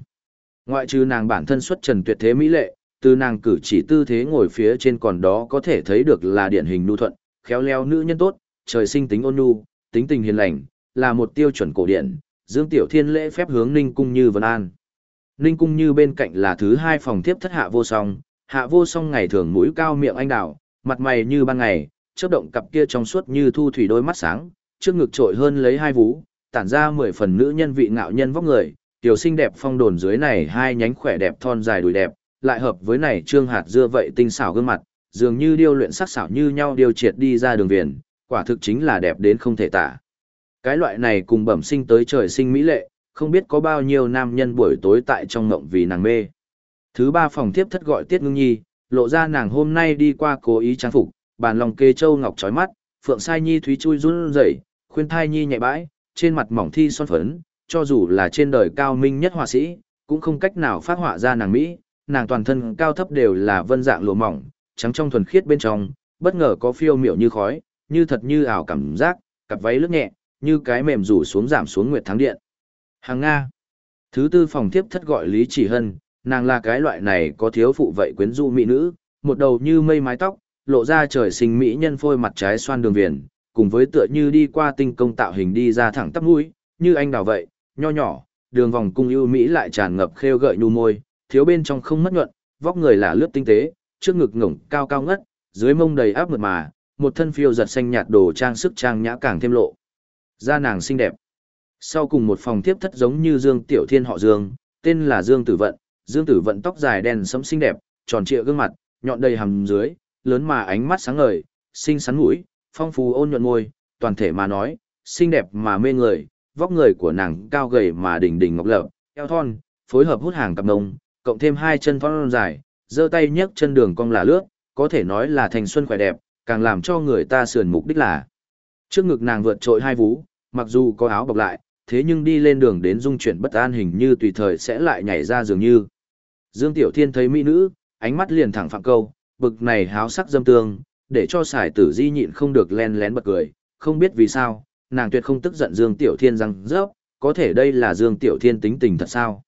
Ngoại trừ nàng bản thân xuất trần tuyệt thế mỹ lệ, từ nàng cử chỉ tư thế ngồi phía trên còn đó có thể thấy được là điển hình nhu thuận, khéo léo nữ nhân tốt, trời sinh tính ôn nhu, tính tình hiền lành, là một tiêu chuẩn cổ điển. Dương Tiểu Thiên lễ phép hướng Ninh Cung Như Vân An. Ninh Cung Như bên cạnh là thứ hai phòng tiếp thất hạ vô song, hạ vô song ngày thường mũi cao miệng anh đào, mặt mày như ban ngày, chớp động cặp kia trong suốt như thu thủy đôi mắt sáng, trước ngực trội hơn lấy hai vú, tản ra mười phần nữ nhân vị ngạo nhân vóc người, tiểu xinh đẹp phong đồn dưới này hai nhánh khỏe đẹp thon dài đùi đẹp, lại hợp với này trương hạt dưa vậy tinh xảo gương mặt, dường như điêu luyện sắc xảo như nhau điều triệt đi ra đường viền, quả thực chính là đẹp đến không thể tả. Cái loại này cùng bẩm sinh tới trời sinh mỹ lệ, không biết có bao nhiêu nam nhân buổi tối tại trong ngộng vì nàng mê. Thứ ba phòng tiếp thất gọi Tiết Ngưng Nhi, lộ ra nàng hôm nay đi qua cố ý trang phục, bàn lòng kê châu ngọc trói mắt, phượng sai nhi thúy chui run rẩy, khuyên thai nhi nhẹ bãi, trên mặt mỏng thi son phấn, cho dù là trên đời cao minh nhất họa sĩ, cũng không cách nào phát họa ra nàng mỹ, nàng toàn thân cao thấp đều là vân dạng lụa mỏng, trắng trong thuần khiết bên trong, bất ngờ có phiêu miểu như khói, như thật như ảo cảm giác, cặp váy lướt nhẹ, như cái mềm rủ xuống giảm xuống nguyệt thắng điện. Hàng Nga. Thứ tư phòng tiếp thất gọi Lý Chỉ Hân, nàng là cái loại này có thiếu phụ vậy quyến rũ mỹ nữ, một đầu như mây mái tóc, lộ ra trời sinh mỹ nhân phôi mặt trái xoan đường viền, cùng với tựa như đi qua tinh công tạo hình đi ra thẳng tắp mũi, như anh đào vậy, nho nhỏ, đường vòng cung ưu mỹ lại tràn ngập khêu gợi nhu môi, thiếu bên trong không mất nhuận, vóc người là lướt tinh tế, trước ngực ngổng cao cao ngất, dưới mông đầy áp mượt mà, một thân phiêu giật xanh nhạt đồ trang sức trang nhã càng thêm lộ. Da nàng xinh đẹp. Sau cùng một phòng tiếp thất giống như Dương Tiểu Thiên họ Dương, tên là Dương Tử Vận, Dương Tử Vận tóc dài đen sẫm xinh đẹp, tròn trịa gương mặt, nhọn đầy hàm dưới, lớn mà ánh mắt sáng ngời, xinh xắn mũi, phong phú ôn nhuận môi, toàn thể mà nói, xinh đẹp mà mê người, vóc người của nàng cao gầy mà đỉnh đỉnh ngọc lập, eo thon, phối hợp hút hàng cặp nông, cộng thêm hai chân thon dài, giơ tay nhấc chân đường cong là lướt, có thể nói là thành xuân khỏe đẹp, càng làm cho người ta sườn mục đích là. Trước ngực nàng vượt trội hai vú, mặc dù có áo bọc lại, thế nhưng đi lên đường đến dung chuyển bất an hình như tùy thời sẽ lại nhảy ra dường như. Dương Tiểu Thiên thấy mỹ nữ, ánh mắt liền thẳng phạm câu, bực này háo sắc dâm tương, để cho xài tử di nhịn không được len lén bật cười, không biết vì sao, nàng tuyệt không tức giận Dương Tiểu Thiên rằng rớp, có thể đây là Dương Tiểu Thiên tính tình thật sao.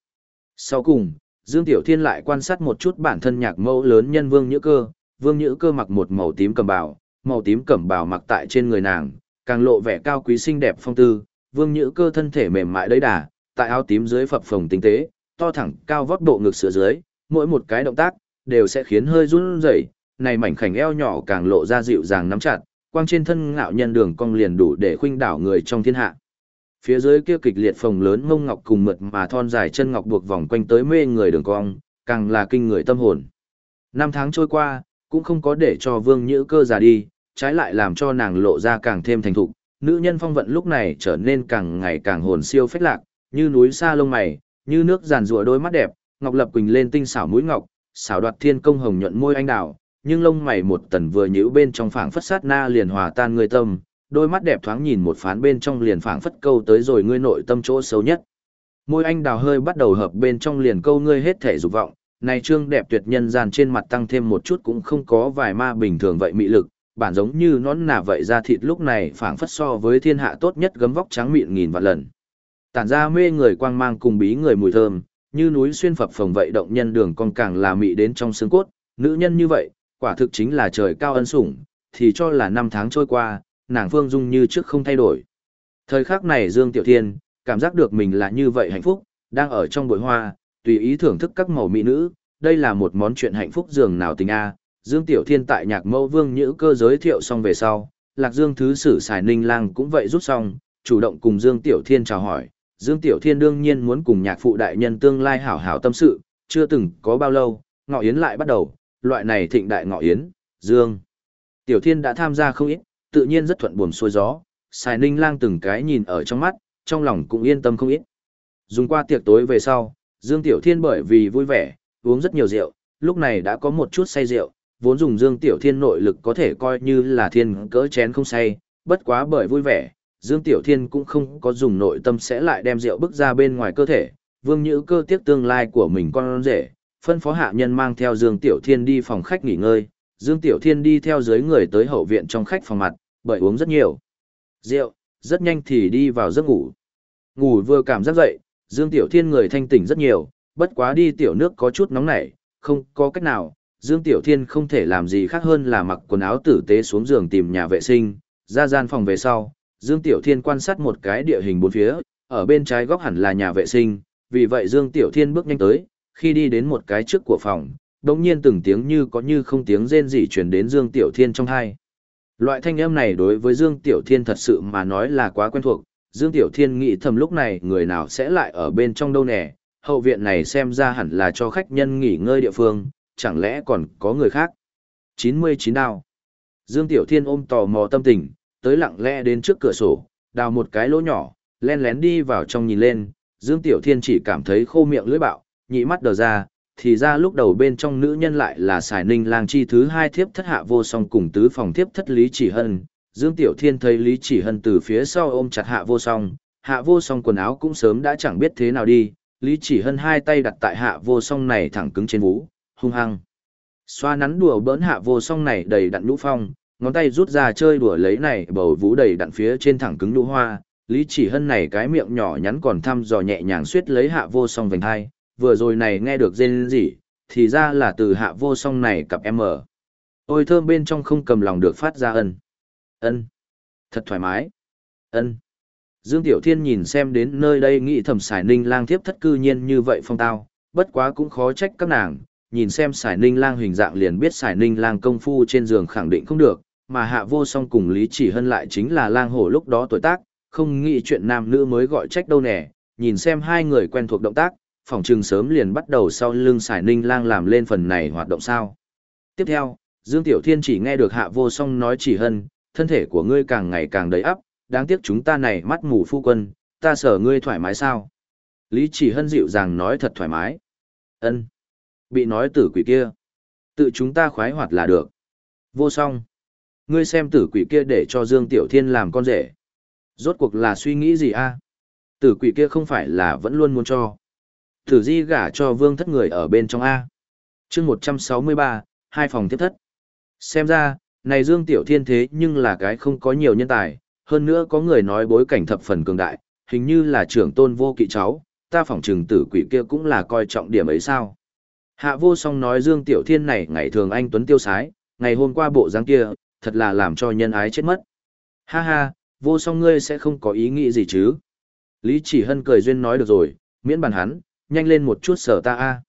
Sau cùng, Dương Tiểu Thiên lại quan sát một chút bản thân nhạc mẫu lớn nhân Vương Nhữ Cơ, Vương Nhữ Cơ mặc một màu tím cầm bào, màu tím cẩm bào mặc tại trên người nàng, càng lộ vẻ cao quý xinh đẹp phong tư, Vương Nhữ Cơ thân thể mềm mại đấy đà, tại áo tím dưới phập phồng tinh tế, to thẳng cao vót bộ ngực sữa dưới, mỗi một cái động tác đều sẽ khiến hơi run rẩy, này mảnh khảnh eo nhỏ càng lộ ra dịu dàng nắm chặt, quang trên thân ngạo nhân đường cong liền đủ để khuynh đảo người trong thiên hạ. Phía dưới kia kịch liệt phồng lớn mông ngọc cùng mượt mà thon dài chân ngọc buộc vòng quanh tới mê người đường cong, càng là kinh người tâm hồn. Năm tháng trôi qua, cũng không có để cho Vương Nhữ Cơ già đi, trái lại làm cho nàng lộ ra càng thêm thành thục. Nữ nhân phong vận lúc này trở nên càng ngày càng hồn siêu phách lạc, như núi xa lông mày, như nước giàn rùa đôi mắt đẹp, ngọc lập quỳnh lên tinh xảo mũi ngọc, xảo đoạt thiên công hồng nhuận môi anh đào, nhưng lông mày một tần vừa nhíu bên trong phảng phất sát na liền hòa tan người tâm, đôi mắt đẹp thoáng nhìn một phán bên trong liền phảng phất câu tới rồi ngươi nội tâm chỗ xấu nhất. Môi anh đào hơi bắt đầu hợp bên trong liền câu ngươi hết thể dục vọng, này trương đẹp tuyệt nhân gian trên mặt tăng thêm một chút cũng không có vài ma bình thường vậy mị lực, bản giống như nón nà vậy ra thịt lúc này phảng phất so với thiên hạ tốt nhất gấm vóc trắng mịn nghìn vạn lần. Tản ra mê người quang mang cùng bí người mùi thơm, như núi xuyên phập phồng vậy động nhân đường con càng là mị đến trong xương cốt, nữ nhân như vậy, quả thực chính là trời cao ân sủng, thì cho là năm tháng trôi qua, nàng Phương Dung như trước không thay đổi. Thời khắc này Dương Tiểu Thiên, cảm giác được mình là như vậy hạnh phúc, đang ở trong bụi hoa, tùy ý thưởng thức các màu mỹ nữ, đây là một món chuyện hạnh phúc dường nào tình a. Dương Tiểu Thiên tại nhạc mẫu vương nhữ cơ giới thiệu xong về sau, Lạc Dương Thứ Sử Sài Ninh Lang cũng vậy rút xong, chủ động cùng Dương Tiểu Thiên chào hỏi. Dương Tiểu Thiên đương nhiên muốn cùng nhạc phụ đại nhân tương lai hảo hảo tâm sự, chưa từng có bao lâu, ngọ yến lại bắt đầu, loại này thịnh đại ngọ yến, Dương. Tiểu Thiên đã tham gia không ít, tự nhiên rất thuận buồm xuôi gió, Sài Ninh Lang từng cái nhìn ở trong mắt, trong lòng cũng yên tâm không ít. Dùng qua tiệc tối về sau, Dương Tiểu Thiên bởi vì vui vẻ, uống rất nhiều rượu, lúc này đã có một chút say rượu, vốn dùng Dương Tiểu Thiên nội lực có thể coi như là thiên cỡ chén không say, bất quá bởi vui vẻ, Dương Tiểu Thiên cũng không có dùng nội tâm sẽ lại đem rượu bức ra bên ngoài cơ thể, vương nhữ cơ tiếc tương lai của mình con rể, phân phó hạ nhân mang theo Dương Tiểu Thiên đi phòng khách nghỉ ngơi, Dương Tiểu Thiên đi theo dưới người tới hậu viện trong khách phòng mặt, bởi uống rất nhiều rượu, rất nhanh thì đi vào giấc ngủ. Ngủ vừa cảm giác dậy, Dương Tiểu Thiên người thanh tỉnh rất nhiều, bất quá đi tiểu nước có chút nóng nảy, không có cách nào, Dương Tiểu Thiên không thể làm gì khác hơn là mặc quần áo tử tế xuống giường tìm nhà vệ sinh, ra gian phòng về sau, Dương Tiểu Thiên quan sát một cái địa hình bốn phía, ở bên trái góc hẳn là nhà vệ sinh, vì vậy Dương Tiểu Thiên bước nhanh tới, khi đi đến một cái trước của phòng, đột nhiên từng tiếng như có như không tiếng rên rỉ truyền đến Dương Tiểu Thiên trong tai. Loại thanh âm này đối với Dương Tiểu Thiên thật sự mà nói là quá quen thuộc, Dương Tiểu Thiên nghĩ thầm lúc này người nào sẽ lại ở bên trong đâu nè, hậu viện này xem ra hẳn là cho khách nhân nghỉ ngơi địa phương, chẳng lẽ còn có người khác. 99 đao. Dương Tiểu Thiên ôm tò mò tâm tình, tới lặng lẽ đến trước cửa sổ, đào một cái lỗ nhỏ, len lén đi vào trong nhìn lên, Dương Tiểu Thiên chỉ cảm thấy khô miệng lưỡi bạo, nhị mắt đờ ra, thì ra lúc đầu bên trong nữ nhân lại là xài ninh lang chi thứ hai thiếp thất hạ vô song cùng tứ phòng thiếp thất lý chỉ hân. Dương Tiểu Thiên thấy Lý Chỉ Hân từ phía sau ôm chặt hạ vô song, hạ vô song quần áo cũng sớm đã chẳng biết thế nào đi, Lý Chỉ Hân hai tay đặt tại hạ vô song này thẳng cứng trên vú, hung hăng. Xoa nắn đùa bỡn hạ vô song này đầy đặn nhũ phong, ngón tay rút ra chơi đùa lấy này bầu vũ đầy đặn phía trên thẳng cứng lũ hoa, Lý Chỉ Hân này cái miệng nhỏ nhắn còn thăm dò nhẹ nhàng suýt lấy hạ vô song vành hai, vừa rồi này nghe được rên gì, thì ra là từ hạ vô song này cặp em ở. Ôi thơm bên trong không cầm lòng được phát ra ân. Ân. Thật thoải mái. Ân. Dương Tiểu Thiên nhìn xem đến nơi đây nghĩ thầm xài ninh lang thiếp thất cư nhiên như vậy phong tao, bất quá cũng khó trách các nàng, nhìn xem xài ninh lang hình dạng liền biết xài ninh lang công phu trên giường khẳng định không được, mà hạ vô song cùng Lý Chỉ Hân lại chính là lang hổ lúc đó tuổi tác, không nghĩ chuyện nam nữ mới gọi trách đâu nè, nhìn xem hai người quen thuộc động tác, phòng trường sớm liền bắt đầu sau lưng xài ninh lang làm lên phần này hoạt động sao. Tiếp theo, Dương Tiểu Thiên chỉ nghe được hạ vô song nói chỉ hân, thân thể của ngươi càng ngày càng đầy ắp, đáng tiếc chúng ta này mắt mù phu quân, ta sở ngươi thoải mái sao? Lý chỉ hân dịu dàng nói thật thoải mái. ân Bị nói tử quỷ kia. Tự chúng ta khoái hoạt là được. Vô song. Ngươi xem tử quỷ kia để cho Dương Tiểu Thiên làm con rể. Rốt cuộc là suy nghĩ gì a? Tử quỷ kia không phải là vẫn luôn muốn cho. Tử di gả cho vương thất người ở bên trong A. chương 163, hai phòng tiếp thất. Xem ra, này Dương Tiểu Thiên thế nhưng là cái không có nhiều nhân tài, hơn nữa có người nói bối cảnh thập phần cường đại, hình như là trưởng tôn vô kỵ cháu, ta phỏng trừng tử quỷ kia cũng là coi trọng điểm ấy sao. Hạ vô song nói Dương Tiểu Thiên này ngày thường anh Tuấn tiêu sái, ngày hôm qua bộ dáng kia, thật là làm cho nhân ái chết mất. Ha ha, vô song ngươi sẽ không có ý nghĩ gì chứ. Lý chỉ hân cười duyên nói được rồi, miễn bàn hắn, nhanh lên một chút sở ta a.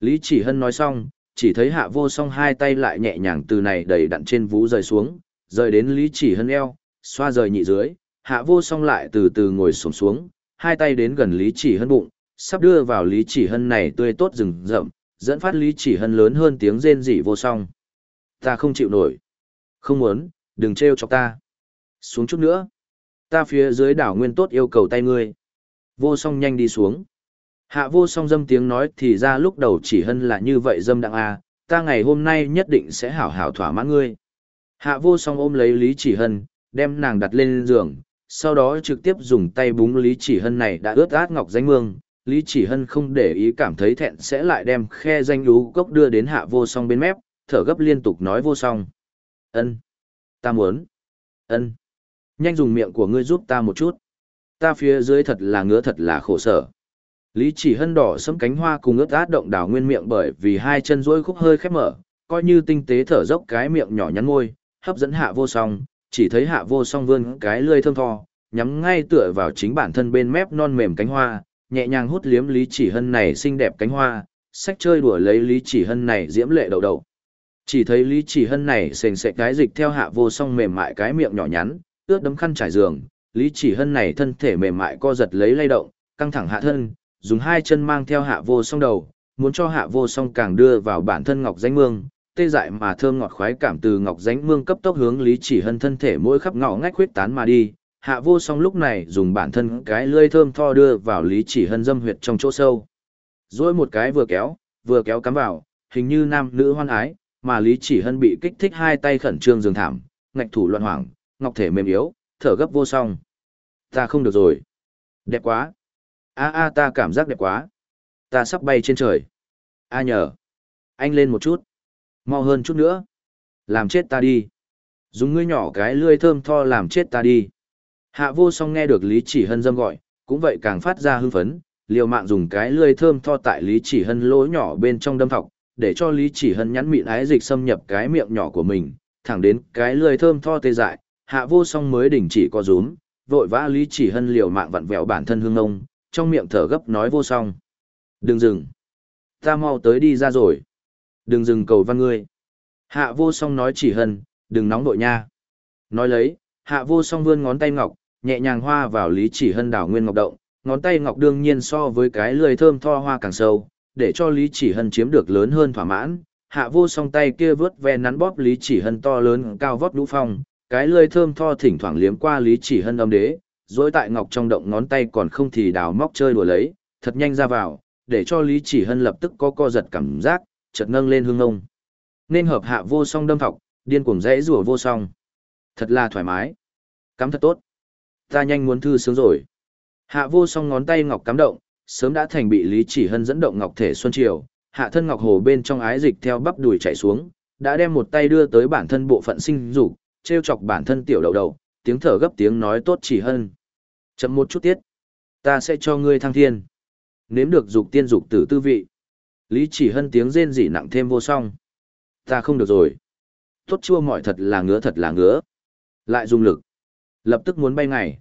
Lý chỉ hân nói xong, chỉ thấy hạ vô song hai tay lại nhẹ nhàng từ này đầy đặn trên vú rời xuống, rời đến lý chỉ hân eo, xoa rời nhị dưới, hạ vô song lại từ từ ngồi sổm xuống, hai tay đến gần lý chỉ hân bụng, sắp đưa vào lý chỉ hân này tươi tốt rừng rậm, dẫn phát lý chỉ hân lớn hơn tiếng rên rỉ vô song. Ta không chịu nổi. Không muốn, đừng trêu chọc ta. Xuống chút nữa. Ta phía dưới đảo nguyên tốt yêu cầu tay ngươi. Vô song nhanh đi xuống. Hạ vô song dâm tiếng nói thì ra lúc đầu chỉ hân là như vậy dâm đặng à, ta ngày hôm nay nhất định sẽ hảo hảo thỏa mãn ngươi. Hạ vô song ôm lấy Lý Chỉ Hân, đem nàng đặt lên giường, sau đó trực tiếp dùng tay búng Lý Chỉ Hân này đã ướt át ngọc danh mương. Lý Chỉ Hân không để ý cảm thấy thẹn sẽ lại đem khe danh lú cốc đưa đến hạ vô song bên mép, thở gấp liên tục nói vô song. ân Ta muốn. ân Nhanh dùng miệng của ngươi giúp ta một chút. Ta phía dưới thật là ngứa thật là khổ sở. Lý chỉ hân đỏ sẫm cánh hoa cùng ướt át động đảo nguyên miệng bởi vì hai chân rỗi khúc hơi khép mở, coi như tinh tế thở dốc cái miệng nhỏ nhắn môi, hấp dẫn hạ vô song, chỉ thấy hạ vô song vươn cái lưỡi thơm tho, nhắm ngay tựa vào chính bản thân bên mép non mềm cánh hoa, nhẹ nhàng hút liếm Lý chỉ hân này xinh đẹp cánh hoa, sách chơi đùa lấy Lý chỉ hân này diễm lệ đầu đầu. Chỉ thấy Lý chỉ hân này sền sệ cái dịch theo hạ vô song mềm mại cái miệng nhỏ nhắn, ướt đấm khăn trải giường, Lý chỉ hân này thân thể mềm mại co giật lấy lay động, căng thẳng hạ thân, dùng hai chân mang theo hạ vô song đầu, muốn cho hạ vô song càng đưa vào bản thân ngọc danh mương, tê dại mà thơm ngọt khoái cảm từ ngọc danh mương cấp tốc hướng lý chỉ hân thân thể mỗi khắp ngõ ngách khuyết tán mà đi. Hạ vô song lúc này dùng bản thân cái lưỡi thơm tho đưa vào lý chỉ hân dâm huyệt trong chỗ sâu. Rồi một cái vừa kéo, vừa kéo cắm vào, hình như nam nữ hoan ái, mà lý chỉ hân bị kích thích hai tay khẩn trương dường thảm, ngạch thủ loạn hoảng, ngọc thể mềm yếu, thở gấp vô song. Ta không được rồi. Đẹp quá. A a ta cảm giác đẹp quá. Ta sắp bay trên trời. A nhờ. Anh lên một chút. Mau hơn chút nữa. Làm chết ta đi. Dùng ngươi nhỏ cái lươi thơm tho làm chết ta đi hạ vô song nghe được lý chỉ hân dâm gọi cũng vậy càng phát ra hưng phấn liều mạng dùng cái lươi thơm tho tại lý chỉ hân lỗ nhỏ bên trong đâm thọc để cho lý chỉ hân nhắn mịn ái dịch xâm nhập cái miệng nhỏ của mình thẳng đến cái lươi thơm tho tê dại hạ vô song mới đình chỉ co rúm vội vã lý chỉ hân liều mạng vặn vẹo bản thân hương ông trong miệng thở gấp nói vô song. Đừng dừng. Ta mau tới đi ra rồi. Đừng dừng cầu văn ngươi. Hạ vô song nói chỉ hân, đừng nóng đội nha. Nói lấy, hạ vô song vươn ngón tay ngọc, nhẹ nhàng hoa vào lý chỉ hân đảo nguyên ngọc động. Ngón tay ngọc đương nhiên so với cái lười thơm tho hoa càng sâu, để cho lý chỉ hân chiếm được lớn hơn thỏa mãn. Hạ vô song tay kia vớt ve nắn bóp lý chỉ hân to lớn cao vót đũ phong, cái lười thơm tho thỉnh thoảng liếm qua lý chỉ hân âm đế, rồi tại ngọc trong động ngón tay còn không thì đào móc chơi đùa lấy, thật nhanh ra vào, để cho Lý Chỉ Hân lập tức có co giật cảm giác, chợt nâng lên hương ông Nên hợp hạ vô song đâm thọc, điên cuồng rẽ rùa vô song. Thật là thoải mái. Cắm thật tốt. Ta nhanh muốn thư sướng rồi. Hạ vô song ngón tay ngọc cắm động, sớm đã thành bị Lý Chỉ Hân dẫn động ngọc thể xuân triều, hạ thân ngọc hồ bên trong ái dịch theo bắp đùi chảy xuống, đã đem một tay đưa tới bản thân bộ phận sinh dục, treo chọc bản thân tiểu đầu đầu, tiếng thở gấp tiếng nói tốt Chỉ Hân. Chậm một chút tiết. Ta sẽ cho ngươi thăng thiên. Nếm được dục tiên dục tử tư vị. Lý chỉ hân tiếng rên rỉ nặng thêm vô song. Ta không được rồi. Tốt chua mọi thật là ngứa thật là ngứa. Lại dùng lực. Lập tức muốn bay ngày.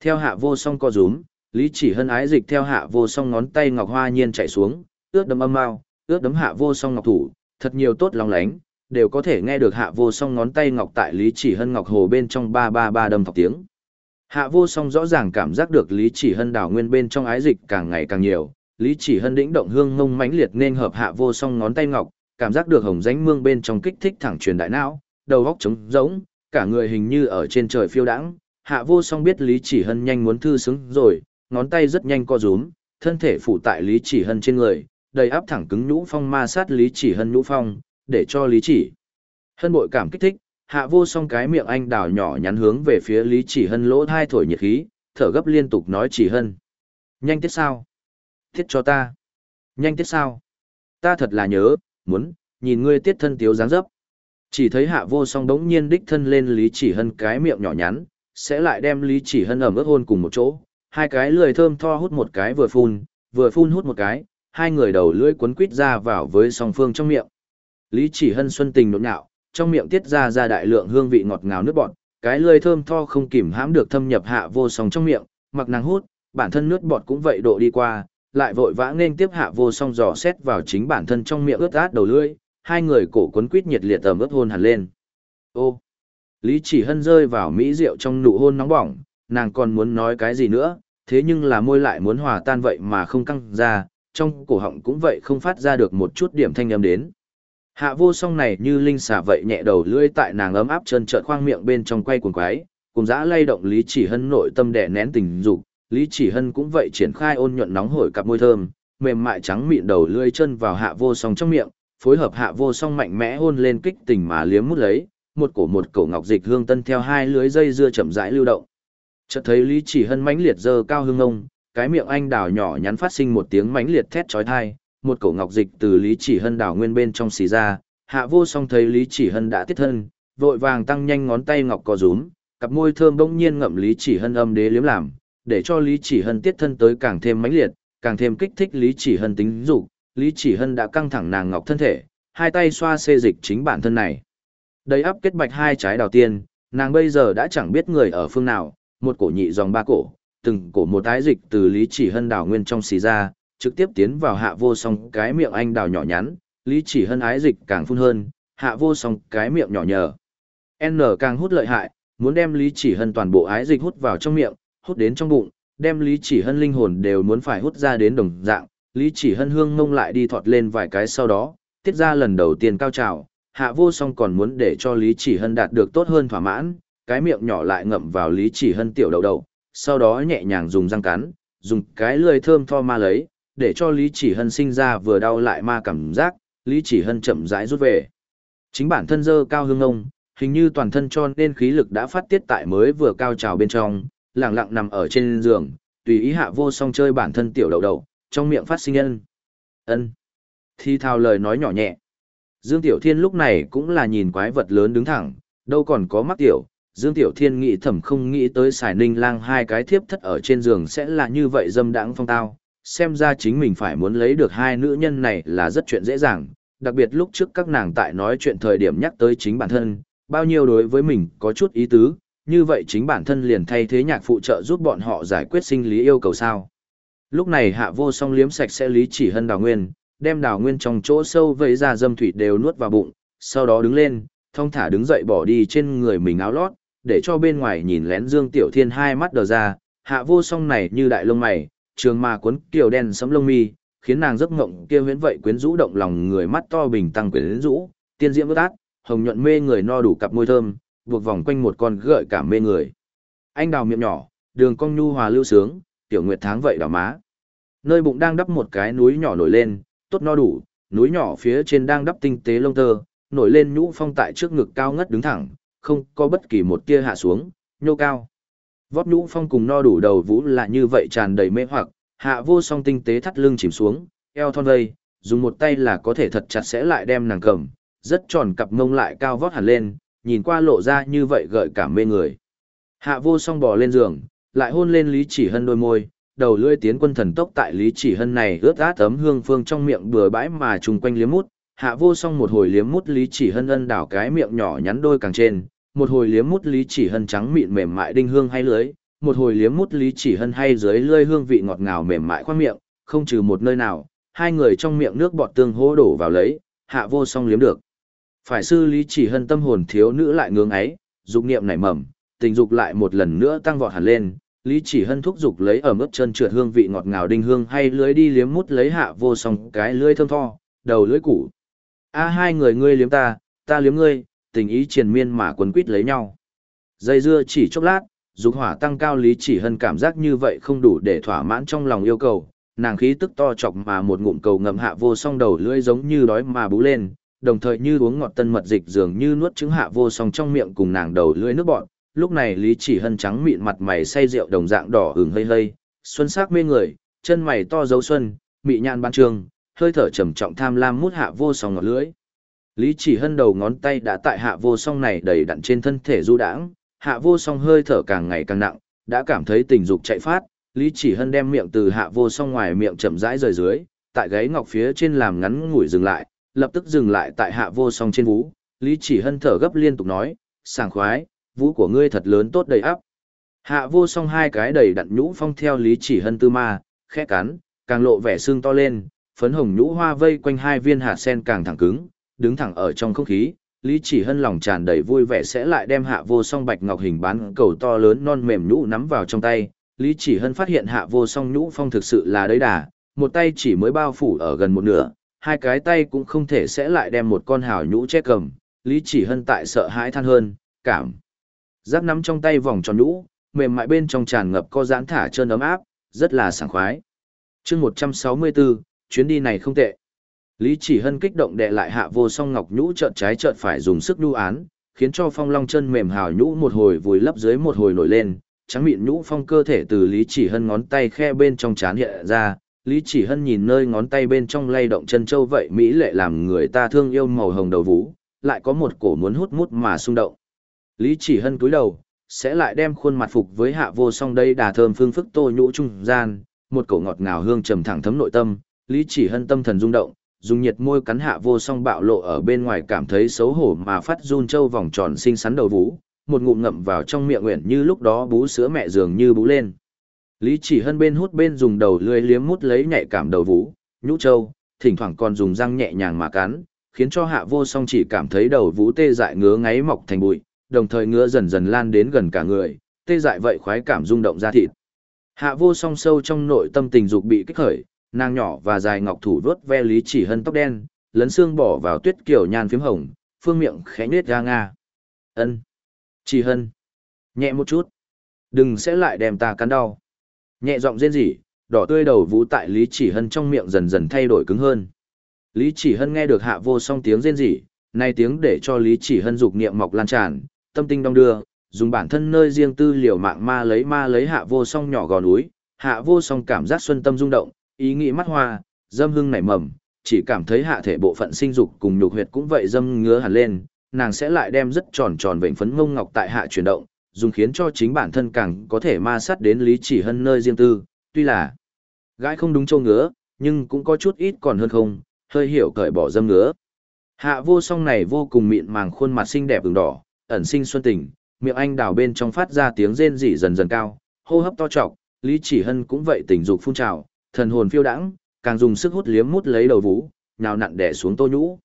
Theo hạ vô song co rúm, Lý chỉ hân ái dịch theo hạ vô song ngón tay ngọc hoa nhiên chạy xuống, ướt đấm âm mao ướt đấm hạ vô song ngọc thủ, thật nhiều tốt lòng lánh, đều có thể nghe được hạ vô song ngón tay ngọc tại Lý chỉ hân ngọc hồ bên trong ba ba ba đâm thọc tiếng. Hạ vô song rõ ràng cảm giác được Lý Chỉ Hân đảo nguyên bên trong ái dịch càng ngày càng nhiều, Lý Chỉ Hân đĩnh động hương ngông mãnh liệt nên hợp hạ vô song ngón tay ngọc, cảm giác được hồng ránh mương bên trong kích thích thẳng truyền đại não, đầu góc trống rỗng, cả người hình như ở trên trời phiêu đãng. Hạ vô song biết Lý Chỉ Hân nhanh muốn thư xứng rồi, ngón tay rất nhanh co rúm, thân thể phụ tại Lý Chỉ Hân trên người, đầy áp thẳng cứng nhũ phong ma sát Lý Chỉ Hân nhũ phong, để cho Lý Chỉ Hân bội cảm kích thích, hạ vô song cái miệng anh đào nhỏ nhắn hướng về phía Lý Chỉ Hân lỗ thai thổi nhiệt khí, thở gấp liên tục nói Chỉ Hân. Nhanh tiết sao? Tiết cho ta. Nhanh tiết sao? Ta thật là nhớ, muốn, nhìn ngươi tiết thân tiếu dáng dấp. Chỉ thấy hạ vô song đống nhiên đích thân lên Lý Chỉ Hân cái miệng nhỏ nhắn, sẽ lại đem Lý Chỉ Hân ẩm ướt hôn cùng một chỗ. Hai cái lười thơm tho hút một cái vừa phun, vừa phun hút một cái, hai người đầu lưỡi cuốn quít ra vào với song phương trong miệng. Lý Chỉ Hân xuân tình nộn nhạo, trong miệng tiết ra ra đại lượng hương vị ngọt ngào nước bọt, cái lưỡi thơm tho không kìm hãm được thâm nhập hạ vô song trong miệng, mặc nàng hút, bản thân nước bọt cũng vậy độ đi qua, lại vội vã nên tiếp hạ vô song dò xét vào chính bản thân trong miệng ướt át đầu lưỡi, hai người cổ cuốn quít nhiệt liệt tầm ướt hôn hẳn lên. Ô, Lý Chỉ Hân rơi vào mỹ rượu trong nụ hôn nóng bỏng, nàng còn muốn nói cái gì nữa, thế nhưng là môi lại muốn hòa tan vậy mà không căng ra, trong cổ họng cũng vậy không phát ra được một chút điểm thanh âm đến. Hạ vô song này như linh xà vậy nhẹ đầu lưỡi tại nàng ấm áp chân trợn khoang miệng bên trong quay cuồng quái, cùng dã lay động Lý Chỉ Hân nội tâm đè nén tình dục, Lý Chỉ Hân cũng vậy triển khai ôn nhuận nóng hổi cặp môi thơm, mềm mại trắng mịn đầu lưỡi chân vào hạ vô song trong miệng, phối hợp hạ vô song mạnh mẽ hôn lên kích tình mà liếm mút lấy, một cổ một cổ ngọc dịch hương tân theo hai lưới dây dưa chậm rãi lưu động. Chợt thấy Lý Chỉ Hân mãnh liệt dơ cao hương ngông, cái miệng anh đào nhỏ nhắn phát sinh một tiếng mãnh liệt thét chói tai, một cổ ngọc dịch từ Lý Chỉ Hân đào nguyên bên trong xì ra, hạ vô song thấy Lý Chỉ Hân đã tiết thân, vội vàng tăng nhanh ngón tay ngọc co rúm, cặp môi thơm bỗng nhiên ngậm Lý Chỉ Hân âm đế liếm làm, để cho Lý Chỉ Hân tiết thân tới càng thêm mãnh liệt, càng thêm kích thích Lý Chỉ Hân tính dục, Lý Chỉ Hân đã căng thẳng nàng ngọc thân thể, hai tay xoa xê dịch chính bản thân này. Đầy áp kết bạch hai trái đào tiên, nàng bây giờ đã chẳng biết người ở phương nào, một cổ nhị dòng ba cổ, từng cổ một tái dịch từ Lý Chỉ Hân đào nguyên trong xì ra, trực tiếp tiến vào hạ vô song cái miệng anh đào nhỏ nhắn, Lý Chỉ Hân ái dịch càng phun hơn, hạ vô song cái miệng nhỏ nhờ. N càng hút lợi hại, muốn đem Lý Chỉ Hân toàn bộ ái dịch hút vào trong miệng, hút đến trong bụng, đem Lý Chỉ Hân linh hồn đều muốn phải hút ra đến đồng dạng, Lý Chỉ Hân hương ngông lại đi thọt lên vài cái sau đó, tiết ra lần đầu tiên cao trào, hạ vô song còn muốn để cho Lý Chỉ Hân đạt được tốt hơn thỏa mãn, cái miệng nhỏ lại ngậm vào Lý Chỉ Hân tiểu đầu đầu, sau đó nhẹ nhàng dùng răng cắn, dùng cái lưỡi thơm tho ma lấy, để cho Lý Chỉ Hân sinh ra vừa đau lại ma cảm giác, Lý Chỉ Hân chậm rãi rút về. Chính bản thân dơ cao hương ông, hình như toàn thân cho nên khí lực đã phát tiết tại mới vừa cao trào bên trong, lặng lặng nằm ở trên giường, tùy ý hạ vô song chơi bản thân tiểu đầu đầu, trong miệng phát sinh ân. Ân. Thi thao lời nói nhỏ nhẹ. Dương Tiểu Thiên lúc này cũng là nhìn quái vật lớn đứng thẳng, đâu còn có mắc tiểu. Dương Tiểu Thiên nghĩ thầm không nghĩ tới xài ninh lang hai cái thiếp thất ở trên giường sẽ là như vậy dâm đãng phong tao. Xem ra chính mình phải muốn lấy được hai nữ nhân này là rất chuyện dễ dàng, đặc biệt lúc trước các nàng tại nói chuyện thời điểm nhắc tới chính bản thân, bao nhiêu đối với mình có chút ý tứ, như vậy chính bản thân liền thay thế nhạc phụ trợ giúp bọn họ giải quyết sinh lý yêu cầu sao. Lúc này hạ vô song liếm sạch sẽ lý chỉ hân đào nguyên, đem đào nguyên trong chỗ sâu vây ra dâm thủy đều nuốt vào bụng, sau đó đứng lên, thong thả đứng dậy bỏ đi trên người mình áo lót, để cho bên ngoài nhìn lén Dương Tiểu Thiên hai mắt đờ ra, hạ vô song này như đại lông mày, trường mà cuốn kiều đen sẫm lông mi, khiến nàng giấc ngộng kia huyễn vậy quyến rũ động lòng người mắt to bình tăng quyến rũ, tiên diễm bất át, hồng nhuận mê người no đủ cặp môi thơm, buộc vòng quanh một con gợi cảm mê người. Anh đào miệng nhỏ, đường cong nhu hòa lưu sướng, tiểu nguyệt tháng vậy đỏ má. Nơi bụng đang đắp một cái núi nhỏ nổi lên, tốt no đủ, núi nhỏ phía trên đang đắp tinh tế lông tơ, nổi lên nhũ phong tại trước ngực cao ngất đứng thẳng, không có bất kỳ một tia hạ xuống, nhô cao. Vót nhũ phong cùng no đủ đầu vũ là như vậy tràn đầy mê hoặc, hạ vô song tinh tế thắt lưng chìm xuống, eo thon vây, dùng một tay là có thể thật chặt sẽ lại đem nàng cầm, rất tròn cặp mông lại cao vót hẳn lên, nhìn qua lộ ra như vậy gợi cảm mê người. Hạ vô song bò lên giường, lại hôn lên Lý Chỉ Hân đôi môi, đầu lưỡi tiến quân thần tốc tại Lý Chỉ Hân này ướt át tấm hương phương trong miệng bừa bãi mà trùng quanh liếm mút, hạ vô song một hồi liếm mút Lý Chỉ Hân ân đảo cái miệng nhỏ nhắn đôi càng trên, một hồi liếm mút Lý Chỉ Hân trắng mịn mềm mại đinh hương hay lưới, một hồi liếm mút Lý Chỉ Hân hay dưới lưỡi hương vị ngọt ngào mềm mại khoang miệng, không trừ một nơi nào, hai người trong miệng nước bọt tương hô đổ vào lấy, hạ vô song liếm được. Phải sư Lý Chỉ Hân tâm hồn thiếu nữ lại ngưỡng ấy, dục niệm nảy mầm, tình dục lại một lần nữa tăng vọt hẳn lên, Lý Chỉ Hân thúc giục lấy ở mức chân trượt hương vị ngọt ngào đinh hương hay lưới đi liếm mút lấy hạ vô song cái lưới thơm tho, đầu lưới củ. A hai người ngươi liếm ta, ta liếm ngươi, tình ý triền miên mà quấn quýt lấy nhau. Dây dưa chỉ chốc lát, dục hỏa tăng cao Lý Chỉ Hân cảm giác như vậy không đủ để thỏa mãn trong lòng yêu cầu, nàng khí tức to chọc mà một ngụm cầu ngậm hạ vô song đầu lưỡi giống như đói mà bú lên, đồng thời như uống ngọt tân mật dịch dường như nuốt trứng hạ vô song trong miệng cùng nàng đầu lưỡi nước bọn. Lúc này Lý Chỉ Hân trắng mịn mặt mày say rượu đồng dạng đỏ ửng hơi hơi, xuân sắc mê người, chân mày to dấu xuân, mị nhạn ban trường, hơi thở trầm trọng tham lam mút hạ vô song ngọt lưỡi. Lý Chỉ Hân đầu ngón tay đã tại hạ vô song này đầy đặn trên thân thể du đãng, hạ vô song hơi thở càng ngày càng nặng, đã cảm thấy tình dục chạy phát, Lý Chỉ Hân đem miệng từ hạ vô song ngoài miệng chậm rãi rời dưới, tại gáy ngọc phía trên làm ngắn ngủi dừng lại, lập tức dừng lại tại hạ vô song trên vú. Lý Chỉ Hân thở gấp liên tục nói, sảng khoái, vũ của ngươi thật lớn tốt đầy ắp. Hạ vô song hai cái đầy đặn nhũ phong theo Lý Chỉ Hân tư ma, khẽ cắn, càng lộ vẻ xương to lên, phấn hồng nhũ hoa vây quanh hai viên hạt sen càng thẳng cứng, đứng thẳng ở trong không khí, Lý Chỉ Hân lòng tràn đầy vui vẻ sẽ lại đem hạ vô song bạch ngọc hình bán cầu to lớn non mềm nhũ nắm vào trong tay. Lý Chỉ Hân phát hiện hạ vô song nhũ phong thực sự là đấy đà, một tay chỉ mới bao phủ ở gần một nửa, hai cái tay cũng không thể sẽ lại đem một con hào nhũ che cầm. Lý Chỉ Hân tại sợ hãi than hơn, cảm. Giác nắm trong tay vòng tròn nhũ, mềm mại bên trong tràn ngập co giãn thả trơn ấm áp, rất là sảng khoái. chương 164, chuyến đi này không tệ. Lý Chỉ Hân kích động đè lại hạ vô song ngọc nhũ trợn trái trợn phải dùng sức nhu án, khiến cho phong long chân mềm hào nhũ một hồi vùi lấp dưới một hồi nổi lên, trắng mịn nhũ phong cơ thể từ Lý Chỉ Hân ngón tay khe bên trong chán hiện ra. Lý Chỉ Hân nhìn nơi ngón tay bên trong lay động chân châu vậy mỹ lệ làm người ta thương yêu màu hồng đầu vũ, lại có một cổ muốn hút mút mà xung động. Lý Chỉ Hân cúi đầu, sẽ lại đem khuôn mặt phục với hạ vô song đây đà thơm phương phức tô nhũ trung gian, một cổ ngọt ngào hương trầm thẳng thấm nội tâm, Lý Chỉ Hân tâm thần rung động, dùng nhiệt môi cắn hạ vô song bạo lộ ở bên ngoài cảm thấy xấu hổ mà phát run trâu vòng tròn xinh xắn đầu vú, một ngụm ngậm vào trong miệng nguyện như lúc đó bú sữa mẹ dường như bú lên. Lý chỉ hân bên hút bên dùng đầu lưỡi liếm mút lấy nhạy cảm đầu vú, nhũ trâu, thỉnh thoảng còn dùng răng nhẹ nhàng mà cắn, khiến cho hạ vô song chỉ cảm thấy đầu vú tê dại ngứa ngáy mọc thành bụi, đồng thời ngứa dần dần lan đến gần cả người, tê dại vậy khoái cảm rung động ra thịt. Hạ vô song sâu trong nội tâm tình dục bị kích khởi, nàng nhỏ và dài ngọc thủ vớt ve lý chỉ hân tóc đen lấn xương bỏ vào tuyết kiểu nhan phím hồng phương miệng khẽ nhết ra nga. Ân chỉ hân nhẹ một chút đừng sẽ lại đem ta cắn đau. Nhẹ giọng rên rỉ đỏ tươi đầu vũ tại lý chỉ hân trong miệng dần dần thay đổi cứng hơn. Lý chỉ hân nghe được hạ vô song tiếng rên rỉ nay tiếng để cho lý chỉ hân dục niệm mọc lan tràn tâm tinh đong đưa dùng bản thân nơi riêng tư liều mạng ma lấy ma lấy hạ vô song nhỏ gò núi hạ vô song cảm giác xuân tâm rung động ý nghĩ mắt hoa, dâm hưng nảy mầm, chỉ cảm thấy hạ thể bộ phận sinh dục cùng nhục huyệt cũng vậy dâm ngứa hẳn lên, nàng sẽ lại đem rất tròn tròn vệnh phấn ngông ngọc tại hạ chuyển động, dùng khiến cho chính bản thân càng có thể ma sát đến lý chỉ hân nơi riêng tư, tuy là gái không đúng châu ngứa, nhưng cũng có chút ít còn hơn không, hơi hiểu cởi bỏ dâm ngứa. Hạ vô song này vô cùng mịn màng khuôn mặt xinh đẹp ửng đỏ, ẩn sinh xuân tình, miệng anh đào bên trong phát ra tiếng rên rỉ dần dần cao, hô hấp to trọc, Lý Chỉ Hân cũng vậy tình dục phun trào, thần hồn phiêu đãng, càng dùng sức hút liếm mút lấy đầu vũ, nhào nặn đè xuống Tô Nhũ.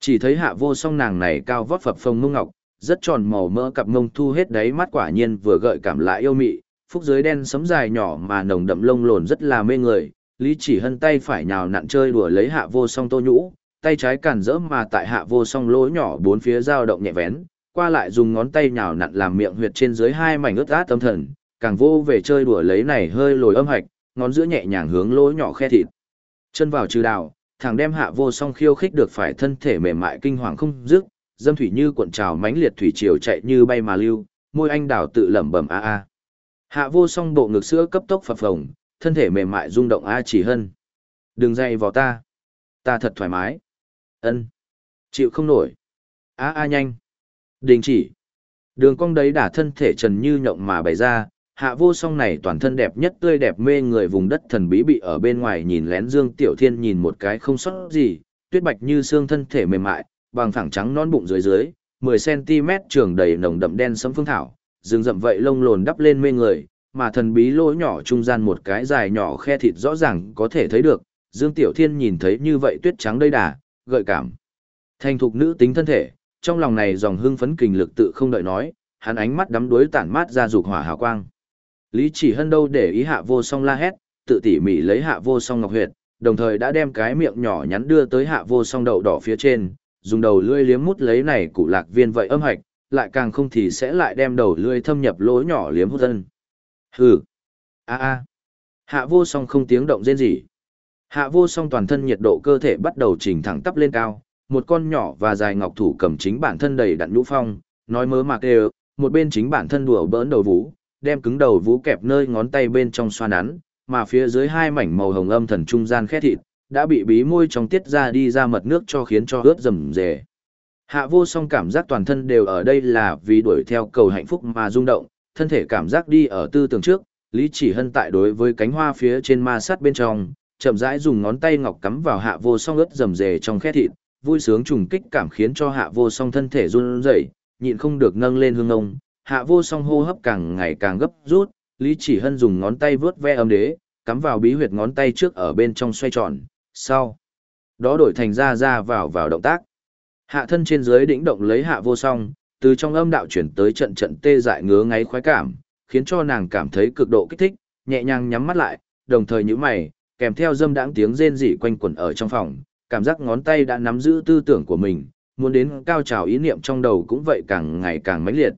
Chỉ thấy hạ vô song nàng này cao vót phập phồng mông ngọc, rất tròn màu mỡ cặp mông thu hết đáy mắt quả nhiên vừa gợi cảm lại yêu mị, phúc dưới đen sấm dài nhỏ mà nồng đậm lông lồn rất là mê người, Lý Chỉ Hân tay phải nhào nặn chơi đùa lấy hạ vô song Tô Nhũ, tay trái cản rỡ mà tại hạ vô song lỗ nhỏ bốn phía dao động nhẹ vén, qua lại dùng ngón tay nhào nặn làm miệng huyệt trên dưới hai mảnh ướt át tâm thần, càng vô về chơi đùa lấy này hơi lồi âm hạch, ngón giữa nhẹ nhàng hướng lỗ nhỏ khe thịt. Chân vào trừ đào, thằng đem hạ vô song khiêu khích được phải thân thể mềm mại kinh hoàng không dứt, dâm thủy như cuộn trào mãnh liệt thủy triều chạy như bay mà lưu, môi anh đào tự lẩm bẩm a a. Hạ vô song bộ ngực sữa cấp tốc phập phồng, thân thể mềm mại rung động a chỉ hơn. Đừng dây vào ta. Ta thật thoải mái. Ân. Chịu không nổi. A a nhanh. Đình chỉ. Đường cong đấy đả thân thể trần như nhộng mà bày ra, hạ vô song này toàn thân đẹp nhất tươi đẹp mê người vùng đất thần bí bị ở bên ngoài nhìn lén dương tiểu thiên nhìn một cái không sót gì tuyết bạch như xương thân thể mềm mại bằng phẳng trắng non bụng dưới dưới 10 cm trường đầy nồng đậm đen sấm phương thảo rừng rậm vậy lông lồn đắp lên mê người mà thần bí lỗ nhỏ trung gian một cái dài nhỏ khe thịt rõ ràng có thể thấy được dương tiểu thiên nhìn thấy như vậy tuyết trắng đầy đà gợi cảm thành thục nữ tính thân thể trong lòng này dòng hưng phấn kình lực tự không đợi nói hắn ánh mắt đắm đuối tản mát ra dục hỏa hào quang Lý chỉ hân đâu để ý hạ vô song la hét, tự tỉ mỉ lấy hạ vô song ngọc huyệt, đồng thời đã đem cái miệng nhỏ nhắn đưa tới hạ vô song đậu đỏ phía trên, dùng đầu lưỡi liếm mút lấy này cụ lạc viên vậy âm hạch, lại càng không thì sẽ lại đem đầu lưỡi thâm nhập lỗ nhỏ liếm hút thân. Hừ. A a. Hạ vô song không tiếng động rên gì. Hạ vô song toàn thân nhiệt độ cơ thể bắt đầu chỉnh thẳng tắp lên cao, một con nhỏ và dài ngọc thủ cầm chính bản thân đầy đặn nhũ phong, nói mớ mạc đều, một bên chính bản thân đùa bỡn đầu vũ, đem cứng đầu vũ kẹp nơi ngón tay bên trong xoa nắn, mà phía dưới hai mảnh màu hồng âm thần trung gian khét thịt, đã bị bí môi trong tiết ra đi ra mật nước cho khiến cho ướt rầm rề. Hạ vô song cảm giác toàn thân đều ở đây là vì đuổi theo cầu hạnh phúc mà rung động, thân thể cảm giác đi ở tư tưởng trước, Lý Chỉ Hân tại đối với cánh hoa phía trên ma sát bên trong, chậm rãi dùng ngón tay ngọc cắm vào hạ vô song ướt rầm rề trong khét thịt, vui sướng trùng kích cảm khiến cho hạ vô song thân thể run rẩy, nhịn không được nâng lên hương ông, hạ vô song hô hấp càng ngày càng gấp rút, Lý Chỉ Hân dùng ngón tay vướt ve âm đế, cắm vào bí huyệt ngón tay trước ở bên trong xoay tròn, sau đó đổi thành ra ra vào vào động tác. Hạ thân trên dưới đĩnh động lấy hạ vô song, từ trong âm đạo chuyển tới trận trận tê dại ngứa ngáy khoái cảm, khiến cho nàng cảm thấy cực độ kích thích, nhẹ nhàng nhắm mắt lại, đồng thời nhíu mày, kèm theo dâm đãng tiếng rên rỉ quanh quẩn ở trong phòng, cảm giác ngón tay đã nắm giữ tư tưởng của mình, muốn đến cao trào ý niệm trong đầu cũng vậy càng ngày càng mãnh liệt.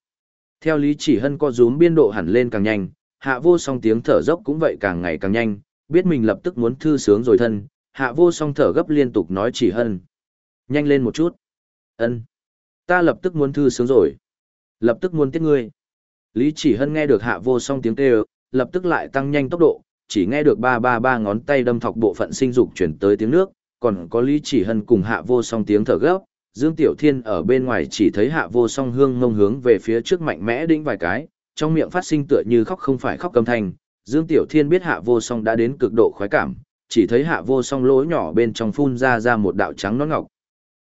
Theo Lý Chỉ Hân co rúm biên độ hẳn lên càng nhanh, hạ vô song tiếng thở dốc cũng vậy càng ngày càng nhanh, biết mình lập tức muốn thư sướng rồi thân, hạ vô song thở gấp liên tục nói Chỉ Hân. Nhanh lên một chút. ân Ta lập tức muốn thư sướng rồi. Lập tức muốn tiết ngươi. Lý Chỉ Hân nghe được hạ vô song tiếng kêu, lập tức lại tăng nhanh tốc độ, chỉ nghe được ba ba ba ngón tay đâm thọc bộ phận sinh dục chuyển tới tiếng nước, còn có Lý Chỉ Hân cùng hạ vô song tiếng thở gấp, Dương Tiểu Thiên ở bên ngoài chỉ thấy hạ vô song hương ngông hướng về phía trước mạnh mẽ đĩnh vài cái, trong miệng phát sinh tựa như khóc không phải khóc cầm thanh. Dương Tiểu Thiên biết hạ vô song đã đến cực độ khoái cảm, chỉ thấy hạ vô song lỗ nhỏ bên trong phun ra ra một đạo trắng nõn ngọc.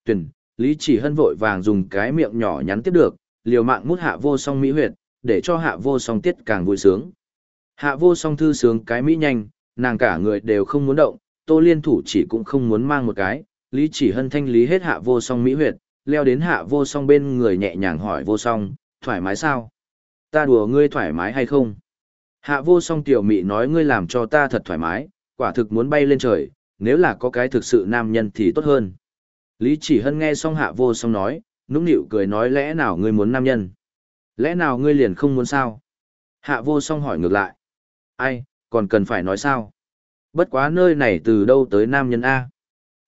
Tuyển, Lý Chỉ Hân vội vàng dùng cái miệng nhỏ nhắn tiếp được, liều mạng mút hạ vô song mỹ huyệt, để cho hạ vô song tiết càng vui sướng. Hạ vô song thư sướng cái mỹ nhanh, nàng cả người đều không muốn động, tô liên thủ chỉ cũng không muốn mang một cái, Lý chỉ hân thanh lý hết hạ vô song mỹ huyệt, leo đến hạ vô song bên người nhẹ nhàng hỏi vô song, thoải mái sao? Ta đùa ngươi thoải mái hay không? Hạ vô song tiểu mị nói ngươi làm cho ta thật thoải mái, quả thực muốn bay lên trời, nếu là có cái thực sự nam nhân thì tốt hơn. Lý chỉ hân nghe xong hạ vô song nói, nũng nịu cười nói lẽ nào ngươi muốn nam nhân? Lẽ nào ngươi liền không muốn sao? Hạ vô song hỏi ngược lại. Ai, còn cần phải nói sao? Bất quá nơi này từ đâu tới nam nhân A?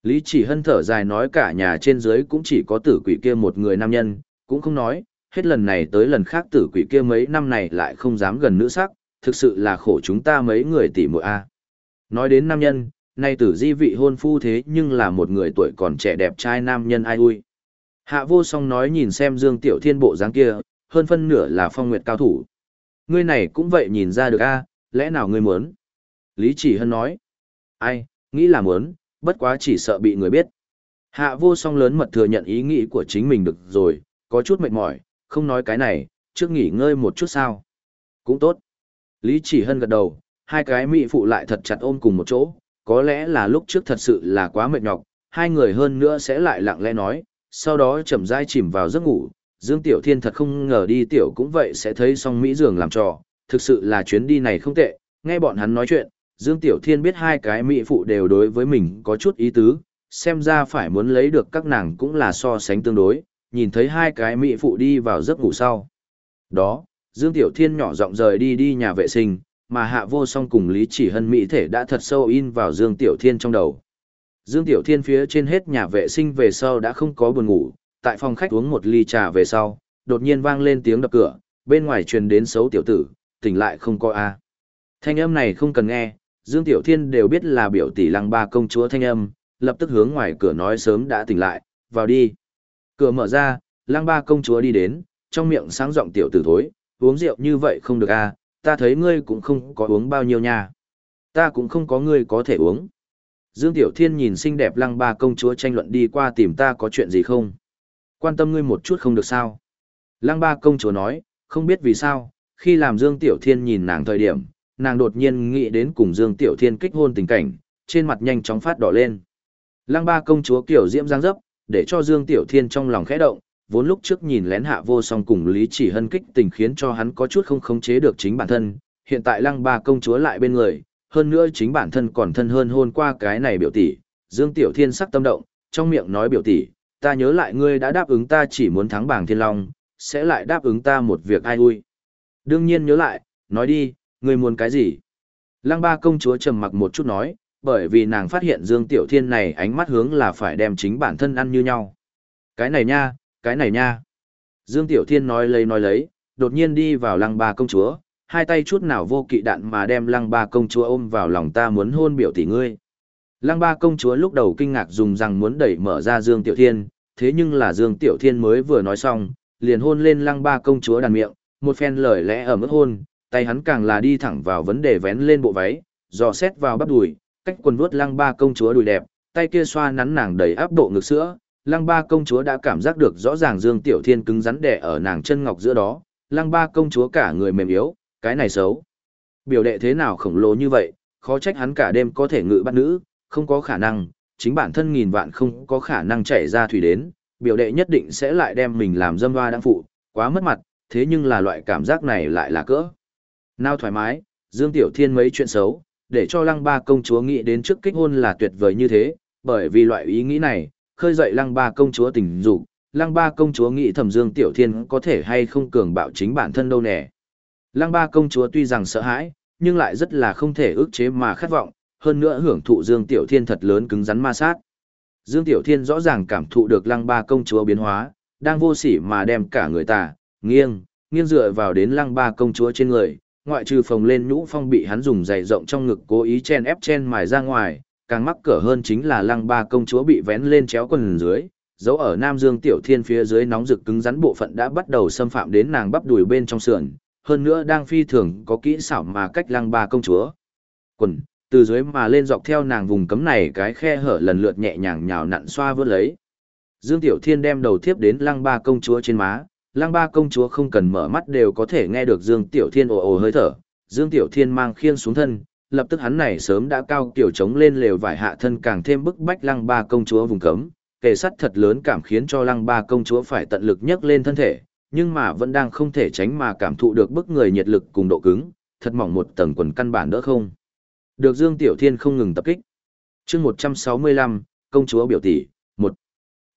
Lý chỉ hân thở dài nói cả nhà trên dưới cũng chỉ có tử quỷ kia một người nam nhân, cũng không nói, hết lần này tới lần khác tử quỷ kia mấy năm này lại không dám gần nữ sắc, thực sự là khổ chúng ta mấy người tỷ muội a. Nói đến nam nhân, nay tử di vị hôn phu thế nhưng là một người tuổi còn trẻ đẹp trai nam nhân ai ui. Hạ vô song nói nhìn xem Dương Tiểu Thiên bộ dáng kia, hơn phân nửa là phong nguyệt cao thủ. Ngươi này cũng vậy nhìn ra được a, lẽ nào ngươi muốn? Lý chỉ hân nói. Ai, nghĩ là muốn, bất quá chỉ sợ bị người biết. Hạ vô song lớn mật thừa nhận ý nghĩ của chính mình được rồi, có chút mệt mỏi, không nói cái này, trước nghỉ ngơi một chút sao. Cũng tốt. Lý chỉ hân gật đầu, hai cái mị phụ lại thật chặt ôm cùng một chỗ, có lẽ là lúc trước thật sự là quá mệt nhọc, hai người hơn nữa sẽ lại lặng lẽ nói, sau đó chậm rãi chìm vào giấc ngủ. Dương Tiểu Thiên thật không ngờ đi tiểu cũng vậy sẽ thấy song Mỹ giường làm trò, thực sự là chuyến đi này không tệ, nghe bọn hắn nói chuyện, Dương Tiểu Thiên biết hai cái mỹ phụ đều đối với mình có chút ý tứ, xem ra phải muốn lấy được các nàng cũng là so sánh tương đối, nhìn thấy hai cái mỹ phụ đi vào giấc ngủ sau. Đó, Dương Tiểu Thiên nhỏ giọng rời đi đi nhà vệ sinh, mà hạ vô song cùng Lý Chỉ Hân mỹ thể đã thật sâu in vào Dương Tiểu Thiên trong đầu. Dương Tiểu Thiên phía trên hết nhà vệ sinh về sau đã không có buồn ngủ, tại phòng khách uống một ly trà về sau, đột nhiên vang lên tiếng đập cửa, bên ngoài truyền đến xấu tiểu tử, tỉnh lại không có a. Thanh âm này không cần nghe, Dương Tiểu Thiên đều biết là biểu tỷ lăng ba công chúa thanh âm, lập tức hướng ngoài cửa nói sớm đã tỉnh lại, vào đi. Cửa mở ra, lăng ba công chúa đi đến, trong miệng sáng giọng tiểu tử thối, uống rượu như vậy không được à, ta thấy ngươi cũng không có uống bao nhiêu nha. Ta cũng không có ngươi có thể uống. Dương Tiểu Thiên nhìn xinh đẹp lăng ba công chúa tranh luận đi qua tìm ta có chuyện gì không? Quan tâm ngươi một chút không được sao? Lăng ba công chúa nói, không biết vì sao, khi làm Dương Tiểu Thiên nhìn nàng thời điểm, nàng đột nhiên nghĩ đến cùng Dương Tiểu Thiên kích hôn tình cảnh, trên mặt nhanh chóng phát đỏ lên. Lăng ba công chúa kiểu diễm giang dấp, để cho Dương Tiểu Thiên trong lòng khẽ động, vốn lúc trước nhìn lén hạ vô song cùng Lý Chỉ Hân kích tình khiến cho hắn có chút không khống chế được chính bản thân, hiện tại lăng ba công chúa lại bên người, hơn nữa chính bản thân còn thân hơn hôn qua cái này biểu tỷ, Dương Tiểu Thiên sắc tâm động, trong miệng nói biểu tỷ, ta nhớ lại ngươi đã đáp ứng ta chỉ muốn thắng bảng thiên long, sẽ lại đáp ứng ta một việc ai ui. Đương nhiên nhớ lại, nói đi, ngươi muốn cái gì? Lăng ba công chúa trầm mặc một chút nói, bởi vì nàng phát hiện Dương Tiểu Thiên này ánh mắt hướng là phải đem chính bản thân ăn như nhau. Cái này nha, cái này nha. Dương Tiểu Thiên nói lấy nói lấy, đột nhiên đi vào lăng ba công chúa, hai tay chút nào vô kỵ đạn mà đem lăng ba công chúa ôm vào lòng ta muốn hôn biểu tỷ ngươi. Lăng ba công chúa lúc đầu kinh ngạc dùng rằng muốn đẩy mở ra Dương Tiểu Thiên, thế nhưng là Dương Tiểu Thiên mới vừa nói xong, liền hôn lên lăng ba công chúa đàn miệng, một phen lời lẽ ở mức hôn, tay hắn càng là đi thẳng vào vấn đề vén lên bộ váy, dò xét vào bắp đùi, cách quần vuốt lăng ba công chúa đùi đẹp, tay kia xoa nắn nàng đầy áp độ ngực sữa, lăng ba công chúa đã cảm giác được rõ ràng Dương Tiểu Thiên cứng rắn đè ở nàng chân ngọc giữa đó, lăng ba công chúa cả người mềm yếu, cái này xấu. Biểu đệ thế nào khổng lồ như vậy, khó trách hắn cả đêm có thể ngự bắt nữ, không có khả năng, chính bản thân nghìn vạn không có khả năng chạy ra thủy đến, biểu đệ nhất định sẽ lại đem mình làm dâm hoa đang phụ, quá mất mặt, thế nhưng là loại cảm giác này lại là cỡ. Nào thoải mái, Dương Tiểu Thiên mấy chuyện xấu, để cho lăng ba công chúa nghĩ đến trước kích hôn là tuyệt vời như thế, bởi vì loại ý nghĩ này, khơi dậy lăng ba công chúa tình dục, lăng ba công chúa nghĩ thầm Dương Tiểu Thiên có thể hay không cường bạo chính bản thân đâu nè. Lăng ba công chúa tuy rằng sợ hãi, nhưng lại rất là không thể ức chế mà khát vọng, hơn nữa hưởng thụ Dương Tiểu Thiên thật lớn cứng rắn ma sát. Dương Tiểu Thiên rõ ràng cảm thụ được lăng ba công chúa biến hóa, đang vô sỉ mà đem cả người ta, nghiêng, nghiêng dựa vào đến lăng ba công chúa trên người, ngoại trừ phồng lên nhũ phong bị hắn dùng dày rộng trong ngực cố ý chen ép chen mài ra ngoài, càng mắc cỡ hơn chính là lăng ba công chúa bị vén lên chéo quần dưới, dấu ở Nam Dương Tiểu Thiên phía dưới nóng rực cứng rắn bộ phận đã bắt đầu xâm phạm đến nàng bắp đùi bên trong sườn, hơn nữa đang phi thường có kỹ xảo mà cách lăng ba công chúa. Quần, từ dưới mà lên dọc theo nàng vùng cấm này cái khe hở lần lượt nhẹ nhàng nhào nặn xoa vớt lấy. Dương Tiểu Thiên đem đầu tiếp đến lăng ba công chúa trên má, lăng ba công chúa không cần mở mắt đều có thể nghe được Dương Tiểu Thiên ồ ồ hơi thở. Dương Tiểu Thiên mang khiên xuống thân, lập tức hắn này sớm đã cao kiểu trống lên lều vải hạ thân càng thêm bức bách lăng ba công chúa vùng cấm. Kề sắt thật lớn cảm khiến cho lăng ba công chúa phải tận lực nhấc lên thân thể, nhưng mà vẫn đang không thể tránh mà cảm thụ được bức người nhiệt lực cùng độ cứng, thật mỏng một tầng quần căn bản đỡ không. Được Dương Tiểu Thiên không ngừng tập kích. chương 165, công chúa biểu tỷ, một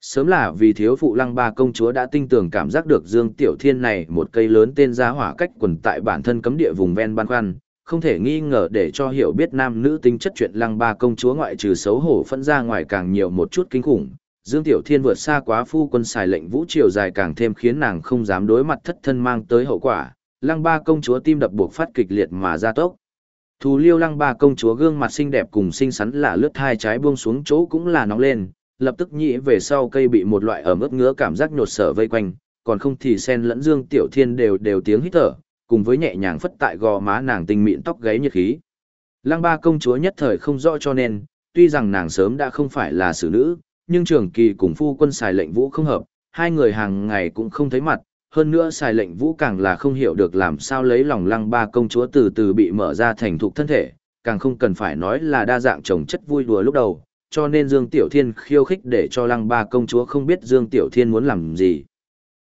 Sớm là vì thiếu phụ lăng ba công chúa đã tinh tường cảm giác được Dương Tiểu Thiên này một cây lớn tên giá hỏa cách quần tại bản thân cấm địa vùng ven ban khoăn, không thể nghi ngờ để cho hiểu biết nam nữ tính chất chuyện lăng ba công chúa ngoại trừ xấu hổ phân ra ngoài càng nhiều một chút kinh khủng. Dương Tiểu Thiên vượt xa quá phu quân xài lệnh vũ triều dài càng thêm khiến nàng không dám đối mặt thất thân mang tới hậu quả. Lăng ba công chúa tim đập buộc phát kịch liệt mà ra tốc. Thù liêu lăng ba công chúa gương mặt xinh đẹp cùng xinh xắn là lướt hai trái buông xuống chỗ cũng là nóng lên, lập tức nhĩ về sau cây bị một loại ẩm ướt ngứa cảm giác nhột sở vây quanh, còn không thì sen lẫn dương tiểu thiên đều đều tiếng hít thở, cùng với nhẹ nhàng phất tại gò má nàng tinh mịn tóc gáy nhiệt khí. Lăng ba công chúa nhất thời không rõ cho nên, tuy rằng nàng sớm đã không phải là xử nữ, nhưng trường kỳ cùng phu quân xài lệnh vũ không hợp, hai người hàng ngày cũng không thấy mặt, hơn nữa xài lệnh vũ càng là không hiểu được làm sao lấy lòng lăng ba công chúa từ từ bị mở ra thành thục thân thể, càng không cần phải nói là đa dạng chồng chất vui đùa lúc đầu, cho nên Dương Tiểu Thiên khiêu khích để cho lăng ba công chúa không biết Dương Tiểu Thiên muốn làm gì.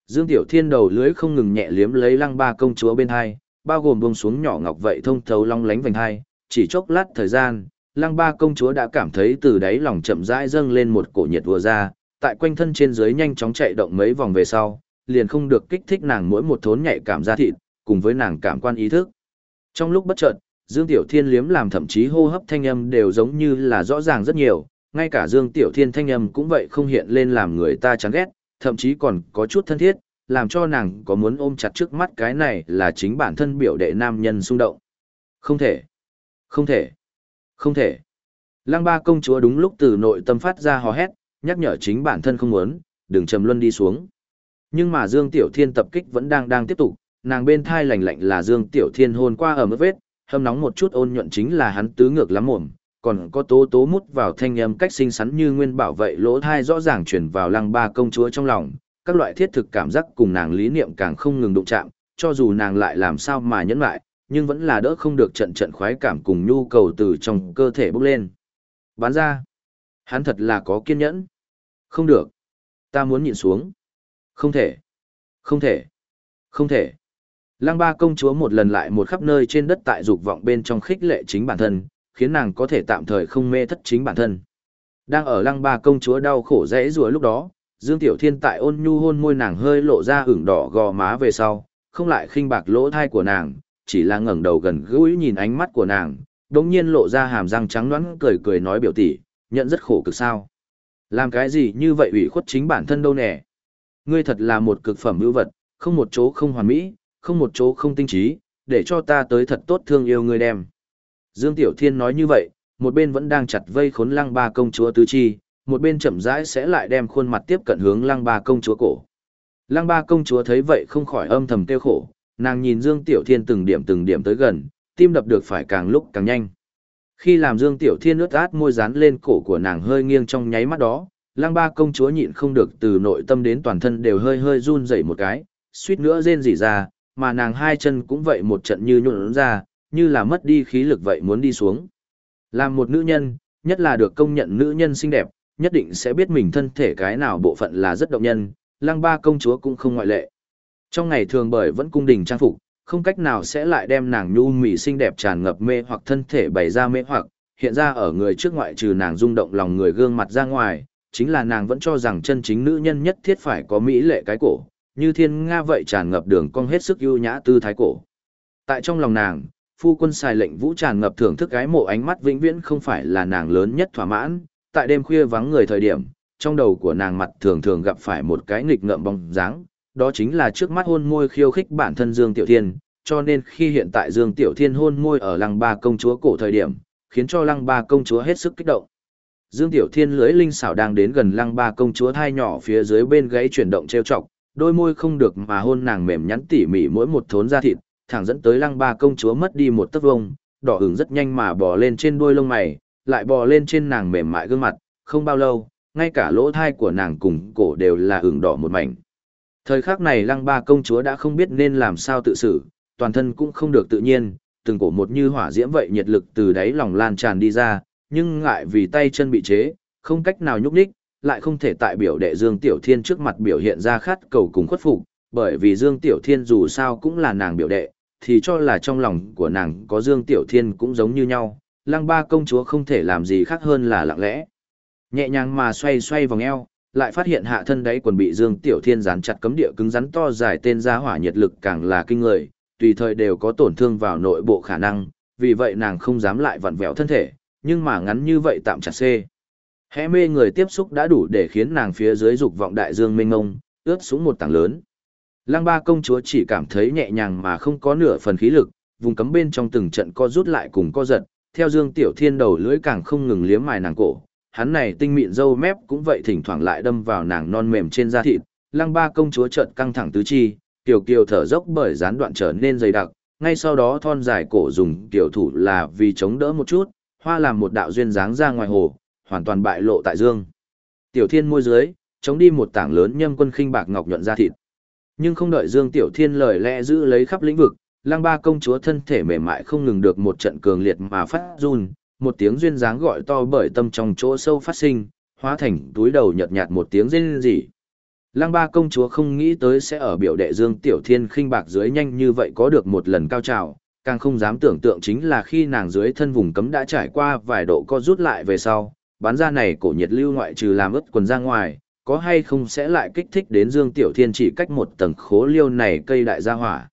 Dương Tiểu Thiên đầu lưới không ngừng nhẹ liếm lấy lăng ba công chúa bên hai, bao gồm buông xuống nhỏ ngọc vậy thông thấu long lánh vành hai, chỉ chốc lát thời gian, lăng ba công chúa đã cảm thấy từ đáy lòng chậm rãi dâng lên một cổ nhiệt vừa ra, tại quanh thân trên dưới nhanh chóng chạy động mấy vòng về sau, liền không được kích thích nàng mỗi một thốn nhạy cảm da thịt, cùng với nàng cảm quan ý thức. Trong lúc bất chợt, Dương Tiểu Thiên liếm làm thậm chí hô hấp thanh âm đều giống như là rõ ràng rất nhiều, ngay cả Dương Tiểu Thiên thanh âm cũng vậy không hiện lên làm người ta chán ghét, thậm chí còn có chút thân thiết, làm cho nàng có muốn ôm chặt trước mắt cái này là chính bản thân biểu đệ nam nhân xung động. Không thể, không thể, không thể. Lăng ba công chúa đúng lúc từ nội tâm phát ra hò hét, nhắc nhở chính bản thân không muốn, đừng trầm luân đi xuống. Nhưng mà Dương Tiểu Thiên tập kích vẫn đang đang tiếp tục, nàng bên thai lạnh lạnh là Dương Tiểu Thiên hôn qua ở mức vết, hâm nóng một chút ôn nhuận chính là hắn tứ ngược lắm mồm, còn có tố tố mút vào thanh âm cách xinh xắn như nguyên bảo vệ lỗ thai rõ ràng chuyển vào lăng ba công chúa trong lòng, các loại thiết thực cảm giác cùng nàng lý niệm càng không ngừng đụng chạm, cho dù nàng lại làm sao mà nhẫn lại, nhưng vẫn là đỡ không được trận trận khoái cảm cùng nhu cầu từ trong cơ thể bốc lên. Bán ra, hắn thật là có kiên nhẫn. Không được, ta muốn nhịn xuống. Không thể. Không thể. Không thể. Lăng ba công chúa một lần lại một khắp nơi trên đất tại dục vọng bên trong khích lệ chính bản thân, khiến nàng có thể tạm thời không mê thất chính bản thân. Đang ở lăng ba công chúa đau khổ rẽ rùa lúc đó, Dương Tiểu Thiên tại ôn nhu hôn môi nàng hơi lộ ra ửng đỏ gò má về sau, không lại khinh bạc lỗ thai của nàng, chỉ là ngẩng đầu gần gũi nhìn ánh mắt của nàng, đống nhiên lộ ra hàm răng trắng nõn cười cười nói biểu tỷ, nhận rất khổ cực sao. Làm cái gì như vậy ủy khuất chính bản thân đâu nè. Ngươi thật là một cực phẩm ưu vật, không một chỗ không hoàn mỹ, không một chỗ không tinh trí, để cho ta tới thật tốt thương yêu ngươi đem. Dương Tiểu Thiên nói như vậy, một bên vẫn đang chặt vây khốn lăng ba công chúa tứ chi, một bên chậm rãi sẽ lại đem khuôn mặt tiếp cận hướng lăng ba công chúa cổ. Lăng ba công chúa thấy vậy không khỏi âm thầm tiêu khổ, nàng nhìn Dương Tiểu Thiên từng điểm từng điểm tới gần, tim đập được phải càng lúc càng nhanh. Khi làm Dương Tiểu Thiên ướt át môi dán lên cổ của nàng hơi nghiêng trong nháy mắt đó, lăng ba công chúa nhịn không được từ nội tâm đến toàn thân đều hơi hơi run dậy một cái, suýt nữa rên rỉ ra, mà nàng hai chân cũng vậy một trận như nhuộn ra, như là mất đi khí lực vậy muốn đi xuống. Làm một nữ nhân, nhất là được công nhận nữ nhân xinh đẹp, nhất định sẽ biết mình thân thể cái nào bộ phận là rất động nhân, lăng ba công chúa cũng không ngoại lệ. Trong ngày thường bởi vẫn cung đình trang phục, không cách nào sẽ lại đem nàng nhu mì xinh đẹp tràn ngập mê hoặc thân thể bày ra mê hoặc, hiện ra ở người trước ngoại trừ nàng rung động lòng người gương mặt ra ngoài, chính là nàng vẫn cho rằng chân chính nữ nhân nhất thiết phải có mỹ lệ cái cổ, như thiên nga vậy tràn ngập đường cong hết sức ưu nhã tư thái cổ. Tại trong lòng nàng, phu quân xài lệnh vũ tràn ngập thưởng thức cái mộ ánh mắt vĩnh viễn không phải là nàng lớn nhất thỏa mãn, tại đêm khuya vắng người thời điểm, trong đầu của nàng mặt thường thường gặp phải một cái nghịch ngợm bóng dáng, đó chính là trước mắt hôn môi khiêu khích bản thân Dương Tiểu Thiên, cho nên khi hiện tại Dương Tiểu Thiên hôn môi ở lăng ba công chúa cổ thời điểm, khiến cho lăng ba công chúa hết sức kích động. Dương Tiểu Thiên lưỡi linh xảo đang đến gần lăng ba công chúa thai nhỏ phía dưới bên gáy chuyển động treo chọc, đôi môi không được mà hôn nàng mềm nhắn tỉ mỉ mỗi một thốn da thịt, thẳng dẫn tới lăng ba công chúa mất đi một tấc vông, đỏ ửng rất nhanh mà bò lên trên đuôi lông mày, lại bò lên trên nàng mềm mại gương mặt, không bao lâu, ngay cả lỗ thai của nàng cùng cổ đều là ửng đỏ một mảnh. Thời khắc này lăng ba công chúa đã không biết nên làm sao tự xử, toàn thân cũng không được tự nhiên, từng cổ một như hỏa diễm vậy nhiệt lực từ đáy lòng lan tràn đi ra, nhưng ngại vì tay chân bị chế, không cách nào nhúc nhích, lại không thể tại biểu đệ Dương Tiểu Thiên trước mặt biểu hiện ra khát cầu cùng khuất phục, bởi vì Dương Tiểu Thiên dù sao cũng là nàng biểu đệ, thì cho là trong lòng của nàng có Dương Tiểu Thiên cũng giống như nhau, lăng ba công chúa không thể làm gì khác hơn là lặng lẽ. Nhẹ nhàng mà xoay xoay vòng eo, lại phát hiện hạ thân đáy quần bị Dương Tiểu Thiên dán chặt cấm địa cứng rắn to dài tên ra hỏa nhiệt lực càng là kinh người, tùy thời đều có tổn thương vào nội bộ khả năng, vì vậy nàng không dám lại vặn vẹo thân thể, nhưng mà ngắn như vậy tạm chặt xê. Hẽ mê người tiếp xúc đã đủ để khiến nàng phía dưới dục vọng đại dương mênh ngông, ướt xuống một tảng lớn. Lăng ba công chúa chỉ cảm thấy nhẹ nhàng mà không có nửa phần khí lực, vùng cấm bên trong từng trận co rút lại cùng co giật, theo Dương Tiểu Thiên đầu lưỡi càng không ngừng liếm mài nàng cổ, hắn này tinh mịn dâu mép cũng vậy thỉnh thoảng lại đâm vào nàng non mềm trên da thịt, lăng ba công chúa chợt căng thẳng tứ chi, tiểu kiều thở dốc bởi gián đoạn trở nên dày đặc, ngay sau đó thon dài cổ dùng tiểu thủ là vì chống đỡ một chút, hoa làm một đạo duyên dáng ra ngoài hồ, hoàn toàn bại lộ tại dương. Tiểu Thiên môi dưới, chống đi một tảng lớn nhâm quân khinh bạc ngọc nhuận da thịt. Nhưng không đợi Dương Tiểu Thiên lời lẽ giữ lấy khắp lĩnh vực, Lăng Ba công chúa thân thể mềm mại không ngừng được một trận cường liệt mà phát run, một tiếng duyên dáng gọi to bởi tâm trong chỗ sâu phát sinh, hóa thành túi đầu nhợt nhạt một tiếng rên rỉ. Lăng Ba công chúa không nghĩ tới sẽ ở biểu đệ Dương Tiểu Thiên khinh bạc dưới nhanh như vậy có được một lần cao trào, càng không dám tưởng tượng chính là khi nàng dưới thân vùng cấm đã trải qua vài độ co rút lại về sau, bán ra này cổ nhiệt lưu ngoại trừ làm ướt quần ra ngoài, có hay không sẽ lại kích thích đến Dương Tiểu Thiên chỉ cách một tầng khố liêu này cây đại gia hỏa.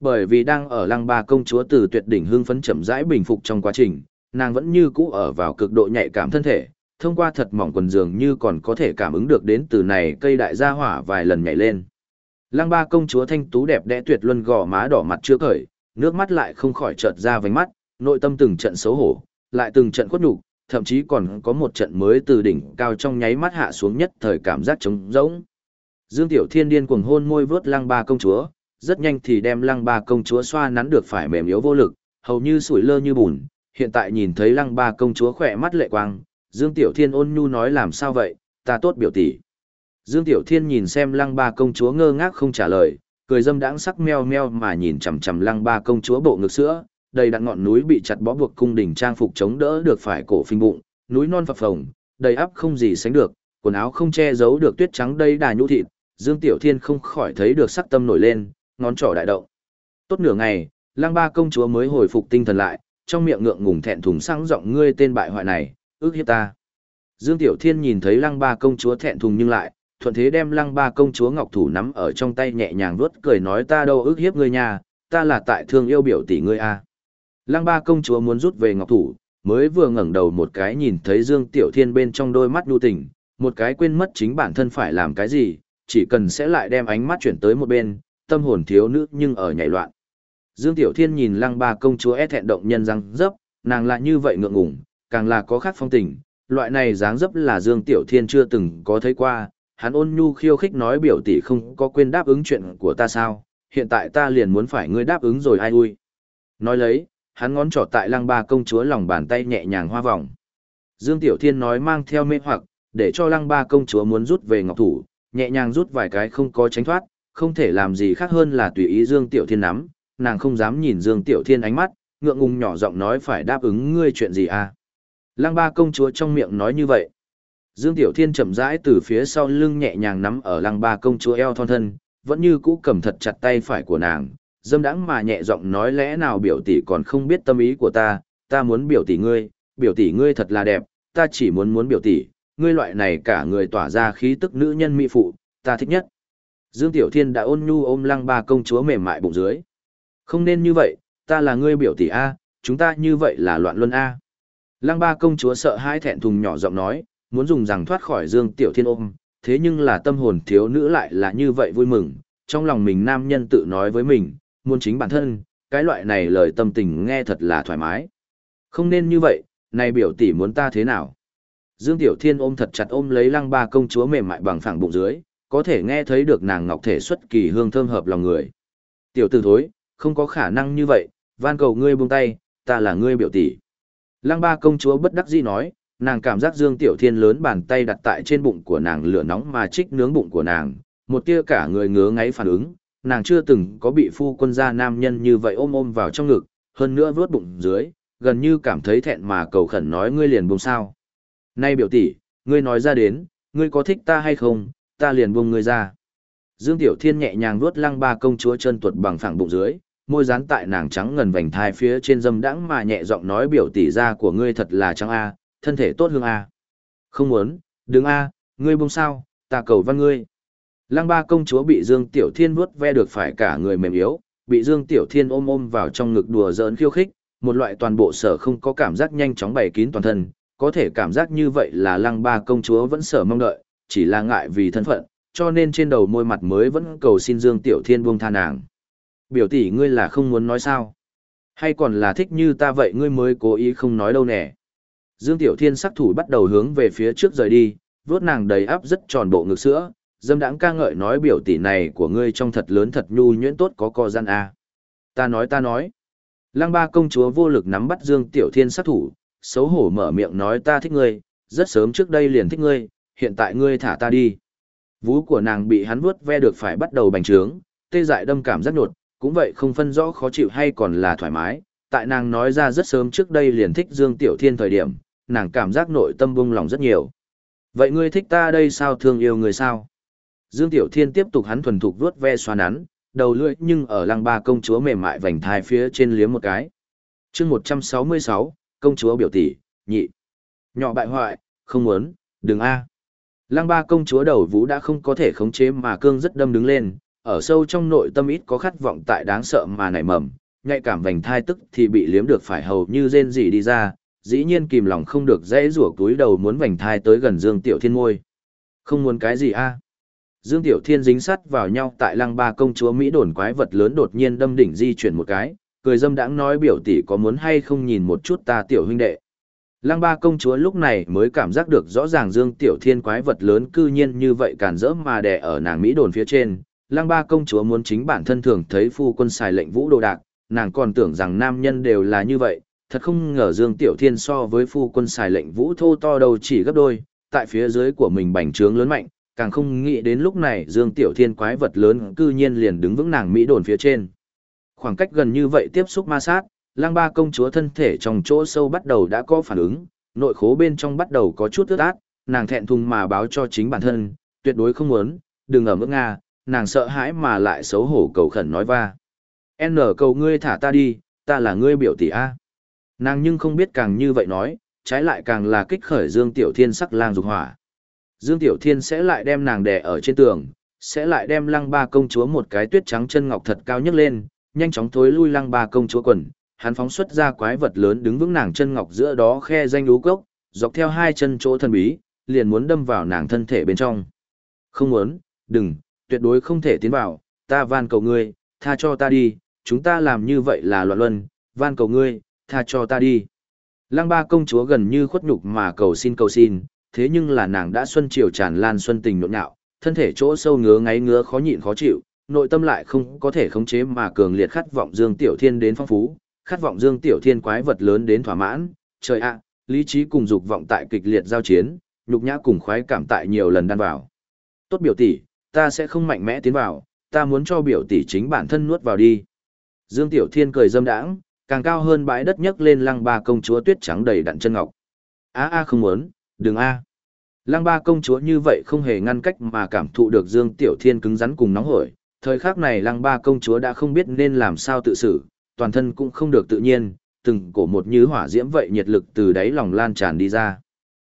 Bởi vì đang ở lăng ba công chúa từ tuyệt đỉnh hương phấn chậm rãi bình phục trong quá trình, nàng vẫn như cũ ở vào cực độ nhạy cảm thân thể, thông qua thật mỏng quần giường như còn có thể cảm ứng được đến từ này cây đại gia hỏa vài lần nhảy lên. Lăng ba công chúa thanh tú đẹp đẽ tuyệt luân gò má đỏ mặt chưa cởi, nước mắt lại không khỏi chợt ra vành mắt, nội tâm từng trận xấu hổ, lại từng trận khuất nhục, thậm chí còn có một trận mới từ đỉnh cao trong nháy mắt hạ xuống nhất thời cảm giác trống rỗng. Dương Tiểu Thiên điên cuồng hôn môi vớt lăng ba công chúa, rất nhanh thì đem lăng ba công chúa xoa nắn được phải mềm yếu vô lực, hầu như sủi lơ như bùn. Hiện tại nhìn thấy lăng ba công chúa khỏe mắt lệ quang, Dương Tiểu Thiên ôn nhu nói làm sao vậy, ta tốt biểu tỷ. Dương Tiểu Thiên nhìn xem lăng ba công chúa ngơ ngác không trả lời, cười dâm đãng sắc meo meo mà nhìn chằm chằm lăng ba công chúa bộ ngực sữa, đầy đặn ngọn núi bị chặt bó buộc cung đỉnh trang phục chống đỡ được phải cổ phình bụng, núi non phập phồng, đầy áp không gì sánh được, quần áo không che giấu được tuyết trắng đây đà nhũ thịt, Dương Tiểu Thiên không khỏi thấy được sắc tâm nổi lên, ngón trỏ đại động. Tốt nửa ngày, Lăng Ba công chúa mới hồi phục tinh thần lại, trong miệng ngượng ngùng thẹn thùng sang giọng ngươi tên bại hoại này, ước hiếp ta. Dương Tiểu Thiên nhìn thấy Lăng Ba công chúa thẹn thùng nhưng lại, thuận thế đem lăng ba công chúa ngọc thủ nắm ở trong tay nhẹ nhàng vuốt cười nói ta đâu ước hiếp ngươi nha, ta là tại thương yêu biểu tỷ ngươi a. Lăng ba công chúa muốn rút về ngọc thủ, mới vừa ngẩng đầu một cái nhìn thấy Dương Tiểu Thiên bên trong đôi mắt nhu tình, một cái quên mất chính bản thân phải làm cái gì, chỉ cần sẽ lại đem ánh mắt chuyển tới một bên, tâm hồn thiếu nữ nhưng ở nhảy loạn. Dương Tiểu Thiên nhìn lăng ba công chúa e thẹn động nhân răng dấp, nàng lại như vậy ngượng ngùng, càng là có khác phong tình, loại này dáng dấp là Dương Tiểu Thiên chưa từng có thấy qua, hắn ôn nhu khiêu khích nói biểu tỷ không có quên đáp ứng chuyện của ta sao, hiện tại ta liền muốn phải ngươi đáp ứng rồi ai ui. Nói lấy, hắn ngón trỏ tại lăng ba công chúa lòng bàn tay nhẹ nhàng hoa vòng. Dương Tiểu Thiên nói mang theo mê hoặc, để cho lăng ba công chúa muốn rút về ngọc thủ, nhẹ nhàng rút vài cái không có tránh thoát, không thể làm gì khác hơn là tùy ý Dương Tiểu Thiên nắm, nàng không dám nhìn Dương Tiểu Thiên ánh mắt, ngượng ngùng nhỏ giọng nói phải đáp ứng ngươi chuyện gì à. Lăng ba công chúa trong miệng nói như vậy. Dương Tiểu Thiên chậm rãi từ phía sau lưng nhẹ nhàng nắm ở lăng ba công chúa eo thon thân, vẫn như cũ cầm thật chặt tay phải của nàng, dâm đãng mà nhẹ giọng nói lẽ nào biểu tỷ còn không biết tâm ý của ta, ta muốn biểu tỷ ngươi, biểu tỷ ngươi thật là đẹp, ta chỉ muốn muốn biểu tỷ, ngươi loại này cả người tỏa ra khí tức nữ nhân mỹ phụ, ta thích nhất. Dương Tiểu Thiên đã ôn nhu ôm lăng ba công chúa mềm mại bụng dưới. Không nên như vậy, ta là ngươi biểu tỷ A, chúng ta như vậy là loạn luân A. Lăng ba công chúa sợ hai thẹn thùng nhỏ giọng nói, muốn dùng rằng thoát khỏi Dương Tiểu Thiên ôm, thế nhưng là tâm hồn thiếu nữ lại là như vậy vui mừng, trong lòng mình nam nhân tự nói với mình, muốn chính bản thân, cái loại này lời tâm tình nghe thật là thoải mái. Không nên như vậy, này biểu tỷ muốn ta thế nào? Dương Tiểu Thiên ôm thật chặt ôm lấy lăng ba công chúa mềm mại bằng phẳng bụng dưới, có thể nghe thấy được nàng ngọc thể xuất kỳ hương thơm hợp lòng người. Tiểu tử thối, không có khả năng như vậy, van cầu ngươi buông tay, ta là ngươi biểu tỷ. Lăng ba công chúa bất đắc dĩ nói, nàng cảm giác Dương Tiểu Thiên lớn bàn tay đặt tại trên bụng của nàng lửa nóng mà trích nướng bụng của nàng, một tia cả người ngứa ngáy phản ứng, nàng chưa từng có bị phu quân gia nam nhân như vậy ôm ôm vào trong ngực, hơn nữa vướt bụng dưới, gần như cảm thấy thẹn mà cầu khẩn nói ngươi liền buông sao. Nay biểu tỷ, ngươi nói ra đến, ngươi có thích ta hay không, ta liền buông ngươi ra. Dương Tiểu Thiên nhẹ nhàng vuốt lăng ba công chúa chân tuột bằng phẳng bụng dưới, môi dán tại nàng trắng ngần vành thai phía trên dâm đãng mà nhẹ giọng nói biểu tỷ ra của ngươi thật là trắng a, thân thể tốt hương a. Không muốn, đứng a, ngươi buông sao, ta cầu văn ngươi. Lăng ba công chúa bị Dương Tiểu Thiên vuốt ve được phải cả người mềm yếu, bị Dương Tiểu Thiên ôm ôm vào trong ngực đùa giỡn khiêu khích, một loại toàn bộ sở không có cảm giác nhanh chóng bày kín toàn thân, có thể cảm giác như vậy là lăng ba công chúa vẫn sở mong đợi, chỉ là ngại vì thân phận, cho nên trên đầu môi mặt mới vẫn cầu xin Dương Tiểu Thiên buông tha nàng. Biểu tỷ ngươi là không muốn nói sao? Hay còn là thích như ta vậy ngươi mới cố ý không nói đâu nè? Dương Tiểu Thiên sắc thủ bắt đầu hướng về phía trước rời đi, vuốt nàng đầy áp rất tròn bộ ngực sữa, dâm đãng ca ngợi nói biểu tỷ này của ngươi trong thật lớn thật nhu nhuyễn tốt có co gian a. À. Ta nói ta nói. Lăng ba công chúa vô lực nắm bắt Dương Tiểu Thiên sát thủ, xấu hổ mở miệng nói ta thích ngươi, rất sớm trước đây liền thích ngươi, hiện tại ngươi thả ta đi. Vú của nàng bị hắn vuốt ve được phải bắt đầu bành trướng, tê dại đâm cảm giác nột, cũng vậy không phân rõ khó chịu hay còn là thoải mái, tại nàng nói ra rất sớm trước đây liền thích Dương Tiểu Thiên thời điểm, nàng cảm giác nội tâm bung lòng rất nhiều. Vậy ngươi thích ta đây sao thương yêu người sao? Dương Tiểu Thiên tiếp tục hắn thuần thục vuốt ve xoa nắn, đầu lưỡi nhưng ở lăng ba công chúa mềm mại vành thai phía trên liếm một cái. chương 166, công chúa biểu tỷ, nhị. Nhỏ bại hoại, không muốn, đừng a. Lăng ba công chúa đầu vũ đã không có thể khống chế mà cương rất đâm đứng lên, ở sâu trong nội tâm ít có khát vọng tại đáng sợ mà nảy mầm, nhạy cảm vành thai tức thì bị liếm được phải hầu như rên rỉ đi ra, dĩ nhiên kìm lòng không được dễ rủa túi đầu muốn vành thai tới gần Dương Tiểu Thiên ngôi. Không muốn cái gì a? Dương Tiểu Thiên dính sắt vào nhau tại lăng ba công chúa Mỹ đồn quái vật lớn đột nhiên đâm đỉnh di chuyển một cái, cười dâm đãng nói biểu tỷ có muốn hay không nhìn một chút ta tiểu huynh đệ. Lăng ba công chúa lúc này mới cảm giác được rõ ràng Dương Tiểu Thiên quái vật lớn cư nhiên như vậy cản rỡ mà đè ở nàng Mỹ đồn phía trên. Lăng ba công chúa muốn chính bản thân thường thấy phu quân xài lệnh vũ đồ đạc, nàng còn tưởng rằng nam nhân đều là như vậy, thật không ngờ Dương Tiểu Thiên so với phu quân xài lệnh vũ thô to đầu chỉ gấp đôi, tại phía dưới của mình bành trướng lớn mạnh, càng không nghĩ đến lúc này Dương Tiểu Thiên quái vật lớn cư nhiên liền đứng vững nàng Mỹ đồn phía trên. Khoảng cách gần như vậy tiếp xúc ma sát, lang ba công chúa thân thể trong chỗ sâu bắt đầu đã có phản ứng, nội khố bên trong bắt đầu có chút ướt át, nàng thẹn thùng mà báo cho chính bản thân, tuyệt đối không muốn, đừng ở mức Nga, nàng sợ hãi mà lại xấu hổ cầu khẩn nói va. N cầu ngươi thả ta đi, ta là ngươi biểu tỷ A. Nàng nhưng không biết càng như vậy nói, trái lại càng là kích khởi Dương Tiểu Thiên sắc lang dục hỏa. Dương Tiểu Thiên sẽ lại đem nàng đè ở trên tường, sẽ lại đem lăng ba công chúa một cái tuyết trắng chân ngọc thật cao nhất lên, nhanh chóng thối lui lăng ba công chúa quần, hắn phóng xuất ra quái vật lớn đứng vững nàng chân ngọc giữa đó khe danh lú cốc, dọc theo hai chân chỗ thần bí, liền muốn đâm vào nàng thân thể bên trong. Không muốn, đừng, tuyệt đối không thể tiến vào, ta van cầu ngươi, tha cho ta đi, chúng ta làm như vậy là loạn luân, van cầu ngươi, tha cho ta đi. Lăng ba công chúa gần như khuất nhục mà cầu xin cầu xin, thế nhưng là nàng đã xuân chiều tràn lan xuân tình nhộn nhạo, thân thể chỗ sâu ngứa ngáy ngứa khó nhịn khó chịu, nội tâm lại không có thể khống chế mà cường liệt khát vọng Dương Tiểu Thiên đến phong phú, khát vọng Dương Tiểu Thiên quái vật lớn đến thỏa mãn, trời ạ, lý trí cùng dục vọng tại kịch liệt giao chiến, nhục nhã cùng khoái cảm tại nhiều lần đan vào. Tốt biểu tỷ, ta sẽ không mạnh mẽ tiến vào, ta muốn cho biểu tỷ chính bản thân nuốt vào đi. Dương Tiểu Thiên cười dâm đãng, càng cao hơn bãi đất nhấc lên lăng ba công chúa tuyết trắng đầy đặn chân ngọc. A a không muốn, đừng a. Lăng ba công chúa như vậy không hề ngăn cách mà cảm thụ được Dương Tiểu Thiên cứng rắn cùng nóng hổi. Thời khắc này lăng ba công chúa đã không biết nên làm sao tự xử, toàn thân cũng không được tự nhiên, từng cổ một như hỏa diễm vậy nhiệt lực từ đáy lòng lan tràn đi ra.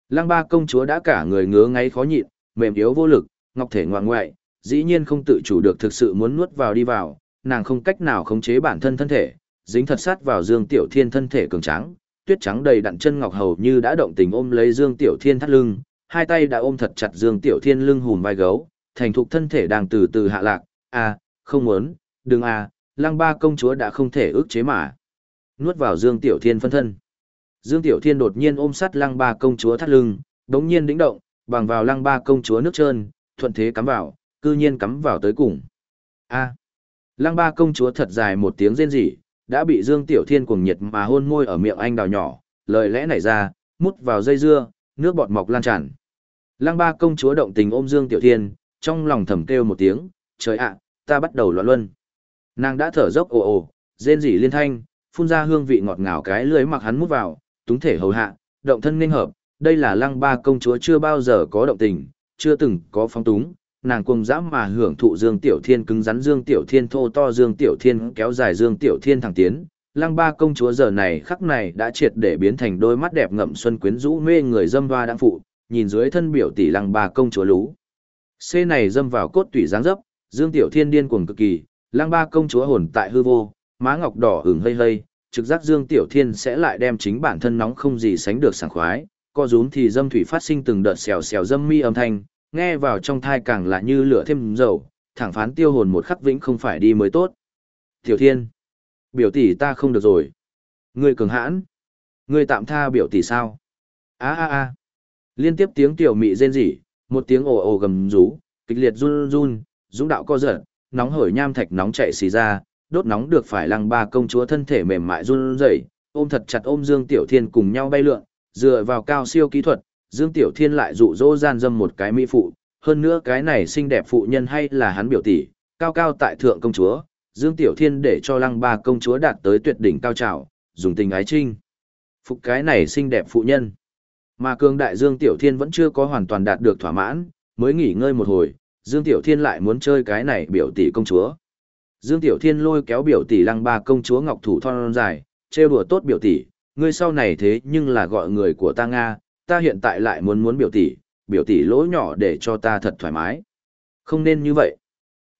Lăng ba công chúa đã cả người ngứa ngáy khó nhịn, mềm yếu vô lực, ngọc thể ngoan ngoại, dĩ nhiên không tự chủ được thực sự muốn nuốt vào đi vào, nàng không cách nào khống chế bản thân thân thể, dính thật sát vào Dương Tiểu Thiên thân thể cường tráng, tuyết trắng đầy đặn chân ngọc hầu như đã động tình ôm lấy Dương Tiểu Thiên thắt lưng, hai tay đã ôm thật chặt Dương Tiểu Thiên lưng hùm vai gấu, thành thục thân thể đang từ từ hạ lạc, à, không muốn, đừng à, lăng ba công chúa đã không thể ức chế mà. Nuốt vào Dương Tiểu Thiên phân thân. Dương Tiểu Thiên đột nhiên ôm sát lăng ba công chúa thắt lưng, đống nhiên đĩnh động, bằng vào lăng ba công chúa nước trơn, thuận thế cắm vào, cư nhiên cắm vào tới cùng. A. Lăng ba công chúa thật dài một tiếng rên rỉ, đã bị Dương Tiểu Thiên cuồng nhiệt mà hôn môi ở miệng anh đào nhỏ, lời lẽ nảy ra, mút vào dây dưa, nước bọt mọc lan tràn. Lăng ba công chúa động tình ôm Dương Tiểu Thiên, trong lòng thầm kêu một tiếng, trời ạ, ta bắt đầu loạn luân. Nàng đã thở dốc ồ ồ, rên rỉ liên thanh, phun ra hương vị ngọt ngào cái lưới mặc hắn mút vào, túng thể hầu hạ, động thân ninh hợp, đây là lăng ba công chúa chưa bao giờ có động tình, chưa từng có phóng túng, nàng cuồng dã mà hưởng thụ Dương Tiểu Thiên cứng rắn Dương Tiểu Thiên thô to Dương Tiểu Thiên kéo dài Dương Tiểu Thiên thẳng tiến. Lăng ba công chúa giờ này khắc này đã triệt để biến thành đôi mắt đẹp ngậm xuân quyến rũ mê người dâm hoa đang phụ, nhìn dưới thân biểu tỷ lăng ba công chúa lú. C này dâm vào cốt tủy dáng dấp, Dương Tiểu Thiên điên cuồng cực kỳ, lăng ba công chúa hồn tại hư vô, má ngọc đỏ ửng hây hây, trực giác Dương Tiểu Thiên sẽ lại đem chính bản thân nóng không gì sánh được sảng khoái, co rúm thì dâm thủy phát sinh từng đợt xèo xèo dâm mi âm thanh, nghe vào trong thai càng là như lửa thêm dầu, thẳng phán tiêu hồn một khắc vĩnh không phải đi mới tốt. Tiểu Thiên, biểu tỷ ta không được rồi. Ngươi cường hãn, ngươi tạm tha biểu tỷ sao? A a a. Liên tiếp tiếng tiểu mị rên rỉ, một tiếng ồ ồ gầm rú, kịch liệt run run, dũng đạo co giật, nóng hổi nham thạch nóng chạy xì ra, đốt nóng được phải lăng ba công chúa thân thể mềm mại run rẩy, ôm thật chặt ôm Dương Tiểu Thiên cùng nhau bay lượn, dựa vào cao siêu kỹ thuật, Dương Tiểu Thiên lại dụ dỗ gian dâm một cái mỹ phụ, hơn nữa cái này xinh đẹp phụ nhân hay là hắn biểu tỷ, cao cao tại thượng công chúa, Dương Tiểu Thiên để cho lăng ba công chúa đạt tới tuyệt đỉnh cao trào, dùng tình ái trinh. Phục cái này xinh đẹp phụ nhân. Mà cường đại Dương Tiểu Thiên vẫn chưa có hoàn toàn đạt được thỏa mãn, mới nghỉ ngơi một hồi, Dương Tiểu Thiên lại muốn chơi cái này biểu tỷ công chúa. Dương Tiểu Thiên lôi kéo biểu tỷ lăng ba công chúa ngọc thủ thon dài, trêu đùa tốt biểu tỷ, ngươi sau này thế nhưng là gọi người của ta Nga, ta hiện tại lại muốn muốn biểu tỷ, biểu tỷ lỗ nhỏ để cho ta thật thoải mái. Không nên như vậy.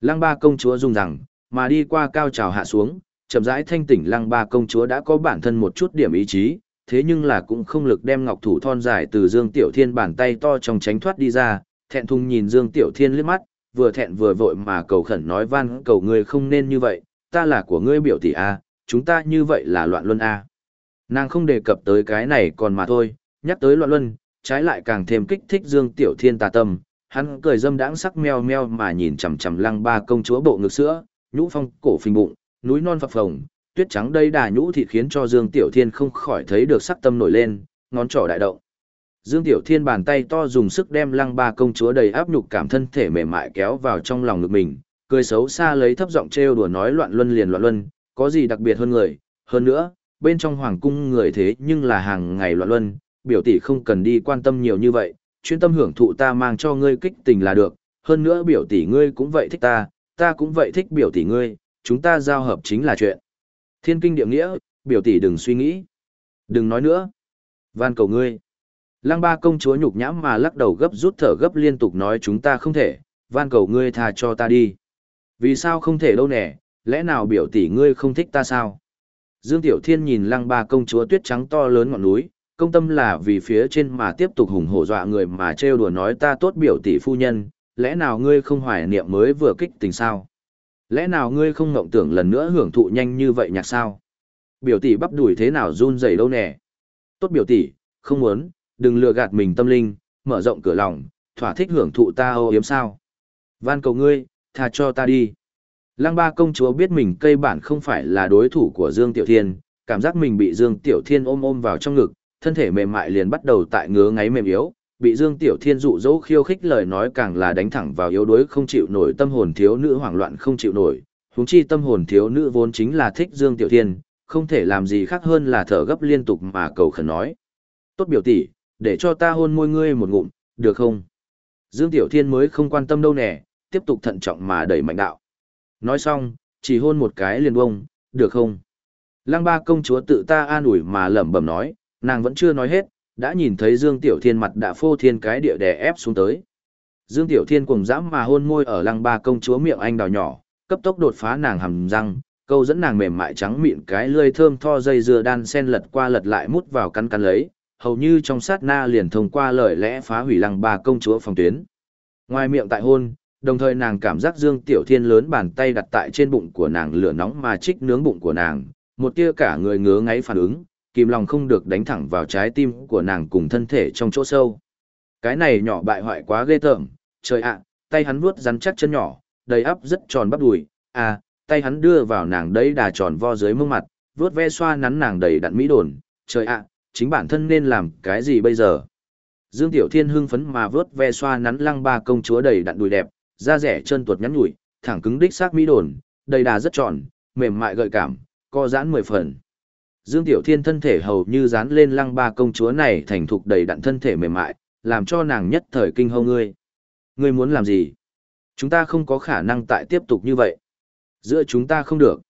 Lăng ba công chúa dùng rằng, mà đi qua cao trào hạ xuống, chậm rãi thanh tỉnh lăng ba công chúa đã có bản thân một chút điểm ý chí, thế nhưng là cũng không lực đem ngọc thủ thon dài từ Dương Tiểu Thiên bàn tay to trong tránh thoát đi ra, thẹn thùng nhìn Dương Tiểu Thiên liếc mắt, vừa thẹn vừa vội mà cầu khẩn nói van cầu ngươi không nên như vậy, ta là của ngươi biểu tỷ a, chúng ta như vậy là loạn luân a. Nàng không đề cập tới cái này còn mà thôi, nhắc tới loạn luân, trái lại càng thêm kích thích Dương Tiểu Thiên tà tâm, hắn cười dâm đãng sắc meo meo mà nhìn chằm chằm lăng ba công chúa bộ ngực sữa, nhũ phong cổ phình bụng, núi non phập phồng, tuyết trắng đây đà nhũ thịt khiến cho Dương Tiểu Thiên không khỏi thấy được sắc tâm nổi lên, ngón trỏ đại động. Dương Tiểu Thiên bàn tay to dùng sức đem lăng ba công chúa đầy áp nhục cảm thân thể mềm mại kéo vào trong lòng ngực mình, cười xấu xa lấy thấp giọng trêu đùa nói loạn luân liền loạn luân, có gì đặc biệt hơn người, hơn nữa, bên trong hoàng cung người thế nhưng là hàng ngày loạn luân, biểu tỷ không cần đi quan tâm nhiều như vậy, chuyên tâm hưởng thụ ta mang cho ngươi kích tình là được, hơn nữa biểu tỷ ngươi cũng vậy thích ta, ta cũng vậy thích biểu tỷ ngươi, chúng ta giao hợp chính là chuyện. Thiên kinh địa nghĩa, biểu tỷ đừng suy nghĩ. Đừng nói nữa. Van cầu ngươi. Lăng ba công chúa nhục nhãm mà lắc đầu gấp rút thở gấp liên tục nói chúng ta không thể, van cầu ngươi tha cho ta đi. Vì sao không thể đâu nè, lẽ nào biểu tỷ ngươi không thích ta sao? Dương Tiểu Thiên nhìn lăng ba công chúa tuyết trắng to lớn ngọn núi, công tâm là vì phía trên mà tiếp tục hùng hổ dọa người mà trêu đùa nói ta tốt biểu tỷ phu nhân, lẽ nào ngươi không hoài niệm mới vừa kích tình sao? Lẽ nào ngươi không ngộng tưởng lần nữa hưởng thụ nhanh như vậy nhạc sao? Biểu tỷ bắp đuổi thế nào run rẩy đâu nè? Tốt biểu tỷ, không muốn, đừng lừa gạt mình tâm linh, mở rộng cửa lòng, thỏa thích hưởng thụ ta ô yếm sao? Van cầu ngươi, tha cho ta đi. Lăng ba công chúa biết mình cây bản không phải là đối thủ của Dương Tiểu Thiên, cảm giác mình bị Dương Tiểu Thiên ôm ôm vào trong ngực, thân thể mềm mại liền bắt đầu tại ngứa ngáy mềm yếu, bị Dương Tiểu Thiên dụ dỗ khiêu khích lời nói càng là đánh thẳng vào yếu đuối không chịu nổi tâm hồn thiếu nữ hoảng loạn không chịu nổi, huống chi tâm hồn thiếu nữ vốn chính là thích Dương Tiểu Thiên, không thể làm gì khác hơn là thở gấp liên tục mà cầu khẩn nói. Tốt biểu tỷ, để cho ta hôn môi ngươi một ngụm, được không? Dương Tiểu Thiên mới không quan tâm đâu nè, tiếp tục thận trọng mà đẩy mạnh đạo. Nói xong, chỉ hôn một cái liền bông, được không? Lăng ba công chúa tự ta an ủi mà lẩm bẩm nói, nàng vẫn chưa nói hết, đã nhìn thấy Dương Tiểu Thiên mặt đã phô thiên cái địa đè ép xuống tới. Dương Tiểu Thiên cùng dã mà hôn môi ở lăng ba công chúa miệng anh đào nhỏ, cấp tốc đột phá nàng hầm răng, câu dẫn nàng mềm mại trắng mịn cái lưỡi thơm tho dây dưa đan sen lật qua lật lại mút vào cắn cắn lấy, hầu như trong sát na liền thông qua lời lẽ phá hủy lăng ba công chúa phòng tuyến. Ngoài miệng tại hôn, đồng thời nàng cảm giác Dương Tiểu Thiên lớn bàn tay đặt tại trên bụng của nàng lửa nóng mà trích nướng bụng của nàng, một tia cả người ngứa ngáy phản ứng, kìm lòng không được đánh thẳng vào trái tim của nàng cùng thân thể trong chỗ sâu. Cái này nhỏ bại hoại quá ghê tởm, trời ạ, tay hắn vuốt rắn chắc chân nhỏ, đầy ắp rất tròn bắp đùi, à, tay hắn đưa vào nàng đấy đà tròn vo dưới mông mặt, vuốt ve xoa nắn nàng đầy đặn mỹ đồn, trời ạ, chính bản thân nên làm cái gì bây giờ? Dương Tiểu Thiên hưng phấn mà vuốt ve xoa nắn lăng ba công chúa đầy đặn đùi đẹp, da rẻ chân tuột nhắn nhủi, thẳng cứng đích xác mỹ đồn, đầy đà rất tròn, mềm mại gợi cảm, co giãn mười phần. Dương Tiểu Thiên thân thể hầu như dán lên lăng ba công chúa này thành thục đầy đặn thân thể mềm mại, làm cho nàng nhất thời kinh hâu ngươi. Ngươi muốn làm gì? Chúng ta không có khả năng tại tiếp tục như vậy. Giữa chúng ta không được.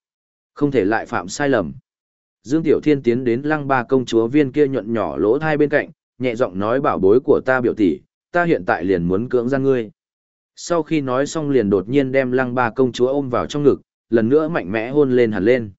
Không thể lại phạm sai lầm. Dương Tiểu Thiên tiến đến lăng ba công chúa viên kia nhuận nhỏ lỗ thai bên cạnh, nhẹ giọng nói bảo bối của ta biểu tỷ, ta hiện tại liền muốn cưỡng gian ngươi. Sau khi nói xong liền đột nhiên đem lăng ba công chúa ôm vào trong ngực, lần nữa mạnh mẽ hôn lên hẳn lên.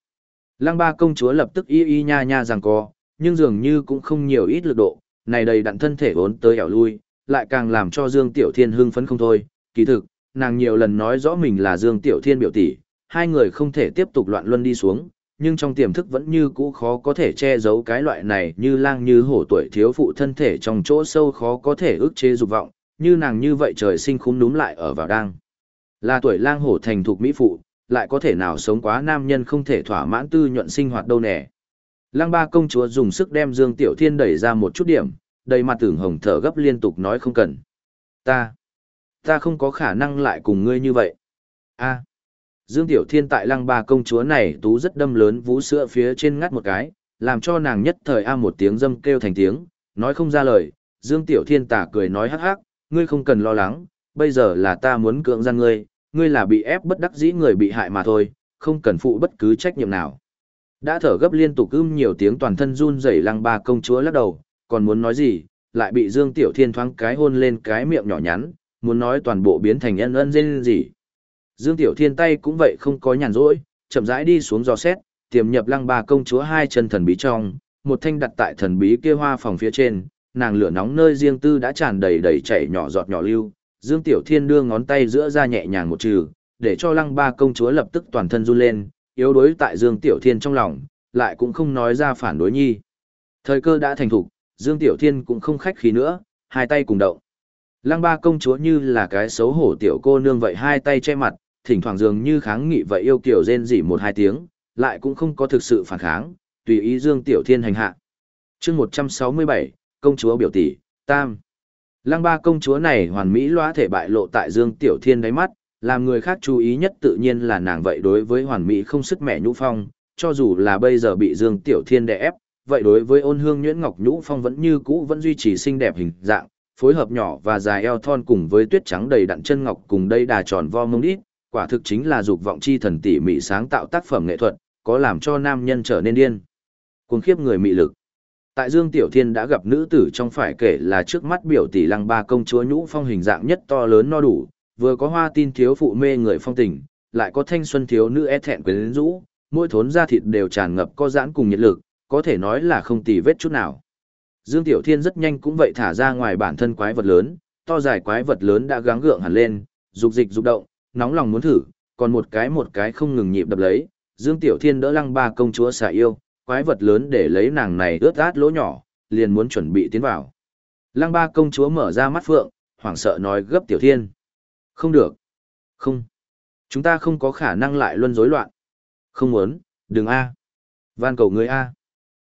Lăng ba công chúa lập tức y y nha nha rằng co, nhưng dường như cũng không nhiều ít lực độ, này đầy đặn thân thể vốn tới ẻo lui, lại càng làm cho Dương Tiểu Thiên hưng phấn không thôi. Kỳ thực, nàng nhiều lần nói rõ mình là Dương Tiểu Thiên biểu tỷ, hai người không thể tiếp tục loạn luân đi xuống, nhưng trong tiềm thức vẫn như cũ khó có thể che giấu cái loại này như lang như hổ tuổi thiếu phụ thân thể trong chỗ sâu khó có thể ức chế dục vọng, như nàng như vậy trời sinh khúm núm lại ở vào đang. Là tuổi lang hổ thành thục mỹ phụ, lại có thể nào sống quá nam nhân không thể thỏa mãn tư nhuận sinh hoạt đâu nè. Lăng ba công chúa dùng sức đem Dương Tiểu Thiên đẩy ra một chút điểm, đầy mặt tưởng hồng thở gấp liên tục nói không cần. Ta, ta không có khả năng lại cùng ngươi như vậy. a Dương Tiểu Thiên tại lăng ba công chúa này tú rất đâm lớn vú sữa phía trên ngắt một cái, làm cho nàng nhất thời a một tiếng dâm kêu thành tiếng, nói không ra lời. Dương Tiểu Thiên tả cười nói hắc hắc, ngươi không cần lo lắng, bây giờ là ta muốn cưỡng gian ngươi, ngươi là bị ép bất đắc dĩ người bị hại mà thôi, không cần phụ bất cứ trách nhiệm nào. Đã thở gấp liên tục ưm nhiều tiếng toàn thân run rẩy lăng ba công chúa lắc đầu, còn muốn nói gì, lại bị Dương Tiểu Thiên thoáng cái hôn lên cái miệng nhỏ nhắn, muốn nói toàn bộ biến thành ân ân dên gì. Dương Tiểu Thiên tay cũng vậy không có nhàn rỗi, chậm rãi đi xuống dò xét, tiềm nhập lăng ba công chúa hai chân thần bí trong, một thanh đặt tại thần bí kia hoa phòng phía trên, nàng lửa nóng nơi riêng tư đã tràn đầy đầy chảy nhỏ giọt nhỏ lưu, Dương Tiểu Thiên đưa ngón tay giữa ra nhẹ nhàng một trừ, để cho lăng ba công chúa lập tức toàn thân run lên, yếu đối tại Dương Tiểu Thiên trong lòng, lại cũng không nói ra phản đối nhi. Thời cơ đã thành thục, Dương Tiểu Thiên cũng không khách khí nữa, hai tay cùng động. Lăng ba công chúa như là cái xấu hổ tiểu cô nương vậy hai tay che mặt, thỉnh thoảng dường như kháng nghị vậy yêu kiểu rên rỉ một hai tiếng, lại cũng không có thực sự phản kháng, tùy ý Dương Tiểu Thiên hành hạ. chương 167, công chúa biểu tỷ, Tam. Lăng ba công chúa này hoàn mỹ loa thể bại lộ tại Dương Tiểu Thiên đáy mắt, làm người khác chú ý nhất tự nhiên là nàng vậy đối với hoàn mỹ không sức mẹ nhũ phong, cho dù là bây giờ bị Dương Tiểu Thiên đè ép, vậy đối với ôn hương nhuyễn ngọc nhũ phong vẫn như cũ vẫn duy trì xinh đẹp hình dạng, phối hợp nhỏ và dài eo thon cùng với tuyết trắng đầy đặn chân ngọc cùng đây đà tròn vo mông đít, quả thực chính là dục vọng chi thần tỉ mỹ sáng tạo tác phẩm nghệ thuật, có làm cho nam nhân trở nên điên. Cuồng khiếp người mị lực. Tại Dương Tiểu Thiên đã gặp nữ tử trong phải kể là trước mắt biểu tỷ lăng ba công chúa nhũ phong hình dạng nhất to lớn no đủ, vừa có hoa tin thiếu phụ mê người phong tình, lại có thanh xuân thiếu nữ e thẹn quyến rũ, mỗi thốn da thịt đều tràn ngập có giãn cùng nhiệt lực, có thể nói là không tì vết chút nào. Dương Tiểu Thiên rất nhanh cũng vậy thả ra ngoài bản thân quái vật lớn, to dài quái vật lớn đã gắng gượng hẳn lên, dục dịch dục động, nóng lòng muốn thử, còn một cái một cái không ngừng nhịp đập lấy. Dương Tiểu Thiên đỡ lăng ba công chúa xả yêu, quái vật lớn để lấy nàng này ướt át lỗ nhỏ, liền muốn chuẩn bị tiến vào. Lăng ba công chúa mở ra mắt phượng, hoảng sợ nói gấp Tiểu Thiên. Không được. Không. Chúng ta không có khả năng lại luân rối loạn. Không muốn, đừng A. Van cầu người A.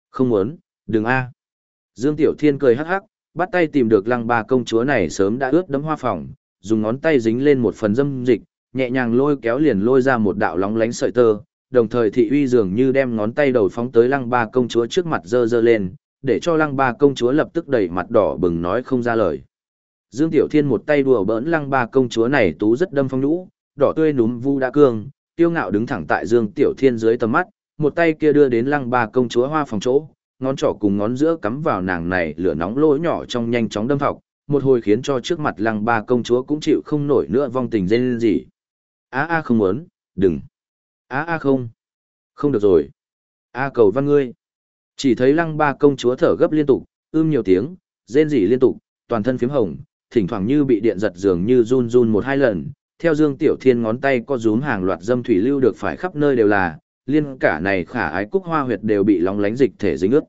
Không muốn, đừng A. Dương Tiểu Thiên cười hắc hắc, bắt tay tìm được lăng ba công chúa này sớm đã ướt đấm hoa phòng, dùng ngón tay dính lên một phần dâm dịch, nhẹ nhàng lôi kéo liền lôi ra một đạo lóng lánh sợi tơ, đồng thời thị uy dường như đem ngón tay đầu phóng tới lăng ba công chúa trước mặt dơ dơ lên, để cho lăng ba công chúa lập tức đẩy mặt đỏ bừng nói không ra lời. Dương Tiểu Thiên một tay đùa bỡn lăng ba công chúa này tú rất đâm phong nhũ, đỏ tươi núm vu đã cương, tiêu ngạo đứng thẳng tại Dương Tiểu Thiên dưới tầm mắt, một tay kia đưa đến lăng ba công chúa hoa phòng chỗ, ngón trỏ cùng ngón giữa cắm vào nàng này lửa nóng lỗ nhỏ trong nhanh chóng đâm thọc, một hồi khiến cho trước mặt lăng ba công chúa cũng chịu không nổi nữa vong tình dên gì. Á a không muốn, đừng. Á a không. Không được rồi. A cầu văn ngươi. Chỉ thấy lăng ba công chúa thở gấp liên tục, ưm nhiều tiếng, rên rỉ liên tục, toàn thân phím hồng, thỉnh thoảng như bị điện giật dường như run run một hai lần. Theo Dương Tiểu Thiên ngón tay có rúm hàng loạt dâm thủy lưu được phải khắp nơi đều là, liên cả này khả ái cúc hoa huyệt đều bị lóng lánh dịch thể dính ướt.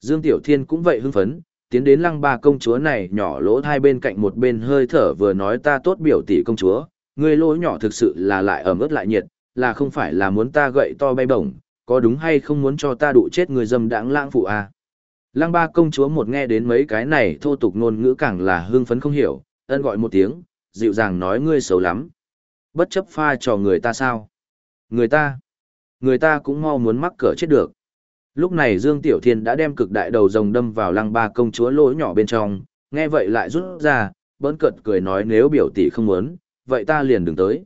Dương Tiểu Thiên cũng vậy hưng phấn, tiến đến lăng ba công chúa này nhỏ lỗ hai bên cạnh một bên hơi thở vừa nói ta tốt biểu tỷ công chúa, người lỗ nhỏ thực sự là lại ẩm ướt lại nhiệt, là không phải là muốn ta gậy to bay bổng, có đúng hay không muốn cho ta đụ chết người dâm đãng lãng phụ à. Lăng ba công chúa một nghe đến mấy cái này thô tục ngôn ngữ càng là hưng phấn không hiểu, ân gọi một tiếng, dịu dàng nói ngươi xấu lắm. Bất chấp pha cho người ta sao? Người ta, người ta cũng mau muốn mắc cỡ chết được. Lúc này Dương Tiểu Thiên đã đem cực đại đầu rồng đâm vào lăng ba công chúa lỗ nhỏ bên trong, nghe vậy lại rút ra, bỡn cợt cười nói nếu biểu tỷ không muốn, vậy ta liền đừng tới.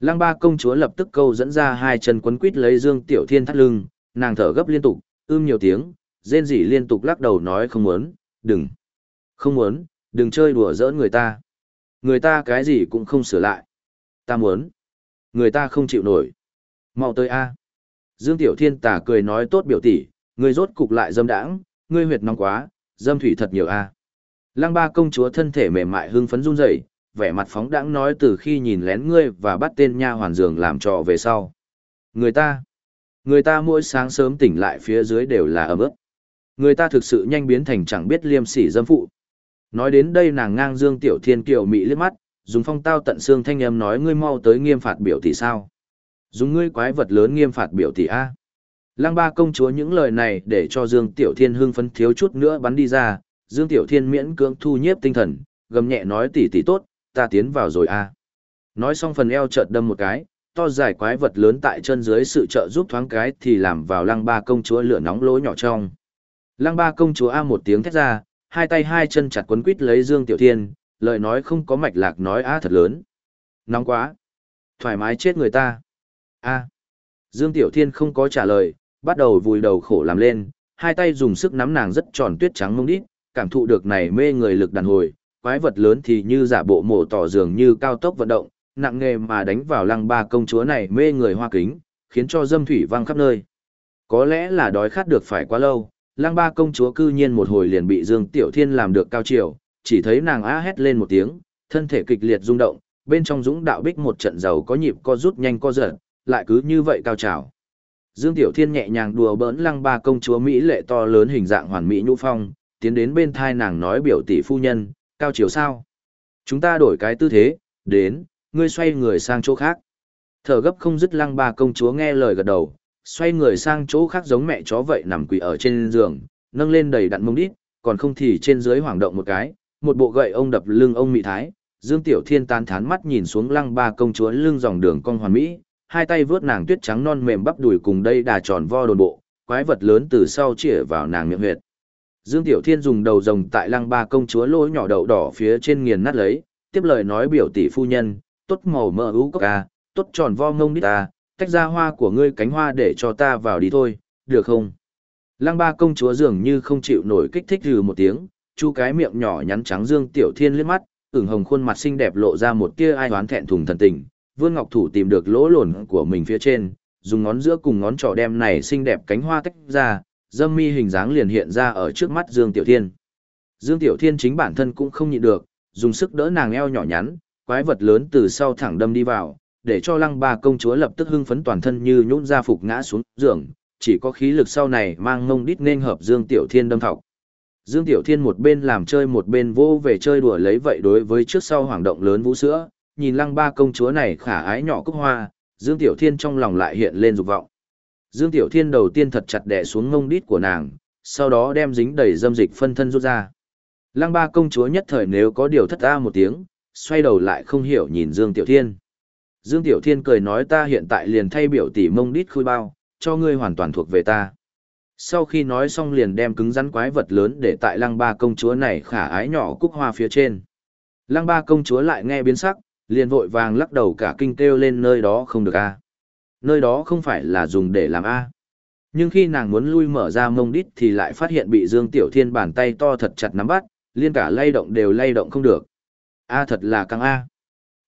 Lăng ba công chúa lập tức câu dẫn ra hai chân quấn quít lấy Dương Tiểu Thiên thắt lưng, nàng thở gấp liên tục, ưm nhiều tiếng, rên rỉ liên tục lắc đầu nói không muốn, đừng, không muốn, đừng chơi đùa giỡn người ta. Người ta cái gì cũng không sửa lại. Ta muốn, người ta không chịu nổi. mau tới a. Dương Tiểu Thiên tà cười nói tốt biểu tỷ, ngươi rốt cục lại dâm đãng, ngươi huyệt nóng quá, dâm thủy thật nhiều a. Lăng ba công chúa thân thể mềm mại hưng phấn run rẩy, vẻ mặt phóng đãng nói từ khi nhìn lén ngươi và bắt tên nha hoàn giường làm trò về sau. Người ta, người ta mỗi sáng sớm tỉnh lại phía dưới đều là ấm ức. Người ta thực sự nhanh biến thành chẳng biết liêm sỉ dâm phụ. Nói đến đây nàng ngang Dương Tiểu Thiên kiều mị liếc mắt, dùng phong tao tận xương thanh âm nói ngươi mau tới nghiêm phạt biểu tỷ sao. Dùng ngươi quái vật lớn nghiêm phạt biểu tỷ A. Lăng ba công chúa những lời này để cho Dương Tiểu Thiên hưng phấn thiếu chút nữa bắn đi ra, Dương Tiểu Thiên miễn cưỡng thu nhiếp tinh thần, gầm nhẹ nói tỷ tỷ tốt, ta tiến vào rồi A. Nói xong phần eo chợt đâm một cái, to dài quái vật lớn tại chân dưới sự trợ giúp thoáng cái thì làm vào lăng ba công chúa lửa nóng lỗ nhỏ trong. Lăng ba công chúa A một tiếng thét ra, hai tay hai chân chặt quấn quít lấy Dương Tiểu Thiên, lời nói không có mạch lạc nói A thật lớn. Nóng quá. Thoải mái chết người ta a Dương Tiểu Thiên không có trả lời, bắt đầu vùi đầu khổ làm lên, hai tay dùng sức nắm nàng rất tròn tuyết trắng mông đít, cảm thụ được này mê người lực đàn hồi, quái vật lớn thì như giả bộ mổ tỏ dường như cao tốc vận động, nặng nghề mà đánh vào lăng ba công chúa này mê người hoa kính, khiến cho dâm thủy văng khắp nơi. Có lẽ là đói khát được phải quá lâu, lăng ba công chúa cư nhiên một hồi liền bị Dương Tiểu Thiên làm được cao chiều, chỉ thấy nàng á hét lên một tiếng, thân thể kịch liệt rung động, bên trong dũng đạo bích một trận dầu có nhịp co rút nhanh co giật, lại cứ như vậy cao trào. Dương Tiểu Thiên nhẹ nhàng đùa bỡn lăng ba công chúa Mỹ lệ to lớn hình dạng hoàn mỹ nhũ phong, tiến đến bên thai nàng nói biểu tỷ phu nhân, cao chiều sao. Chúng ta đổi cái tư thế, đến, ngươi xoay người sang chỗ khác. Thở gấp không dứt lăng ba công chúa nghe lời gật đầu, xoay người sang chỗ khác giống mẹ chó vậy nằm quỳ ở trên giường, nâng lên đầy đặn mông đít, còn không thì trên dưới hoảng động một cái, một bộ gậy ông đập lưng ông mị thái. Dương Tiểu Thiên tán thán mắt nhìn xuống lăng ba công chúa lưng dòng đường cong hoàn mỹ, hai tay vướt nàng tuyết trắng non mềm bắp đùi cùng đây đà tròn vo đồn bộ, quái vật lớn từ sau chĩa vào nàng miệng huyệt. Dương Tiểu Thiên dùng đầu rồng tại lăng ba công chúa lỗ nhỏ đậu đỏ phía trên nghiền nát lấy, tiếp lời nói biểu tỷ phu nhân, tốt màu mỡ ú cốc ca, tốt tròn vo ngông đít ta, tách ra hoa của ngươi cánh hoa để cho ta vào đi thôi, được không? Lăng ba công chúa dường như không chịu nổi kích thích rừ một tiếng, chu cái miệng nhỏ nhắn trắng Dương Tiểu Thiên liếc mắt, ửng hồng khuôn mặt xinh đẹp lộ ra một tia ai oán thẹn thùng thần tình, Vương Ngọc Thủ tìm được lỗ lồn của mình phía trên, dùng ngón giữa cùng ngón trỏ đem này xinh đẹp cánh hoa tách ra, dâm mi hình dáng liền hiện ra ở trước mắt Dương Tiểu Thiên. Dương Tiểu Thiên chính bản thân cũng không nhịn được, dùng sức đỡ nàng eo nhỏ nhắn, quái vật lớn từ sau thẳng đâm đi vào, để cho lăng ba công chúa lập tức hưng phấn toàn thân như nhũn ra phục ngã xuống giường, chỉ có khí lực sau này mang ngông đít nên hợp Dương Tiểu Thiên đâm thọc. Dương Tiểu Thiên một bên làm chơi một bên vô về chơi đùa lấy vậy đối với trước sau hoàng động lớn vũ sữa, nhìn lăng ba công chúa này khả ái nhỏ cúc hoa, Dương Tiểu Thiên trong lòng lại hiện lên dục vọng. Dương Tiểu Thiên đầu tiên thật chặt đè xuống ngông đít của nàng, sau đó đem dính đầy dâm dịch phân thân rút ra. Lăng ba công chúa nhất thời nếu có điều thất a một tiếng, xoay đầu lại không hiểu nhìn Dương Tiểu Thiên. Dương Tiểu Thiên cười nói ta hiện tại liền thay biểu tỷ mông đít khui bao, cho ngươi hoàn toàn thuộc về ta. Sau khi nói xong liền đem cứng rắn quái vật lớn để tại lăng ba công chúa này khả ái nhỏ cúc hoa phía trên. Lăng ba công chúa lại nghe biến sắc, liền vội vàng lắc đầu cả kinh kêu lên nơi đó không được a Nơi đó không phải là dùng để làm a Nhưng khi nàng muốn lui mở ra mông đít thì lại phát hiện bị Dương Tiểu Thiên bàn tay to thật chặt nắm bắt, liên cả lay động đều lay động không được. A thật là căng A.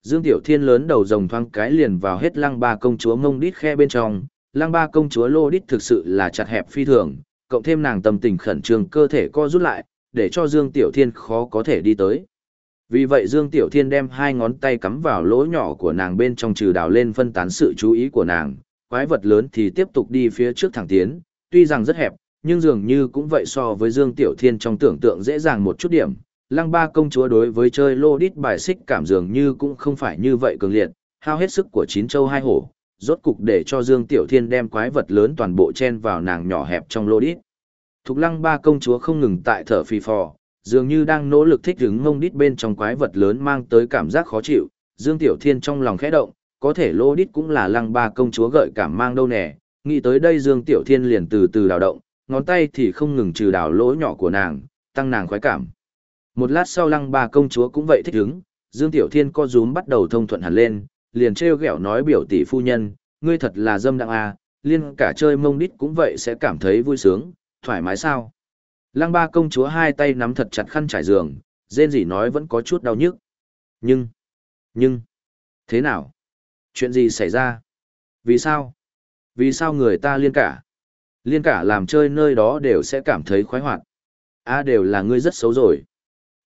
Dương Tiểu Thiên lớn đầu rồng thoáng cái liền vào hết lăng ba công chúa mông đít khe bên trong, lăng ba công chúa lô đít thực sự là chặt hẹp phi thường, cộng thêm nàng tâm tình khẩn trương cơ thể co rút lại, để cho Dương Tiểu Thiên khó có thể đi tới. Vì vậy Dương Tiểu Thiên đem hai ngón tay cắm vào lỗ nhỏ của nàng bên trong trừ đào lên phân tán sự chú ý của nàng, quái vật lớn thì tiếp tục đi phía trước thẳng tiến, tuy rằng rất hẹp, nhưng dường như cũng vậy so với Dương Tiểu Thiên trong tưởng tượng dễ dàng một chút điểm. Lăng ba công chúa đối với chơi lô đít bài xích cảm dường như cũng không phải như vậy cường liệt, hao hết sức của chín châu hai hổ, rốt cục để cho Dương Tiểu Thiên đem quái vật lớn toàn bộ chen vào nàng nhỏ hẹp trong lô đít. Thục lăng ba công chúa không ngừng tại thở phì phò, dường như đang nỗ lực thích ứng mông đít bên trong quái vật lớn mang tới cảm giác khó chịu, Dương Tiểu Thiên trong lòng khẽ động, có thể lô đít cũng là lăng ba công chúa gợi cảm mang đâu nè, nghĩ tới đây Dương Tiểu Thiên liền từ từ đào động, ngón tay thì không ngừng trừ đào lỗ nhỏ của nàng, tăng nàng khoái cảm. Một lát sau lăng ba công chúa cũng vậy thích ứng, Dương Tiểu Thiên co rúm bắt đầu thông thuận hẳn lên, liền trêu ghẹo nói biểu tỷ phu nhân, ngươi thật là dâm đặng à, liên cả chơi mông đít cũng vậy sẽ cảm thấy vui sướng, thoải mái sao. Lăng ba công chúa hai tay nắm thật chặt khăn trải giường, rên rỉ nói vẫn có chút đau nhức. Nhưng, nhưng, thế nào? Chuyện gì xảy ra? Vì sao? Vì sao người ta liên cả? Liên cả làm chơi nơi đó đều sẽ cảm thấy khoái hoạt. À đều là ngươi rất xấu rồi.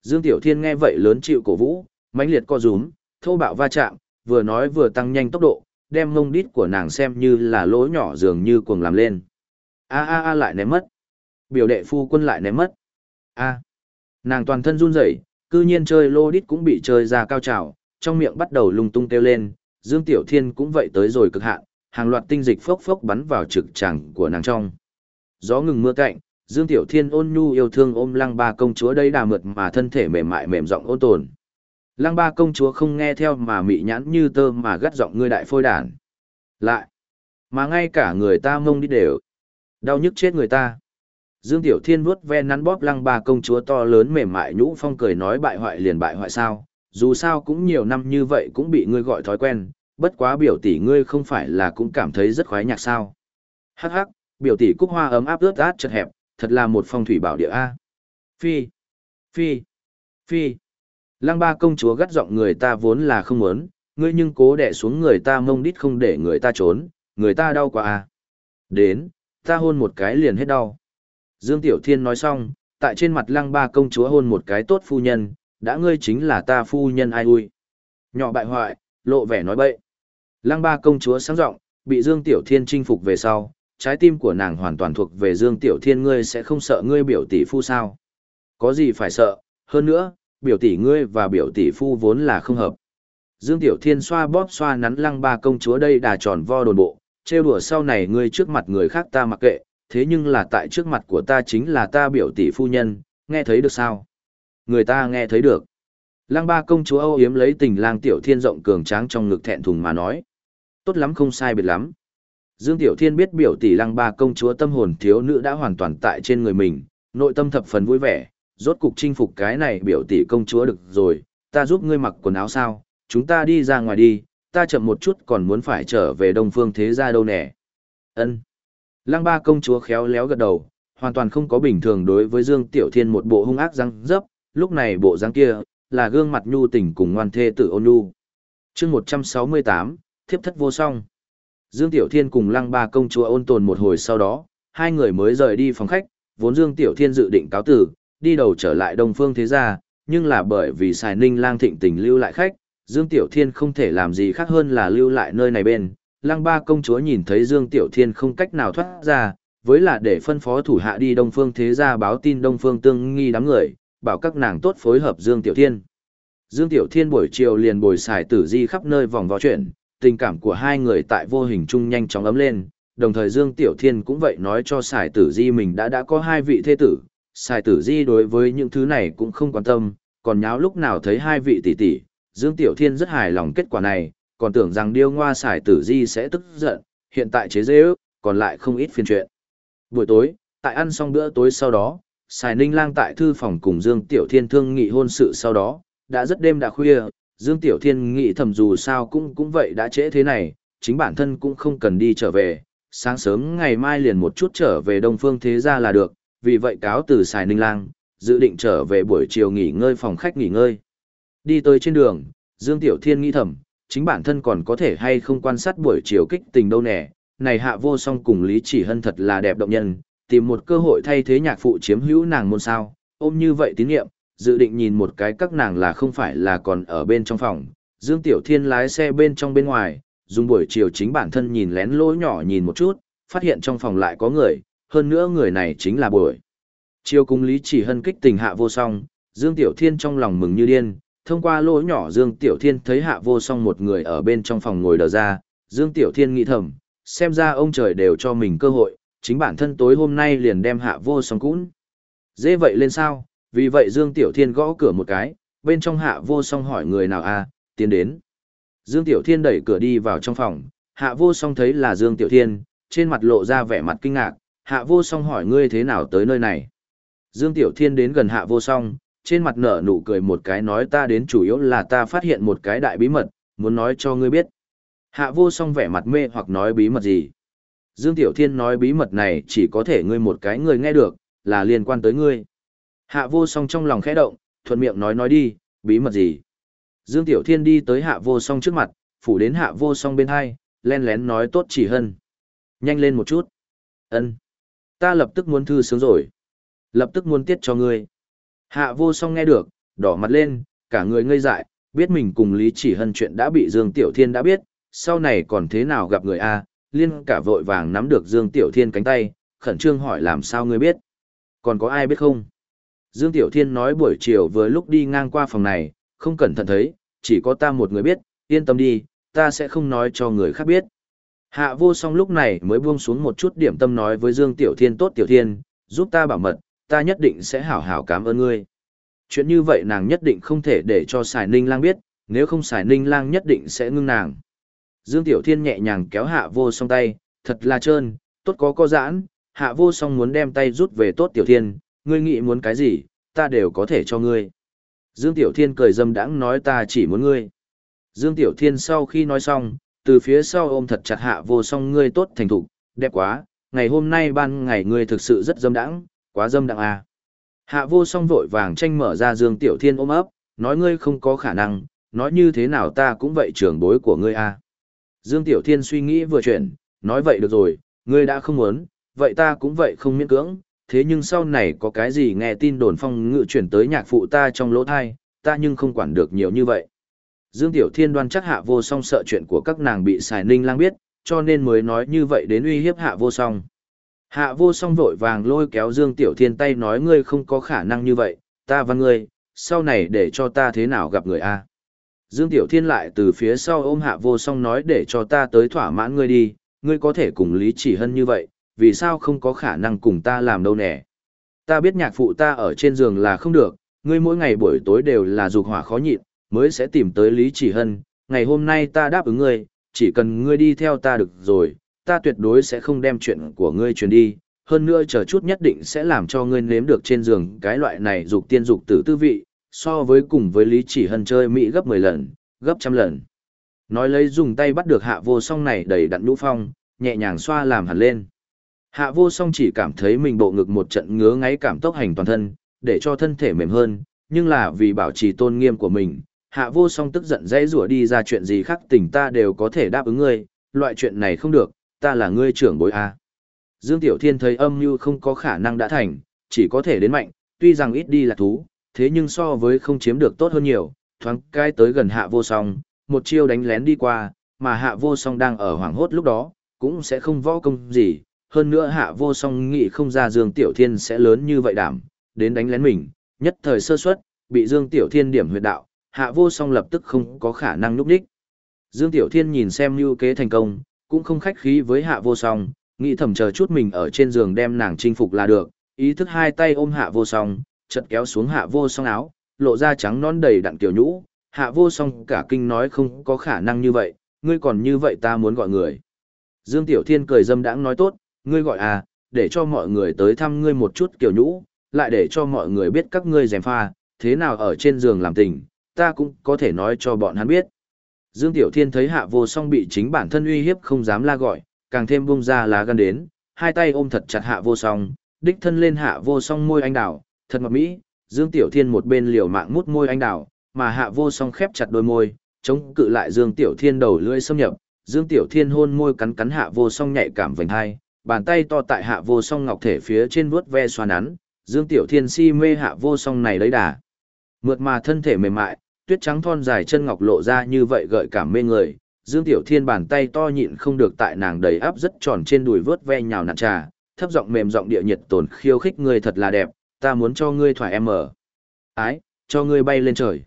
Dương Tiểu Thiên nghe vậy lớn chịu cổ vũ, mãnh liệt co rúm, thô bạo va chạm, vừa nói vừa tăng nhanh tốc độ, đem mông đít của nàng xem như là lỗ nhỏ dường như cuồng làm lên. A a a lại ném mất. Biểu đệ phu quân lại ném mất. A. À, nàng toàn thân run rẩy, cư nhiên chơi lô đít cũng bị chơi ra cao trào, trong miệng bắt đầu lung tung kêu lên, Dương Tiểu Thiên cũng vậy tới rồi cực hạn, hàng loạt tinh dịch phốc phốc bắn vào trực tràng của nàng trong. Gió ngừng mưa cạnh, Dương Tiểu Thiên ôn nhu yêu thương ôm Lăng Ba công chúa đây đà mượt mà thân thể mềm mại mềm giọng ôn tồn. Lăng Ba công chúa không nghe theo mà mị nhãn như tơ mà gắt giọng ngươi đại phôi đản. Lại, mà ngay cả người ta mông đi đều, đau nhức chết người ta. Dương Tiểu Thiên vuốt ve nắn bóp Lăng Ba công chúa to lớn mềm mại nhũ phong cười nói bại hoại liền bại hoại sao, dù sao cũng nhiều năm như vậy cũng bị ngươi gọi thói quen, bất quá biểu tỷ ngươi không phải là cũng cảm thấy rất khoái nhạc sao. Hắc hắc, biểu tỷ cúc hoa ấm áp ướt át chật hẹp, thật là một phong thủy bảo địa A. Phi, phi, phi. Lăng ba công chúa gắt giọng người ta vốn là không muốn, ngươi nhưng cố đẻ xuống người ta mông đít không để người ta trốn, người ta đau quá a. Đến, ta hôn một cái liền hết đau. Dương Tiểu Thiên nói xong, tại trên mặt lăng ba công chúa hôn một cái tốt phu nhân, đã ngươi chính là ta phu nhân ai ui. Nhỏ bại hoại, lộ vẻ nói bậy. Lăng ba công chúa sáng rộng, bị Dương Tiểu Thiên chinh phục về sau, trái tim của nàng hoàn toàn thuộc về Dương Tiểu Thiên ngươi sẽ không sợ ngươi biểu tỷ phu sao. Có gì phải sợ, hơn nữa, biểu tỷ ngươi và biểu tỷ phu vốn là không hợp. Dương Tiểu Thiên xoa bóp xoa nắn lăng ba công chúa đây đà tròn vo đồn bộ, trêu đùa sau này ngươi trước mặt người khác ta mặc kệ, thế nhưng là tại trước mặt của ta chính là ta biểu tỷ phu nhân, nghe thấy được sao? Người ta nghe thấy được. Lăng ba công chúa âu yếm lấy tình lang Tiểu Thiên rộng cường tráng trong ngực thẹn thùng mà nói. Tốt lắm không sai biệt lắm. Dương Tiểu Thiên biết biểu tỷ lăng ba công chúa tâm hồn thiếu nữ đã hoàn toàn tại trên người mình, nội tâm thập phần vui vẻ, rốt cục chinh phục cái này biểu tỷ công chúa được rồi, ta giúp ngươi mặc quần áo sao, chúng ta đi ra ngoài đi, ta chậm một chút còn muốn phải trở về đông phương thế gia đâu nè. Ân. Lăng ba công chúa khéo léo gật đầu, hoàn toàn không có bình thường đối với Dương Tiểu Thiên một bộ hung ác răng dấp, lúc này bộ răng kia, là gương mặt nhu tình cùng ngoan thê tử ôn nhu. chương 168, thiếp thất vô song. Dương Tiểu Thiên cùng lăng ba công chúa ôn tồn một hồi sau đó, hai người mới rời đi phòng khách, vốn Dương Tiểu Thiên dự định cáo tử, đi đầu trở lại Đông Phương Thế Gia, nhưng là bởi vì xài ninh lang thịnh tình lưu lại khách, Dương Tiểu Thiên không thể làm gì khác hơn là lưu lại nơi này bên. Lăng ba công chúa nhìn thấy Dương Tiểu Thiên không cách nào thoát ra, với là để phân phó thủ hạ đi Đông Phương Thế Gia báo tin Đông Phương Tương nghi đám người, bảo các nàng tốt phối hợp Dương Tiểu Thiên. Dương Tiểu Thiên buổi chiều liền bồi xài tử di khắp nơi vòng vò chuyện, tình cảm của hai người tại vô hình chung nhanh chóng ấm lên, đồng thời Dương Tiểu Thiên cũng vậy nói cho xài tử di mình đã đã có hai vị thế tử, xài tử di đối với những thứ này cũng không quan tâm, còn nháo lúc nào thấy hai vị tỷ tỷ, Dương Tiểu Thiên rất hài lòng kết quả này, còn tưởng rằng điêu ngoa xài tử di sẽ tức giận, hiện tại chế dễ ước, còn lại không ít phiên chuyện. Buổi tối, tại ăn xong bữa tối sau đó, xài ninh lang tại thư phòng cùng Dương Tiểu Thiên thương nghị hôn sự sau đó, đã rất đêm đã khuya, Dương Tiểu Thiên nghĩ thầm dù sao cũng cũng vậy đã trễ thế này, chính bản thân cũng không cần đi trở về, sáng sớm ngày mai liền một chút trở về Đông Phương Thế Gia là được, vì vậy cáo từ xài ninh lang, dự định trở về buổi chiều nghỉ ngơi phòng khách nghỉ ngơi. Đi tới trên đường, Dương Tiểu Thiên nghĩ thầm, chính bản thân còn có thể hay không quan sát buổi chiều kích tình đâu nè, này hạ vô song cùng Lý Chỉ Hân thật là đẹp động nhân, tìm một cơ hội thay thế nhạc phụ chiếm hữu nàng môn sao, ôm như vậy tín nhiệm, dự định nhìn một cái các nàng là không phải là còn ở bên trong phòng. Dương Tiểu Thiên lái xe bên trong bên ngoài, dùng buổi chiều chính bản thân nhìn lén lỗ nhỏ nhìn một chút, phát hiện trong phòng lại có người, hơn nữa người này chính là buổi. Chiều cùng Lý Chỉ Hân kích tình hạ vô song, Dương Tiểu Thiên trong lòng mừng như điên, thông qua lỗ nhỏ Dương Tiểu Thiên thấy hạ vô song một người ở bên trong phòng ngồi đờ ra, Dương Tiểu Thiên nghĩ thầm, xem ra ông trời đều cho mình cơ hội, chính bản thân tối hôm nay liền đem hạ vô song cún Dễ vậy lên sao, vì vậy Dương Tiểu Thiên gõ cửa một cái, bên trong hạ vô song hỏi người nào à, tiến đến. Dương Tiểu Thiên đẩy cửa đi vào trong phòng, hạ vô song thấy là Dương Tiểu Thiên, trên mặt lộ ra vẻ mặt kinh ngạc, hạ vô song hỏi ngươi thế nào tới nơi này. Dương Tiểu Thiên đến gần hạ vô song, trên mặt nở nụ cười một cái nói ta đến chủ yếu là ta phát hiện một cái đại bí mật, muốn nói cho ngươi biết. Hạ vô song vẻ mặt mê hoặc nói bí mật gì. Dương Tiểu Thiên nói bí mật này chỉ có thể ngươi một cái người nghe được, là liên quan tới ngươi. Hạ vô song trong lòng khẽ động, thuận miệng nói nói đi, bí mật gì. Dương Tiểu Thiên đi tới hạ vô song trước mặt, phủ đến hạ vô song bên hai, len lén nói tốt chỉ hân. Nhanh lên một chút. ân Ta lập tức muốn thư sướng rồi. Lập tức muốn tiết cho ngươi. Hạ vô song nghe được, đỏ mặt lên, cả người ngây dại, biết mình cùng Lý Chỉ Hân chuyện đã bị Dương Tiểu Thiên đã biết, sau này còn thế nào gặp người A, liên cả vội vàng nắm được Dương Tiểu Thiên cánh tay, khẩn trương hỏi làm sao ngươi biết. Còn có ai biết không? Dương Tiểu Thiên nói buổi chiều vừa lúc đi ngang qua phòng này, không cẩn thận thấy, chỉ có ta một người biết, yên tâm đi, ta sẽ không nói cho người khác biết. Hạ vô song lúc này mới buông xuống một chút điểm tâm nói với Dương Tiểu Thiên tốt Tiểu Thiên, giúp ta bảo mật, ta nhất định sẽ hảo hảo cảm ơn ngươi. Chuyện như vậy nàng nhất định không thể để cho Sài Ninh Lang biết, nếu không Sài Ninh Lang nhất định sẽ ngưng nàng. Dương Tiểu Thiên nhẹ nhàng kéo hạ vô song tay, thật là trơn, tốt có có giãn, hạ vô song muốn đem tay rút về tốt Tiểu Thiên, ngươi nghĩ muốn cái gì, ta đều có thể cho ngươi. Dương Tiểu Thiên cười dâm đãng nói ta chỉ muốn ngươi. Dương Tiểu Thiên sau khi nói xong, từ phía sau ôm thật chặt hạ vô song ngươi tốt thành thục, đẹp quá, ngày hôm nay ban ngày ngươi thực sự rất dâm đãng, quá dâm đãng à. Hạ vô song vội vàng tranh mở ra Dương Tiểu Thiên ôm ấp, nói ngươi không có khả năng, nói như thế nào ta cũng vậy trưởng bối của ngươi à. Dương Tiểu Thiên suy nghĩ vừa chuyển, nói vậy được rồi, ngươi đã không muốn, vậy ta cũng vậy không miễn cưỡng, thế nhưng sau này có cái gì nghe tin đồn phong ngự chuyển tới nhạc phụ ta trong lỗ thai, ta nhưng không quản được nhiều như vậy. Dương Tiểu Thiên đoan chắc hạ vô song sợ chuyện của các nàng bị xài ninh lang biết, cho nên mới nói như vậy đến uy hiếp hạ vô song. Hạ vô song vội vàng lôi kéo Dương Tiểu Thiên tay nói ngươi không có khả năng như vậy, ta văn ngươi, sau này để cho ta thế nào gặp người a Dương Tiểu Thiên lại từ phía sau ôm hạ vô song nói để cho ta tới thỏa mãn ngươi đi, ngươi có thể cùng Lý Chỉ Hân như vậy, vì sao không có khả năng cùng ta làm đâu nè. Ta biết nhạc phụ ta ở trên giường là không được, ngươi mỗi ngày buổi tối đều là dục hỏa khó nhịn, mới sẽ tìm tới Lý Chỉ Hân, ngày hôm nay ta đáp ứng ngươi, chỉ cần ngươi đi theo ta được rồi, ta tuyệt đối sẽ không đem chuyện của ngươi truyền đi, hơn nữa chờ chút nhất định sẽ làm cho ngươi nếm được trên giường cái loại này dục tiên dục tử tư vị, so với cùng với Lý Chỉ Hân chơi Mỹ gấp 10 lần, gấp trăm lần. Nói lấy dùng tay bắt được hạ vô song này đầy đặn nhũ phong, nhẹ nhàng xoa làm hẳn lên. Hạ vô song chỉ cảm thấy mình bộ ngực một trận ngứa ngáy cảm tốc hành toàn thân, để cho thân thể mềm hơn, nhưng là vì bảo trì tôn nghiêm của mình. Hạ vô song tức giận dãy rủa đi ra chuyện gì khác tình ta đều có thể đáp ứng ngươi, loại chuyện này không được, ta là ngươi trưởng bối A. Dương Tiểu Thiên thấy âm như không có khả năng đã thành, chỉ có thể đến mạnh, tuy rằng ít đi là thú, thế nhưng so với không chiếm được tốt hơn nhiều, thoáng cai tới gần hạ vô song, một chiêu đánh lén đi qua, mà hạ vô song đang ở hoảng hốt lúc đó, cũng sẽ không võ công gì, hơn nữa hạ vô song nghĩ không ra Dương Tiểu Thiên sẽ lớn như vậy đảm, đến đánh lén mình, nhất thời sơ suất, bị Dương Tiểu Thiên điểm huyệt đạo, hạ vô song lập tức không có khả năng núp đích. Dương Tiểu Thiên nhìn xem như kế thành công, cũng không khách khí với hạ vô song, nghĩ thầm chờ chút mình ở trên giường đem nàng chinh phục là được, ý thức hai tay ôm hạ vô song, chật kéo xuống hạ vô song áo, lộ ra trắng non đầy đặn kiểu nhũ, hạ vô song cả kinh nói không có khả năng như vậy, ngươi còn như vậy ta muốn gọi người. Dương Tiểu Thiên cười dâm đãng nói tốt, ngươi gọi à, để cho mọi người tới thăm ngươi một chút kiểu nhũ, lại để cho mọi người biết các ngươi dèm pha, thế nào ở trên giường làm tình, ta cũng có thể nói cho bọn hắn biết. Dương Tiểu Thiên thấy hạ vô song bị chính bản thân uy hiếp không dám la gọi, càng thêm bung ra lá gan đến, hai tay ôm thật chặt hạ vô song, đích thân lên hạ vô song môi anh đào, thật ngọt mỹ, Dương Tiểu Thiên một bên liều mạng mút môi anh đào, mà hạ vô song khép chặt đôi môi, chống cự lại Dương Tiểu Thiên đầu lưỡi xâm nhập, Dương Tiểu Thiên hôn môi cắn cắn hạ vô song nhạy cảm vành hai, bàn tay to tại hạ vô song ngọc thể phía trên vuốt ve xoa nắn, Dương Tiểu Thiên si mê hạ vô song này lấy đà. Mượt mà thân thể mềm mại, tuyết trắng thon dài chân ngọc lộ ra như vậy gợi cảm mê người, Dương Tiểu Thiên bàn tay to nhịn không được tại nàng đầy áp rất tròn trên đùi vớt ve nhào nặn trà, thấp giọng mềm giọng địa nhiệt tồn khiêu khích ngươi thật là đẹp, ta muốn cho ngươi thoải em ở. Ái, cho ngươi bay lên trời.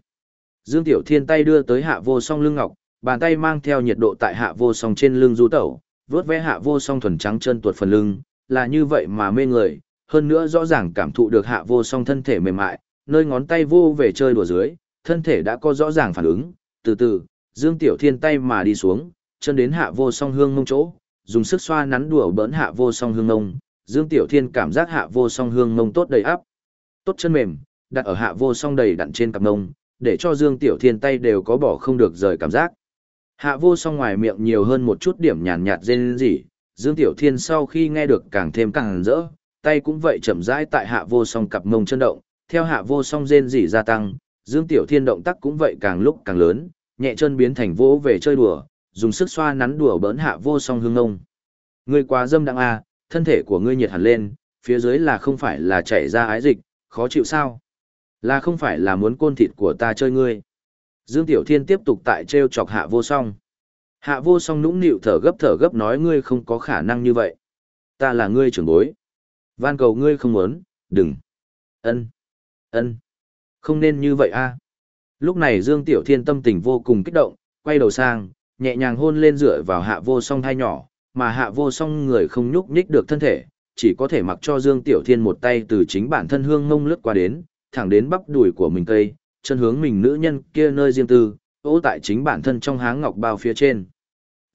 Dương Tiểu Thiên tay đưa tới hạ vô song lưng ngọc, bàn tay mang theo nhiệt độ tại hạ vô song trên lưng du tẩu, vớt ve hạ vô song thuần trắng chân tuột phần lưng, là như vậy mà mê người, hơn nữa rõ ràng cảm thụ được hạ vô song thân thể mềm mại, nơi ngón tay vô về chơi đùa dưới, thân thể đã có rõ ràng phản ứng, từ từ, Dương Tiểu Thiên tay mà đi xuống, chân đến hạ vô song hương ngông chỗ, dùng sức xoa nắn đùa bỡn hạ vô song hương ngông, Dương Tiểu Thiên cảm giác hạ vô song hương ngông tốt đầy áp, tốt chân mềm, đặt ở hạ vô song đầy đặn trên cặp ngông, để cho Dương Tiểu Thiên tay đều có bỏ không được rời cảm giác. Hạ vô song ngoài miệng nhiều hơn một chút điểm nhàn nhạt rên rỉ, Dương Tiểu Thiên sau khi nghe được càng thêm càng rỡ, tay cũng vậy chậm rãi tại hạ vô song cặp mông chân động, theo hạ vô song rên rỉ gia tăng, Dương Tiểu Thiên động tác cũng vậy càng lúc càng lớn, nhẹ chân biến thành vỗ về chơi đùa, dùng sức xoa nắn đùa bỡn hạ vô song hương ông. Ngươi quá dâm đặng a, thân thể của ngươi nhiệt hẳn lên, phía dưới là không phải là chảy ra ái dịch, khó chịu sao? Là không phải là muốn côn thịt của ta chơi ngươi. Dương Tiểu Thiên tiếp tục tại treo chọc hạ vô song. Hạ vô song nũng nịu thở gấp thở gấp nói ngươi không có khả năng như vậy. Ta là ngươi trưởng bối. Van cầu ngươi không muốn, đừng. ân ân không nên như vậy a. Lúc này Dương Tiểu Thiên tâm tình vô cùng kích động, quay đầu sang, nhẹ nhàng hôn lên dựa vào hạ vô song thai nhỏ, mà hạ vô song người không nhúc nhích được thân thể, chỉ có thể mặc cho Dương Tiểu Thiên một tay từ chính bản thân hương ngông lướt qua đến, thẳng đến bắp đùi của mình cây, chân hướng mình nữ nhân kia nơi riêng tư, ố tại chính bản thân trong háng ngọc bao phía trên.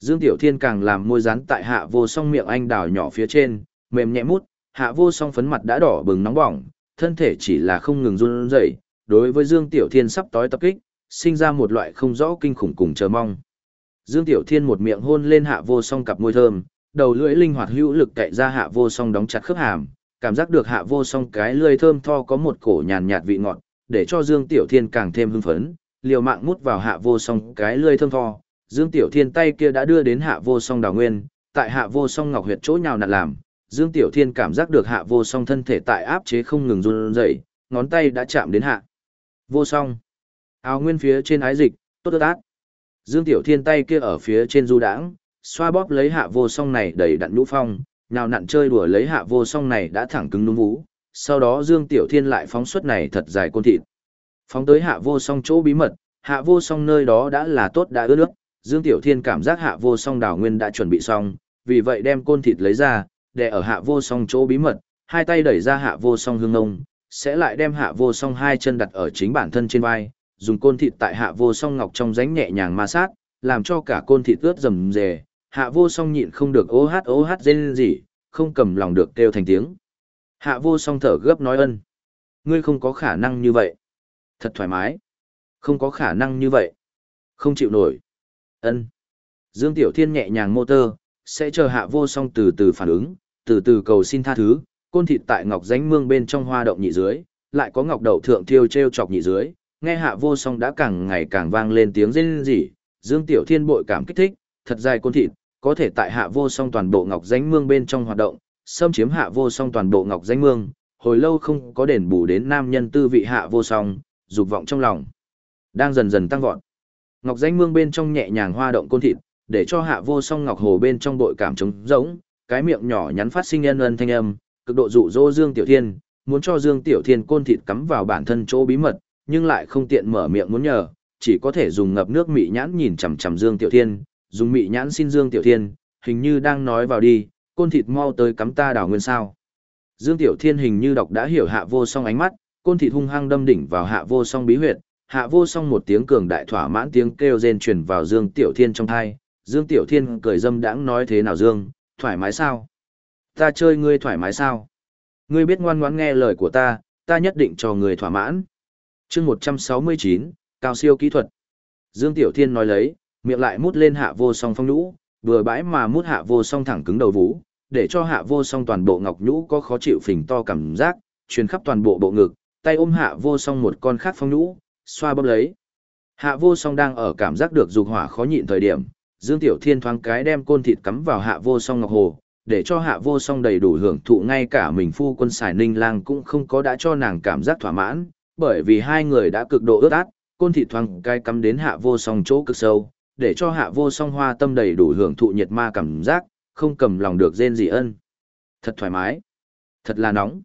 Dương Tiểu Thiên càng làm môi rán tại hạ vô song miệng anh đào nhỏ phía trên, mềm nhẹ mút, hạ vô song phấn mặt đã đỏ bừng nóng bỏng, thân thể chỉ là không ngừng run rẩy đối với Dương Tiểu Thiên sắp tối tập kích, sinh ra một loại không rõ kinh khủng cùng chờ mong. Dương Tiểu Thiên một miệng hôn lên hạ vô song cặp môi thơm, đầu lưỡi linh hoạt hữu lực cậy ra hạ vô song đóng chặt khớp hàm, cảm giác được hạ vô song cái lưỡi thơm tho có một cổ nhàn nhạt vị ngọt, để cho Dương Tiểu Thiên càng thêm hưng phấn, liều mạng mút vào hạ vô song cái lưỡi thơm tho. Dương Tiểu Thiên tay kia đã đưa đến hạ vô song đào nguyên, tại hạ vô song ngọc huyệt chỗ nhào nặn làm, Dương Tiểu Thiên cảm giác được hạ vô song thân thể tại áp chế không ngừng run rẩy, ngón tay đã chạm đến hạ. Vô song. Áo nguyên phía trên ái dịch, tốt tốt át. Dương Tiểu Thiên tay kia ở phía trên du đãng, xoa bóp lấy hạ vô song này đầy đặn nhũ phong, nào nặn chơi đùa lấy hạ vô song này đã thẳng cứng núm vú. Sau đó Dương Tiểu Thiên lại phóng xuất này thật dài côn thịt. Phóng tới hạ vô song chỗ bí mật, hạ vô song nơi đó đã là tốt đã ướt nước. Dương Tiểu Thiên cảm giác hạ vô song đào nguyên đã chuẩn bị xong, vì vậy đem côn thịt lấy ra, để ở hạ vô song chỗ bí mật, hai tay đẩy ra hạ vô song hương ông sẽ lại đem hạ vô song hai chân đặt ở chính bản thân trên vai, dùng côn thịt tại hạ vô song ngọc trong ránh nhẹ nhàng ma sát, làm cho cả côn thịt ướt rầm rề, hạ vô song nhịn không được ô hát ô hát dên gì, không cầm lòng được kêu thành tiếng. Hạ vô song thở gấp nói ân. Ngươi không có khả năng như vậy. Thật thoải mái. Không có khả năng như vậy. Không chịu nổi. ân Dương Tiểu Thiên nhẹ nhàng mô tơ, sẽ chờ hạ vô song từ từ phản ứng, từ từ cầu xin tha thứ, côn thịt tại ngọc ránh mương bên trong hoa động nhị dưới, lại có ngọc đậu thượng thiêu treo chọc nhị dưới, nghe hạ vô song đã càng ngày càng vang lên tiếng rên rỉ, Dương Tiểu Thiên bội cảm kích thích, thật dài côn thịt, có thể tại hạ vô song toàn bộ ngọc ránh mương bên trong hoạt động, xâm chiếm hạ vô song toàn bộ ngọc ránh mương, hồi lâu không có đền bù đến nam nhân tư vị hạ vô song, dục vọng trong lòng đang dần dần tăng vọt. Ngọc ránh mương bên trong nhẹ nhàng hoa động côn thịt, để cho hạ vô song ngọc hồ bên trong bội cảm trống rỗng, cái miệng nhỏ nhắn phát sinh ân ân thanh âm, cực độ dụ dỗ Dương Tiểu Thiên, muốn cho Dương Tiểu Thiên côn thịt cắm vào bản thân chỗ bí mật, nhưng lại không tiện mở miệng muốn nhờ, chỉ có thể dùng ngập nước mị nhãn nhìn chằm chằm Dương Tiểu Thiên, dùng mị nhãn xin Dương Tiểu Thiên, hình như đang nói vào đi, côn thịt mau tới cắm ta đảo nguyên sao. Dương Tiểu Thiên hình như đọc đã hiểu hạ vô song ánh mắt, côn thịt hung hăng đâm đỉnh vào hạ vô song bí huyệt, hạ vô song một tiếng cường đại thỏa mãn tiếng kêu rên truyền vào Dương Tiểu Thiên trong thai, Dương Tiểu Thiên cười dâm đãng nói thế nào Dương, thoải mái sao? Ta chơi ngươi thoải mái sao? Ngươi biết ngoan ngoãn nghe lời của ta, ta nhất định cho ngươi thỏa mãn. chương 169, cao siêu kỹ thuật. Dương Tiểu Thiên nói lấy, miệng lại mút lên hạ vô song phong nhũ, vừa bãi mà mút hạ vô song thẳng cứng đầu vũ, để cho hạ vô song toàn bộ ngọc nhũ có khó chịu phình to cảm giác, truyền khắp toàn bộ bộ ngực, tay ôm hạ vô song một con khác phong nhũ, xoa bóp lấy. Hạ vô song đang ở cảm giác được dục hỏa khó nhịn thời điểm, Dương Tiểu Thiên thoáng cái đem côn thịt cắm vào hạ vô song ngọc hồ, để cho hạ vô song đầy đủ hưởng thụ ngay cả mình phu quân xài ninh lang cũng không có đã cho nàng cảm giác thỏa mãn, bởi vì hai người đã cực độ ướt át, côn thị thoáng cai cắm đến hạ vô song chỗ cực sâu, để cho hạ vô song hoa tâm đầy đủ hưởng thụ nhiệt ma cảm giác, không cầm lòng được rên gì ân. Thật thoải mái. Thật là nóng.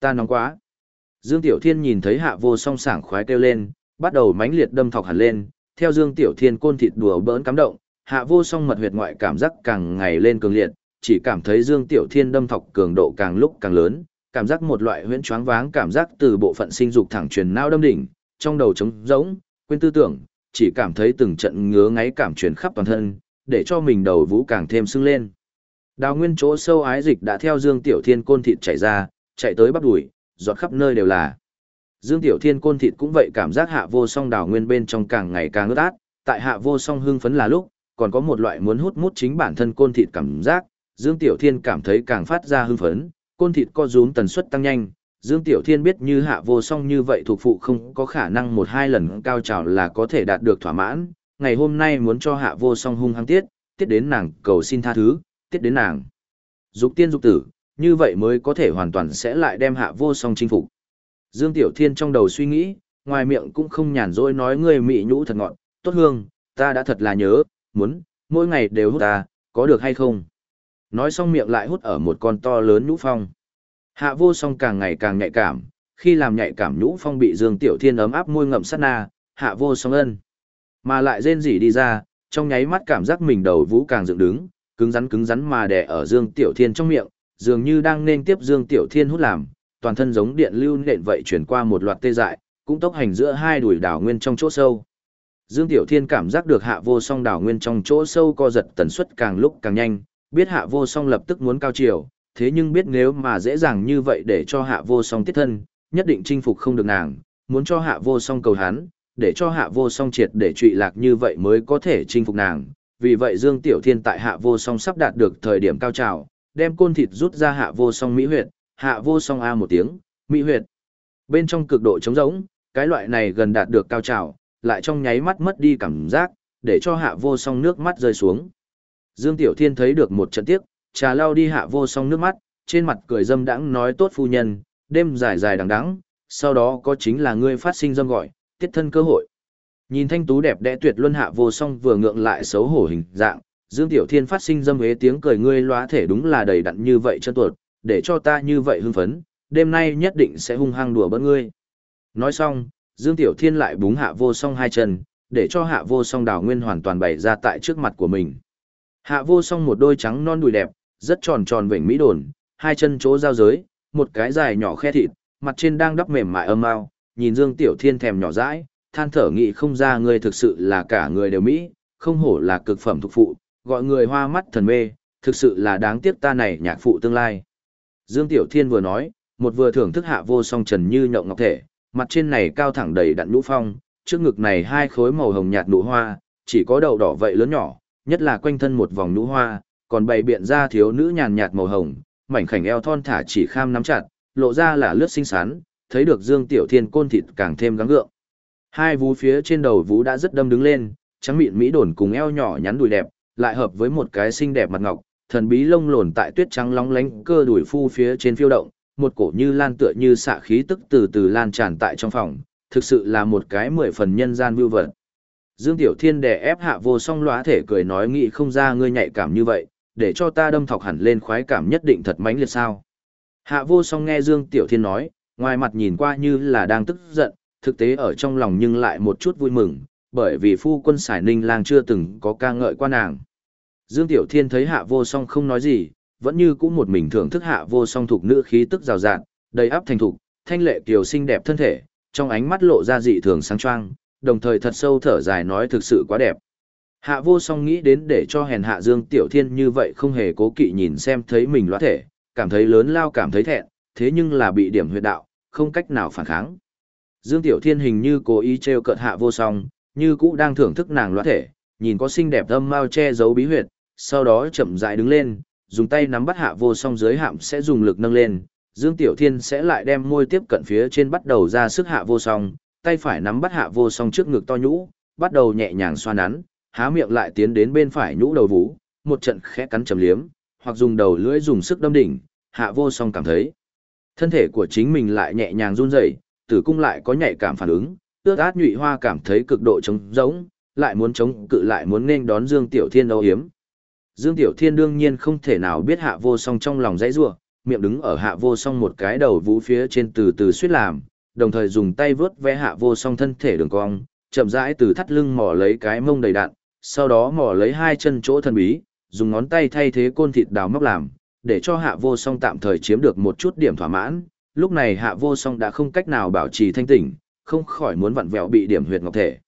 Ta nóng quá. Dương Tiểu Thiên nhìn thấy hạ vô song sảng khoái kêu lên, bắt đầu mãnh liệt đâm thọc hẳn lên, theo Dương Tiểu Thiên côn thịt đùa bỡn cắm động, hạ vô song mật huyệt ngoại cảm giác càng ngày lên cường liệt, chỉ cảm thấy Dương Tiểu Thiên đâm thọc cường độ càng lúc càng lớn, cảm giác một loại huyễn choáng váng cảm giác từ bộ phận sinh dục thẳng truyền não đâm đỉnh, trong đầu trống rỗng, quên tư tưởng, chỉ cảm thấy từng trận ngứa ngáy cảm truyền khắp toàn thân, để cho mình đầu vũ càng thêm sưng lên. Đào nguyên chỗ sâu ái dịch đã theo Dương Tiểu Thiên côn thịt chảy ra, chạy tới bắp đùi, giọt khắp nơi đều là. Dương Tiểu Thiên côn thịt cũng vậy cảm giác hạ vô song đào nguyên bên trong càng ngày càng ướt át, tại hạ vô song hưng phấn là lúc, còn có một loại muốn hút mút chính bản thân côn thịt cảm giác, Dương Tiểu Thiên cảm thấy càng phát ra hưng phấn, côn thịt co rúm tần suất tăng nhanh. Dương Tiểu Thiên biết như hạ vô song như vậy thuộc phụ không có khả năng một hai lần cao trào là có thể đạt được thỏa mãn, ngày hôm nay muốn cho hạ vô song hung hăng tiết, tiết đến nàng cầu xin tha thứ, tiết đến nàng. Dục tiên dục tử, như vậy mới có thể hoàn toàn sẽ lại đem hạ vô song chinh phục. Dương Tiểu Thiên trong đầu suy nghĩ, ngoài miệng cũng không nhàn rỗi nói người mị nhũ thật ngọn, tốt hương, ta đã thật là nhớ, muốn, mỗi ngày đều hút ta, có được hay không? Nói xong miệng lại hút ở một con to lớn nhũ phong. Hạ vô song càng ngày càng nhạy cảm, khi làm nhạy cảm nhũ phong bị Dương Tiểu Thiên ấm áp môi ngậm sát na, hạ vô song ân. Mà lại rên rỉ đi ra, trong nháy mắt cảm giác mình đầu vũ càng dựng đứng, cứng rắn cứng rắn mà đè ở Dương Tiểu Thiên trong miệng, dường như đang nên tiếp Dương Tiểu Thiên hút làm, toàn thân giống điện lưu nện vậy chuyển qua một loạt tê dại, cũng tốc hành giữa hai đùi đảo nguyên trong chỗ sâu. Dương Tiểu Thiên cảm giác được hạ vô song đảo nguyên trong chỗ sâu co giật tần suất càng lúc càng nhanh, biết hạ vô song lập tức muốn cao chiều, thế nhưng biết nếu mà dễ dàng như vậy để cho hạ vô song tiết thân, nhất định chinh phục không được nàng, muốn cho hạ vô song cầu hắn, để cho hạ vô song triệt để trụy lạc như vậy mới có thể chinh phục nàng. Vì vậy Dương Tiểu Thiên tại hạ vô song sắp đạt được thời điểm cao trào, đem côn thịt rút ra hạ vô song mỹ huyệt, hạ vô song a một tiếng, mỹ huyệt. Bên trong cực độ trống rỗng, cái loại này gần đạt được cao trào, lại trong nháy mắt mất đi cảm giác, để cho hạ vô song nước mắt rơi xuống. Dương Tiểu Thiên thấy được một trận tiếc, trà lao đi hạ vô song nước mắt, trên mặt cười dâm đãng nói tốt phu nhân, đêm dài dài đằng đẵng, sau đó có chính là ngươi phát sinh dâm gọi, tiết thân cơ hội. Nhìn thanh tú đẹp đẽ tuyệt luân hạ vô song vừa ngượng lại xấu hổ hình dạng, Dương Tiểu Thiên phát sinh dâm hế tiếng cười ngươi lóa thể đúng là đầy đặn như vậy chân tuột, để cho ta như vậy hưng phấn, đêm nay nhất định sẽ hung hăng đùa bỡn ngươi. Nói xong, Dương Tiểu Thiên lại búng hạ vô song hai chân, để cho hạ vô song đào nguyên hoàn toàn bày ra tại trước mặt của mình. Hạ vô song một đôi trắng non đùi đẹp, rất tròn tròn vểnh mỹ đồn, hai chân chỗ giao giới, một cái dài nhỏ khe thịt, mặt trên đang đắp mềm mại âm ao, nhìn Dương Tiểu Thiên thèm nhỏ dãi, than thở nghị không ra người thực sự là cả người đều mỹ, không hổ là cực phẩm thuộc phụ, gọi người hoa mắt thần mê, thực sự là đáng tiếc ta này nhạc phụ tương lai. Dương Tiểu Thiên vừa nói, một vừa thưởng thức hạ vô song trần như nhộng ngọc thể, mặt trên này cao thẳng đầy đặn nhũ phong, trước ngực này hai khối màu hồng nhạt nụ hoa, chỉ có đầu đỏ vậy lớn nhỏ, nhất là quanh thân một vòng nhũ hoa, còn bày biện ra thiếu nữ nhàn nhạt màu hồng, mảnh khảnh eo thon thả chỉ kham nắm chặt, lộ ra là lướt xinh xắn, thấy được Dương Tiểu Thiên côn thịt càng thêm gắng gượng. Hai vú phía trên đầu vú đã rất đâm đứng lên, trắng mịn mỹ đồn cùng eo nhỏ nhắn đùi đẹp, lại hợp với một cái xinh đẹp mặt ngọc, thần bí lông lồn tại tuyết trắng lóng lánh cơ đùi phu phía trên phiêu động, một cổ như lan tựa như xạ khí tức từ từ lan tràn tại trong phòng, thực sự là một cái mười phần nhân gian vưu vật. Dương Tiểu Thiên đè ép hạ vô song lóa thể cười nói nghĩ không ra ngươi nhạy cảm như vậy, để cho ta đâm thọc hẳn lên khoái cảm nhất định thật mãnh liệt sao. Hạ vô song nghe Dương Tiểu Thiên nói, ngoài mặt nhìn qua như là đang tức giận, thực tế ở trong lòng nhưng lại một chút vui mừng, bởi vì phu quân Sải Ninh lang chưa từng có ca ngợi qua nàng. Dương Tiểu Thiên thấy hạ vô song không nói gì, vẫn như cũ một mình thưởng thức hạ vô song thuộc nữ khí tức rào rạt, đầy áp thành thục, thanh lệ kiều xinh đẹp thân thể, trong ánh mắt lộ ra dị thường sáng choang, đồng thời thật sâu thở dài nói thực sự quá đẹp. Hạ vô song nghĩ đến để cho hèn hạ Dương Tiểu Thiên như vậy không hề cố kỵ nhìn xem thấy mình loát thể, cảm thấy lớn lao cảm thấy thẹn, thế nhưng là bị điểm huyệt đạo, không cách nào phản kháng. Dương Tiểu Thiên hình như cố ý trêu cợt hạ vô song, như cũ đang thưởng thức nàng loát thể, nhìn có xinh đẹp âm mau che giấu bí huyệt, sau đó chậm rãi đứng lên, dùng tay nắm bắt hạ vô song dưới hạm sẽ dùng lực nâng lên, Dương Tiểu Thiên sẽ lại đem môi tiếp cận phía trên bắt đầu ra sức hạ vô song, tay phải nắm bắt hạ vô song trước ngực to nhũ, bắt đầu nhẹ nhàng xoa nắn, há miệng lại tiến đến bên phải nhũ đầu vú, một trận khẽ cắn chầm liếm, hoặc dùng đầu lưỡi dùng sức đâm đỉnh, hạ vô song cảm thấy thân thể của chính mình lại nhẹ nhàng run rẩy, tử cung lại có nhạy cảm phản ứng, ước át nhụy hoa cảm thấy cực độ trống rỗng, lại muốn chống cự lại muốn nên đón Dương Tiểu Thiên âu hiếm. Dương Tiểu Thiên đương nhiên không thể nào biết hạ vô song trong lòng dãy rủa, miệng đứng ở hạ vô song một cái đầu vũ phía trên từ từ suýt làm, đồng thời dùng tay vớt ve hạ vô song thân thể đường cong, chậm rãi từ thắt lưng mò lấy cái mông đầy đạn, sau đó mò lấy hai chân chỗ thần bí, dùng ngón tay thay thế côn thịt đào móc làm, để cho hạ vô song tạm thời chiếm được một chút điểm thỏa mãn. Lúc này hạ vô song đã không cách nào bảo trì thanh tỉnh, không khỏi muốn vặn vẹo bị điểm huyệt ngọc thể.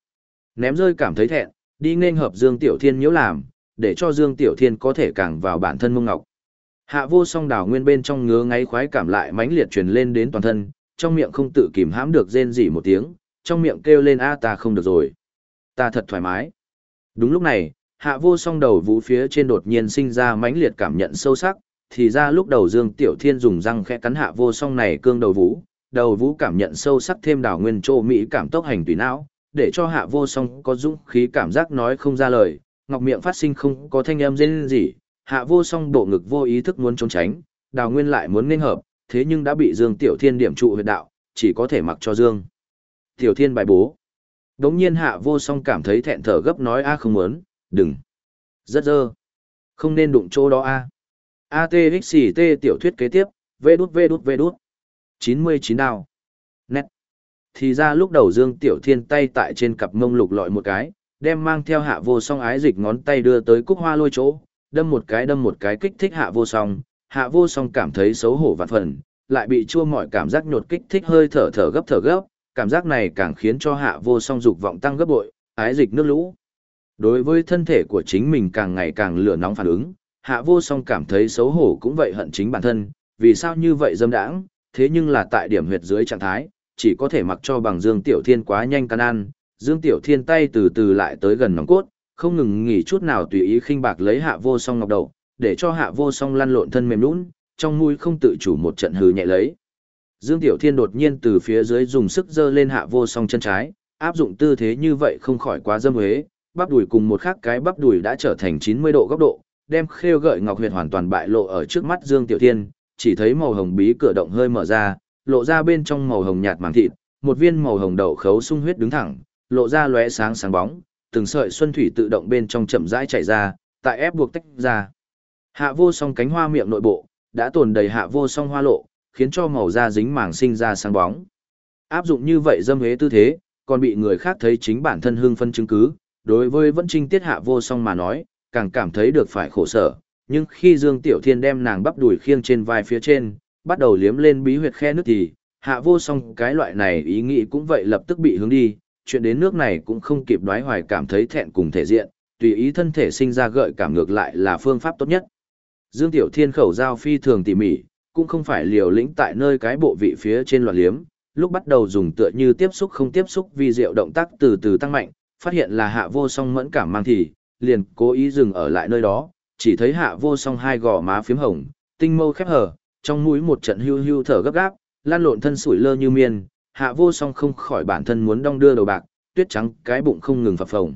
Ném rơi cảm thấy thẹn, đi nên hợp Dương Tiểu Thiên nhiễu làm, để cho Dương Tiểu Thiên có thể càng vào bản thân mông ngọc. Hạ vô song đào nguyên bên trong ngứa ngáy khoái cảm lại mãnh liệt truyền lên đến toàn thân, trong miệng không tự kìm hãm được rên rỉ một tiếng, trong miệng kêu lên a ta không được rồi. Ta thật thoải mái. Đúng lúc này, hạ vô song đầu vũ phía trên đột nhiên sinh ra mãnh liệt cảm nhận sâu sắc, thì ra lúc đầu Dương Tiểu Thiên dùng răng khẽ cắn hạ vô song này cương đầu vũ, đầu vũ cảm nhận sâu sắc thêm đào nguyên trô Mỹ cảm tốc hành tùy não, để cho hạ vô song có dũng khí cảm giác nói không ra lời, ngọc miệng phát sinh không có thanh âm rên gì, hạ vô song bộ ngực vô ý thức muốn trốn tránh, đào nguyên lại muốn nên hợp, thế nhưng đã bị Dương Tiểu Thiên điểm trụ huyệt đạo, chỉ có thể mặc cho Dương. Tiểu Thiên bài bố. Đống nhiên hạ vô song cảm thấy thẹn thở gấp nói a không muốn, đừng. Rất dơ. Không nên đụng chỗ đó a. A T X T tiểu thuyết kế tiếp, vê đút vê đút vê đút. 99 đào. Nét. Thì ra lúc đầu Dương Tiểu Thiên tay tại trên cặp mông lục lọi một cái, đem mang theo hạ vô song ái dịch ngón tay đưa tới cúc hoa lôi chỗ, đâm một cái đâm một cái kích thích hạ vô song, hạ vô song cảm thấy xấu hổ vạn phần, lại bị chua mọi cảm giác nhột kích thích hơi thở thở gấp thở gấp, cảm giác này càng khiến cho hạ vô song dục vọng tăng gấp bội, ái dịch nước lũ. Đối với thân thể của chính mình càng ngày càng lửa nóng phản ứng, hạ vô song cảm thấy xấu hổ cũng vậy hận chính bản thân, vì sao như vậy dâm đãng, thế nhưng là tại điểm huyệt dưới trạng thái, chỉ có thể mặc cho bằng Dương Tiểu Thiên quá nhanh can ăn, Dương Tiểu Thiên tay từ từ lại tới gần nòng cốt, không ngừng nghỉ chút nào tùy ý khinh bạc lấy hạ vô song ngọc đầu, để cho hạ vô song lăn lộn thân mềm nũng, trong mũi không tự chủ một trận hừ nhẹ lấy. Dương Tiểu Thiên đột nhiên từ phía dưới dùng sức giơ lên hạ vô song chân trái, áp dụng tư thế như vậy không khỏi quá dâm huế, bắp đùi cùng một khắc cái bắp đùi đã trở thành 90 độ góc độ, đem khêu gợi ngọc huyệt hoàn toàn bại lộ ở trước mắt Dương Tiểu Thiên, chỉ thấy màu hồng bí cửa động hơi mở ra, lộ ra bên trong màu hồng nhạt màng thịt, một viên màu hồng đậu khấu sung huyết đứng thẳng, lộ ra lóe sáng sáng bóng, từng sợi xuân thủy tự động bên trong chậm rãi chảy ra, tại ép buộc tách ra. Hạ vô song cánh hoa miệng nội bộ, đã tồn đầy hạ vô song hoa lộ, khiến cho màu da dính màng sinh ra sáng bóng. Áp dụng như vậy dâm hế tư thế, còn bị người khác thấy chính bản thân hưng phân chứng cứ, đối với vẫn trinh tiết hạ vô song mà nói, càng cảm thấy được phải khổ sở, nhưng khi Dương Tiểu Thiên đem nàng bắp đùi khiêng trên vai phía trên, bắt đầu liếm lên bí huyệt khe nước thì, hạ vô song cái loại này ý nghĩ cũng vậy lập tức bị hướng đi, chuyện đến nước này cũng không kịp đoái hoài cảm thấy thẹn cùng thể diện, tùy ý thân thể sinh ra gợi cảm ngược lại là phương pháp tốt nhất. Dương Tiểu Thiên khẩu giao phi thường tỉ mỉ, cũng không phải liều lĩnh tại nơi cái bộ vị phía trên loạn liếm, lúc bắt đầu dùng tựa như tiếp xúc không tiếp xúc vi diệu động tác từ từ tăng mạnh, phát hiện là hạ vô song mẫn cảm mang thì, liền cố ý dừng ở lại nơi đó, chỉ thấy hạ vô song hai gò má phím hồng, Tinh mâu khép hở, trong mũi một trận hưu hưu thở gấp gáp, lan lộn thân sủi lơ như miên, hạ vô song không khỏi bản thân muốn đong đưa đầu bạc, tuyết trắng cái bụng không ngừng phập phồng.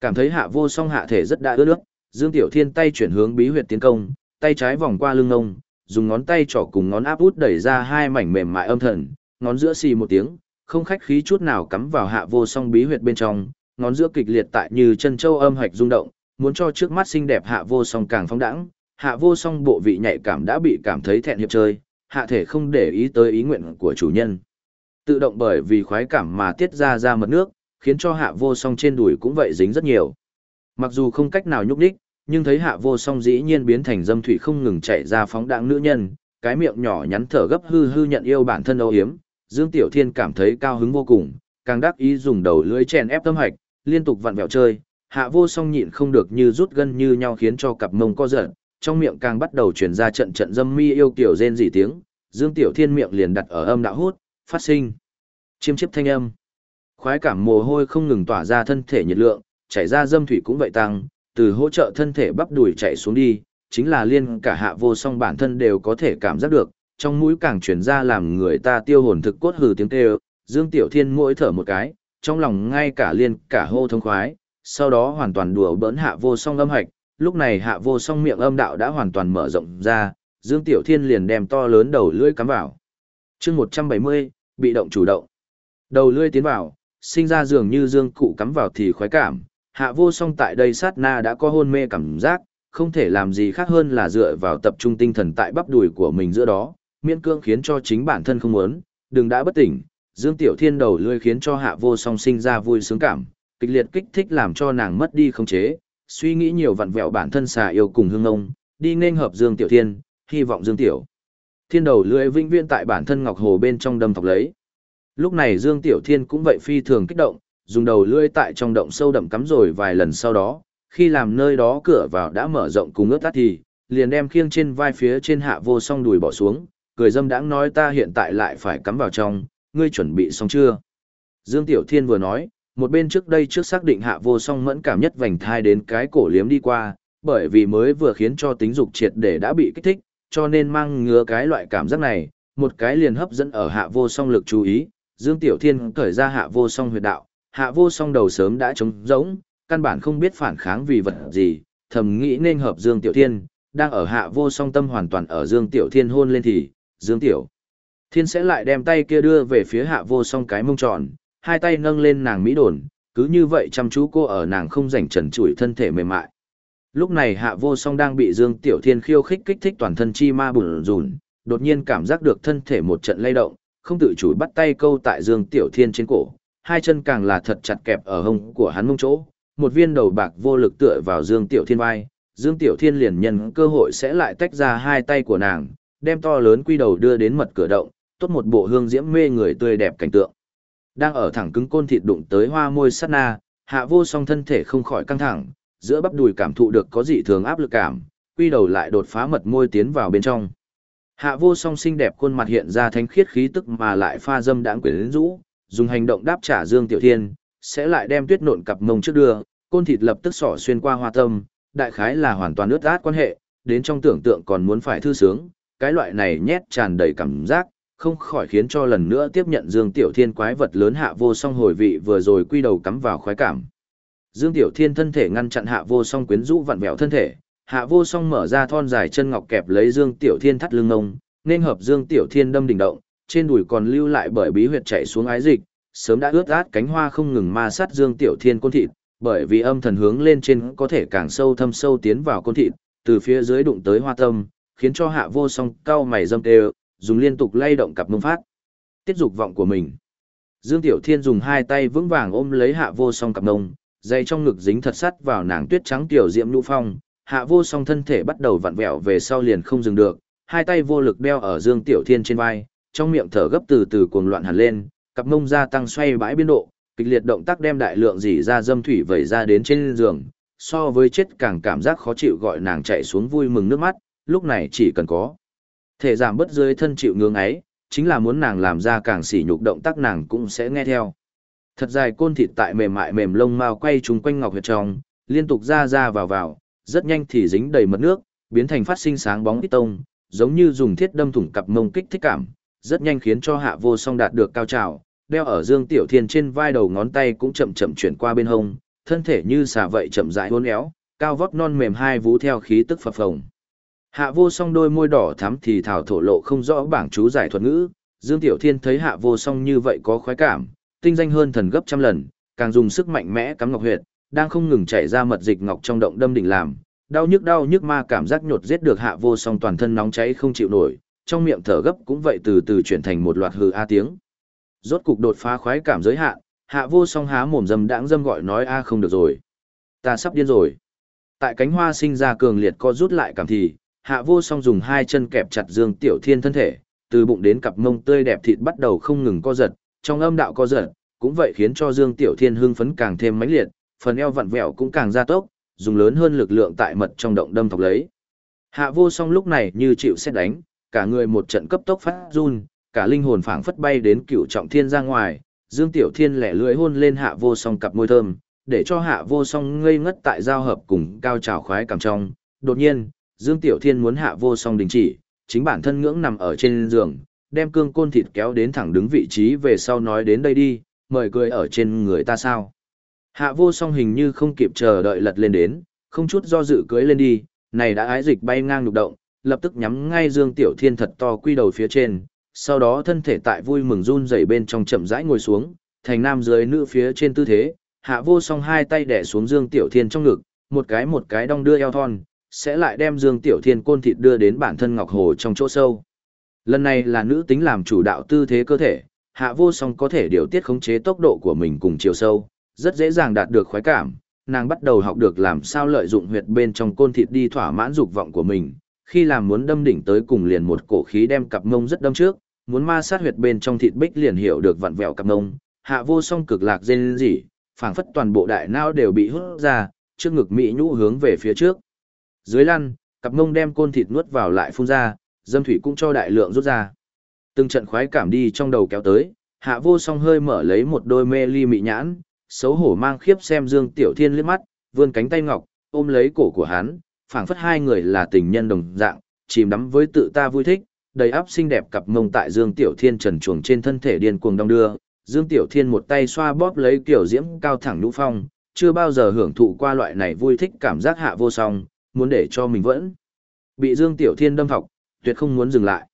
Cảm thấy hạ vô song hạ thể rất đã ướt nước, Dương Tiểu Thiên tay chuyển hướng bí huyệt tiến công, tay trái vòng qua lưng ông, dùng ngón tay trỏ cùng ngón áp út đẩy ra hai mảnh mềm mại âm thần, ngón giữa xì một tiếng, không khách khí chút nào cắm vào hạ vô song bí huyệt bên trong, ngón giữa kịch liệt tại như chân châu âm hạch rung động, muốn cho trước mắt xinh đẹp hạ vô song càng phóng đãng, hạ vô song bộ vị nhạy cảm đã bị cảm thấy thẹn hiệp chơi, hạ thể không để ý tới ý nguyện của chủ nhân. Tự động bởi vì khoái cảm mà tiết ra ra mật nước, khiến cho hạ vô song trên đùi cũng vậy dính rất nhiều. Mặc dù không cách nào nhúc nhích nhưng thấy hạ vô song dĩ nhiên biến thành dâm thủy không ngừng chạy ra phóng đạn nữ nhân, cái miệng nhỏ nhắn thở gấp hư hư nhận yêu bản thân âu hiếm, Dương Tiểu Thiên cảm thấy cao hứng vô cùng, càng đắc ý dùng đầu lưỡi chèn ép tâm hạch, liên tục vặn vẹo chơi, hạ vô song nhịn không được như rút gân như nhau khiến cho cặp mông co giật, trong miệng càng bắt đầu truyền ra trận trận dâm mi yêu kiểu rên rỉ tiếng, Dương Tiểu Thiên miệng liền đặt ở âm đạo hút, phát sinh. Chiêm chiếp thanh âm. Khoái cảm mồ hôi không ngừng tỏa ra thân thể nhiệt lượng, chảy ra dâm thủy cũng vậy tăng, từ hỗ trợ thân thể bắp đùi chạy xuống đi, chính là liên cả hạ vô song bản thân đều có thể cảm giác được, trong mũi càng chuyển ra làm người ta tiêu hồn thực cốt hừ tiếng kêu, Dương Tiểu Thiên mỗi thở một cái, trong lòng ngay cả liên cả hô thông khoái, sau đó hoàn toàn đùa bỡn hạ vô song âm hạch, lúc này hạ vô song miệng âm đạo đã hoàn toàn mở rộng ra, Dương Tiểu Thiên liền đem to lớn đầu lưỡi cắm vào. chương 170, bị động chủ động. Đầu lưỡi tiến vào, sinh ra dường như dương cụ cắm vào thì khoái cảm, hạ vô song tại đây sát na đã có hôn mê cảm giác, không thể làm gì khác hơn là dựa vào tập trung tinh thần tại bắp đùi của mình giữa đó, miễn cưỡng khiến cho chính bản thân không muốn, đừng đã bất tỉnh, dương tiểu thiên đầu lưỡi khiến cho hạ vô song sinh ra vui sướng cảm, kịch liệt kích thích làm cho nàng mất đi không chế, suy nghĩ nhiều vặn vẹo bản thân xà yêu cùng hương ông, đi nên hợp dương tiểu thiên, hy vọng dương tiểu. Thiên đầu lưỡi vĩnh viễn tại bản thân ngọc hồ bên trong đâm thọc lấy. Lúc này Dương Tiểu Thiên cũng vậy phi thường kích động, dùng đầu lưỡi tại trong động sâu đậm cắm rồi vài lần sau đó, khi làm nơi đó cửa vào đã mở rộng cùng ướt tắt thì, liền đem khiêng trên vai phía trên hạ vô song đùi bỏ xuống, cười dâm đãng nói ta hiện tại lại phải cắm vào trong, ngươi chuẩn bị xong chưa? Dương Tiểu Thiên vừa nói, một bên trước đây trước xác định hạ vô song mẫn cảm nhất vành thai đến cái cổ liếm đi qua, bởi vì mới vừa khiến cho tính dục triệt để đã bị kích thích, cho nên mang ngứa cái loại cảm giác này, một cái liền hấp dẫn ở hạ vô song lực chú ý, Dương Tiểu Thiên cởi ra hạ vô song huyệt đạo, hạ vô song đầu sớm đã trống rỗng, căn bản không biết phản kháng vì vật gì, thầm nghĩ nên hợp Dương Tiểu Thiên, đang ở hạ vô song tâm hoàn toàn ở Dương Tiểu Thiên hôn lên thì, Dương Tiểu Thiên sẽ lại đem tay kia đưa về phía hạ vô song cái mông tròn, hai tay nâng lên nàng mỹ đồn, cứ như vậy chăm chú cô ở nàng không rảnh trần trụi thân thể mềm mại. Lúc này hạ vô song đang bị Dương Tiểu Thiên khiêu khích kích thích toàn thân chi ma bùn rùn, đột nhiên cảm giác được thân thể một trận lay động, không tự chủ bắt tay câu tại Dương Tiểu Thiên trên cổ, hai chân càng là thật chặt kẹp ở hông của hắn mông chỗ, một viên đầu bạc vô lực tựa vào Dương Tiểu Thiên vai, Dương Tiểu Thiên liền nhân cơ hội sẽ lại tách ra hai tay của nàng, đem to lớn quy đầu đưa đến mật cửa động, tốt một bộ hương diễm mê người tươi đẹp cảnh tượng. Đang ở thẳng cứng côn thịt đụng tới hoa môi sát na, hạ vô song thân thể không khỏi căng thẳng, giữa bắp đùi cảm thụ được có dị thường áp lực cảm, quy đầu lại đột phá mật môi tiến vào bên trong. Hạ vô song xinh đẹp khuôn mặt hiện ra thánh khiết khí tức mà lại pha dâm đãng quyến rũ, dùng hành động đáp trả Dương Tiểu Thiên, sẽ lại đem tuyết nộn cặp mông trước đưa, côn thịt lập tức sỏ xuyên qua hoa tâm, đại khái là hoàn toàn ướt át quan hệ, đến trong tưởng tượng còn muốn phải thư sướng, cái loại này nhét tràn đầy cảm giác, không khỏi khiến cho lần nữa tiếp nhận Dương Tiểu Thiên quái vật lớn hạ vô song hồi vị vừa rồi quy đầu cắm vào khoái cảm. Dương Tiểu Thiên thân thể ngăn chặn hạ vô song quyến rũ vặn vẹo thân thể, hạ vô song mở ra thon dài chân ngọc kẹp lấy Dương Tiểu Thiên thắt lưng ngông, nên hợp Dương Tiểu Thiên đâm đỉnh động, trên đùi còn lưu lại bởi bí huyệt chạy xuống ái dịch, sớm đã ướt át cánh hoa không ngừng ma sát Dương Tiểu Thiên côn thịt, bởi vì âm thần hướng lên trên có thể càng sâu thâm sâu tiến vào côn thịt, từ phía dưới đụng tới hoa tâm, khiến cho hạ vô song cao mày dâm tê, dùng liên tục lay động cặp mông phát. Tiết dục vọng của mình. Dương Tiểu Thiên dùng hai tay vững vàng ôm lấy hạ vô song cặp mông, dây trong ngực dính thật sắt vào nàng tuyết trắng tiểu diễm nhũ phong, hạ vô song thân thể bắt đầu vặn vẹo về sau liền không dừng được, hai tay vô lực đeo ở Dương Tiểu Thiên trên vai, trong miệng thở gấp từ từ cuồng loạn hẳn lên, cặp mông gia tăng xoay bãi biên độ, kịch liệt động tác đem đại lượng dỉ ra dâm thủy vẩy ra đến trên giường, so với chết càng cảm giác khó chịu gọi nàng chạy xuống vui mừng nước mắt, lúc này chỉ cần có thể giảm bớt dưới thân chịu ngưỡng ấy, chính là muốn nàng làm ra càng sỉ nhục động tác nàng cũng sẽ nghe theo. Thật dài côn thịt tại mềm mại mềm lông mao quay trúng quanh ngọc huyệt trong, liên tục ra ra vào vào, rất nhanh thì dính đầy mật nước, biến thành phát sinh sáng bóng tít tông, giống như dùng thiết đâm thủng cặp mông kích thích cảm, rất nhanh khiến cho hạ vô song đạt được cao trào, đeo ở Dương Tiểu Thiên trên vai đầu ngón tay cũng chậm chậm chuyển qua bên hông, thân thể như xà vậy chậm rãi uốn éo, cao vóc non mềm hai vú theo khí tức phập phồng. Hạ vô song đôi môi đỏ thắm thì thảo thổ lộ không rõ bảng chú giải thuật ngữ, Dương Tiểu Thiên thấy hạ vô song như vậy có khoái cảm, tinh danh hơn thần gấp trăm lần, càng dùng sức mạnh mẽ cắm ngọc huyệt, đang không ngừng chảy ra mật dịch ngọc trong động đâm đỉnh làm, đau nhức đau nhức ma cảm giác nhột giết được hạ vô song toàn thân nóng cháy không chịu nổi, trong miệng thở gấp cũng vậy từ từ chuyển thành một loạt hừ a tiếng. Rốt cục đột phá khoái cảm giới hạn, hạ vô song há mồm dâm đãng dâm gọi nói a không được rồi. Ta sắp điên rồi. Tại cánh hoa sinh ra cường liệt co rút lại cảm thì, hạ vô song dùng hai chân kẹp chặt Dương Tiểu Thiên thân thể, từ bụng đến cặp mông tươi đẹp thịt bắt đầu không ngừng co giật, trong âm đạo co giật, cũng vậy khiến cho Dương Tiểu Thiên hưng phấn càng thêm mãnh liệt, phần eo vặn vẹo cũng càng gia tốc, dùng lớn hơn lực lượng tại mật trong động đâm thọc lấy. Hạ vô song lúc này như chịu xét đánh, cả người một trận cấp tốc phát run, cả linh hồn phảng phất bay đến cựu trọng thiên ra ngoài, Dương Tiểu Thiên lẻ lưỡi hôn lên hạ vô song cặp môi thơm, để cho hạ vô song ngây ngất tại giao hợp cùng cao trào khoái cảm trong. Đột nhiên, Dương Tiểu Thiên muốn hạ vô song đình chỉ, chính bản thân ngưỡng nằm ở trên giường, đem cương côn thịt kéo đến thẳng đứng vị trí về sau nói đến đây đi, mời cười ở trên người ta sao. Hạ vô song hình như không kịp chờ đợi lật lên đến, không chút do dự cưới lên đi, này đã ái dịch bay ngang lục động, lập tức nhắm ngay Dương Tiểu Thiên thật to quy đầu phía trên, sau đó thân thể tại vui mừng run rẩy bên trong chậm rãi ngồi xuống, thành nam dưới nữ phía trên tư thế, hạ vô song hai tay đè xuống Dương Tiểu Thiên trong ngực, một cái một cái đong đưa eo thon, sẽ lại đem Dương Tiểu Thiên côn thịt đưa đến bản thân ngọc hồ trong chỗ sâu. Lần này là nữ tính làm chủ đạo tư thế cơ thể, hạ vô song có thể điều tiết khống chế tốc độ của mình cùng chiều sâu, rất dễ dàng đạt được khoái cảm, nàng bắt đầu học được làm sao lợi dụng huyệt bên trong côn thịt đi thỏa mãn dục vọng của mình, khi làm muốn đâm đỉnh tới cùng liền một cổ khí đem cặp mông rất đâm trước, muốn ma sát huyệt bên trong thịt bích liền hiểu được vặn vẹo cặp mông, hạ vô song cực lạc dên gì, phảng phất toàn bộ đại não đều bị hút ra, trước ngực mỹ nhũ hướng về phía trước. Dưới lăn, cặp mông đem côn thịt nuốt vào lại phun ra, dâm thủy cũng cho đại lượng rút ra. Từng trận khoái cảm đi trong đầu kéo tới, hạ vô song hơi mở lấy một đôi mê ly mị nhãn, xấu hổ mang khiếp xem Dương Tiểu Thiên liếc mắt, vươn cánh tay ngọc, ôm lấy cổ của hắn, phảng phất hai người là tình nhân đồng dạng, chìm đắm với tự ta vui thích, đầy áp xinh đẹp cặp mông tại Dương Tiểu Thiên trần chuồng trên thân thể điên cuồng đong đưa, Dương Tiểu Thiên một tay xoa bóp lấy kiểu diễm cao thẳng nhũ phong, chưa bao giờ hưởng thụ qua loại này vui thích cảm giác hạ vô song, muốn để cho mình vẫn bị Dương Tiểu Thiên đâm thọc, tuyệt không muốn dừng lại.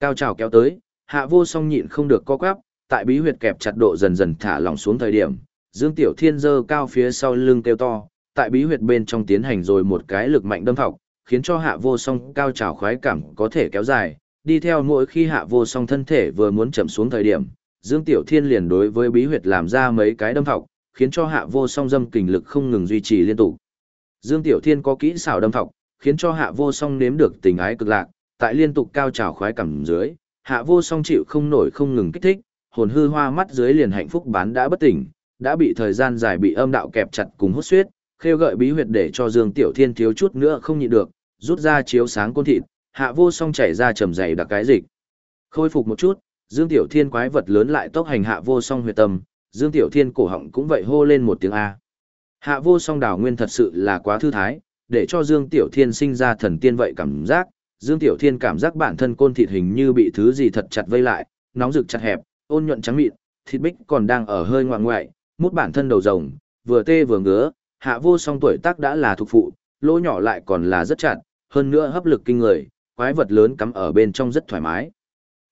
Cao trào kéo tới, hạ vô song nhịn không được co quắp, tại bí huyệt kẹp chặt độ dần dần thả lỏng xuống thời điểm, Dương Tiểu Thiên giơ cao phía sau lưng kêu to, tại bí huyệt bên trong tiến hành rồi một cái lực mạnh đâm thọc, khiến cho hạ vô song cao trào khoái cảm có thể kéo dài, đi theo mỗi khi hạ vô song thân thể vừa muốn chậm xuống thời điểm, Dương Tiểu Thiên liền đối với bí huyệt làm ra mấy cái đâm thọc, khiến cho hạ vô song dâm kình lực không ngừng duy trì liên tục. Dương Tiểu Thiên có kỹ xảo đâm thọc, khiến cho hạ vô song nếm được tình ái cực lạc, tại liên tục cao trào khoái cảm dưới, hạ vô song chịu không nổi không ngừng kích thích, hồn hư hoa mắt dưới liền hạnh phúc bán đã bất tỉnh, đã bị thời gian dài bị âm đạo kẹp chặt cùng hút xuyết, khêu gợi bí huyệt để cho Dương Tiểu Thiên thiếu chút nữa không nhịn được, rút ra chiếu sáng côn thịt, hạ vô song chảy ra trầm dày đặc cái dịch. Khôi phục một chút, Dương Tiểu Thiên quái vật lớn lại tốc hành hạ vô song huyệt tâm, Dương Tiểu Thiên cổ họng cũng vậy hô lên một tiếng A. Hạ vô song đảo nguyên thật sự là quá thư thái, để cho Dương Tiểu Thiên sinh ra thần tiên vậy cảm giác, Dương Tiểu Thiên cảm giác bản thân côn thịt hình như bị thứ gì thật chặt vây lại, nóng rực chặt hẹp, ôn nhuận trắng mịn, thịt bích còn đang ở hơi ngoạng ngoại, mút bản thân đầu rồng, vừa tê vừa ngứa, hạ vô song tuổi tác đã là thuộc phụ, lỗ nhỏ lại còn là rất chặt, hơn nữa hấp lực kinh người, quái vật lớn cắm ở bên trong rất thoải mái.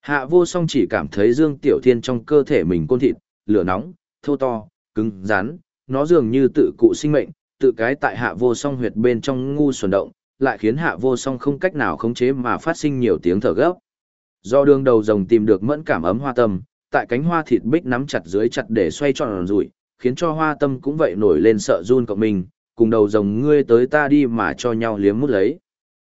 Hạ vô song chỉ cảm thấy Dương Tiểu Thiên trong cơ thể mình côn thịt, lửa nóng, thô to, cứng, rắn, nó dường như tự cụ sinh mệnh, tự cái tại hạ vô song huyệt bên trong ngu xuẩn động, lại khiến hạ vô song không cách nào khống chế mà phát sinh nhiều tiếng thở gấp. Do đường đầu rồng tìm được mẫn cảm ấm hoa tâm, tại cánh hoa thịt bích nắm chặt dưới chặt để xoay tròn rủi, khiến cho hoa tâm cũng vậy nổi lên sợ run cộng mình, cùng đầu rồng ngươi tới ta đi mà cho nhau liếm mút lấy.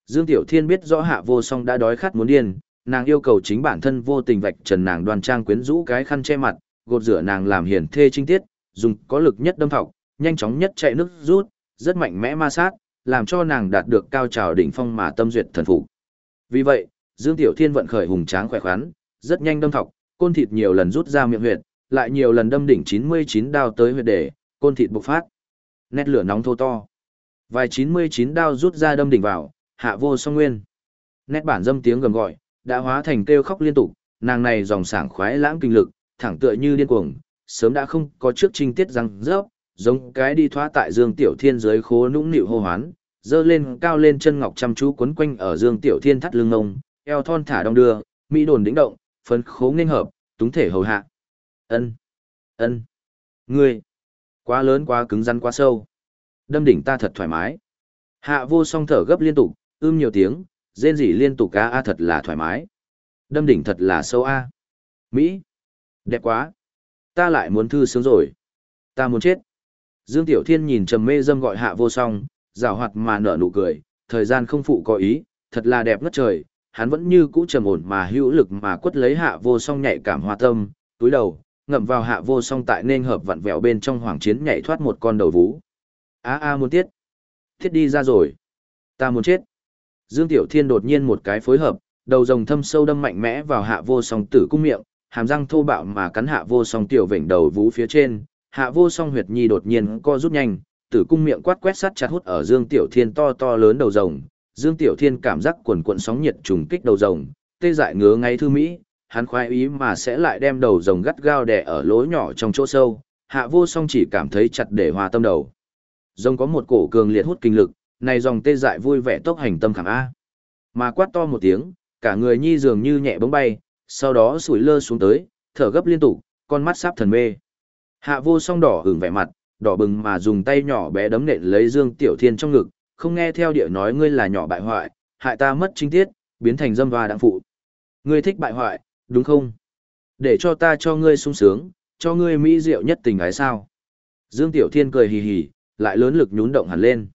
Dương Tiểu Thiên biết rõ hạ vô song đã đói khát muốn điên, nàng yêu cầu chính bản thân vô tình vạch trần nàng đoan trang quyến rũ cái khăn che mặt, gột rửa nàng làm hiển thê trinh tiết, dùng có lực nhất đâm thọc, nhanh chóng nhất chạy nước rút, rất mạnh mẽ ma sát, làm cho nàng đạt được cao trào đỉnh phong mà tâm duyệt thần phục. Vì vậy, Dương Tiểu Thiên vận khởi hùng tráng khỏe khoắn, rất nhanh đâm thọc, côn thịt nhiều lần rút ra miệng huyệt, lại nhiều lần đâm đỉnh 99 đao tới huyệt để, côn thịt bộc phát. Nét lửa nóng thô to. Vài 99 đao rút ra đâm đỉnh vào, hạ vô song nguyên. Nét bản dâm tiếng gầm gọi, đã hóa thành kêu khóc liên tục, nàng này dòng sảng khoái lãng kinh lực, thẳng tựa như điên cuồng, sớm đã không có trước trinh tiết răng rớp, giống cái đi thoát tại Dương Tiểu Thiên dưới khố nũng nịu hô hoán, dơ lên cao lên chân ngọc chăm chú quấn quanh ở Dương Tiểu Thiên thắt lưng ngông, eo thon thả đong đưa, mỹ đồn đĩnh động, phấn khố nghênh hợp, túng thể hầu hạ. Ân, ân, ngươi, quá lớn quá cứng rắn quá sâu, đâm đỉnh ta thật thoải mái. Hạ vô song thở gấp liên tục, ưm nhiều tiếng, rên rỉ liên tục a a thật là thoải mái. Đâm đỉnh thật là sâu a. Mỹ, đẹp quá. Ta lại muốn thư sướng rồi. Ta muốn chết. Dương Tiểu Thiên nhìn trầm mê dâm gọi hạ vô song, rào hoạt mà nở nụ cười, thời gian không phụ có ý, thật là đẹp ngất trời, hắn vẫn như cũ trầm ổn mà hữu lực mà quất lấy hạ vô song nhạy cảm hoa tâm, túi đầu, ngậm vào hạ vô song tại nên hợp vặn vẹo bên trong hoàng chiến nhảy thoát một con đầu vú. A a muốn tiết. Thiết đi ra rồi. Ta muốn chết. Dương Tiểu Thiên đột nhiên một cái phối hợp, đầu rồng thâm sâu đâm mạnh mẽ vào hạ vô song tử cung miệng, hàm răng thô bạo mà cắn hạ vô song tiểu vểnh đầu vú phía trên, hạ vô song huyệt nhi đột nhiên co rút nhanh, tử cung miệng quát quét sắt chặt hút ở Dương Tiểu Thiên to to lớn đầu rồng, Dương Tiểu Thiên cảm giác quần cuộn sóng nhiệt trùng kích đầu rồng, tê dại ngứa ngay thư mỹ, hắn khoái ý mà sẽ lại đem đầu rồng gắt gao đè ở lỗ nhỏ trong chỗ sâu, hạ vô song chỉ cảm thấy chặt để hòa tâm đầu. Rồng có một cổ cường liệt hút kinh lực, này dòng tê dại vui vẻ tốc hành tâm khảm A. Mà quát to một tiếng, cả người nhi dường như nhẹ bóng bay, sau đó sủi lơ xuống tới, thở gấp liên tục, con mắt sắp thần mê. Hạ vô song đỏ hưởng vẻ mặt, đỏ bừng mà dùng tay nhỏ bé đấm nện lấy Dương Tiểu Thiên trong ngực, không nghe theo địa nói ngươi là nhỏ bại hoại, hại ta mất chính tiết, biến thành dâm và đặng phụ. Ngươi thích bại hoại, đúng không? Để cho ta cho ngươi sung sướng, cho ngươi mỹ diệu nhất tình ái sao. Dương Tiểu Thiên cười hì hì, lại lớn lực nhún động hẳn lên.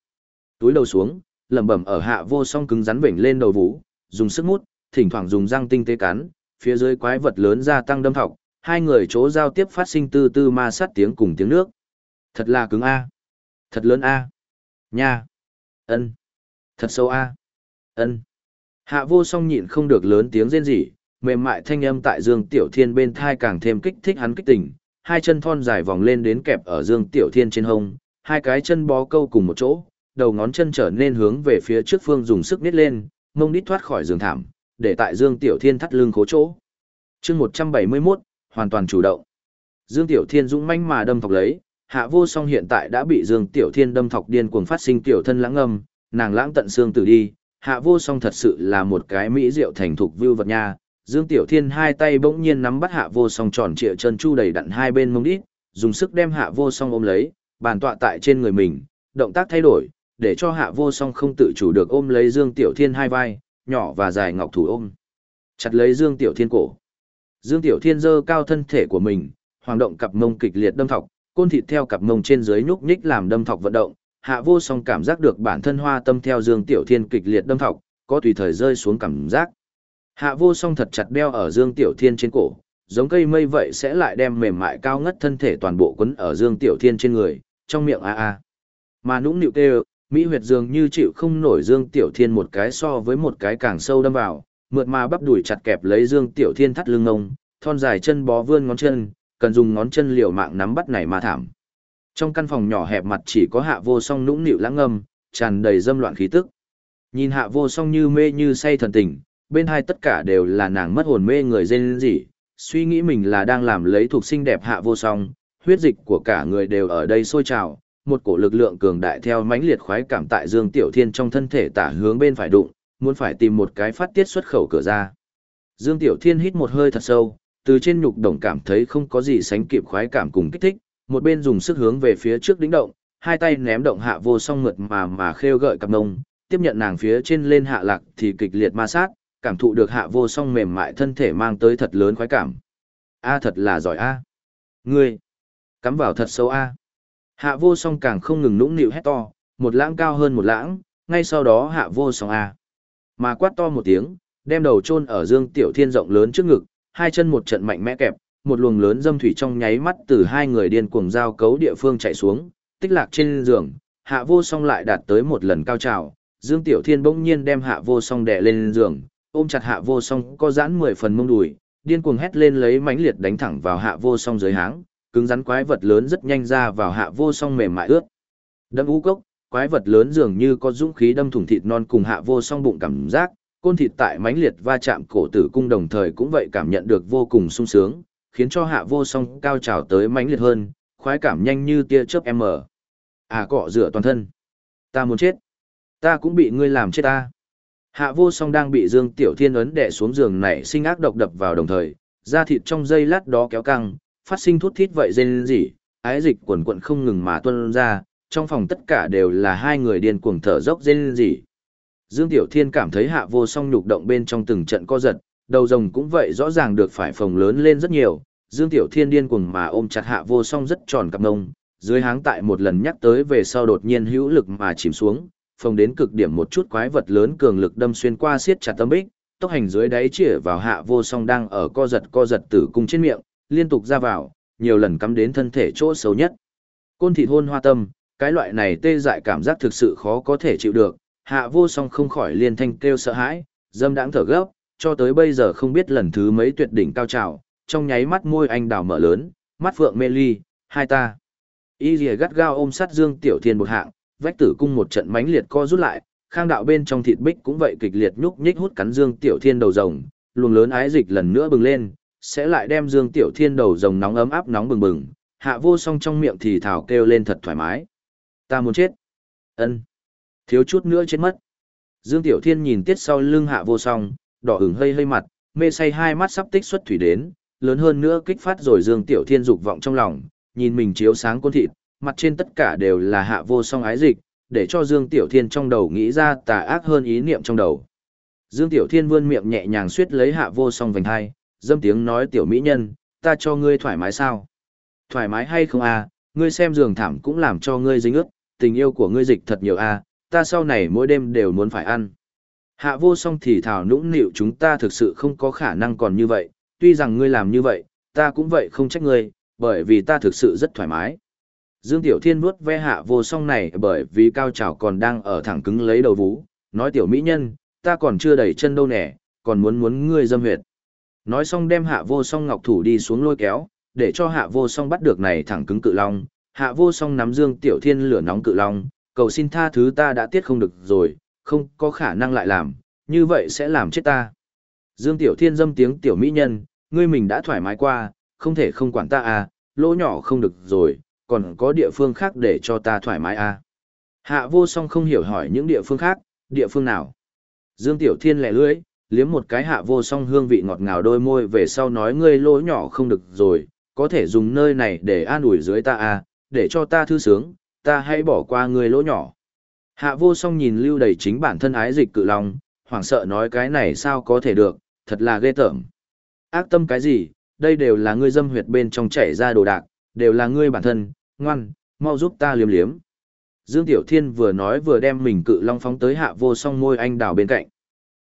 Túi đầu xuống, lẩm bẩm ở hạ vô song cứng rắn vểnh lên đầu vũ, dùng sức mút, thỉnh thoảng dùng răng tinh tế cắn, phía dưới quái vật lớn gia tăng đâm thọc, hai người chỗ giao tiếp phát sinh tư tư ma sát tiếng cùng tiếng nước. Thật là cứng a. Thật lớn a. Nha. Ân. Thật sâu a. Ân. Hạ vô song nhịn không được lớn tiếng rên rỉ, mềm mại thanh âm tại Dương Tiểu Thiên bên thai càng thêm kích thích hắn kích tỉnh, hai chân thon dài vòng lên đến kẹp ở Dương Tiểu Thiên trên hông, hai cái chân bó câu cùng một chỗ, đầu ngón chân trở nên hướng về phía trước phương dùng sức nít lên, mông đít thoát khỏi giường thảm, để tại Dương Tiểu Thiên thắt lưng cố chỗ. chương 171, hoàn toàn chủ động. Dương Tiểu Thiên dũng manh mà đâm thọc lấy, hạ vô song hiện tại đã bị Dương Tiểu Thiên đâm thọc điên cuồng phát sinh tiểu thân lãng âm, nàng lãng tận xương tử đi, hạ vô song thật sự là một cái mỹ diệu thành thục vưu vật nha. Dương Tiểu Thiên hai tay bỗng nhiên nắm bắt hạ vô song tròn trịa chân chu đầy đặn hai bên mông đít, dùng sức đem hạ vô song ôm lấy, bàn tọa tại trên người mình, động tác thay đổi, để cho hạ vô song không tự chủ được ôm lấy Dương Tiểu Thiên hai vai, nhỏ và dài ngọc thủ ôm. Chặt lấy Dương Tiểu Thiên cổ. Dương Tiểu Thiên giơ cao thân thể của mình, hoàng động cặp mông kịch liệt đâm thọc, côn thịt theo cặp mông trên dưới nhúc nhích làm đâm thọc vận động. Hạ vô song cảm giác được bản thân hoa tâm theo Dương Tiểu Thiên kịch liệt đâm thọc, có tùy thời rơi xuống cảm giác. Hạ vô song thật chặt đeo ở Dương Tiểu Thiên trên cổ, giống cây mây vậy sẽ lại đem mềm mại cao ngất thân thể toàn bộ quấn ở Dương Tiểu Thiên trên người, trong miệng a a. Mà nũng nịu kêu, Mỹ huyệt dường như chịu không nổi Dương Tiểu Thiên một cái so với một cái càng sâu đâm vào, mượt mà bắp đùi chặt kẹp lấy Dương Tiểu Thiên thắt lưng ngông, thon dài chân bó vươn ngón chân, cần dùng ngón chân liều mạng nắm bắt này mà thảm. Trong căn phòng nhỏ hẹp mặt chỉ có hạ vô song nũng nịu lãng ngâm, tràn đầy dâm loạn khí tức. Nhìn hạ vô song như mê như say thần tình, bên hai tất cả đều là nàng mất hồn mê người dên gì, suy nghĩ mình là đang làm lấy thuộc sinh đẹp hạ vô song, huyết dịch của cả người đều ở đây sôi trào, một cổ lực lượng cường đại theo mãnh liệt khoái cảm tại Dương Tiểu Thiên trong thân thể tả hướng bên phải đụng, muốn phải tìm một cái phát tiết xuất khẩu cửa ra. Dương Tiểu Thiên hít một hơi thật sâu, từ trên nhục đồng cảm thấy không có gì sánh kịp khoái cảm cùng kích thích, một bên dùng sức hướng về phía trước đỉnh động, hai tay ném động hạ vô song ngượt mà mà khêu gợi cặp nông, tiếp nhận nàng phía trên lên hạ lạc thì kịch liệt ma sát, cảm thụ được hạ vô song mềm mại thân thể mang tới thật lớn khoái cảm. A thật là giỏi a. Ngươi, cắm vào thật sâu a. Hạ vô song càng không ngừng nũng nịu hét to, một lãng cao hơn một lãng, ngay sau đó hạ vô song a. Mà quát to một tiếng, đem đầu chôn ở Dương Tiểu Thiên rộng lớn trước ngực, hai chân một trận mạnh mẽ kẹp, một luồng lớn dâm thủy trong nháy mắt từ hai người điên cuồng giao cấu địa phương chạy xuống, tích lạc trên giường, hạ vô song lại đạt tới một lần cao trào, Dương Tiểu Thiên bỗng nhiên đem hạ vô song đè lên giường, ôm chặt hạ vô song có giãn mười phần mông đùi, điên cuồng hét lên lấy mãnh liệt đánh thẳng vào hạ vô song dưới háng, cứng rắn quái vật lớn rất nhanh ra vào hạ vô song mềm mại ướt. Đâm ú cốc, quái vật lớn dường như có dũng khí đâm thủng thịt non cùng hạ vô song bụng cảm giác, Côn thịt tại mãnh liệt va chạm cổ tử cung đồng thời cũng vậy cảm nhận được vô cùng sung sướng, khiến cho hạ vô song cao trào tới mãnh liệt hơn, khoái cảm nhanh như tia chớp m. À cọ rửa toàn thân. Ta muốn chết. Ta cũng bị ngươi làm chết ta. Hạ vô song đang bị Dương Tiểu Thiên ấn đè xuống giường này sinh ác độc đập vào đồng thời, da thịt trong dây lát đó kéo căng, phát sinh thút thít vậy dên gì, ái dịch quần quận không ngừng mà tuôn ra, trong phòng tất cả đều là hai người điên cuồng thở dốc dên gì. Dương Tiểu Thiên cảm thấy hạ vô song nhục động bên trong từng trận co giật, đầu rồng cũng vậy rõ ràng được phải phồng lớn lên rất nhiều. Dương Tiểu Thiên điên cuồng mà ôm chặt hạ vô song rất tròn cặp ngông, dưới háng tại một lần nhắc tới về sau đột nhiên hữu lực mà chìm xuống, phồng đến cực điểm một chút quái vật lớn cường lực đâm xuyên qua siết chặt tâm bích, tốc hành dưới đáy chĩa vào hạ vô song đang ở co giật co giật tử cung trên miệng, liên tục ra vào, nhiều lần cắm đến thân thể chỗ xấu nhất. Côn thịt hôn hoa tâm, cái loại này tê dại cảm giác thực sự khó có thể chịu được, hạ vô song không khỏi liên thanh kêu sợ hãi, dâm đãng thở gấp, cho tới bây giờ không biết lần thứ mấy tuyệt đỉnh cao trào, trong nháy mắt môi anh đào mở lớn, mắt phượng mê ly, hai ta. Y lìa gắt gao ôm sát dương tiểu thiên một hạng, vách tử cung một trận mãnh liệt co rút lại, khang đạo bên trong thịt bích cũng vậy kịch liệt nhúc nhích hút cắn dương tiểu thiên đầu rồng, luồng lớn ái dịch lần nữa bừng lên, sẽ lại đem dương tiểu thiên đầu rồng nóng ấm áp nóng bừng bừng, hạ vô song trong miệng thì thảo kêu lên thật thoải mái. Ta muốn chết. ân Thiếu chút nữa chết mất. Dương Tiểu Thiên nhìn tiết sau lưng hạ vô song, đỏ ửng hơi hơi mặt, mê say hai mắt sắp tích xuất thủy đến, lớn hơn nữa kích phát rồi Dương Tiểu Thiên dục vọng trong lòng, nhìn mình chiếu sáng côn thịt, mặt trên tất cả đều là hạ vô song ái dịch, để cho Dương Tiểu Thiên trong đầu nghĩ ra tà ác hơn ý niệm trong đầu. Dương Tiểu Thiên vươn miệng nhẹ nhàng suýt lấy hạ vô song vành hai, dâm tiếng nói tiểu mỹ nhân, ta cho ngươi thoải mái sao? Thoải mái hay không à, ngươi xem giường thảm cũng làm cho ngươi dính ướt, tình yêu của ngươi dịch thật nhiều à, ta sau này mỗi đêm đều muốn phải ăn. Hạ vô song thì thảo nũng nịu chúng ta thực sự không có khả năng còn như vậy, tuy rằng ngươi làm như vậy, ta cũng vậy không trách ngươi, bởi vì ta thực sự rất thoải mái. Dương Tiểu Thiên vuốt ve hạ vô song này bởi vì cao trào còn đang ở thẳng cứng lấy đầu vú, nói tiểu mỹ nhân, ta còn chưa đẩy chân đâu nè, còn muốn muốn ngươi dâm huyệt. Nói xong đem hạ vô song ngọc thủ đi xuống lôi kéo, để cho hạ vô song bắt được này thẳng cứng cự long, hạ vô song nắm Dương Tiểu Thiên lửa nóng cự long, cầu xin tha thứ ta đã tiết không được rồi, không có khả năng lại làm, như vậy sẽ làm chết ta. Dương Tiểu Thiên dâm tiếng tiểu mỹ nhân, ngươi mình đã thoải mái qua, không thể không quản ta à, lỗ nhỏ không được rồi, còn có địa phương khác để cho ta thoải mái à. Hạ vô song không hiểu hỏi những địa phương khác, địa phương nào. Dương Tiểu Thiên lẻ lưỡi, liếm một cái hạ vô song hương vị ngọt ngào đôi môi về sau nói ngươi lỗ nhỏ không được rồi, có thể dùng nơi này để an ủi dưới ta à, để cho ta thư sướng, ta hãy bỏ qua ngươi lỗ nhỏ. Hạ vô song nhìn lưu đầy chính bản thân ái dịch cự lòng, hoảng sợ nói cái này sao có thể được, thật là ghê tởm. Ác tâm cái gì, đây đều là ngươi dâm huyệt bên trong chảy ra đồ đạc, đều là ngươi bản thân, ngoan, mau giúp ta liếm liếm. Dương Tiểu Thiên vừa nói vừa đem mình cự long phóng tới hạ vô song môi anh đào bên cạnh.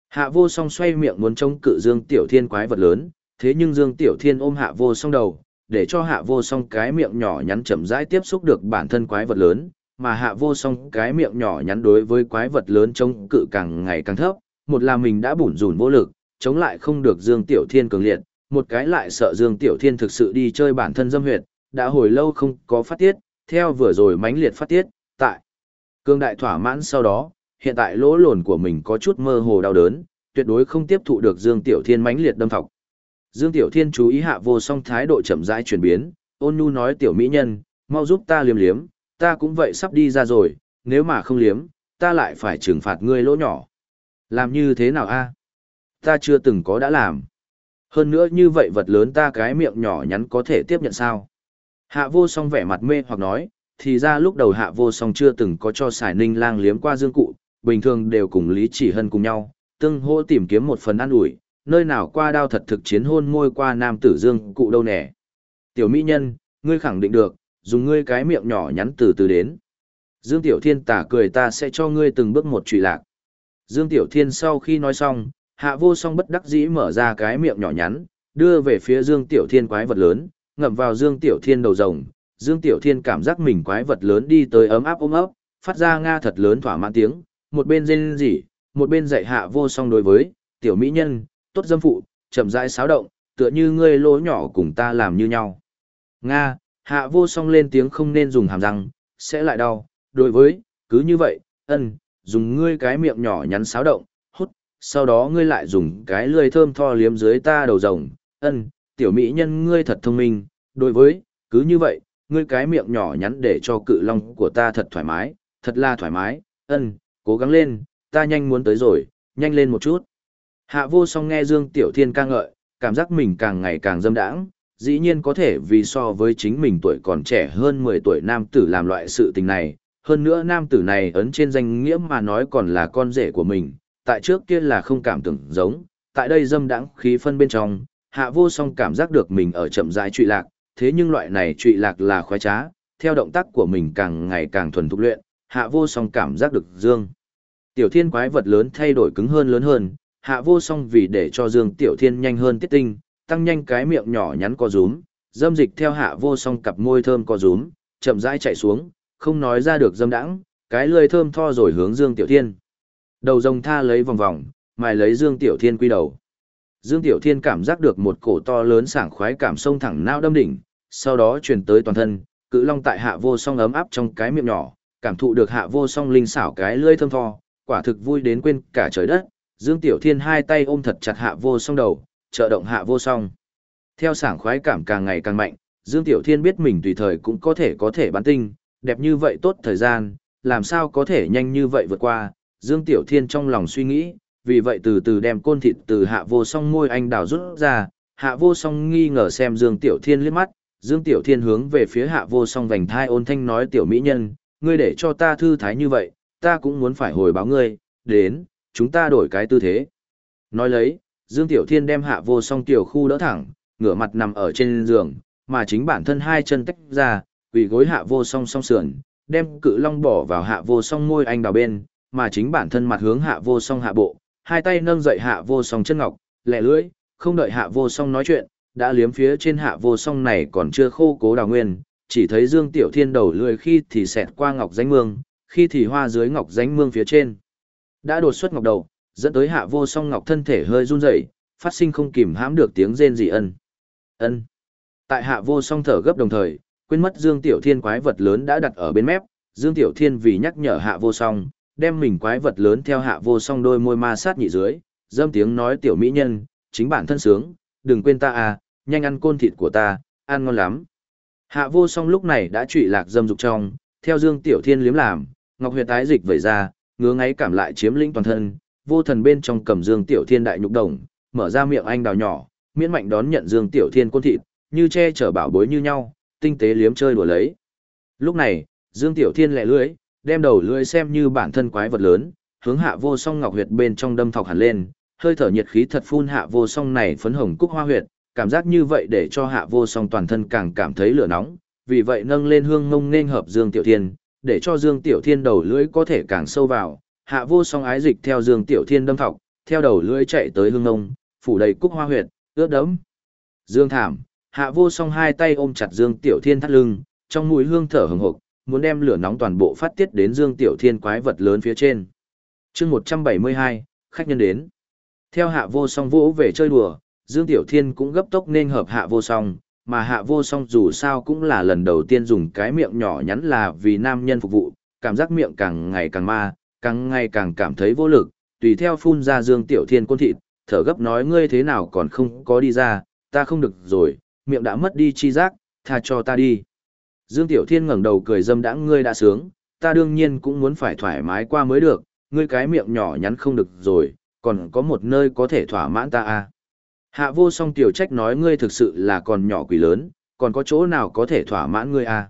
Hạ vô song xoay miệng muốn chống cự Dương Tiểu Thiên quái vật lớn, thế nhưng Dương Tiểu Thiên ôm hạ vô song đầu, để cho hạ vô song cái miệng nhỏ nhắn chậm rãi tiếp xúc được bản thân quái vật lớn, mà hạ vô song cái miệng nhỏ nhắn đối với quái vật lớn chống cự càng ngày càng thấp, một là mình đã bủn rủn vô lực, chống lại không được Dương Tiểu Thiên cường liệt, một cái lại sợ Dương Tiểu Thiên thực sự đi chơi bản thân dâm huyệt, đã hồi lâu không có phát tiết, theo vừa rồi mãnh liệt phát tiết, tại cường đại thỏa mãn sau đó, hiện tại lỗ lồn của mình có chút mơ hồ đau đớn, tuyệt đối không tiếp thụ được Dương Tiểu Thiên mãnh liệt đâm thọc. Dương Tiểu Thiên chú ý hạ vô song thái độ chậm rãi chuyển biến, ôn nhu nói tiểu mỹ nhân, mau giúp ta liếm liếm, ta cũng vậy sắp đi ra rồi, nếu mà không liếm, ta lại phải trừng phạt ngươi lỗ nhỏ. Làm như thế nào a? Ta chưa từng có đã làm. Hơn nữa như vậy vật lớn ta cái miệng nhỏ nhắn có thể tiếp nhận sao? Hạ vô song vẻ mặt mê hoặc nói, thì ra lúc đầu hạ vô song chưa từng có cho xài ninh lang liếm qua dương cụ, bình thường đều cùng Lý Chỉ Hân cùng nhau, tương hô tìm kiếm một phần ăn ủi nơi nào qua đao thật thực chiến hôn môi qua nam tử dương cụ đâu nè. Tiểu mỹ nhân, ngươi khẳng định được, dùng ngươi cái miệng nhỏ nhắn từ từ đến. Dương Tiểu Thiên tả cười ta sẽ cho ngươi từng bước một trụy lạc. Dương Tiểu Thiên sau khi nói xong, hạ vô song bất đắc dĩ mở ra cái miệng nhỏ nhắn, đưa về phía Dương Tiểu Thiên quái vật lớn, ngậm vào Dương Tiểu Thiên đầu rồng. Dương Tiểu Thiên cảm giác mình quái vật lớn đi tới ấm áp ôm ấp, phát ra nga thật lớn thỏa mãn tiếng, một bên rên rỉ, một bên dạy hạ vô song đối với, tiểu mỹ nhân, tốt dâm phụ, chậm rãi xáo động, tựa như ngươi lỗ nhỏ cùng ta làm như nhau. Nga, hạ vô song lên tiếng không nên dùng hàm răng, sẽ lại đau, đối với, cứ như vậy, ân, dùng ngươi cái miệng nhỏ nhắn xáo động, hút, sau đó ngươi lại dùng cái lưỡi thơm tho liếm dưới ta đầu rồng, ân, tiểu mỹ nhân ngươi thật thông minh, đối với, cứ như vậy, ngươi cái miệng nhỏ nhắn để cho cự long của ta thật thoải mái, thật là thoải mái, ân, cố gắng lên, ta nhanh muốn tới rồi, nhanh lên một chút. Hạ vô song nghe Dương Tiểu Thiên ca ngợi, cảm giác mình càng ngày càng dâm đãng, dĩ nhiên có thể vì so với chính mình tuổi còn trẻ hơn 10 tuổi nam tử làm loại sự tình này, hơn nữa nam tử này ấn trên danh nghĩa mà nói còn là con rể của mình, tại trước kia là không cảm tưởng giống, tại đây dâm đãng khí phân bên trong, hạ vô song cảm giác được mình ở chậm rãi trụy lạc, thế nhưng loại này trụy lạc là khoái trá, theo động tác của mình càng ngày càng thuần thục luyện, hạ vô song cảm giác được dương. Tiểu thiên quái vật lớn thay đổi cứng hơn lớn hơn, hạ vô song vì để cho dương tiểu thiên nhanh hơn tiết tinh, tăng nhanh cái miệng nhỏ nhắn co rúm, dâm dịch theo hạ vô song cặp môi thơm co rúm, chậm rãi chạy xuống, không nói ra được dâm đãng, cái lưỡi thơm tho rồi hướng Dương Tiểu Thiên. Đầu rồng tha lấy vòng vòng, mài lấy Dương Tiểu Thiên quy đầu. Dương Tiểu Thiên cảm giác được một cổ to lớn sảng khoái cảm sông thẳng não đâm đỉnh, sau đó truyền tới toàn thân, cự long tại hạ vô song ấm áp trong cái miệng nhỏ, cảm thụ được hạ vô song linh xảo cái lưỡi thơm tho, quả thực vui đến quên cả trời đất. Dương Tiểu Thiên hai tay ôm thật chặt hạ vô song đầu, trợ động hạ vô song. Theo sảng khoái cảm càng ngày càng mạnh, Dương Tiểu Thiên biết mình tùy thời cũng có thể có thể bán tinh, đẹp như vậy tốt thời gian, làm sao có thể nhanh như vậy vượt qua, Dương Tiểu Thiên trong lòng suy nghĩ, vì vậy từ từ đem côn thịt từ hạ vô song môi anh đào rút ra, hạ vô song nghi ngờ xem Dương Tiểu Thiên liếc mắt, Dương Tiểu Thiên hướng về phía hạ vô song vành thai ôn thanh nói tiểu mỹ nhân, ngươi để cho ta thư thái như vậy, ta cũng muốn phải hồi báo ngươi, đến, chúng ta đổi cái tư thế. Nói lấy, Dương Tiểu Thiên đem hạ vô song tiểu khu đỡ thẳng, ngửa mặt nằm ở trên giường, mà chính bản thân hai chân tách ra, quỳ gối hạ vô song song sườn, đem cự long bỏ vào hạ vô song môi anh đào bên, mà chính bản thân mặt hướng hạ vô song hạ bộ, hai tay nâng dậy hạ vô song chân ngọc, lẹ lưỡi, không đợi hạ vô song nói chuyện, đã liếm phía trên hạ vô song này còn chưa khô cố đào nguyên, chỉ thấy Dương Tiểu Thiên đầu lưỡi khi thì xẹt qua ngọc danh mương, khi thì hoa dưới ngọc danh mương phía trên. Đã đột xuất ngọc đầu, dẫn tới hạ vô song ngọc thân thể hơi run rẩy, phát sinh không kìm hãm được tiếng rên dị ân. Ân. Tại hạ vô song thở gấp đồng thời, quên mất Dương Tiểu Thiên quái vật lớn đã đặt ở bên mép, Dương Tiểu Thiên vì nhắc nhở hạ vô song, đem mình quái vật lớn theo hạ vô song đôi môi ma sát nhị dưới, dâm tiếng nói tiểu mỹ nhân, chính bản thân sướng, đừng quên ta à, nhanh ăn côn thịt của ta, ăn ngon lắm. Hạ vô song lúc này đã trụy lạc dâm dục trong, theo Dương Tiểu Thiên liếm làm, Ngọc Huyệt tái dịch vẩy ra, ngứa ngáy cảm lại chiếm lĩnh toàn thân, vô thần bên trong cầm Dương Tiểu Thiên đại nhục đồng, mở ra miệng anh đào nhỏ, miễn mạnh đón nhận Dương Tiểu Thiên côn thịt, như che chở bảo bối như nhau, tinh tế liếm chơi đùa lấy. Lúc này, Dương Tiểu Thiên lẹ lưới, đem đầu lưỡi xem như bản thân quái vật lớn, hướng hạ vô song ngọc huyệt bên trong đâm thọc hẳn lên, hơi thở nhiệt khí thật phun hạ vô song này phấn hồng cúc hoa huyệt, cảm giác như vậy để cho hạ vô song toàn thân càng cảm thấy lửa nóng, vì vậy nâng lên hương ngông nên hợp Dương Tiểu Thiên, để cho Dương Tiểu Thiên đầu lưỡi có thể càng sâu vào, hạ vô song ái dịch theo Dương Tiểu Thiên đâm thọc, theo đầu lưỡi chạy tới hương ngông, phủ đầy cúc hoa huyệt, ướt đẫm. Dương thảm, hạ vô song hai tay ôm chặt Dương Tiểu Thiên thắt lưng, trong mũi hương thở hừng hực, muốn đem lửa nóng toàn bộ phát tiết đến Dương Tiểu Thiên quái vật lớn phía trên. chương 172, khách nhân đến. Theo hạ vô song vỗ về chơi đùa, Dương Tiểu Thiên cũng gấp tốc nên hợp hạ vô song, mà hạ vô song dù sao cũng là lần đầu tiên dùng cái miệng nhỏ nhắn là vì nam nhân phục vụ, cảm giác miệng càng ngày càng ma, càng ngày càng cảm thấy vô lực, tùy theo phun ra Dương Tiểu Thiên côn thịt, thở gấp nói ngươi thế nào còn không có đi ra, ta không được rồi, miệng đã mất đi chi giác, tha cho ta đi. Dương Tiểu Thiên ngẩng đầu cười dâm đã ngươi đã sướng, ta đương nhiên cũng muốn phải thoải mái qua mới được, ngươi cái miệng nhỏ nhắn không được rồi, còn có một nơi có thể thỏa mãn ta à. Hạ vô song tiểu trách nói ngươi thực sự là còn nhỏ quỷ lớn, còn có chỗ nào có thể thỏa mãn ngươi à.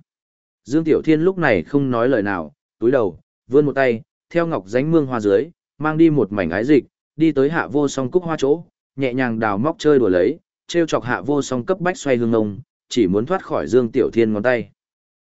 Dương Tiểu Thiên lúc này không nói lời nào, túi đầu, vươn một tay, theo ngọc ránh mương hoa dưới, mang đi một mảnh ái dịch, đi tới hạ vô song cúc hoa chỗ, nhẹ nhàng đào móc chơi đùa lấy, treo chọc hạ vô song cấp bách xoay hương ông, chỉ muốn thoát khỏi Dương Tiểu Thiên ngón tay.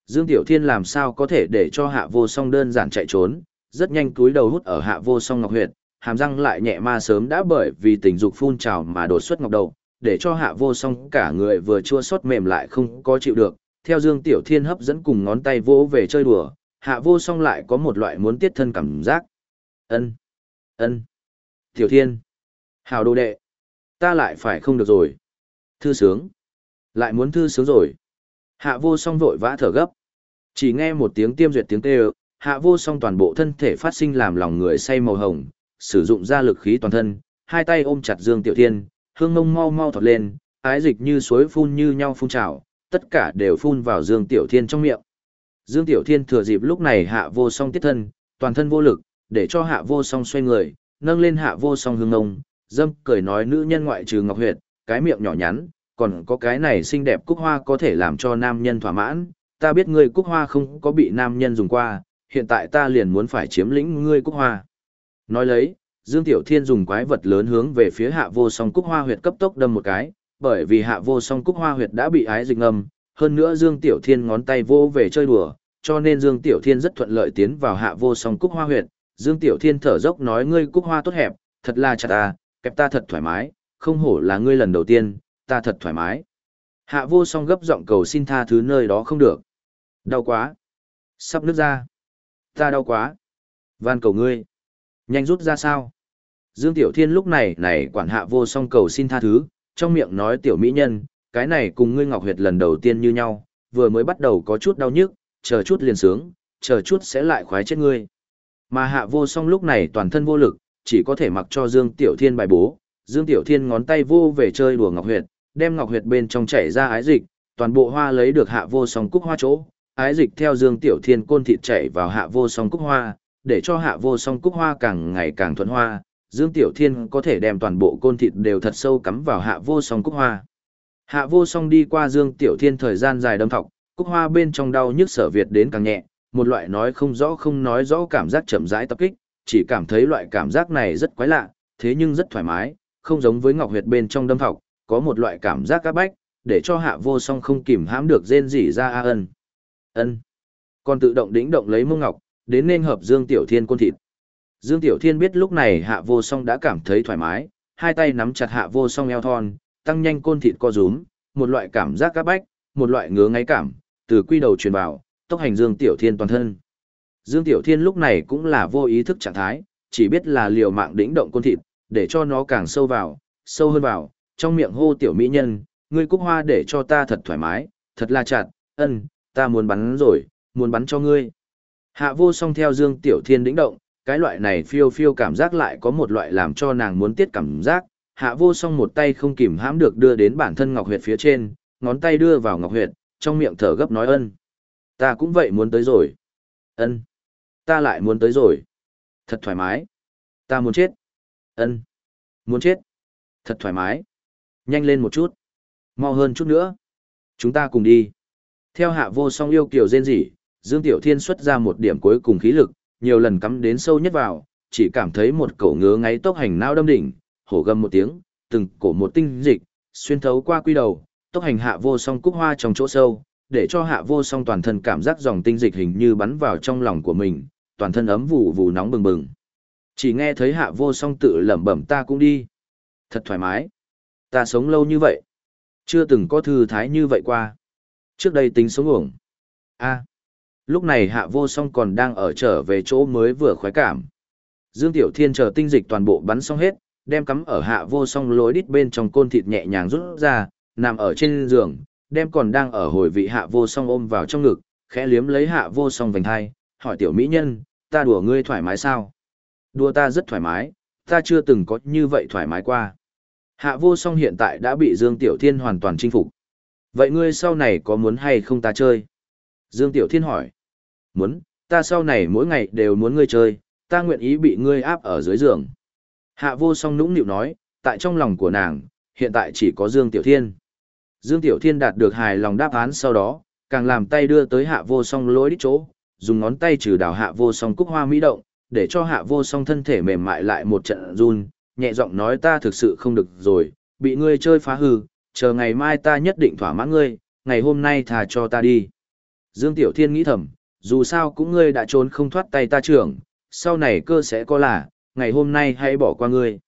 Dương Tiểu Thiên làm sao có thể để cho hạ vô song đơn giản chạy trốn, rất nhanh túi đầu hút ở hạ vô song ngọc huyệt, hàm răng lại nhẹ ma sớm đã bởi vì tình dục phun trào mà đột xuất ngọc đầu, để cho hạ vô song cả người vừa chua xót mềm lại không có chịu được. Theo Dương Tiểu Thiên hấp dẫn cùng ngón tay vỗ về chơi đùa, hạ vô song lại có một loại muốn tiết thân cảm giác. Ân, ân, Tiểu Thiên, hào đồ đệ, ta lại phải không được rồi. Thư sướng. Lại muốn thư sướng rồi. Hạ vô song vội vã thở gấp. Chỉ nghe một tiếng tiêm duyệt tiếng kêu, hạ vô song toàn bộ thân thể phát sinh làm lòng người say màu hồng, sử dụng ra lực khí toàn thân, hai tay ôm chặt Dương Tiểu Thiên, hương mông mau mau thọt lên, ái dịch như suối phun như nhau phun trào, tất cả đều phun vào Dương Tiểu Thiên trong miệng. Dương Tiểu Thiên thừa dịp lúc này hạ vô song tiết thân, toàn thân vô lực, để cho hạ vô song xoay người, nâng lên hạ vô song hương ngông, dâm cười nói nữ nhân ngoại trừ ngọc huyệt, cái miệng nhỏ nhắn, còn có cái này xinh đẹp cúc hoa có thể làm cho nam nhân thỏa mãn, ta biết ngươi cúc hoa không có bị nam nhân dùng qua, hiện tại ta liền muốn phải chiếm lĩnh ngươi cúc hoa. Nói lấy, Dương Tiểu Thiên dùng quái vật lớn hướng về phía hạ vô song cúc hoa huyệt cấp tốc đâm một cái, bởi vì hạ vô song cúc hoa huyệt đã bị ái dịch ngâm, hơn nữa Dương Tiểu Thiên ngón tay vô về chơi đùa, cho nên Dương Tiểu Thiên rất thuận lợi tiến vào hạ vô song cúc hoa huyệt. Dương Tiểu Thiên thở dốc nói ngươi cúc hoa tốt hẹp, thật là chặt ta, kẹp ta thật thoải mái, không hổ là ngươi lần đầu tiên, ta thật thoải mái. Hạ vô song gấp giọng cầu xin tha thứ nơi đó không được. Đau quá. Sắp nước ra. Ta đau quá. Van cầu ngươi. Nhanh rút ra sao? Dương Tiểu Thiên lúc này này quản hạ vô song cầu xin tha thứ, trong miệng nói tiểu mỹ nhân, cái này cùng ngươi ngọc huyệt lần đầu tiên như nhau, vừa mới bắt đầu có chút đau nhức, chờ chút liền sướng, chờ chút sẽ lại khoái chết ngươi. Mà hạ vô song lúc này toàn thân vô lực, chỉ có thể mặc cho Dương Tiểu Thiên bài bố, Dương Tiểu Thiên ngón tay vô về chơi đùa ngọc huyệt, đem ngọc huyệt bên trong chảy ra ái dịch, toàn bộ hoa lấy được hạ vô song cúc hoa chỗ, ái dịch theo Dương Tiểu Thiên côn thịt chảy vào hạ vô song cúc hoa, để cho hạ vô song cúc hoa càng ngày càng thuận hoa, Dương Tiểu Thiên có thể đem toàn bộ côn thịt đều thật sâu cắm vào hạ vô song cúc hoa. Hạ vô song đi qua Dương Tiểu Thiên thời gian dài đâm thọc, cúc hoa bên trong đau nhức sở Việt đến càng nhẹ, một loại nói không rõ không nói rõ cảm giác chậm rãi tập kích, chỉ cảm thấy loại cảm giác này rất quái lạ, thế nhưng rất thoải mái, không giống với ngọc huyệt bên trong đâm thọc, có một loại cảm giác các bách, để cho hạ vô song không kìm hãm được rên rỉ ra a ân. Ân. Còn tự động đĩnh động lấy mông ngọc, đến nên hợp Dương Tiểu Thiên côn thịt. Dương Tiểu Thiên biết lúc này hạ vô song đã cảm thấy thoải mái, hai tay nắm chặt hạ vô song eo thon, tăng nhanh côn thịt co rúm, một loại cảm giác các bách, một loại ngứa ngáy cảm, từ quy đầu truyền vào, tốc hành Dương Tiểu Thiên toàn thân. Dương Tiểu Thiên lúc này cũng là vô ý thức trạng thái, chỉ biết là liều mạng đĩnh động côn thịt, để cho nó càng sâu vào, sâu hơn vào, trong miệng hô tiểu mỹ nhân, ngươi cúc hoa để cho ta thật thoải mái, thật là chặt, ân, ta muốn bắn rồi, muốn bắn cho ngươi. Hạ vô song theo Dương Tiểu Thiên đĩnh động, cái loại này phiêu phiêu cảm giác lại có một loại làm cho nàng muốn tiết cảm giác. Hạ vô song một tay không kìm hãm được đưa đến bản thân Ngọc Huyệt phía trên, ngón tay đưa vào Ngọc Huyệt, trong miệng thở gấp nói ân. Ta cũng vậy muốn tới rồi. Ân. Ta lại muốn tới rồi. Thật thoải mái. Ta muốn chết. Ân. Muốn chết. Thật thoải mái. Nhanh lên một chút. Mau hơn chút nữa. Chúng ta cùng đi. Theo hạ vô song yêu kiều rên rỉ, Dương Tiểu Thiên xuất ra một điểm cuối cùng khí lực, nhiều lần cắm đến sâu nhất vào, chỉ cảm thấy một cổ ngứa ngáy tốc hành nao đâm đỉnh, hổ gầm một tiếng, từng cổ một tinh dịch, xuyên thấu qua quy đầu, tốc hành hạ vô song cúc hoa trong chỗ sâu, để cho hạ vô song toàn thân cảm giác dòng tinh dịch hình như bắn vào trong lòng của mình, toàn thân ấm vụ vụ nóng bừng bừng. Chỉ nghe thấy hạ vô song tự lẩm bẩm ta cũng đi. Thật thoải mái. Ta sống lâu như vậy. Chưa từng có thư thái như vậy qua. Trước đây tính sống uổng. a Lúc này hạ vô song còn đang ở trở về chỗ mới vừa khoái cảm. Dương Tiểu Thiên chờ tinh dịch toàn bộ bắn xong hết, đem cắm ở hạ vô song lối đít bên trong côn thịt nhẹ nhàng rút ra, nằm ở trên giường, đem còn đang ở hồi vị hạ vô song ôm vào trong ngực, khẽ liếm lấy hạ vô song vành hai, hỏi tiểu mỹ nhân, ta đùa ngươi thoải mái sao? Đùa ta rất thoải mái, ta chưa từng có như vậy thoải mái qua. Hạ vô song hiện tại đã bị Dương Tiểu Thiên hoàn toàn chinh phục. Vậy ngươi sau này có muốn hay không ta chơi? Dương Tiểu Thiên hỏi. Muốn, ta sau này mỗi ngày đều muốn ngươi chơi, ta nguyện ý bị ngươi áp ở dưới giường. Hạ vô song nũng nịu nói, tại trong lòng của nàng, hiện tại chỉ có Dương Tiểu Thiên. Dương Tiểu Thiên đạt được hài lòng đáp án sau đó, càng làm tay đưa tới hạ vô song lối đích chỗ, dùng ngón tay trừ đào hạ vô song cúc hoa mỹ động, để cho hạ vô song thân thể mềm mại lại một trận run, nhẹ giọng nói ta thực sự không được rồi, bị ngươi chơi phá hư, chờ ngày mai ta nhất định thỏa mãn ngươi, ngày hôm nay thà cho ta đi. Dương Tiểu Thiên nghĩ thầm, dù sao cũng ngươi đã trốn không thoát tay ta trưởng, sau này cơ sẽ có là, ngày hôm nay hãy bỏ qua ngươi.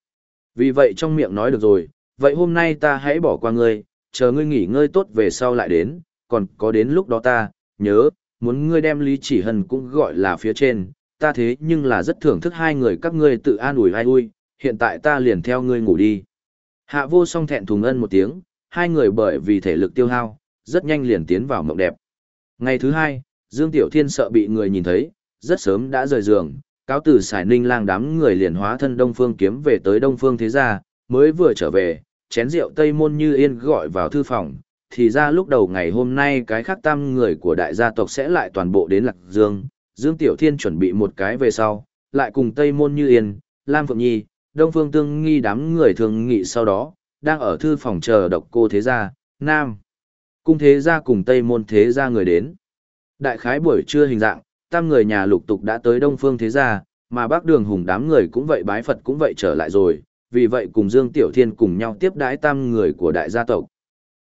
Vì vậy trong miệng nói được rồi, vậy hôm nay ta hãy bỏ qua ngươi, chờ ngươi nghỉ ngơi tốt về sau lại đến, còn có đến lúc đó ta, nhớ, muốn ngươi đem Lý Chỉ Hân cũng gọi là phía trên, ta thế nhưng là rất thưởng thức hai người các ngươi tự an ủi ai ui, hiện tại ta liền theo ngươi ngủ đi. Hạ vô song thẹn thùng ân một tiếng, hai người bởi vì thể lực tiêu hao, rất nhanh liền tiến vào mộng đẹp. Ngày thứ hai, Dương Tiểu Thiên sợ bị người nhìn thấy, rất sớm đã rời giường, cáo tử xài ninh lang đám người liền hóa thân Đông Phương kiếm về tới Đông Phương thế gia, mới vừa trở về, chén rượu Tây Môn Như Yên gọi vào thư phòng, thì ra lúc đầu ngày hôm nay cái khác tam người của đại gia tộc sẽ lại toàn bộ đến Lạc Dương, Dương Tiểu Thiên chuẩn bị một cái về sau, lại cùng Tây Môn Như Yên, Lam Phượng Nhi, Đông Phương Tương Nghi đám người thường nghị sau đó, đang ở thư phòng chờ độc cô thế gia, Nam. Cung thế gia cùng Tây Môn thế gia người đến. Đại khái buổi trưa hình dạng, tam người nhà lục tục đã tới Đông Phương thế gia, mà bác đường hùng đám người cũng vậy bái Phật cũng vậy trở lại rồi, vì vậy cùng Dương Tiểu Thiên cùng nhau tiếp đái tam người của đại gia tộc.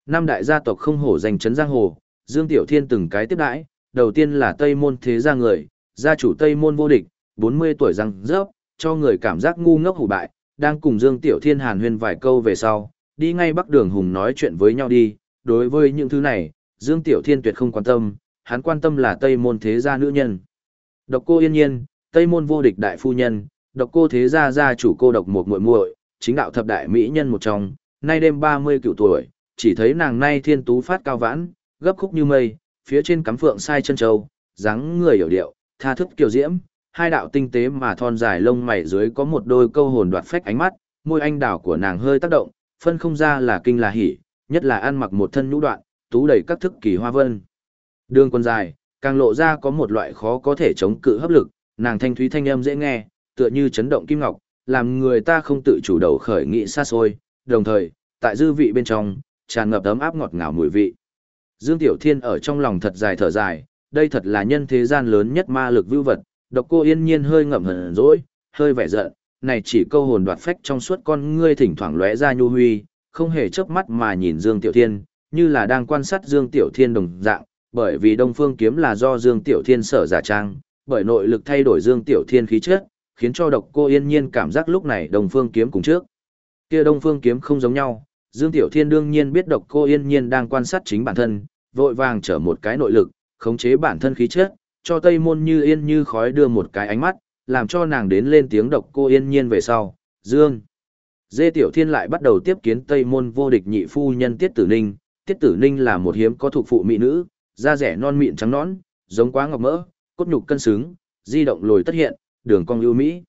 Năm đại gia tộc không hổ danh chấn giang hồ, Dương Tiểu Thiên từng cái tiếp đãi, đầu tiên là Tây Môn thế gia người, gia chủ Tây Môn vô địch, 40 tuổi răng rớp, cho người cảm giác ngu ngốc hủ bại, đang cùng Dương Tiểu Thiên hàn huyên vài câu về sau, đi ngay bắc đường hùng nói chuyện với nhau đi, đối với những thứ này, Dương Tiểu Thiên tuyệt không quan tâm, hắn quan tâm là Tây Môn thế gia nữ nhân. Độc cô yên nhiên, Tây Môn vô địch đại phu nhân, độc cô thế gia gia chủ cô độc một muội muội, chính đạo thập đại mỹ nhân một trong, nay đêm 30 cựu tuổi, chỉ thấy nàng nay thiên tú phát cao vãn, gấp khúc như mây, phía trên cắm phượng sai chân châu, dáng người hiểu điệu, tha thức kiều diễm, hai đạo tinh tế mà thon dài lông mày dưới có một đôi câu hồn đoạt phách ánh mắt, môi anh đảo của nàng hơi tác động, phân không ra là kinh là hỉ, nhất là ăn mặc một thân nhũ đoạn, tú đầy các thức kỳ hoa vân. Đường quần dài, càng lộ ra có một loại khó có thể chống cự hấp lực, nàng thanh thúy thanh âm dễ nghe, tựa như chấn động kim ngọc, làm người ta không tự chủ đầu khởi nghị xa xôi, đồng thời, tại dư vị bên trong, tràn ngập ấm áp ngọt ngào mùi vị. Dương Tiểu Thiên ở trong lòng thật dài thở dài, đây thật là nhân thế gian lớn nhất ma lực vưu vật, độc cô yên nhiên hơi ngậm hờn dỗi, hơi vẻ giận, này chỉ câu hồn đoạt phách trong suốt con ngươi thỉnh thoảng lóe ra nhu huy, không hề chớp mắt mà nhìn Dương Tiểu Thiên, như là đang quan sát Dương Tiểu Thiên đồng dạng, bởi vì Đông Phương kiếm là do Dương Tiểu Thiên sở giả trang, bởi nội lực thay đổi Dương Tiểu Thiên khí chất, khiến cho độc cô yên nhiên cảm giác lúc này Đông Phương kiếm cùng trước. Kia Đông Phương kiếm không giống nhau, Dương Tiểu Thiên đương nhiên biết độc cô yên nhiên đang quan sát chính bản thân, vội vàng trở một cái nội lực, khống chế bản thân khí chất, cho Tây Môn Như Yên như khói đưa một cái ánh mắt, làm cho nàng đến lên tiếng độc cô yên nhiên về sau. Dương. Dê Tiểu Thiên lại bắt đầu tiếp kiến Tây Môn vô địch nhị phu nhân Tiết Tử Ninh. Tiết Tử Ninh là một hiếm có thuộc phụ mỹ nữ, da rẻ non mịn trắng nõn, giống quá ngọc mỡ, cốt nhục cân xứng, di động lồi tất hiện, đường cong ưu mỹ.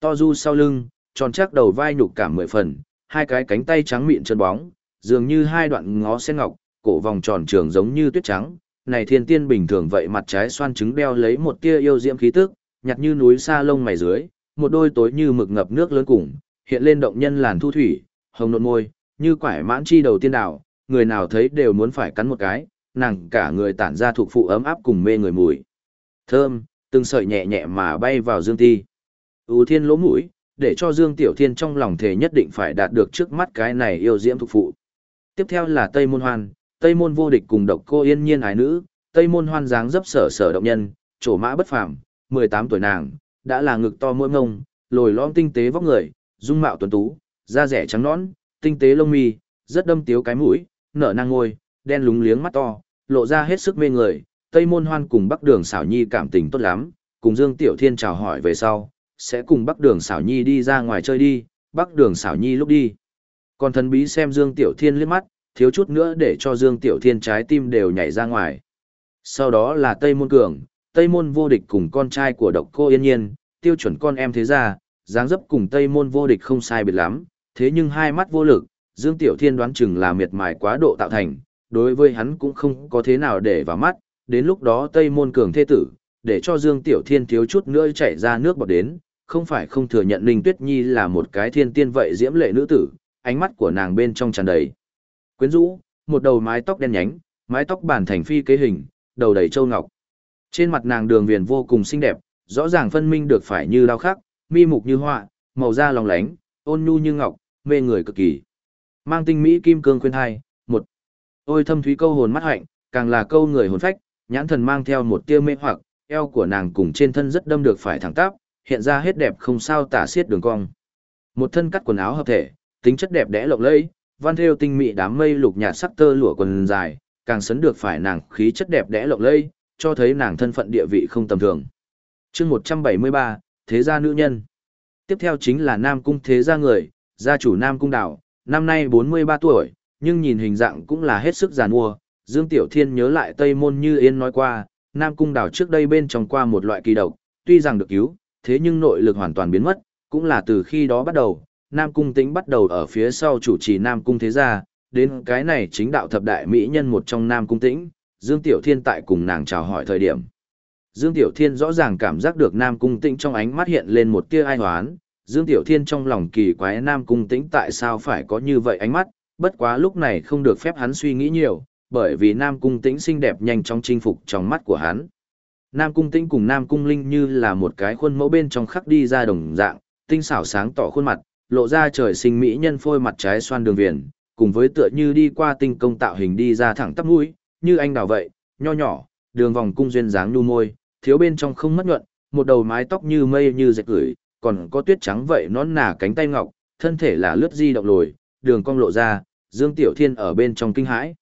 To du sau lưng, tròn chắc đầu vai nhục cảm mười phần, hai cái cánh tay trắng mịn chân bóng, dường như hai đoạn ngó sen ngọc, cổ vòng tròn trường giống như tuyết trắng. Này thiên tiên bình thường vậy mặt trái xoan trứng đeo lấy một tia yêu diễm khí tức, nhặt như núi sa lông mày dưới, một đôi tối như mực ngập nước lớn cùng, hiện lên động nhân làn thu thủy, hồng nộn môi, như quải mãn chi đầu tiên đảo, người nào thấy đều muốn phải cắn một cái, nàng cả người tản ra thuộc phụ ấm áp cùng mê người mùi. Thơm, từng sợi nhẹ nhẹ mà bay vào dương ti. Ú thiên lỗ mũi, để cho Dương Tiểu Thiên trong lòng thể nhất định phải đạt được trước mắt cái này yêu diễm thuộc phụ. Tiếp theo là Tây Môn Hoan, Tây Môn vô địch cùng độc cô yên nhiên ái nữ, Tây Môn Hoan dáng dấp sở sở động nhân, trổ mã bất phàm, 18 tuổi nàng, đã là ngực to mỗi ngông, lồi lõm tinh tế vóc người, dung mạo tuấn tú, da rẻ trắng nõn, tinh tế lông mi, rất đâm tiếu cái mũi, nở nang ngôi, đen lúng liếng mắt to, lộ ra hết sức mê người. Tây Môn Hoan cùng Bắc Đường xảo nhi cảm tình tốt lắm, cùng Dương Tiểu Thiên chào hỏi về sau, sẽ cùng Bắc Đường xảo nhi đi ra ngoài chơi đi, Bắc Đường xảo nhi lúc đi. Còn thần bí xem Dương Tiểu Thiên liếc mắt, thiếu chút nữa để cho Dương Tiểu Thiên trái tim đều nhảy ra ngoài. Sau đó là Tây Môn Cường, Tây Môn vô địch cùng con trai của độc cô yên nhiên, tiêu chuẩn con em thế ra, dáng dấp cùng Tây Môn vô địch không sai biệt lắm, thế nhưng hai mắt vô lực, Dương Tiểu Thiên đoán chừng là miệt mài quá độ tạo thành, đối với hắn cũng không có thế nào để vào mắt, đến lúc đó Tây Môn Cường thê tử, để cho Dương Tiểu Thiên thiếu chút nữa chảy ra nước bọt đến, không phải không thừa nhận Ninh Tuyết Nhi là một cái thiên tiên vậy diễm lệ nữ tử, ánh mắt của nàng bên trong tràn đầy. Quyến rũ, một đầu mái tóc đen nhánh, mái tóc bản thành phi kế hình, đầu đầy châu ngọc. Trên mặt nàng đường viền vô cùng xinh đẹp, rõ ràng phân minh được phải như đao khắc, mi mục như họa, màu da lòng lánh, ôn nhu như ngọc, mê người cực kỳ. Mang tinh mỹ kim cương khuyên hai, một. Ôi thâm thúy câu hồn mắt hạnh, càng là câu người hồn phách, nhãn thần mang theo một tia mê hoặc, eo của nàng cùng trên thân rất đâm được phải thẳng tắp, hiện ra hết đẹp không sao tả xiết đường cong. Một thân cắt quần áo hợp thể, tính chất đẹp đẽ lộng lẫy, văn theo tinh mỹ đám mây lục nhạt sắc tơ lụa quần dài, càng sấn được phải nàng khí chất đẹp đẽ lộng lẫy, cho thấy nàng thân phận địa vị không tầm thường. Chương 173, Thế gia nữ nhân. Tiếp theo chính là Nam cung thế gia người, gia chủ Nam cung đảo, năm nay 43 tuổi, nhưng nhìn hình dạng cũng là hết sức giàn mua. Dương Tiểu Thiên nhớ lại Tây Môn Như Yên nói qua, Nam cung đảo trước đây bên trong qua một loại kỳ độc, tuy rằng được cứu, thế nhưng nội lực hoàn toàn biến mất, cũng là từ khi đó bắt đầu, Nam Cung Tĩnh bắt đầu ở phía sau chủ trì Nam Cung Thế Gia, đến cái này chính đạo thập đại mỹ nhân một trong Nam Cung Tĩnh, Dương Tiểu Thiên tại cùng nàng chào hỏi thời điểm. Dương Tiểu Thiên rõ ràng cảm giác được Nam Cung Tĩnh trong ánh mắt hiện lên một tia ai hoán, Dương Tiểu Thiên trong lòng kỳ quái Nam Cung Tĩnh tại sao phải có như vậy ánh mắt, bất quá lúc này không được phép hắn suy nghĩ nhiều, bởi vì Nam Cung Tĩnh xinh đẹp nhanh chóng chinh phục trong mắt của hắn. Nam Cung Tĩnh cùng Nam Cung Linh như là một cái khuôn mẫu bên trong khắc đi ra đồng dạng, tinh xảo sáng tỏ khuôn mặt, lộ ra trời sinh mỹ nhân phôi mặt trái xoan đường viền, cùng với tựa như đi qua tinh công tạo hình đi ra thẳng tắp mũi, như anh đào vậy, nho nhỏ, đường vòng cung duyên dáng nu môi, thiếu bên trong không mất nhuận, một đầu mái tóc như mây như dệt gửi, còn có tuyết trắng vậy nón nà cánh tay ngọc, thân thể là lướt di động lồi, đường cong lộ ra, Dương Tiểu Thiên ở bên trong kinh hãi.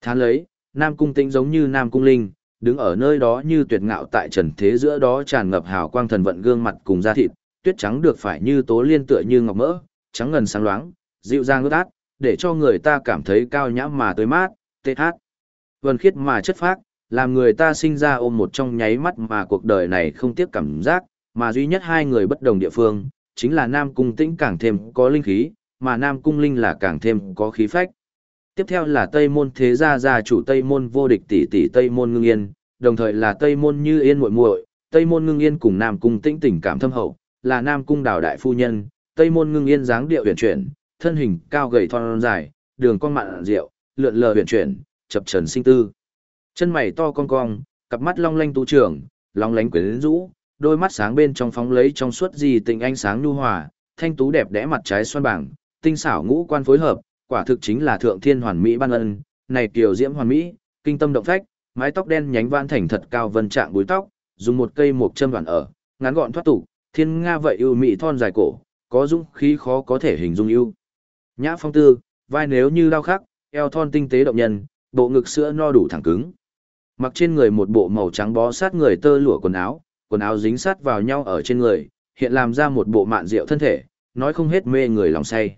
Thán lấy, Nam Cung Tĩnh giống như Nam Cung Linh, đứng ở nơi đó như tuyệt ngạo tại trần thế giữa đó tràn ngập hào quang thần vận gương mặt cùng da thịt, tuyết trắng được phải như tố liên tựa như ngọc mỡ, trắng ngần sáng loáng, dịu dàng ướt át, để cho người ta cảm thấy cao nhã mà tới mát, tê hát. Vân khiết mà chất phác, làm người ta sinh ra ôm một trong nháy mắt mà cuộc đời này không tiếc cảm giác, mà duy nhất hai người bất đồng địa phương, chính là Nam Cung Tĩnh càng thêm có linh khí, mà Nam Cung Linh là càng thêm có khí phách. Tiếp theo là Tây Môn Thế Gia gia chủ Tây Môn vô địch tỷ tỷ Tây Môn Ngưng Yên, đồng thời là Tây Môn Như Yên muội muội, Tây Môn Ngưng Yên cùng Nam Cung Tĩnh tình cảm thâm hậu, là Nam Cung Đào đại phu nhân, Tây Môn Ngưng Yên dáng điệu huyền chuyển, thân hình cao gầy thon dài, đường cong mặn rượu, lượn lờ huyền chuyển, chập trần sinh tư. Chân mày to cong cong, cặp mắt long lanh tu trưởng, long lánh quyến rũ, đôi mắt sáng bên trong phóng lấy trong suốt gì tình ánh sáng nhu hòa, thanh tú đẹp đẽ mặt trái xoan bảng, tinh xảo ngũ quan phối hợp, quả thực chính là thượng thiên hoàn mỹ ban ân, này kiều diễm hoàn mỹ, kinh tâm động phách, mái tóc đen nhánh vãn thành thật cao vân trạng búi tóc, dùng một cây mộc châm đoạn ở, ngắn gọn thoát tục, thiên nga vậy ưu mỹ thon dài cổ, có dũng khí khó có thể hình dung ưu. Nhã phong tư, vai nếu như đao khắc, eo thon tinh tế động nhân, bộ ngực sữa no đủ thẳng cứng. Mặc trên người một bộ màu trắng bó sát người tơ lụa quần áo, quần áo dính sát vào nhau ở trên người, hiện làm ra một bộ mạn rượu thân thể, nói không hết mê người lòng say.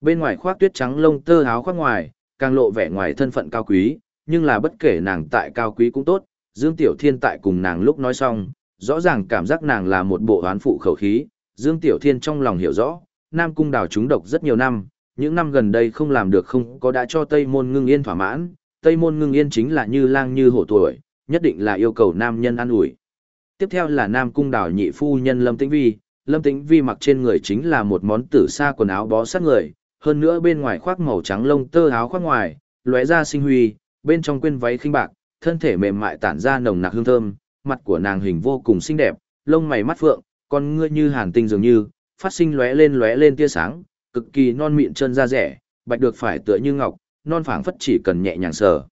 Bên ngoài khoác tuyết trắng lông tơ áo khoác ngoài, càng lộ vẻ ngoài thân phận cao quý, nhưng là bất kể nàng tại cao quý cũng tốt, Dương Tiểu Thiên tại cùng nàng lúc nói xong, rõ ràng cảm giác nàng là một bộ hoán phụ khẩu khí, Dương Tiểu Thiên trong lòng hiểu rõ, Nam Cung đào chúng độc rất nhiều năm, những năm gần đây không làm được không có đã cho Tây Môn Ngưng Yên thỏa mãn, Tây Môn Ngưng Yên chính là như lang như hổ tuổi, nhất định là yêu cầu nam nhân ăn ủi. Tiếp theo là Nam Cung đào nhị phu nhân Lâm Tĩnh Vi, Lâm Tĩnh Vi mặc trên người chính là một món tử sa quần áo bó sát người, hơn nữa bên ngoài khoác màu trắng lông tơ áo khoác ngoài, lóe ra sinh huy, bên trong quên váy khinh bạc, thân thể mềm mại tản ra nồng nặc hương thơm, mặt của nàng hình vô cùng xinh đẹp, lông mày mắt phượng, con ngươi như hàn tinh dường như, phát sinh lóe lên lóe lên tia sáng, cực kỳ non mịn chân da rẻ, bạch được phải tựa như ngọc, non phảng phất chỉ cần nhẹ nhàng sờ,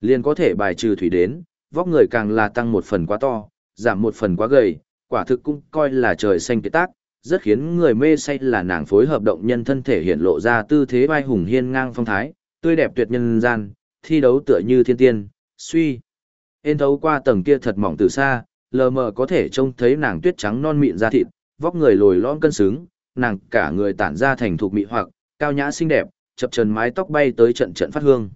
liền có thể bài trừ thủy đến, vóc người càng là tăng một phần quá to, giảm một phần quá gầy, quả thực cũng coi là trời xanh kết tác, rất khiến người mê say là nàng phối hợp động nhân thân thể hiện lộ ra tư thế vai hùng hiên ngang phong thái, tươi đẹp tuyệt nhân gian, thi đấu tựa như thiên tiên, suy. Ên thấu qua tầng kia thật mỏng từ xa, lờ mờ có thể trông thấy nàng tuyết trắng non mịn da thịt, vóc người lồi lõm cân xứng, nàng cả người tản ra thành thục mị hoặc, cao nhã xinh đẹp, chập trần mái tóc bay tới trận trận phát hương.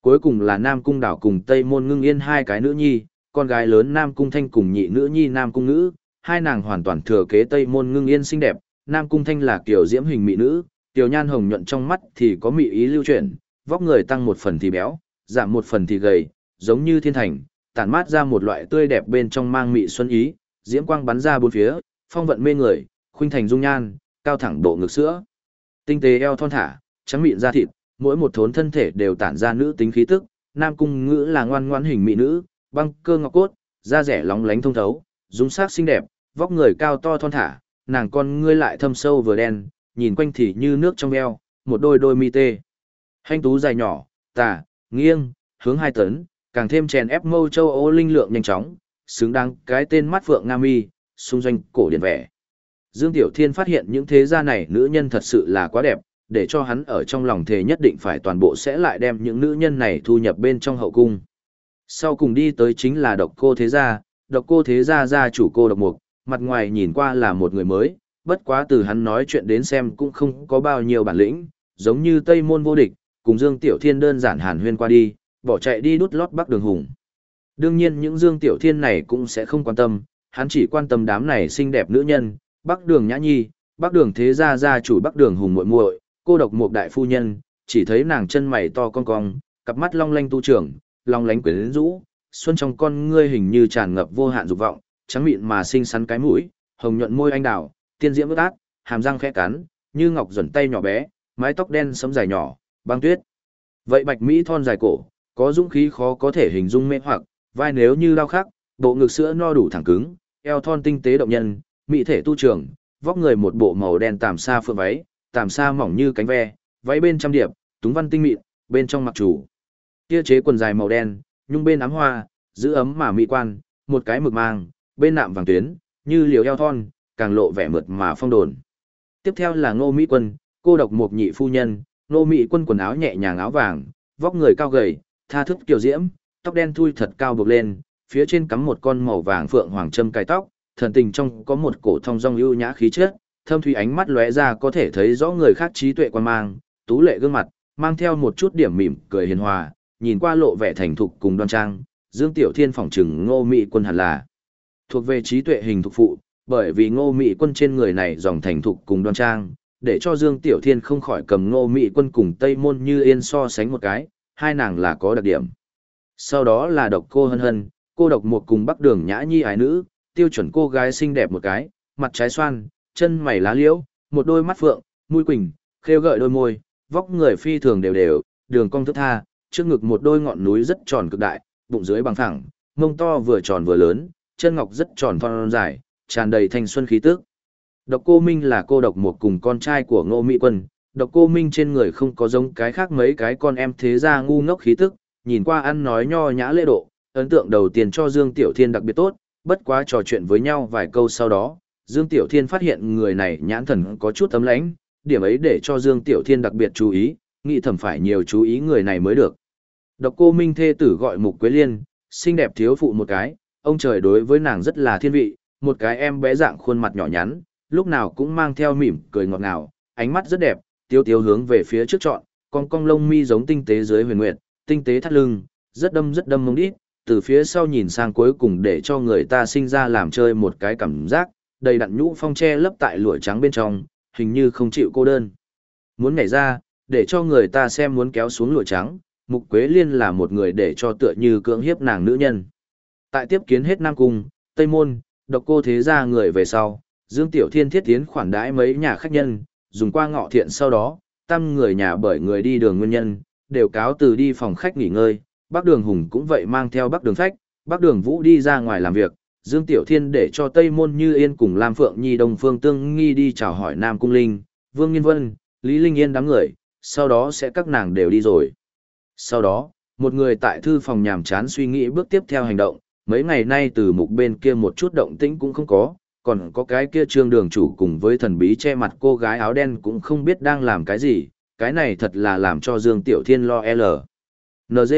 Cuối cùng là Nam Cung Đảo cùng Tây Môn Ngưng Yên hai cái nữ nhi, con gái lớn Nam Cung Thanh cùng nhị nữ nhi Nam Cung Ngữ, hai nàng hoàn toàn thừa kế Tây Môn Ngưng Yên xinh đẹp, Nam Cung Thanh là kiểu diễm hình mỹ nữ, tiểu nhan hồng nhuận trong mắt thì có mỹ ý lưu chuyển, vóc người tăng một phần thì béo, giảm một phần thì gầy, giống như thiên thành, tản mát ra một loại tươi đẹp bên trong mang mị xuân ý, diễm quang bắn ra bốn phía, phong vận mê người, khuynh thành dung nhan, cao thẳng độ ngực sữa. Tinh tế eo thon thả, trắng mịn da thịt, mỗi một thốn thân thể đều tản ra nữ tính khí tức, nam cung ngữ là ngoan ngoãn hình mỹ nữ, băng cơ ngọc cốt, da rẻ lóng lánh thông thấu, dung sắc xinh đẹp, vóc người cao to thon thả, nàng con ngươi lại thâm sâu vừa đen, nhìn quanh thì như nước trong eo, một đôi đôi mi tê. Hành tú dài nhỏ, tà, nghiêng, hướng hai tấn, càng thêm chèn ép mâu châu Âu linh lượng nhanh chóng, xứng đáng cái tên mắt phượng nga mi, xung doanh cổ điển vẻ. Dương Tiểu Thiên phát hiện những thế gia này nữ nhân thật sự là quá đẹp, để cho hắn ở trong lòng thề nhất định phải toàn bộ sẽ lại đem những nữ nhân này thu nhập bên trong hậu cung. Sau cùng đi tới chính là độc cô thế gia, độc cô thế gia gia chủ cô độc mục, mặt ngoài nhìn qua là một người mới, bất quá từ hắn nói chuyện đến xem cũng không có bao nhiêu bản lĩnh, giống như Tây Môn vô địch, cùng Dương Tiểu Thiên đơn giản hàn huyên qua đi, bỏ chạy đi đút lót bắc đường hùng. Đương nhiên những Dương Tiểu Thiên này cũng sẽ không quan tâm, Hắn chỉ quan tâm đám này xinh đẹp nữ nhân, Bắc Đường Nhã Nhi, Bắc Đường Thế Gia gia chủ Bắc Đường Hùng muội muội, cô độc một đại phu nhân, chỉ thấy nàng chân mày to cong cong, cặp mắt long lanh tu trưởng, long lánh quyến rũ, xuân trong con ngươi hình như tràn ngập vô hạn dục vọng, trắng mịn mà xinh xắn cái mũi, hồng nhuận môi anh đào, tiên diễm ướt át, hàm răng khẽ cắn, như ngọc duẩn tay nhỏ bé, mái tóc đen sẫm dài nhỏ, băng tuyết. Vậy bạch mỹ thon dài cổ, có dũng khí khó có thể hình dung mê hoặc, vai nếu như lao khắc, bộ ngực sữa no đủ thẳng cứng, eo thon tinh tế động nhân, mỹ thể tu trưởng, vóc người một bộ màu đen tàm sa phượng váy, tàm sa mỏng như cánh ve, váy bên trăm điệp, túng văn tinh mịn, bên trong mặc chủ. Kia chế quần dài màu đen, nhung bên ám hoa, giữ ấm mà mỹ quan, một cái mực mang, bên nạm vàng tuyến, như liều eo thon, càng lộ vẻ mượt mà phong đồn. Tiếp theo là Ngô Mỹ Quân, cô độc một nhị phu nhân, Ngô Mỹ Quân quần áo nhẹ nhàng áo vàng, vóc người cao gầy, tha thức kiều diễm, tóc đen thui thật cao buộc lên, phía trên cắm một con màu vàng phượng hoàng châm cài tóc, thần tình trong có một cổ thông dong ưu nhã khí chất, thâm thủy ánh mắt lóe ra có thể thấy rõ người khác trí tuệ quan mang, tú lệ gương mặt, mang theo một chút điểm mỉm cười hiền hòa, nhìn qua lộ vẻ thành thục cùng đoan trang, Dương Tiểu Thiên phỏng chừng Ngô Mị Quân hẳn là thuộc về trí tuệ hình thuộc phụ, bởi vì Ngô Mị Quân trên người này dòng thành thục cùng đoan trang, để cho Dương Tiểu Thiên không khỏi cầm Ngô Mị Quân cùng Tây Môn Như Yên so sánh một cái, hai nàng là có đặc điểm. Sau đó là độc cô hân hân, cô độc một cùng bắc đường nhã nhi ái nữ, tiêu chuẩn cô gái xinh đẹp một cái, mặt trái xoan, chân mày lá liễu, một đôi mắt phượng, mũi quỳnh, khêu gợi đôi môi, vóc người phi thường đều đều, đường cong thức tha, trước ngực một đôi ngọn núi rất tròn cực đại, bụng dưới bằng thẳng, mông to vừa tròn vừa lớn, chân ngọc rất tròn thon dài, tràn đầy thanh xuân khí tức. Độc cô Minh là cô độc một cùng con trai của Ngô Mỹ Quân, độc cô Minh trên người không có giống cái khác mấy cái con em thế ra ngu ngốc khí tức, nhìn qua ăn nói nho nhã lễ độ, ấn tượng đầu tiên cho Dương Tiểu Thiên đặc biệt tốt, bất quá trò chuyện với nhau vài câu sau đó, Dương Tiểu Thiên phát hiện người này nhãn thần có chút tấm lãnh, điểm ấy để cho Dương Tiểu Thiên đặc biệt chú ý, nghĩ thầm phải nhiều chú ý người này mới được. Độc cô Minh thê tử gọi Mục Quế Liên, xinh đẹp thiếu phụ một cái, ông trời đối với nàng rất là thiên vị, một cái em bé dạng khuôn mặt nhỏ nhắn, lúc nào cũng mang theo mỉm cười ngọt ngào, ánh mắt rất đẹp, tiêu tiêu hướng về phía trước trọn, con cong lông mi giống tinh tế dưới huyền nguyệt, tinh tế thắt lưng, rất đâm rất đâm mông đít, từ phía sau nhìn sang cuối cùng để cho người ta sinh ra làm chơi một cái cảm giác, đầy đặn nhũ phong che lấp tại lụa trắng bên trong, hình như không chịu cô đơn. Muốn nhảy ra, để cho người ta xem muốn kéo xuống lụa trắng, Mục Quế Liên là một người để cho tựa như cưỡng hiếp nàng nữ nhân. Tại tiếp kiến hết Nam Cung, Tây Môn, độc cô thế ra người về sau, Dương Tiểu Thiên thiết tiến khoản đãi mấy nhà khách nhân, dùng qua ngọ thiện sau đó, tam người nhà bởi người đi đường nguyên nhân, đều cáo từ đi phòng khách nghỉ ngơi, bác đường hùng cũng vậy mang theo bác đường phách, bác đường vũ đi ra ngoài làm việc, Dương Tiểu Thiên để cho Tây Môn Như Yên cùng Lam Phượng Nhi Đông Phương Tương Nghi đi chào hỏi Nam Cung Linh, Vương Nghiên Vân, Lý Linh Yên đám người, sau đó sẽ các nàng đều đi rồi. Sau đó, một người tại thư phòng nhàm chán suy nghĩ bước tiếp theo hành động, mấy ngày nay từ mục bên kia một chút động tĩnh cũng không có, còn có cái kia trương đường chủ cùng với thần bí che mặt cô gái áo đen cũng không biết đang làm cái gì, cái này thật là làm cho Dương Tiểu Thiên lo e L. NG,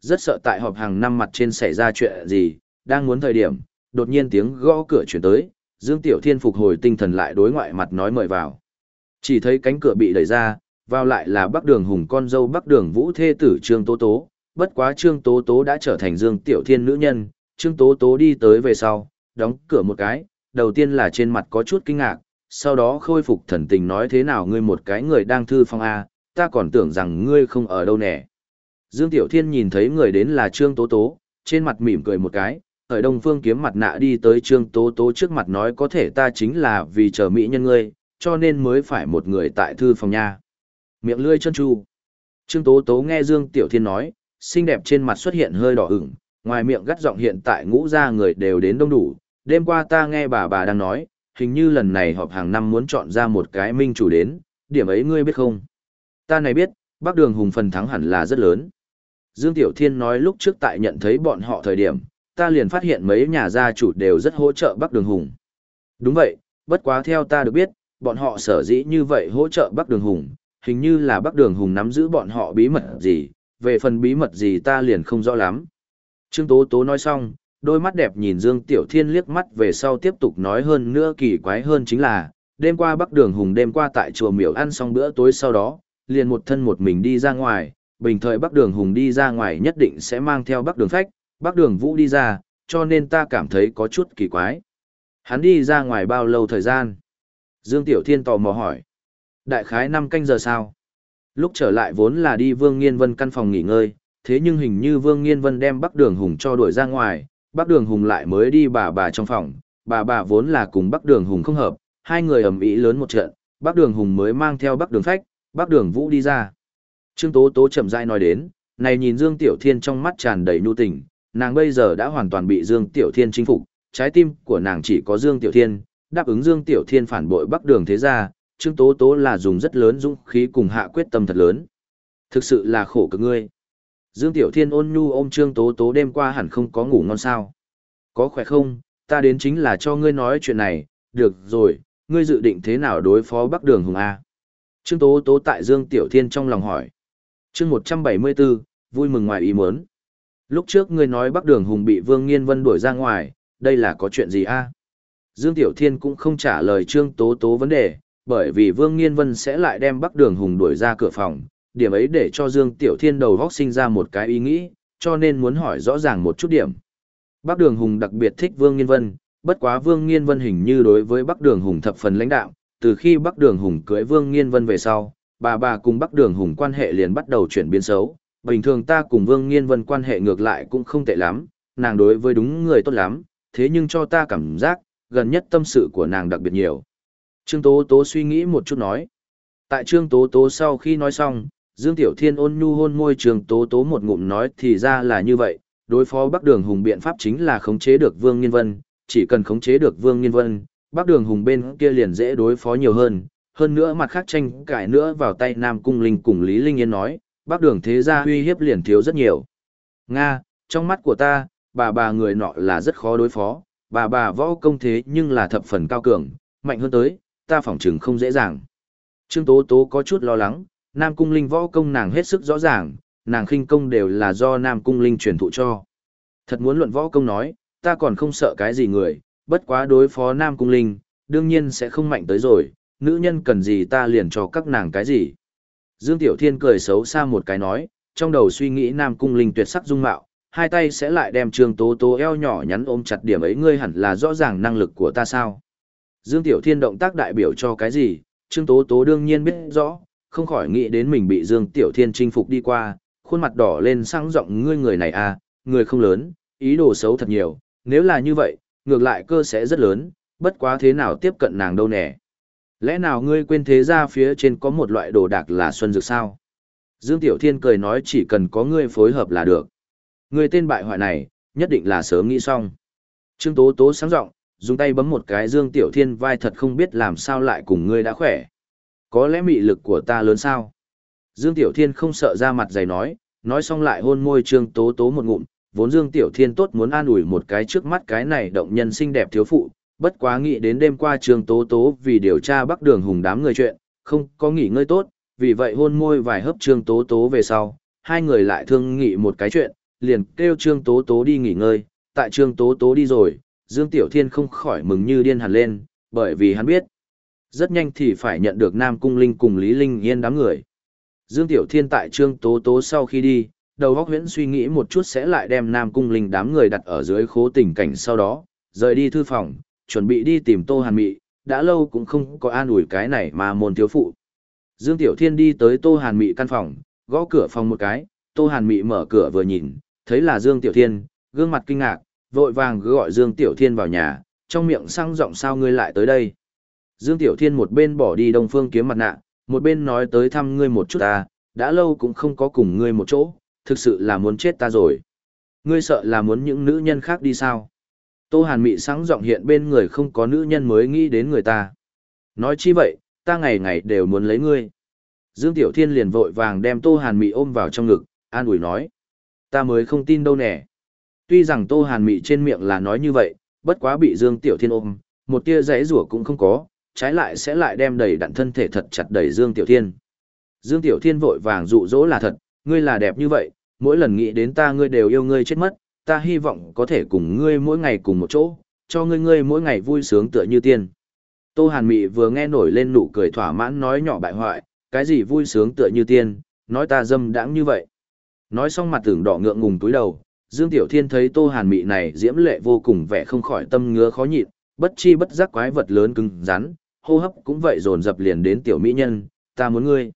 rất sợ tại họp hàng năm mặt trên xảy ra chuyện gì, đang muốn thời điểm, đột nhiên tiếng gõ cửa chuyển tới, Dương Tiểu Thiên phục hồi tinh thần lại đối ngoại mặt nói mời vào. Chỉ thấy cánh cửa bị đẩy ra, vào lại là Bắc Đường Hùng con dâu Bắc Đường Vũ thê tử Trương Tố Tố, bất quá Trương Tố Tố đã trở thành Dương Tiểu Thiên nữ nhân, Trương Tố Tố đi tới về sau, đóng cửa một cái, đầu tiên là trên mặt có chút kinh ngạc, sau đó khôi phục thần tình nói thế nào ngươi một cái người đang thư phong A, ta còn tưởng rằng ngươi không ở đâu nè. Dương Tiểu Thiên nhìn thấy người đến là Trương Tố Tố, trên mặt mỉm cười một cái, ở Đông Phương kiếm mặt nạ đi tới Trương Tố Tố trước mặt nói có thể ta chính là vì chờ mỹ nhân ngươi, cho nên mới phải một người tại thư phòng nha. Miệng lươi chân chu. Trương Tố Tố nghe Dương Tiểu Thiên nói, xinh đẹp trên mặt xuất hiện hơi đỏ ửng, ngoài miệng gắt giọng hiện tại ngũ ra người đều đến đông đủ. Đêm qua ta nghe bà bà đang nói, hình như lần này họp hàng năm muốn chọn ra một cái minh chủ đến, điểm ấy ngươi biết không? Ta này biết, bác đường hùng phần thắng hẳn là rất lớn. Dương Tiểu Thiên nói lúc trước tại nhận thấy bọn họ thời điểm, ta liền phát hiện mấy nhà gia chủ đều rất hỗ trợ Bắc Đường Hùng. Đúng vậy, bất quá theo ta được biết, bọn họ sở dĩ như vậy hỗ trợ Bắc Đường Hùng, hình như là Bắc Đường Hùng nắm giữ bọn họ bí mật gì, về phần bí mật gì ta liền không rõ lắm. Trương Tố Tố nói xong, đôi mắt đẹp nhìn Dương Tiểu Thiên liếc mắt về sau tiếp tục nói hơn nữa kỳ quái hơn chính là, đêm qua Bắc Đường Hùng đêm qua tại chùa miểu ăn xong bữa tối sau đó, liền một thân một mình đi ra ngoài, bình thời Bắc Đường Hùng đi ra ngoài nhất định sẽ mang theo Bắc Đường Phách, Bắc Đường Vũ đi ra, cho nên ta cảm thấy có chút kỳ quái. Hắn đi ra ngoài bao lâu thời gian? Dương Tiểu Thiên tò mò hỏi. Đại khái 5 canh giờ sao? Lúc trở lại vốn là đi Vương Nghiên Vân căn phòng nghỉ ngơi, thế nhưng hình như Vương Nghiên Vân đem Bắc Đường Hùng cho đuổi ra ngoài, Bắc Đường Hùng lại mới đi bà bà trong phòng, bà bà vốn là cùng Bắc Đường Hùng không hợp, hai người ầm ĩ lớn một trận, Bắc Đường Hùng mới mang theo Bắc Đường Phách, Bắc Đường Vũ đi ra. Trương Tố Tố chậm rãi nói đến, này nhìn Dương Tiểu Thiên trong mắt tràn đầy nhu tình, nàng bây giờ đã hoàn toàn bị Dương Tiểu Thiên chinh phục, trái tim của nàng chỉ có Dương Tiểu Thiên, đáp ứng Dương Tiểu Thiên phản bội Bắc Đường thế gia, Trương Tố Tố là dùng rất lớn dũng khí cùng hạ quyết tâm thật lớn. Thực sự là khổ cực ngươi. Dương Tiểu Thiên ôn nhu ôm Trương Tố Tố đêm qua hẳn không có ngủ ngon sao. Có khỏe không, ta đến chính là cho ngươi nói chuyện này, được rồi, ngươi dự định thế nào đối phó Bắc Đường Hùng A. Trương Tố Tố tại Dương Tiểu Thiên trong lòng hỏi. chương 174, vui mừng ngoài ý muốn. Lúc trước ngươi nói Bắc Đường Hùng bị Vương Nghiên Vân đuổi ra ngoài, đây là có chuyện gì a? Dương Tiểu Thiên cũng không trả lời Trương Tố Tố vấn đề, bởi vì Vương Nghiên Vân sẽ lại đem Bắc Đường Hùng đuổi ra cửa phòng, điểm ấy để cho Dương Tiểu Thiên đầu góc sinh ra một cái ý nghĩ, cho nên muốn hỏi rõ ràng một chút điểm. Bắc Đường Hùng đặc biệt thích Vương Nghiên Vân, bất quá Vương Nghiên Vân hình như đối với Bắc Đường Hùng thập phần lãnh đạo, từ khi Bắc Đường Hùng cưới Vương Nghiên Vân về sau, bà bà cùng Bắc Đường Hùng quan hệ liền bắt đầu chuyển biến xấu. Bình thường ta cùng Vương Nghiên Vân quan hệ ngược lại cũng không tệ lắm, nàng đối với đúng người tốt lắm, thế nhưng cho ta cảm giác, gần nhất tâm sự của nàng đặc biệt nhiều. Trương Tố Tố suy nghĩ một chút nói. Tại Trương Tố Tố sau khi nói xong, Dương Tiểu Thiên ôn nhu hôn môi Trường Tố Tố một ngụm nói thì ra là như vậy, đối phó Bắc Đường Hùng biện pháp chính là khống chế được Vương Nghiên Vân, chỉ cần khống chế được Vương Nghiên Vân, Bắc Đường Hùng bên kia liền dễ đối phó nhiều hơn. Hơn nữa mặt khác tranh cãi nữa vào tay Nam Cung Linh cùng Lý Linh Yên nói, Bắc Đường thế gia uy hiếp liền thiếu rất nhiều. Nga, trong mắt của ta, bà bà người nọ là rất khó đối phó, bà bà võ công thế nhưng là thập phần cao cường, mạnh hơn tới, ta phỏng chừng không dễ dàng. Trương Tố Tố có chút lo lắng, Nam Cung Linh võ công nàng hết sức rõ ràng, nàng khinh công đều là do Nam Cung Linh truyền thụ cho. Thật muốn luận võ công nói, ta còn không sợ cái gì người, bất quá đối phó Nam Cung Linh, đương nhiên sẽ không mạnh tới rồi, nữ nhân cần gì ta liền cho các nàng cái gì. Dương Tiểu Thiên cười xấu xa một cái nói, trong đầu suy nghĩ Nam Cung Linh tuyệt sắc dung mạo, hai tay sẽ lại đem Trương Tố Tố eo nhỏ nhắn ôm chặt điểm ấy ngươi hẳn là rõ ràng năng lực của ta sao. Dương Tiểu Thiên động tác đại biểu cho cái gì, Trương Tố Tố đương nhiên biết rõ, không khỏi nghĩ đến mình bị Dương Tiểu Thiên chinh phục đi qua, khuôn mặt đỏ lên sang giọng ngươi người này à, người không lớn, ý đồ xấu thật nhiều, nếu là như vậy, ngược lại cơ sẽ rất lớn, bất quá thế nào tiếp cận nàng đâu nè. Lẽ nào ngươi quên thế ra phía trên có một loại đồ đạc là xuân dược sao? Dương Tiểu Thiên cười nói chỉ cần có ngươi phối hợp là được. Người tên bại hoại này, nhất định là sớm nghĩ xong. Trương Tố Tố sáng giọng, dùng tay bấm một cái Dương Tiểu Thiên vai thật không biết làm sao lại cùng ngươi đã khỏe. Có lẽ mị lực của ta lớn sao? Dương Tiểu Thiên không sợ ra mặt dày nói, nói xong lại hôn môi Trương Tố Tố một ngụm, vốn Dương Tiểu Thiên tốt muốn an ủi một cái trước mắt cái này động nhân xinh đẹp thiếu phụ, bất quá nghĩ đến đêm qua Trương Tố Tố vì điều tra Bắc Đường Hùng đám người chuyện, không có nghỉ ngơi tốt, vì vậy hôn môi vài hớp Trương Tố Tố về sau, hai người lại thương nghị một cái chuyện, liền kêu Trương Tố Tố đi nghỉ ngơi, tại Trương Tố Tố đi rồi, Dương Tiểu Thiên không khỏi mừng như điên hẳn lên, bởi vì hắn biết, rất nhanh thì phải nhận được Nam Cung Linh cùng Lý Linh Yên đám người. Dương Tiểu Thiên tại Trương Tố Tố sau khi đi, đầu óc huyễn suy nghĩ một chút sẽ lại đem Nam Cung Linh đám người đặt ở dưới khố tình cảnh sau đó, rời đi thư phòng, chuẩn bị đi tìm Tô Hàn Mị, đã lâu cũng không có an ủi cái này mà môn thiếu phụ. Dương Tiểu Thiên đi tới Tô Hàn Mị căn phòng, gõ cửa phòng một cái, Tô Hàn Mị mở cửa vừa nhìn, thấy là Dương Tiểu Thiên, gương mặt kinh ngạc, vội vàng gọi Dương Tiểu Thiên vào nhà, trong miệng sang giọng sao ngươi lại tới đây. Dương Tiểu Thiên một bên bỏ đi Đông Phương kiếm mặt nạ, một bên nói tới thăm ngươi một chút ta, đã lâu cũng không có cùng ngươi một chỗ, thực sự là muốn chết ta rồi. Ngươi sợ là muốn những nữ nhân khác đi sao? Tô Hàn Mị sáng giọng hiện bên người không có nữ nhân mới nghĩ đến người ta. Nói chi vậy, ta ngày ngày đều muốn lấy ngươi. Dương Tiểu Thiên liền vội vàng đem Tô Hàn Mị ôm vào trong ngực, an ủi nói. Ta mới không tin đâu nè. Tuy rằng Tô Hàn Mị trên miệng là nói như vậy, bất quá bị Dương Tiểu Thiên ôm, một tia rẽ rủa cũng không có, trái lại sẽ lại đem đầy đặn thân thể thật chặt đầy Dương Tiểu Thiên. Dương Tiểu Thiên vội vàng dụ dỗ là thật, ngươi là đẹp như vậy, mỗi lần nghĩ đến ta ngươi đều yêu ngươi chết mất, ta hy vọng có thể cùng ngươi mỗi ngày cùng một chỗ, cho ngươi ngươi mỗi ngày vui sướng tựa như tiên. Tô Hàn Mị vừa nghe nổi lên nụ cười thỏa mãn nói nhỏ bại hoại, cái gì vui sướng tựa như tiên, nói ta dâm đãng như vậy. Nói xong mặt tưởng đỏ ngượng ngùng túi đầu, Dương Tiểu Thiên thấy Tô Hàn Mị này diễm lệ vô cùng vẻ không khỏi tâm ngứa khó nhịn, Bất chi bất giác quái vật lớn cứng rắn, hô hấp cũng vậy dồn dập liền đến tiểu mỹ nhân, ta muốn ngươi.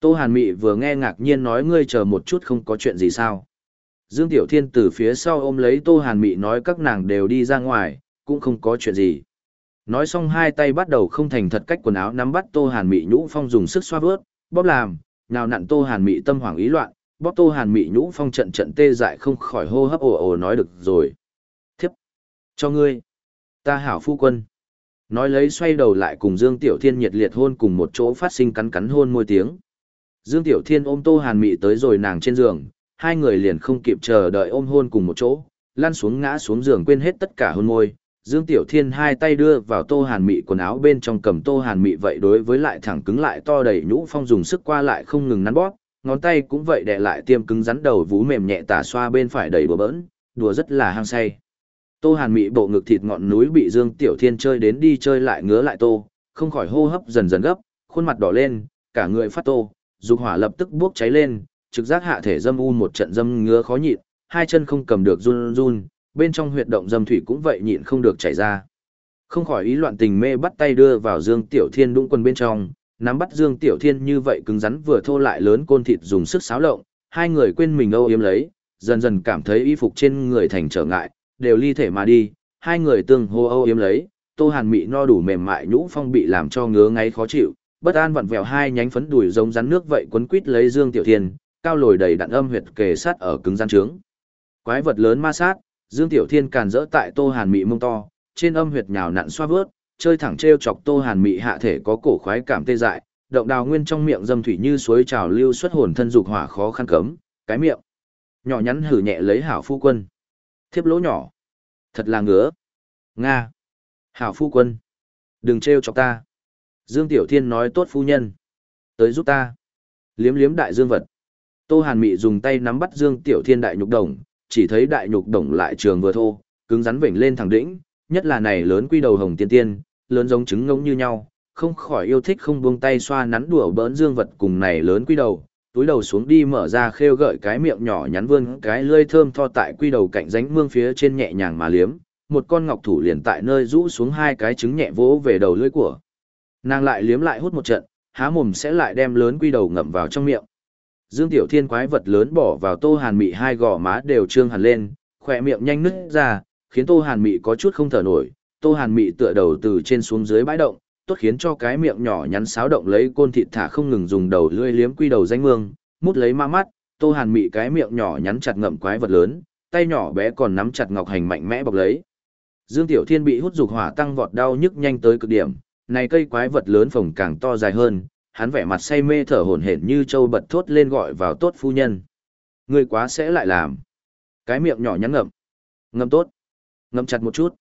Tô Hàn Mị vừa nghe ngạc nhiên nói ngươi chờ một chút không có chuyện gì sao. Dương Tiểu Thiên từ phía sau ôm lấy Tô Hàn Mị nói các nàng đều đi ra ngoài, cũng không có chuyện gì. Nói xong hai tay bắt đầu không thành thật cách quần áo nắm bắt Tô Hàn Mị nhũ phong dùng sức xoa vớt, bóp làm, nào nặn Tô Hàn Mị tâm hoảng ý loạn, bóp Tô Hàn Mị nhũ phong trận trận tê dại không khỏi hô hấp ồ ồ nói được rồi. Thiếp, cho ngươi, ta hảo phu quân. Nói lấy xoay đầu lại cùng Dương Tiểu Thiên nhiệt liệt hôn cùng một chỗ phát sinh cắn cắn hôn môi tiếng. Dương Tiểu Thiên ôm Tô Hàn Mị tới rồi nàng trên giường, hai người liền không kịp chờ đợi ôm hôn cùng một chỗ, lăn xuống ngã xuống giường quên hết tất cả hôn môi. Dương Tiểu Thiên hai tay đưa vào Tô Hàn Mị quần áo bên trong cầm Tô Hàn Mị vậy đối với lại thẳng cứng lại to đầy nhũ phong dùng sức qua lại không ngừng nắn bóp, ngón tay cũng vậy đè lại tiêm cứng rắn đầu vú mềm nhẹ tả xoa bên phải đầy đùa bỡn, đùa rất là hăng say. Tô Hàn Mị bộ ngực thịt ngọn núi bị Dương Tiểu Thiên chơi đến đi chơi lại ngứa lại tô, không khỏi hô hấp dần dần gấp, khuôn mặt đỏ lên, cả người phát tô, dục hỏa lập tức bốc cháy lên, trực giác hạ thể dâm u một trận dâm ngứa khó nhịn, hai chân không cầm được run run, bên trong huyệt động dâm thủy cũng vậy nhịn không được chảy ra. Không khỏi ý loạn tình mê bắt tay đưa vào Dương Tiểu Thiên đũng quần bên trong, nắm bắt Dương Tiểu Thiên như vậy cứng rắn vừa thô lại lớn côn thịt dùng sức xáo lộng, hai người quên mình âu yếm lấy, dần dần cảm thấy y phục trên người thành trở ngại, đều ly thể mà đi, hai người tương hô âu yếm lấy, Tô Hàn Mị no đủ mềm mại nhũ phong bị làm cho ngứa ngáy khó chịu, bất an vặn vẹo hai nhánh phấn đùi giống rắn nước vậy quấn quít lấy Dương Tiểu Thiên, cao lồi đầy đạn âm huyệt kề sát ở cứng gian trướng. Quái vật lớn ma sát, Dương Tiểu Thiên càn rỡ tại Tô Hàn Mị mông to, trên âm huyệt nhào nặn xoa vớt, chơi thẳng treo chọc Tô Hàn Mị hạ thể có cổ khoái cảm tê dại, động đào nguyên trong miệng dâm thủy như suối trào lưu xuất hồn thân dục hỏa khó khăn cấm, cái miệng nhỏ nhắn hử nhẹ lấy hảo phu quân. Thiếp lỗ nhỏ, thật là ngứa. Nga. Hảo phu quân, đừng treo chọc ta. Dương Tiểu Thiên nói tốt phu nhân. Tới giúp ta. Liếm liếm đại dương vật. Tô Hàn Mị dùng tay nắm bắt Dương Tiểu Thiên đại nhục đồng, chỉ thấy đại nhục đồng lại trường vừa thô, cứng rắn vểnh lên thẳng đỉnh, nhất là này lớn quy đầu hồng tiên tiên, lớn giống trứng ngỗng như nhau, không khỏi yêu thích không buông tay xoa nắn đùa bỡn dương vật cùng này lớn quy đầu, túi đầu xuống đi mở ra khêu gợi cái miệng nhỏ nhắn vươn cái lưỡi thơm tho tại quy đầu cạnh ránh mương phía trên nhẹ nhàng mà liếm, một con ngọc thủ liền tại nơi rũ xuống hai cái trứng nhẹ vỗ về đầu lưỡi của. Nàng lại liếm lại hút một trận, há mồm sẽ lại đem lớn quy đầu ngậm vào trong miệng. Dương Tiểu Thiên quái vật lớn bỏ vào Tô Hàn Mị hai gò má đều trương hẳn lên, khỏe miệng nhanh nứt ra, khiến Tô Hàn Mị có chút không thở nổi. Tô Hàn Mị tựa đầu từ trên xuống dưới bãi động, tốt khiến cho cái miệng nhỏ nhắn xáo động lấy côn thịt thả không ngừng dùng đầu lưỡi liếm quy đầu danh mương, mút lấy ma mắt, Tô Hàn Mị cái miệng nhỏ nhắn chặt ngậm quái vật lớn, tay nhỏ bé còn nắm chặt ngọc hành mạnh mẽ bọc lấy. Dương Tiểu Thiên bị hút dục hỏa tăng vọt đau nhức nhanh tới cực điểm, này cây quái vật lớn phồng càng to dài hơn, hắn vẻ mặt say mê thở hổn hển như trâu bật thốt lên gọi vào tốt phu nhân. Ngươi quá sẽ lại làm. Cái miệng nhỏ nhắn ngậm. Ngậm tốt. Ngậm chặt một chút.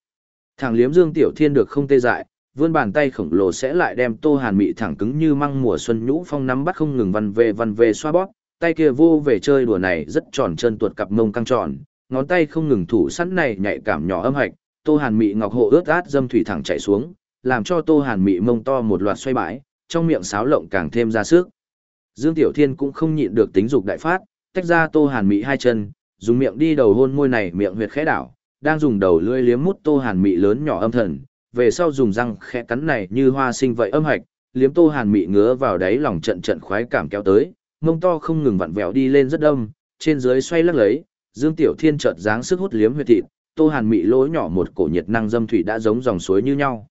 Thằng liếm Dương Tiểu Thiên được không tê dại, vươn bàn tay khổng lồ sẽ lại đem Tô Hàn Mị thẳng cứng như măng mùa xuân nhũ phong nắm bắt không ngừng văn về văn về xoa bóp, tay kia vô về chơi đùa này rất tròn chân tuột cặp mông căng tròn, ngón tay không ngừng thủ sẵn này nhạy cảm nhỏ âm hạch, Tô Hàn Mị ngọc hộ ướt át dâm thủy thẳng chảy xuống, làm cho Tô Hàn Mị mông to một loạt xoay bãi, trong miệng sáo lộng càng thêm ra sức. Dương Tiểu Thiên cũng không nhịn được tính dục đại phát, tách ra Tô Hàn Mị hai chân, dùng miệng đi đầu hôn môi này miệng huyệt khẽ đảo, đang dùng đầu lưỡi liếm mút Tô Hàn Mị lớn nhỏ âm thần, về sau dùng răng khẽ cắn này như hoa sinh vậy âm hạch, liếm Tô Hàn Mị ngứa vào đáy lòng trận trận khoái cảm kéo tới, mông to không ngừng vặn vẹo đi lên rất đông, trên dưới xoay lắc lấy, Dương Tiểu Thiên chợt dáng sức hút liếm huyệt thịt, Tô Hàn Mị lỗ nhỏ một cổ nhiệt năng dâm thủy đã giống dòng suối như nhau.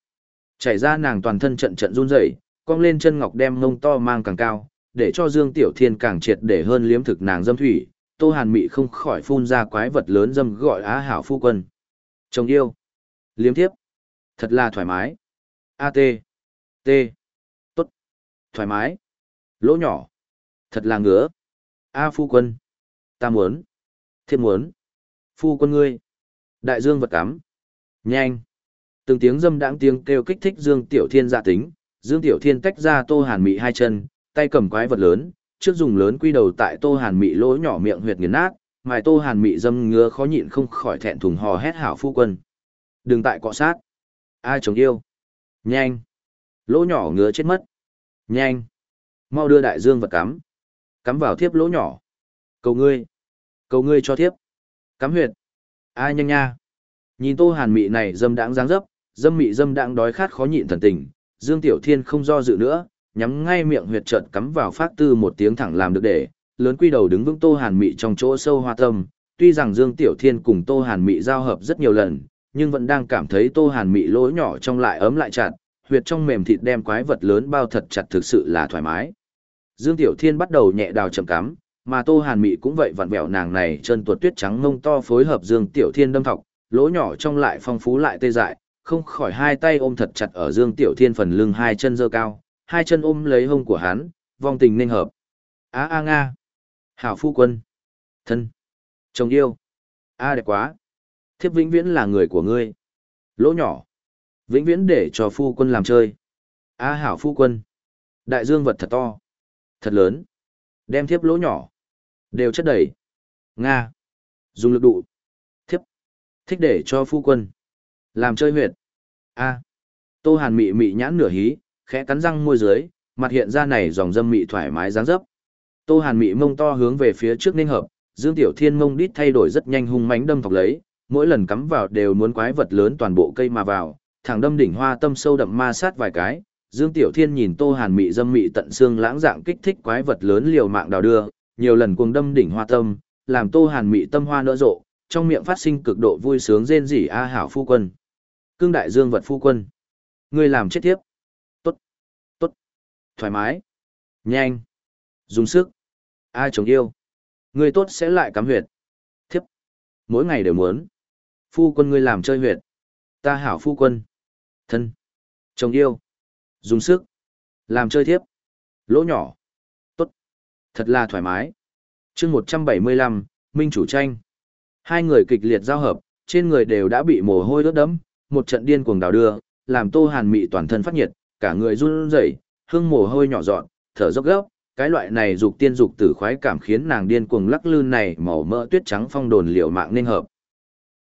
Chảy ra nàng toàn thân trận trận run rẩy, cong lên chân ngọc đem mông to mang càng cao, để cho Dương Tiểu Thiên càng triệt để hơn liếm thực nàng dâm thủy, Tô Hàn Mị không khỏi phun ra quái vật lớn dâm gọi á hảo phu quân. Chồng yêu. Liếm tiếp. Thật là thoải mái. A T. T. Tốt. Thoải mái. Lỗ nhỏ. Thật là ngứa. A phu quân. Ta muốn. Thiên muốn. Phu quân ngươi. Đại dương vật cắm. Nhanh. Từng tiếng dâm đãng tiếng kêu kích thích Dương Tiểu Thiên dạ tính, Dương Tiểu Thiên tách ra Tô Hàn Mị hai chân, tay cầm quái vật lớn, trước dùng lớn quy đầu tại Tô Hàn Mị lỗ nhỏ miệng huyệt nghiền nát, mài Tô Hàn Mị dâm ngứa khó nhịn không khỏi thẹn thùng hò hét hảo phu quân. Đừng tại cọ sát. Ai chống yêu? Nhanh. Lỗ nhỏ ngứa chết mất. Nhanh. Mau đưa đại dương vật cắm. Cắm vào thiếp lỗ nhỏ. Cầu ngươi. Cầu ngươi cho thiếp. Cắm huyệt. Ai nhanh nha. Nhìn Tô Hàn Mị này dâm đãng dáng dấp, dâm mị dâm đãng đói khát khó nhịn thần tình, Dương Tiểu Thiên không do dự nữa, nhắm ngay miệng huyệt trận cắm vào phát tư một tiếng thẳng làm được để, lớn quy đầu đứng vững Tô Hàn Mị trong chỗ sâu hoa tâm, tuy rằng Dương Tiểu Thiên cùng Tô Hàn Mị giao hợp rất nhiều lần, nhưng vẫn đang cảm thấy Tô Hàn Mị lỗ nhỏ trong lại ấm lại chặt, huyệt trong mềm thịt đem quái vật lớn bao thật chặt thực sự là thoải mái. Dương Tiểu Thiên bắt đầu nhẹ đào chậm cắm, mà Tô Hàn Mị cũng vậy vặn vẹo nàng này chân tuột tuyết trắng ngông to phối hợp Dương Tiểu Thiên đâm thọc, lỗ nhỏ trong lại phong phú lại tê dại, không khỏi hai tay ôm thật chặt ở Dương Tiểu Thiên phần lưng hai chân dơ cao, hai chân ôm lấy hông của hắn, vong tình nên hợp. Á a nga. Hảo phu quân. Thân. Chồng yêu. A đẹp quá. Thiếp vĩnh viễn là người của ngươi. Lỗ nhỏ. Vĩnh viễn để cho phu quân làm chơi. A hảo phu quân. Đại dương vật thật to. Thật lớn. Đem thiếp lỗ nhỏ. Đều chất đầy. Nga. Dùng lực đụ. Thiếp. Thích để cho phu quân. Làm chơi huyệt. A. Tô hàn mị mị nhãn nửa hí, khẽ cắn răng môi dưới, mặt hiện ra này dòng dâm mị thoải mái dáng dấp. Tô Hàn mị mông to hướng về phía trước nên hợp, Dương Tiểu Thiên mông đít thay đổi rất nhanh hung mãnh đâm thọc lấy, mỗi lần cắm vào đều muốn quái vật lớn toàn bộ cây mà vào, thẳng đâm đỉnh hoa tâm sâu đậm ma sát vài cái. Dương Tiểu Thiên nhìn Tô Hàn mị dâm mị tận xương lãng dạng kích thích quái vật lớn liều mạng đào đưa, nhiều lần cuồng đâm đỉnh hoa tâm, làm Tô Hàn mị tâm hoa nở rộ, trong miệng phát sinh cực độ vui sướng rên rỉ a hảo phu quân. Cương đại dương vật phu quân. Ngươi làm chết tiếp tốt tốt thoải mái, nhanh, dùng sức. Ai chồng yêu? Người tốt sẽ lại cắm huyệt. Thiếp. Mỗi ngày đều muốn. Phu quân ngươi làm chơi huyệt. Ta hảo phu quân. Thân. Chồng yêu. Dùng sức. Làm chơi thiếp. Lỗ nhỏ. Tốt. Thật là thoải mái. chương một trăm bảy mươi lăm Minh chủ tranh. Hai người kịch liệt giao hợp, trên người đều đã bị mồ hôi đốt đẫm, một trận điên cuồng đào đưa, làm Tô Hàn Mị toàn thân phát nhiệt, cả người run rẩy, hương mồ hôi nhỏ dọn, thở dốc gấp, cái loại này dục tiên dục tử khoái cảm khiến nàng điên cuồng lắc lư này màu mỡ tuyết trắng phong đồn liệu mạng nên hợp.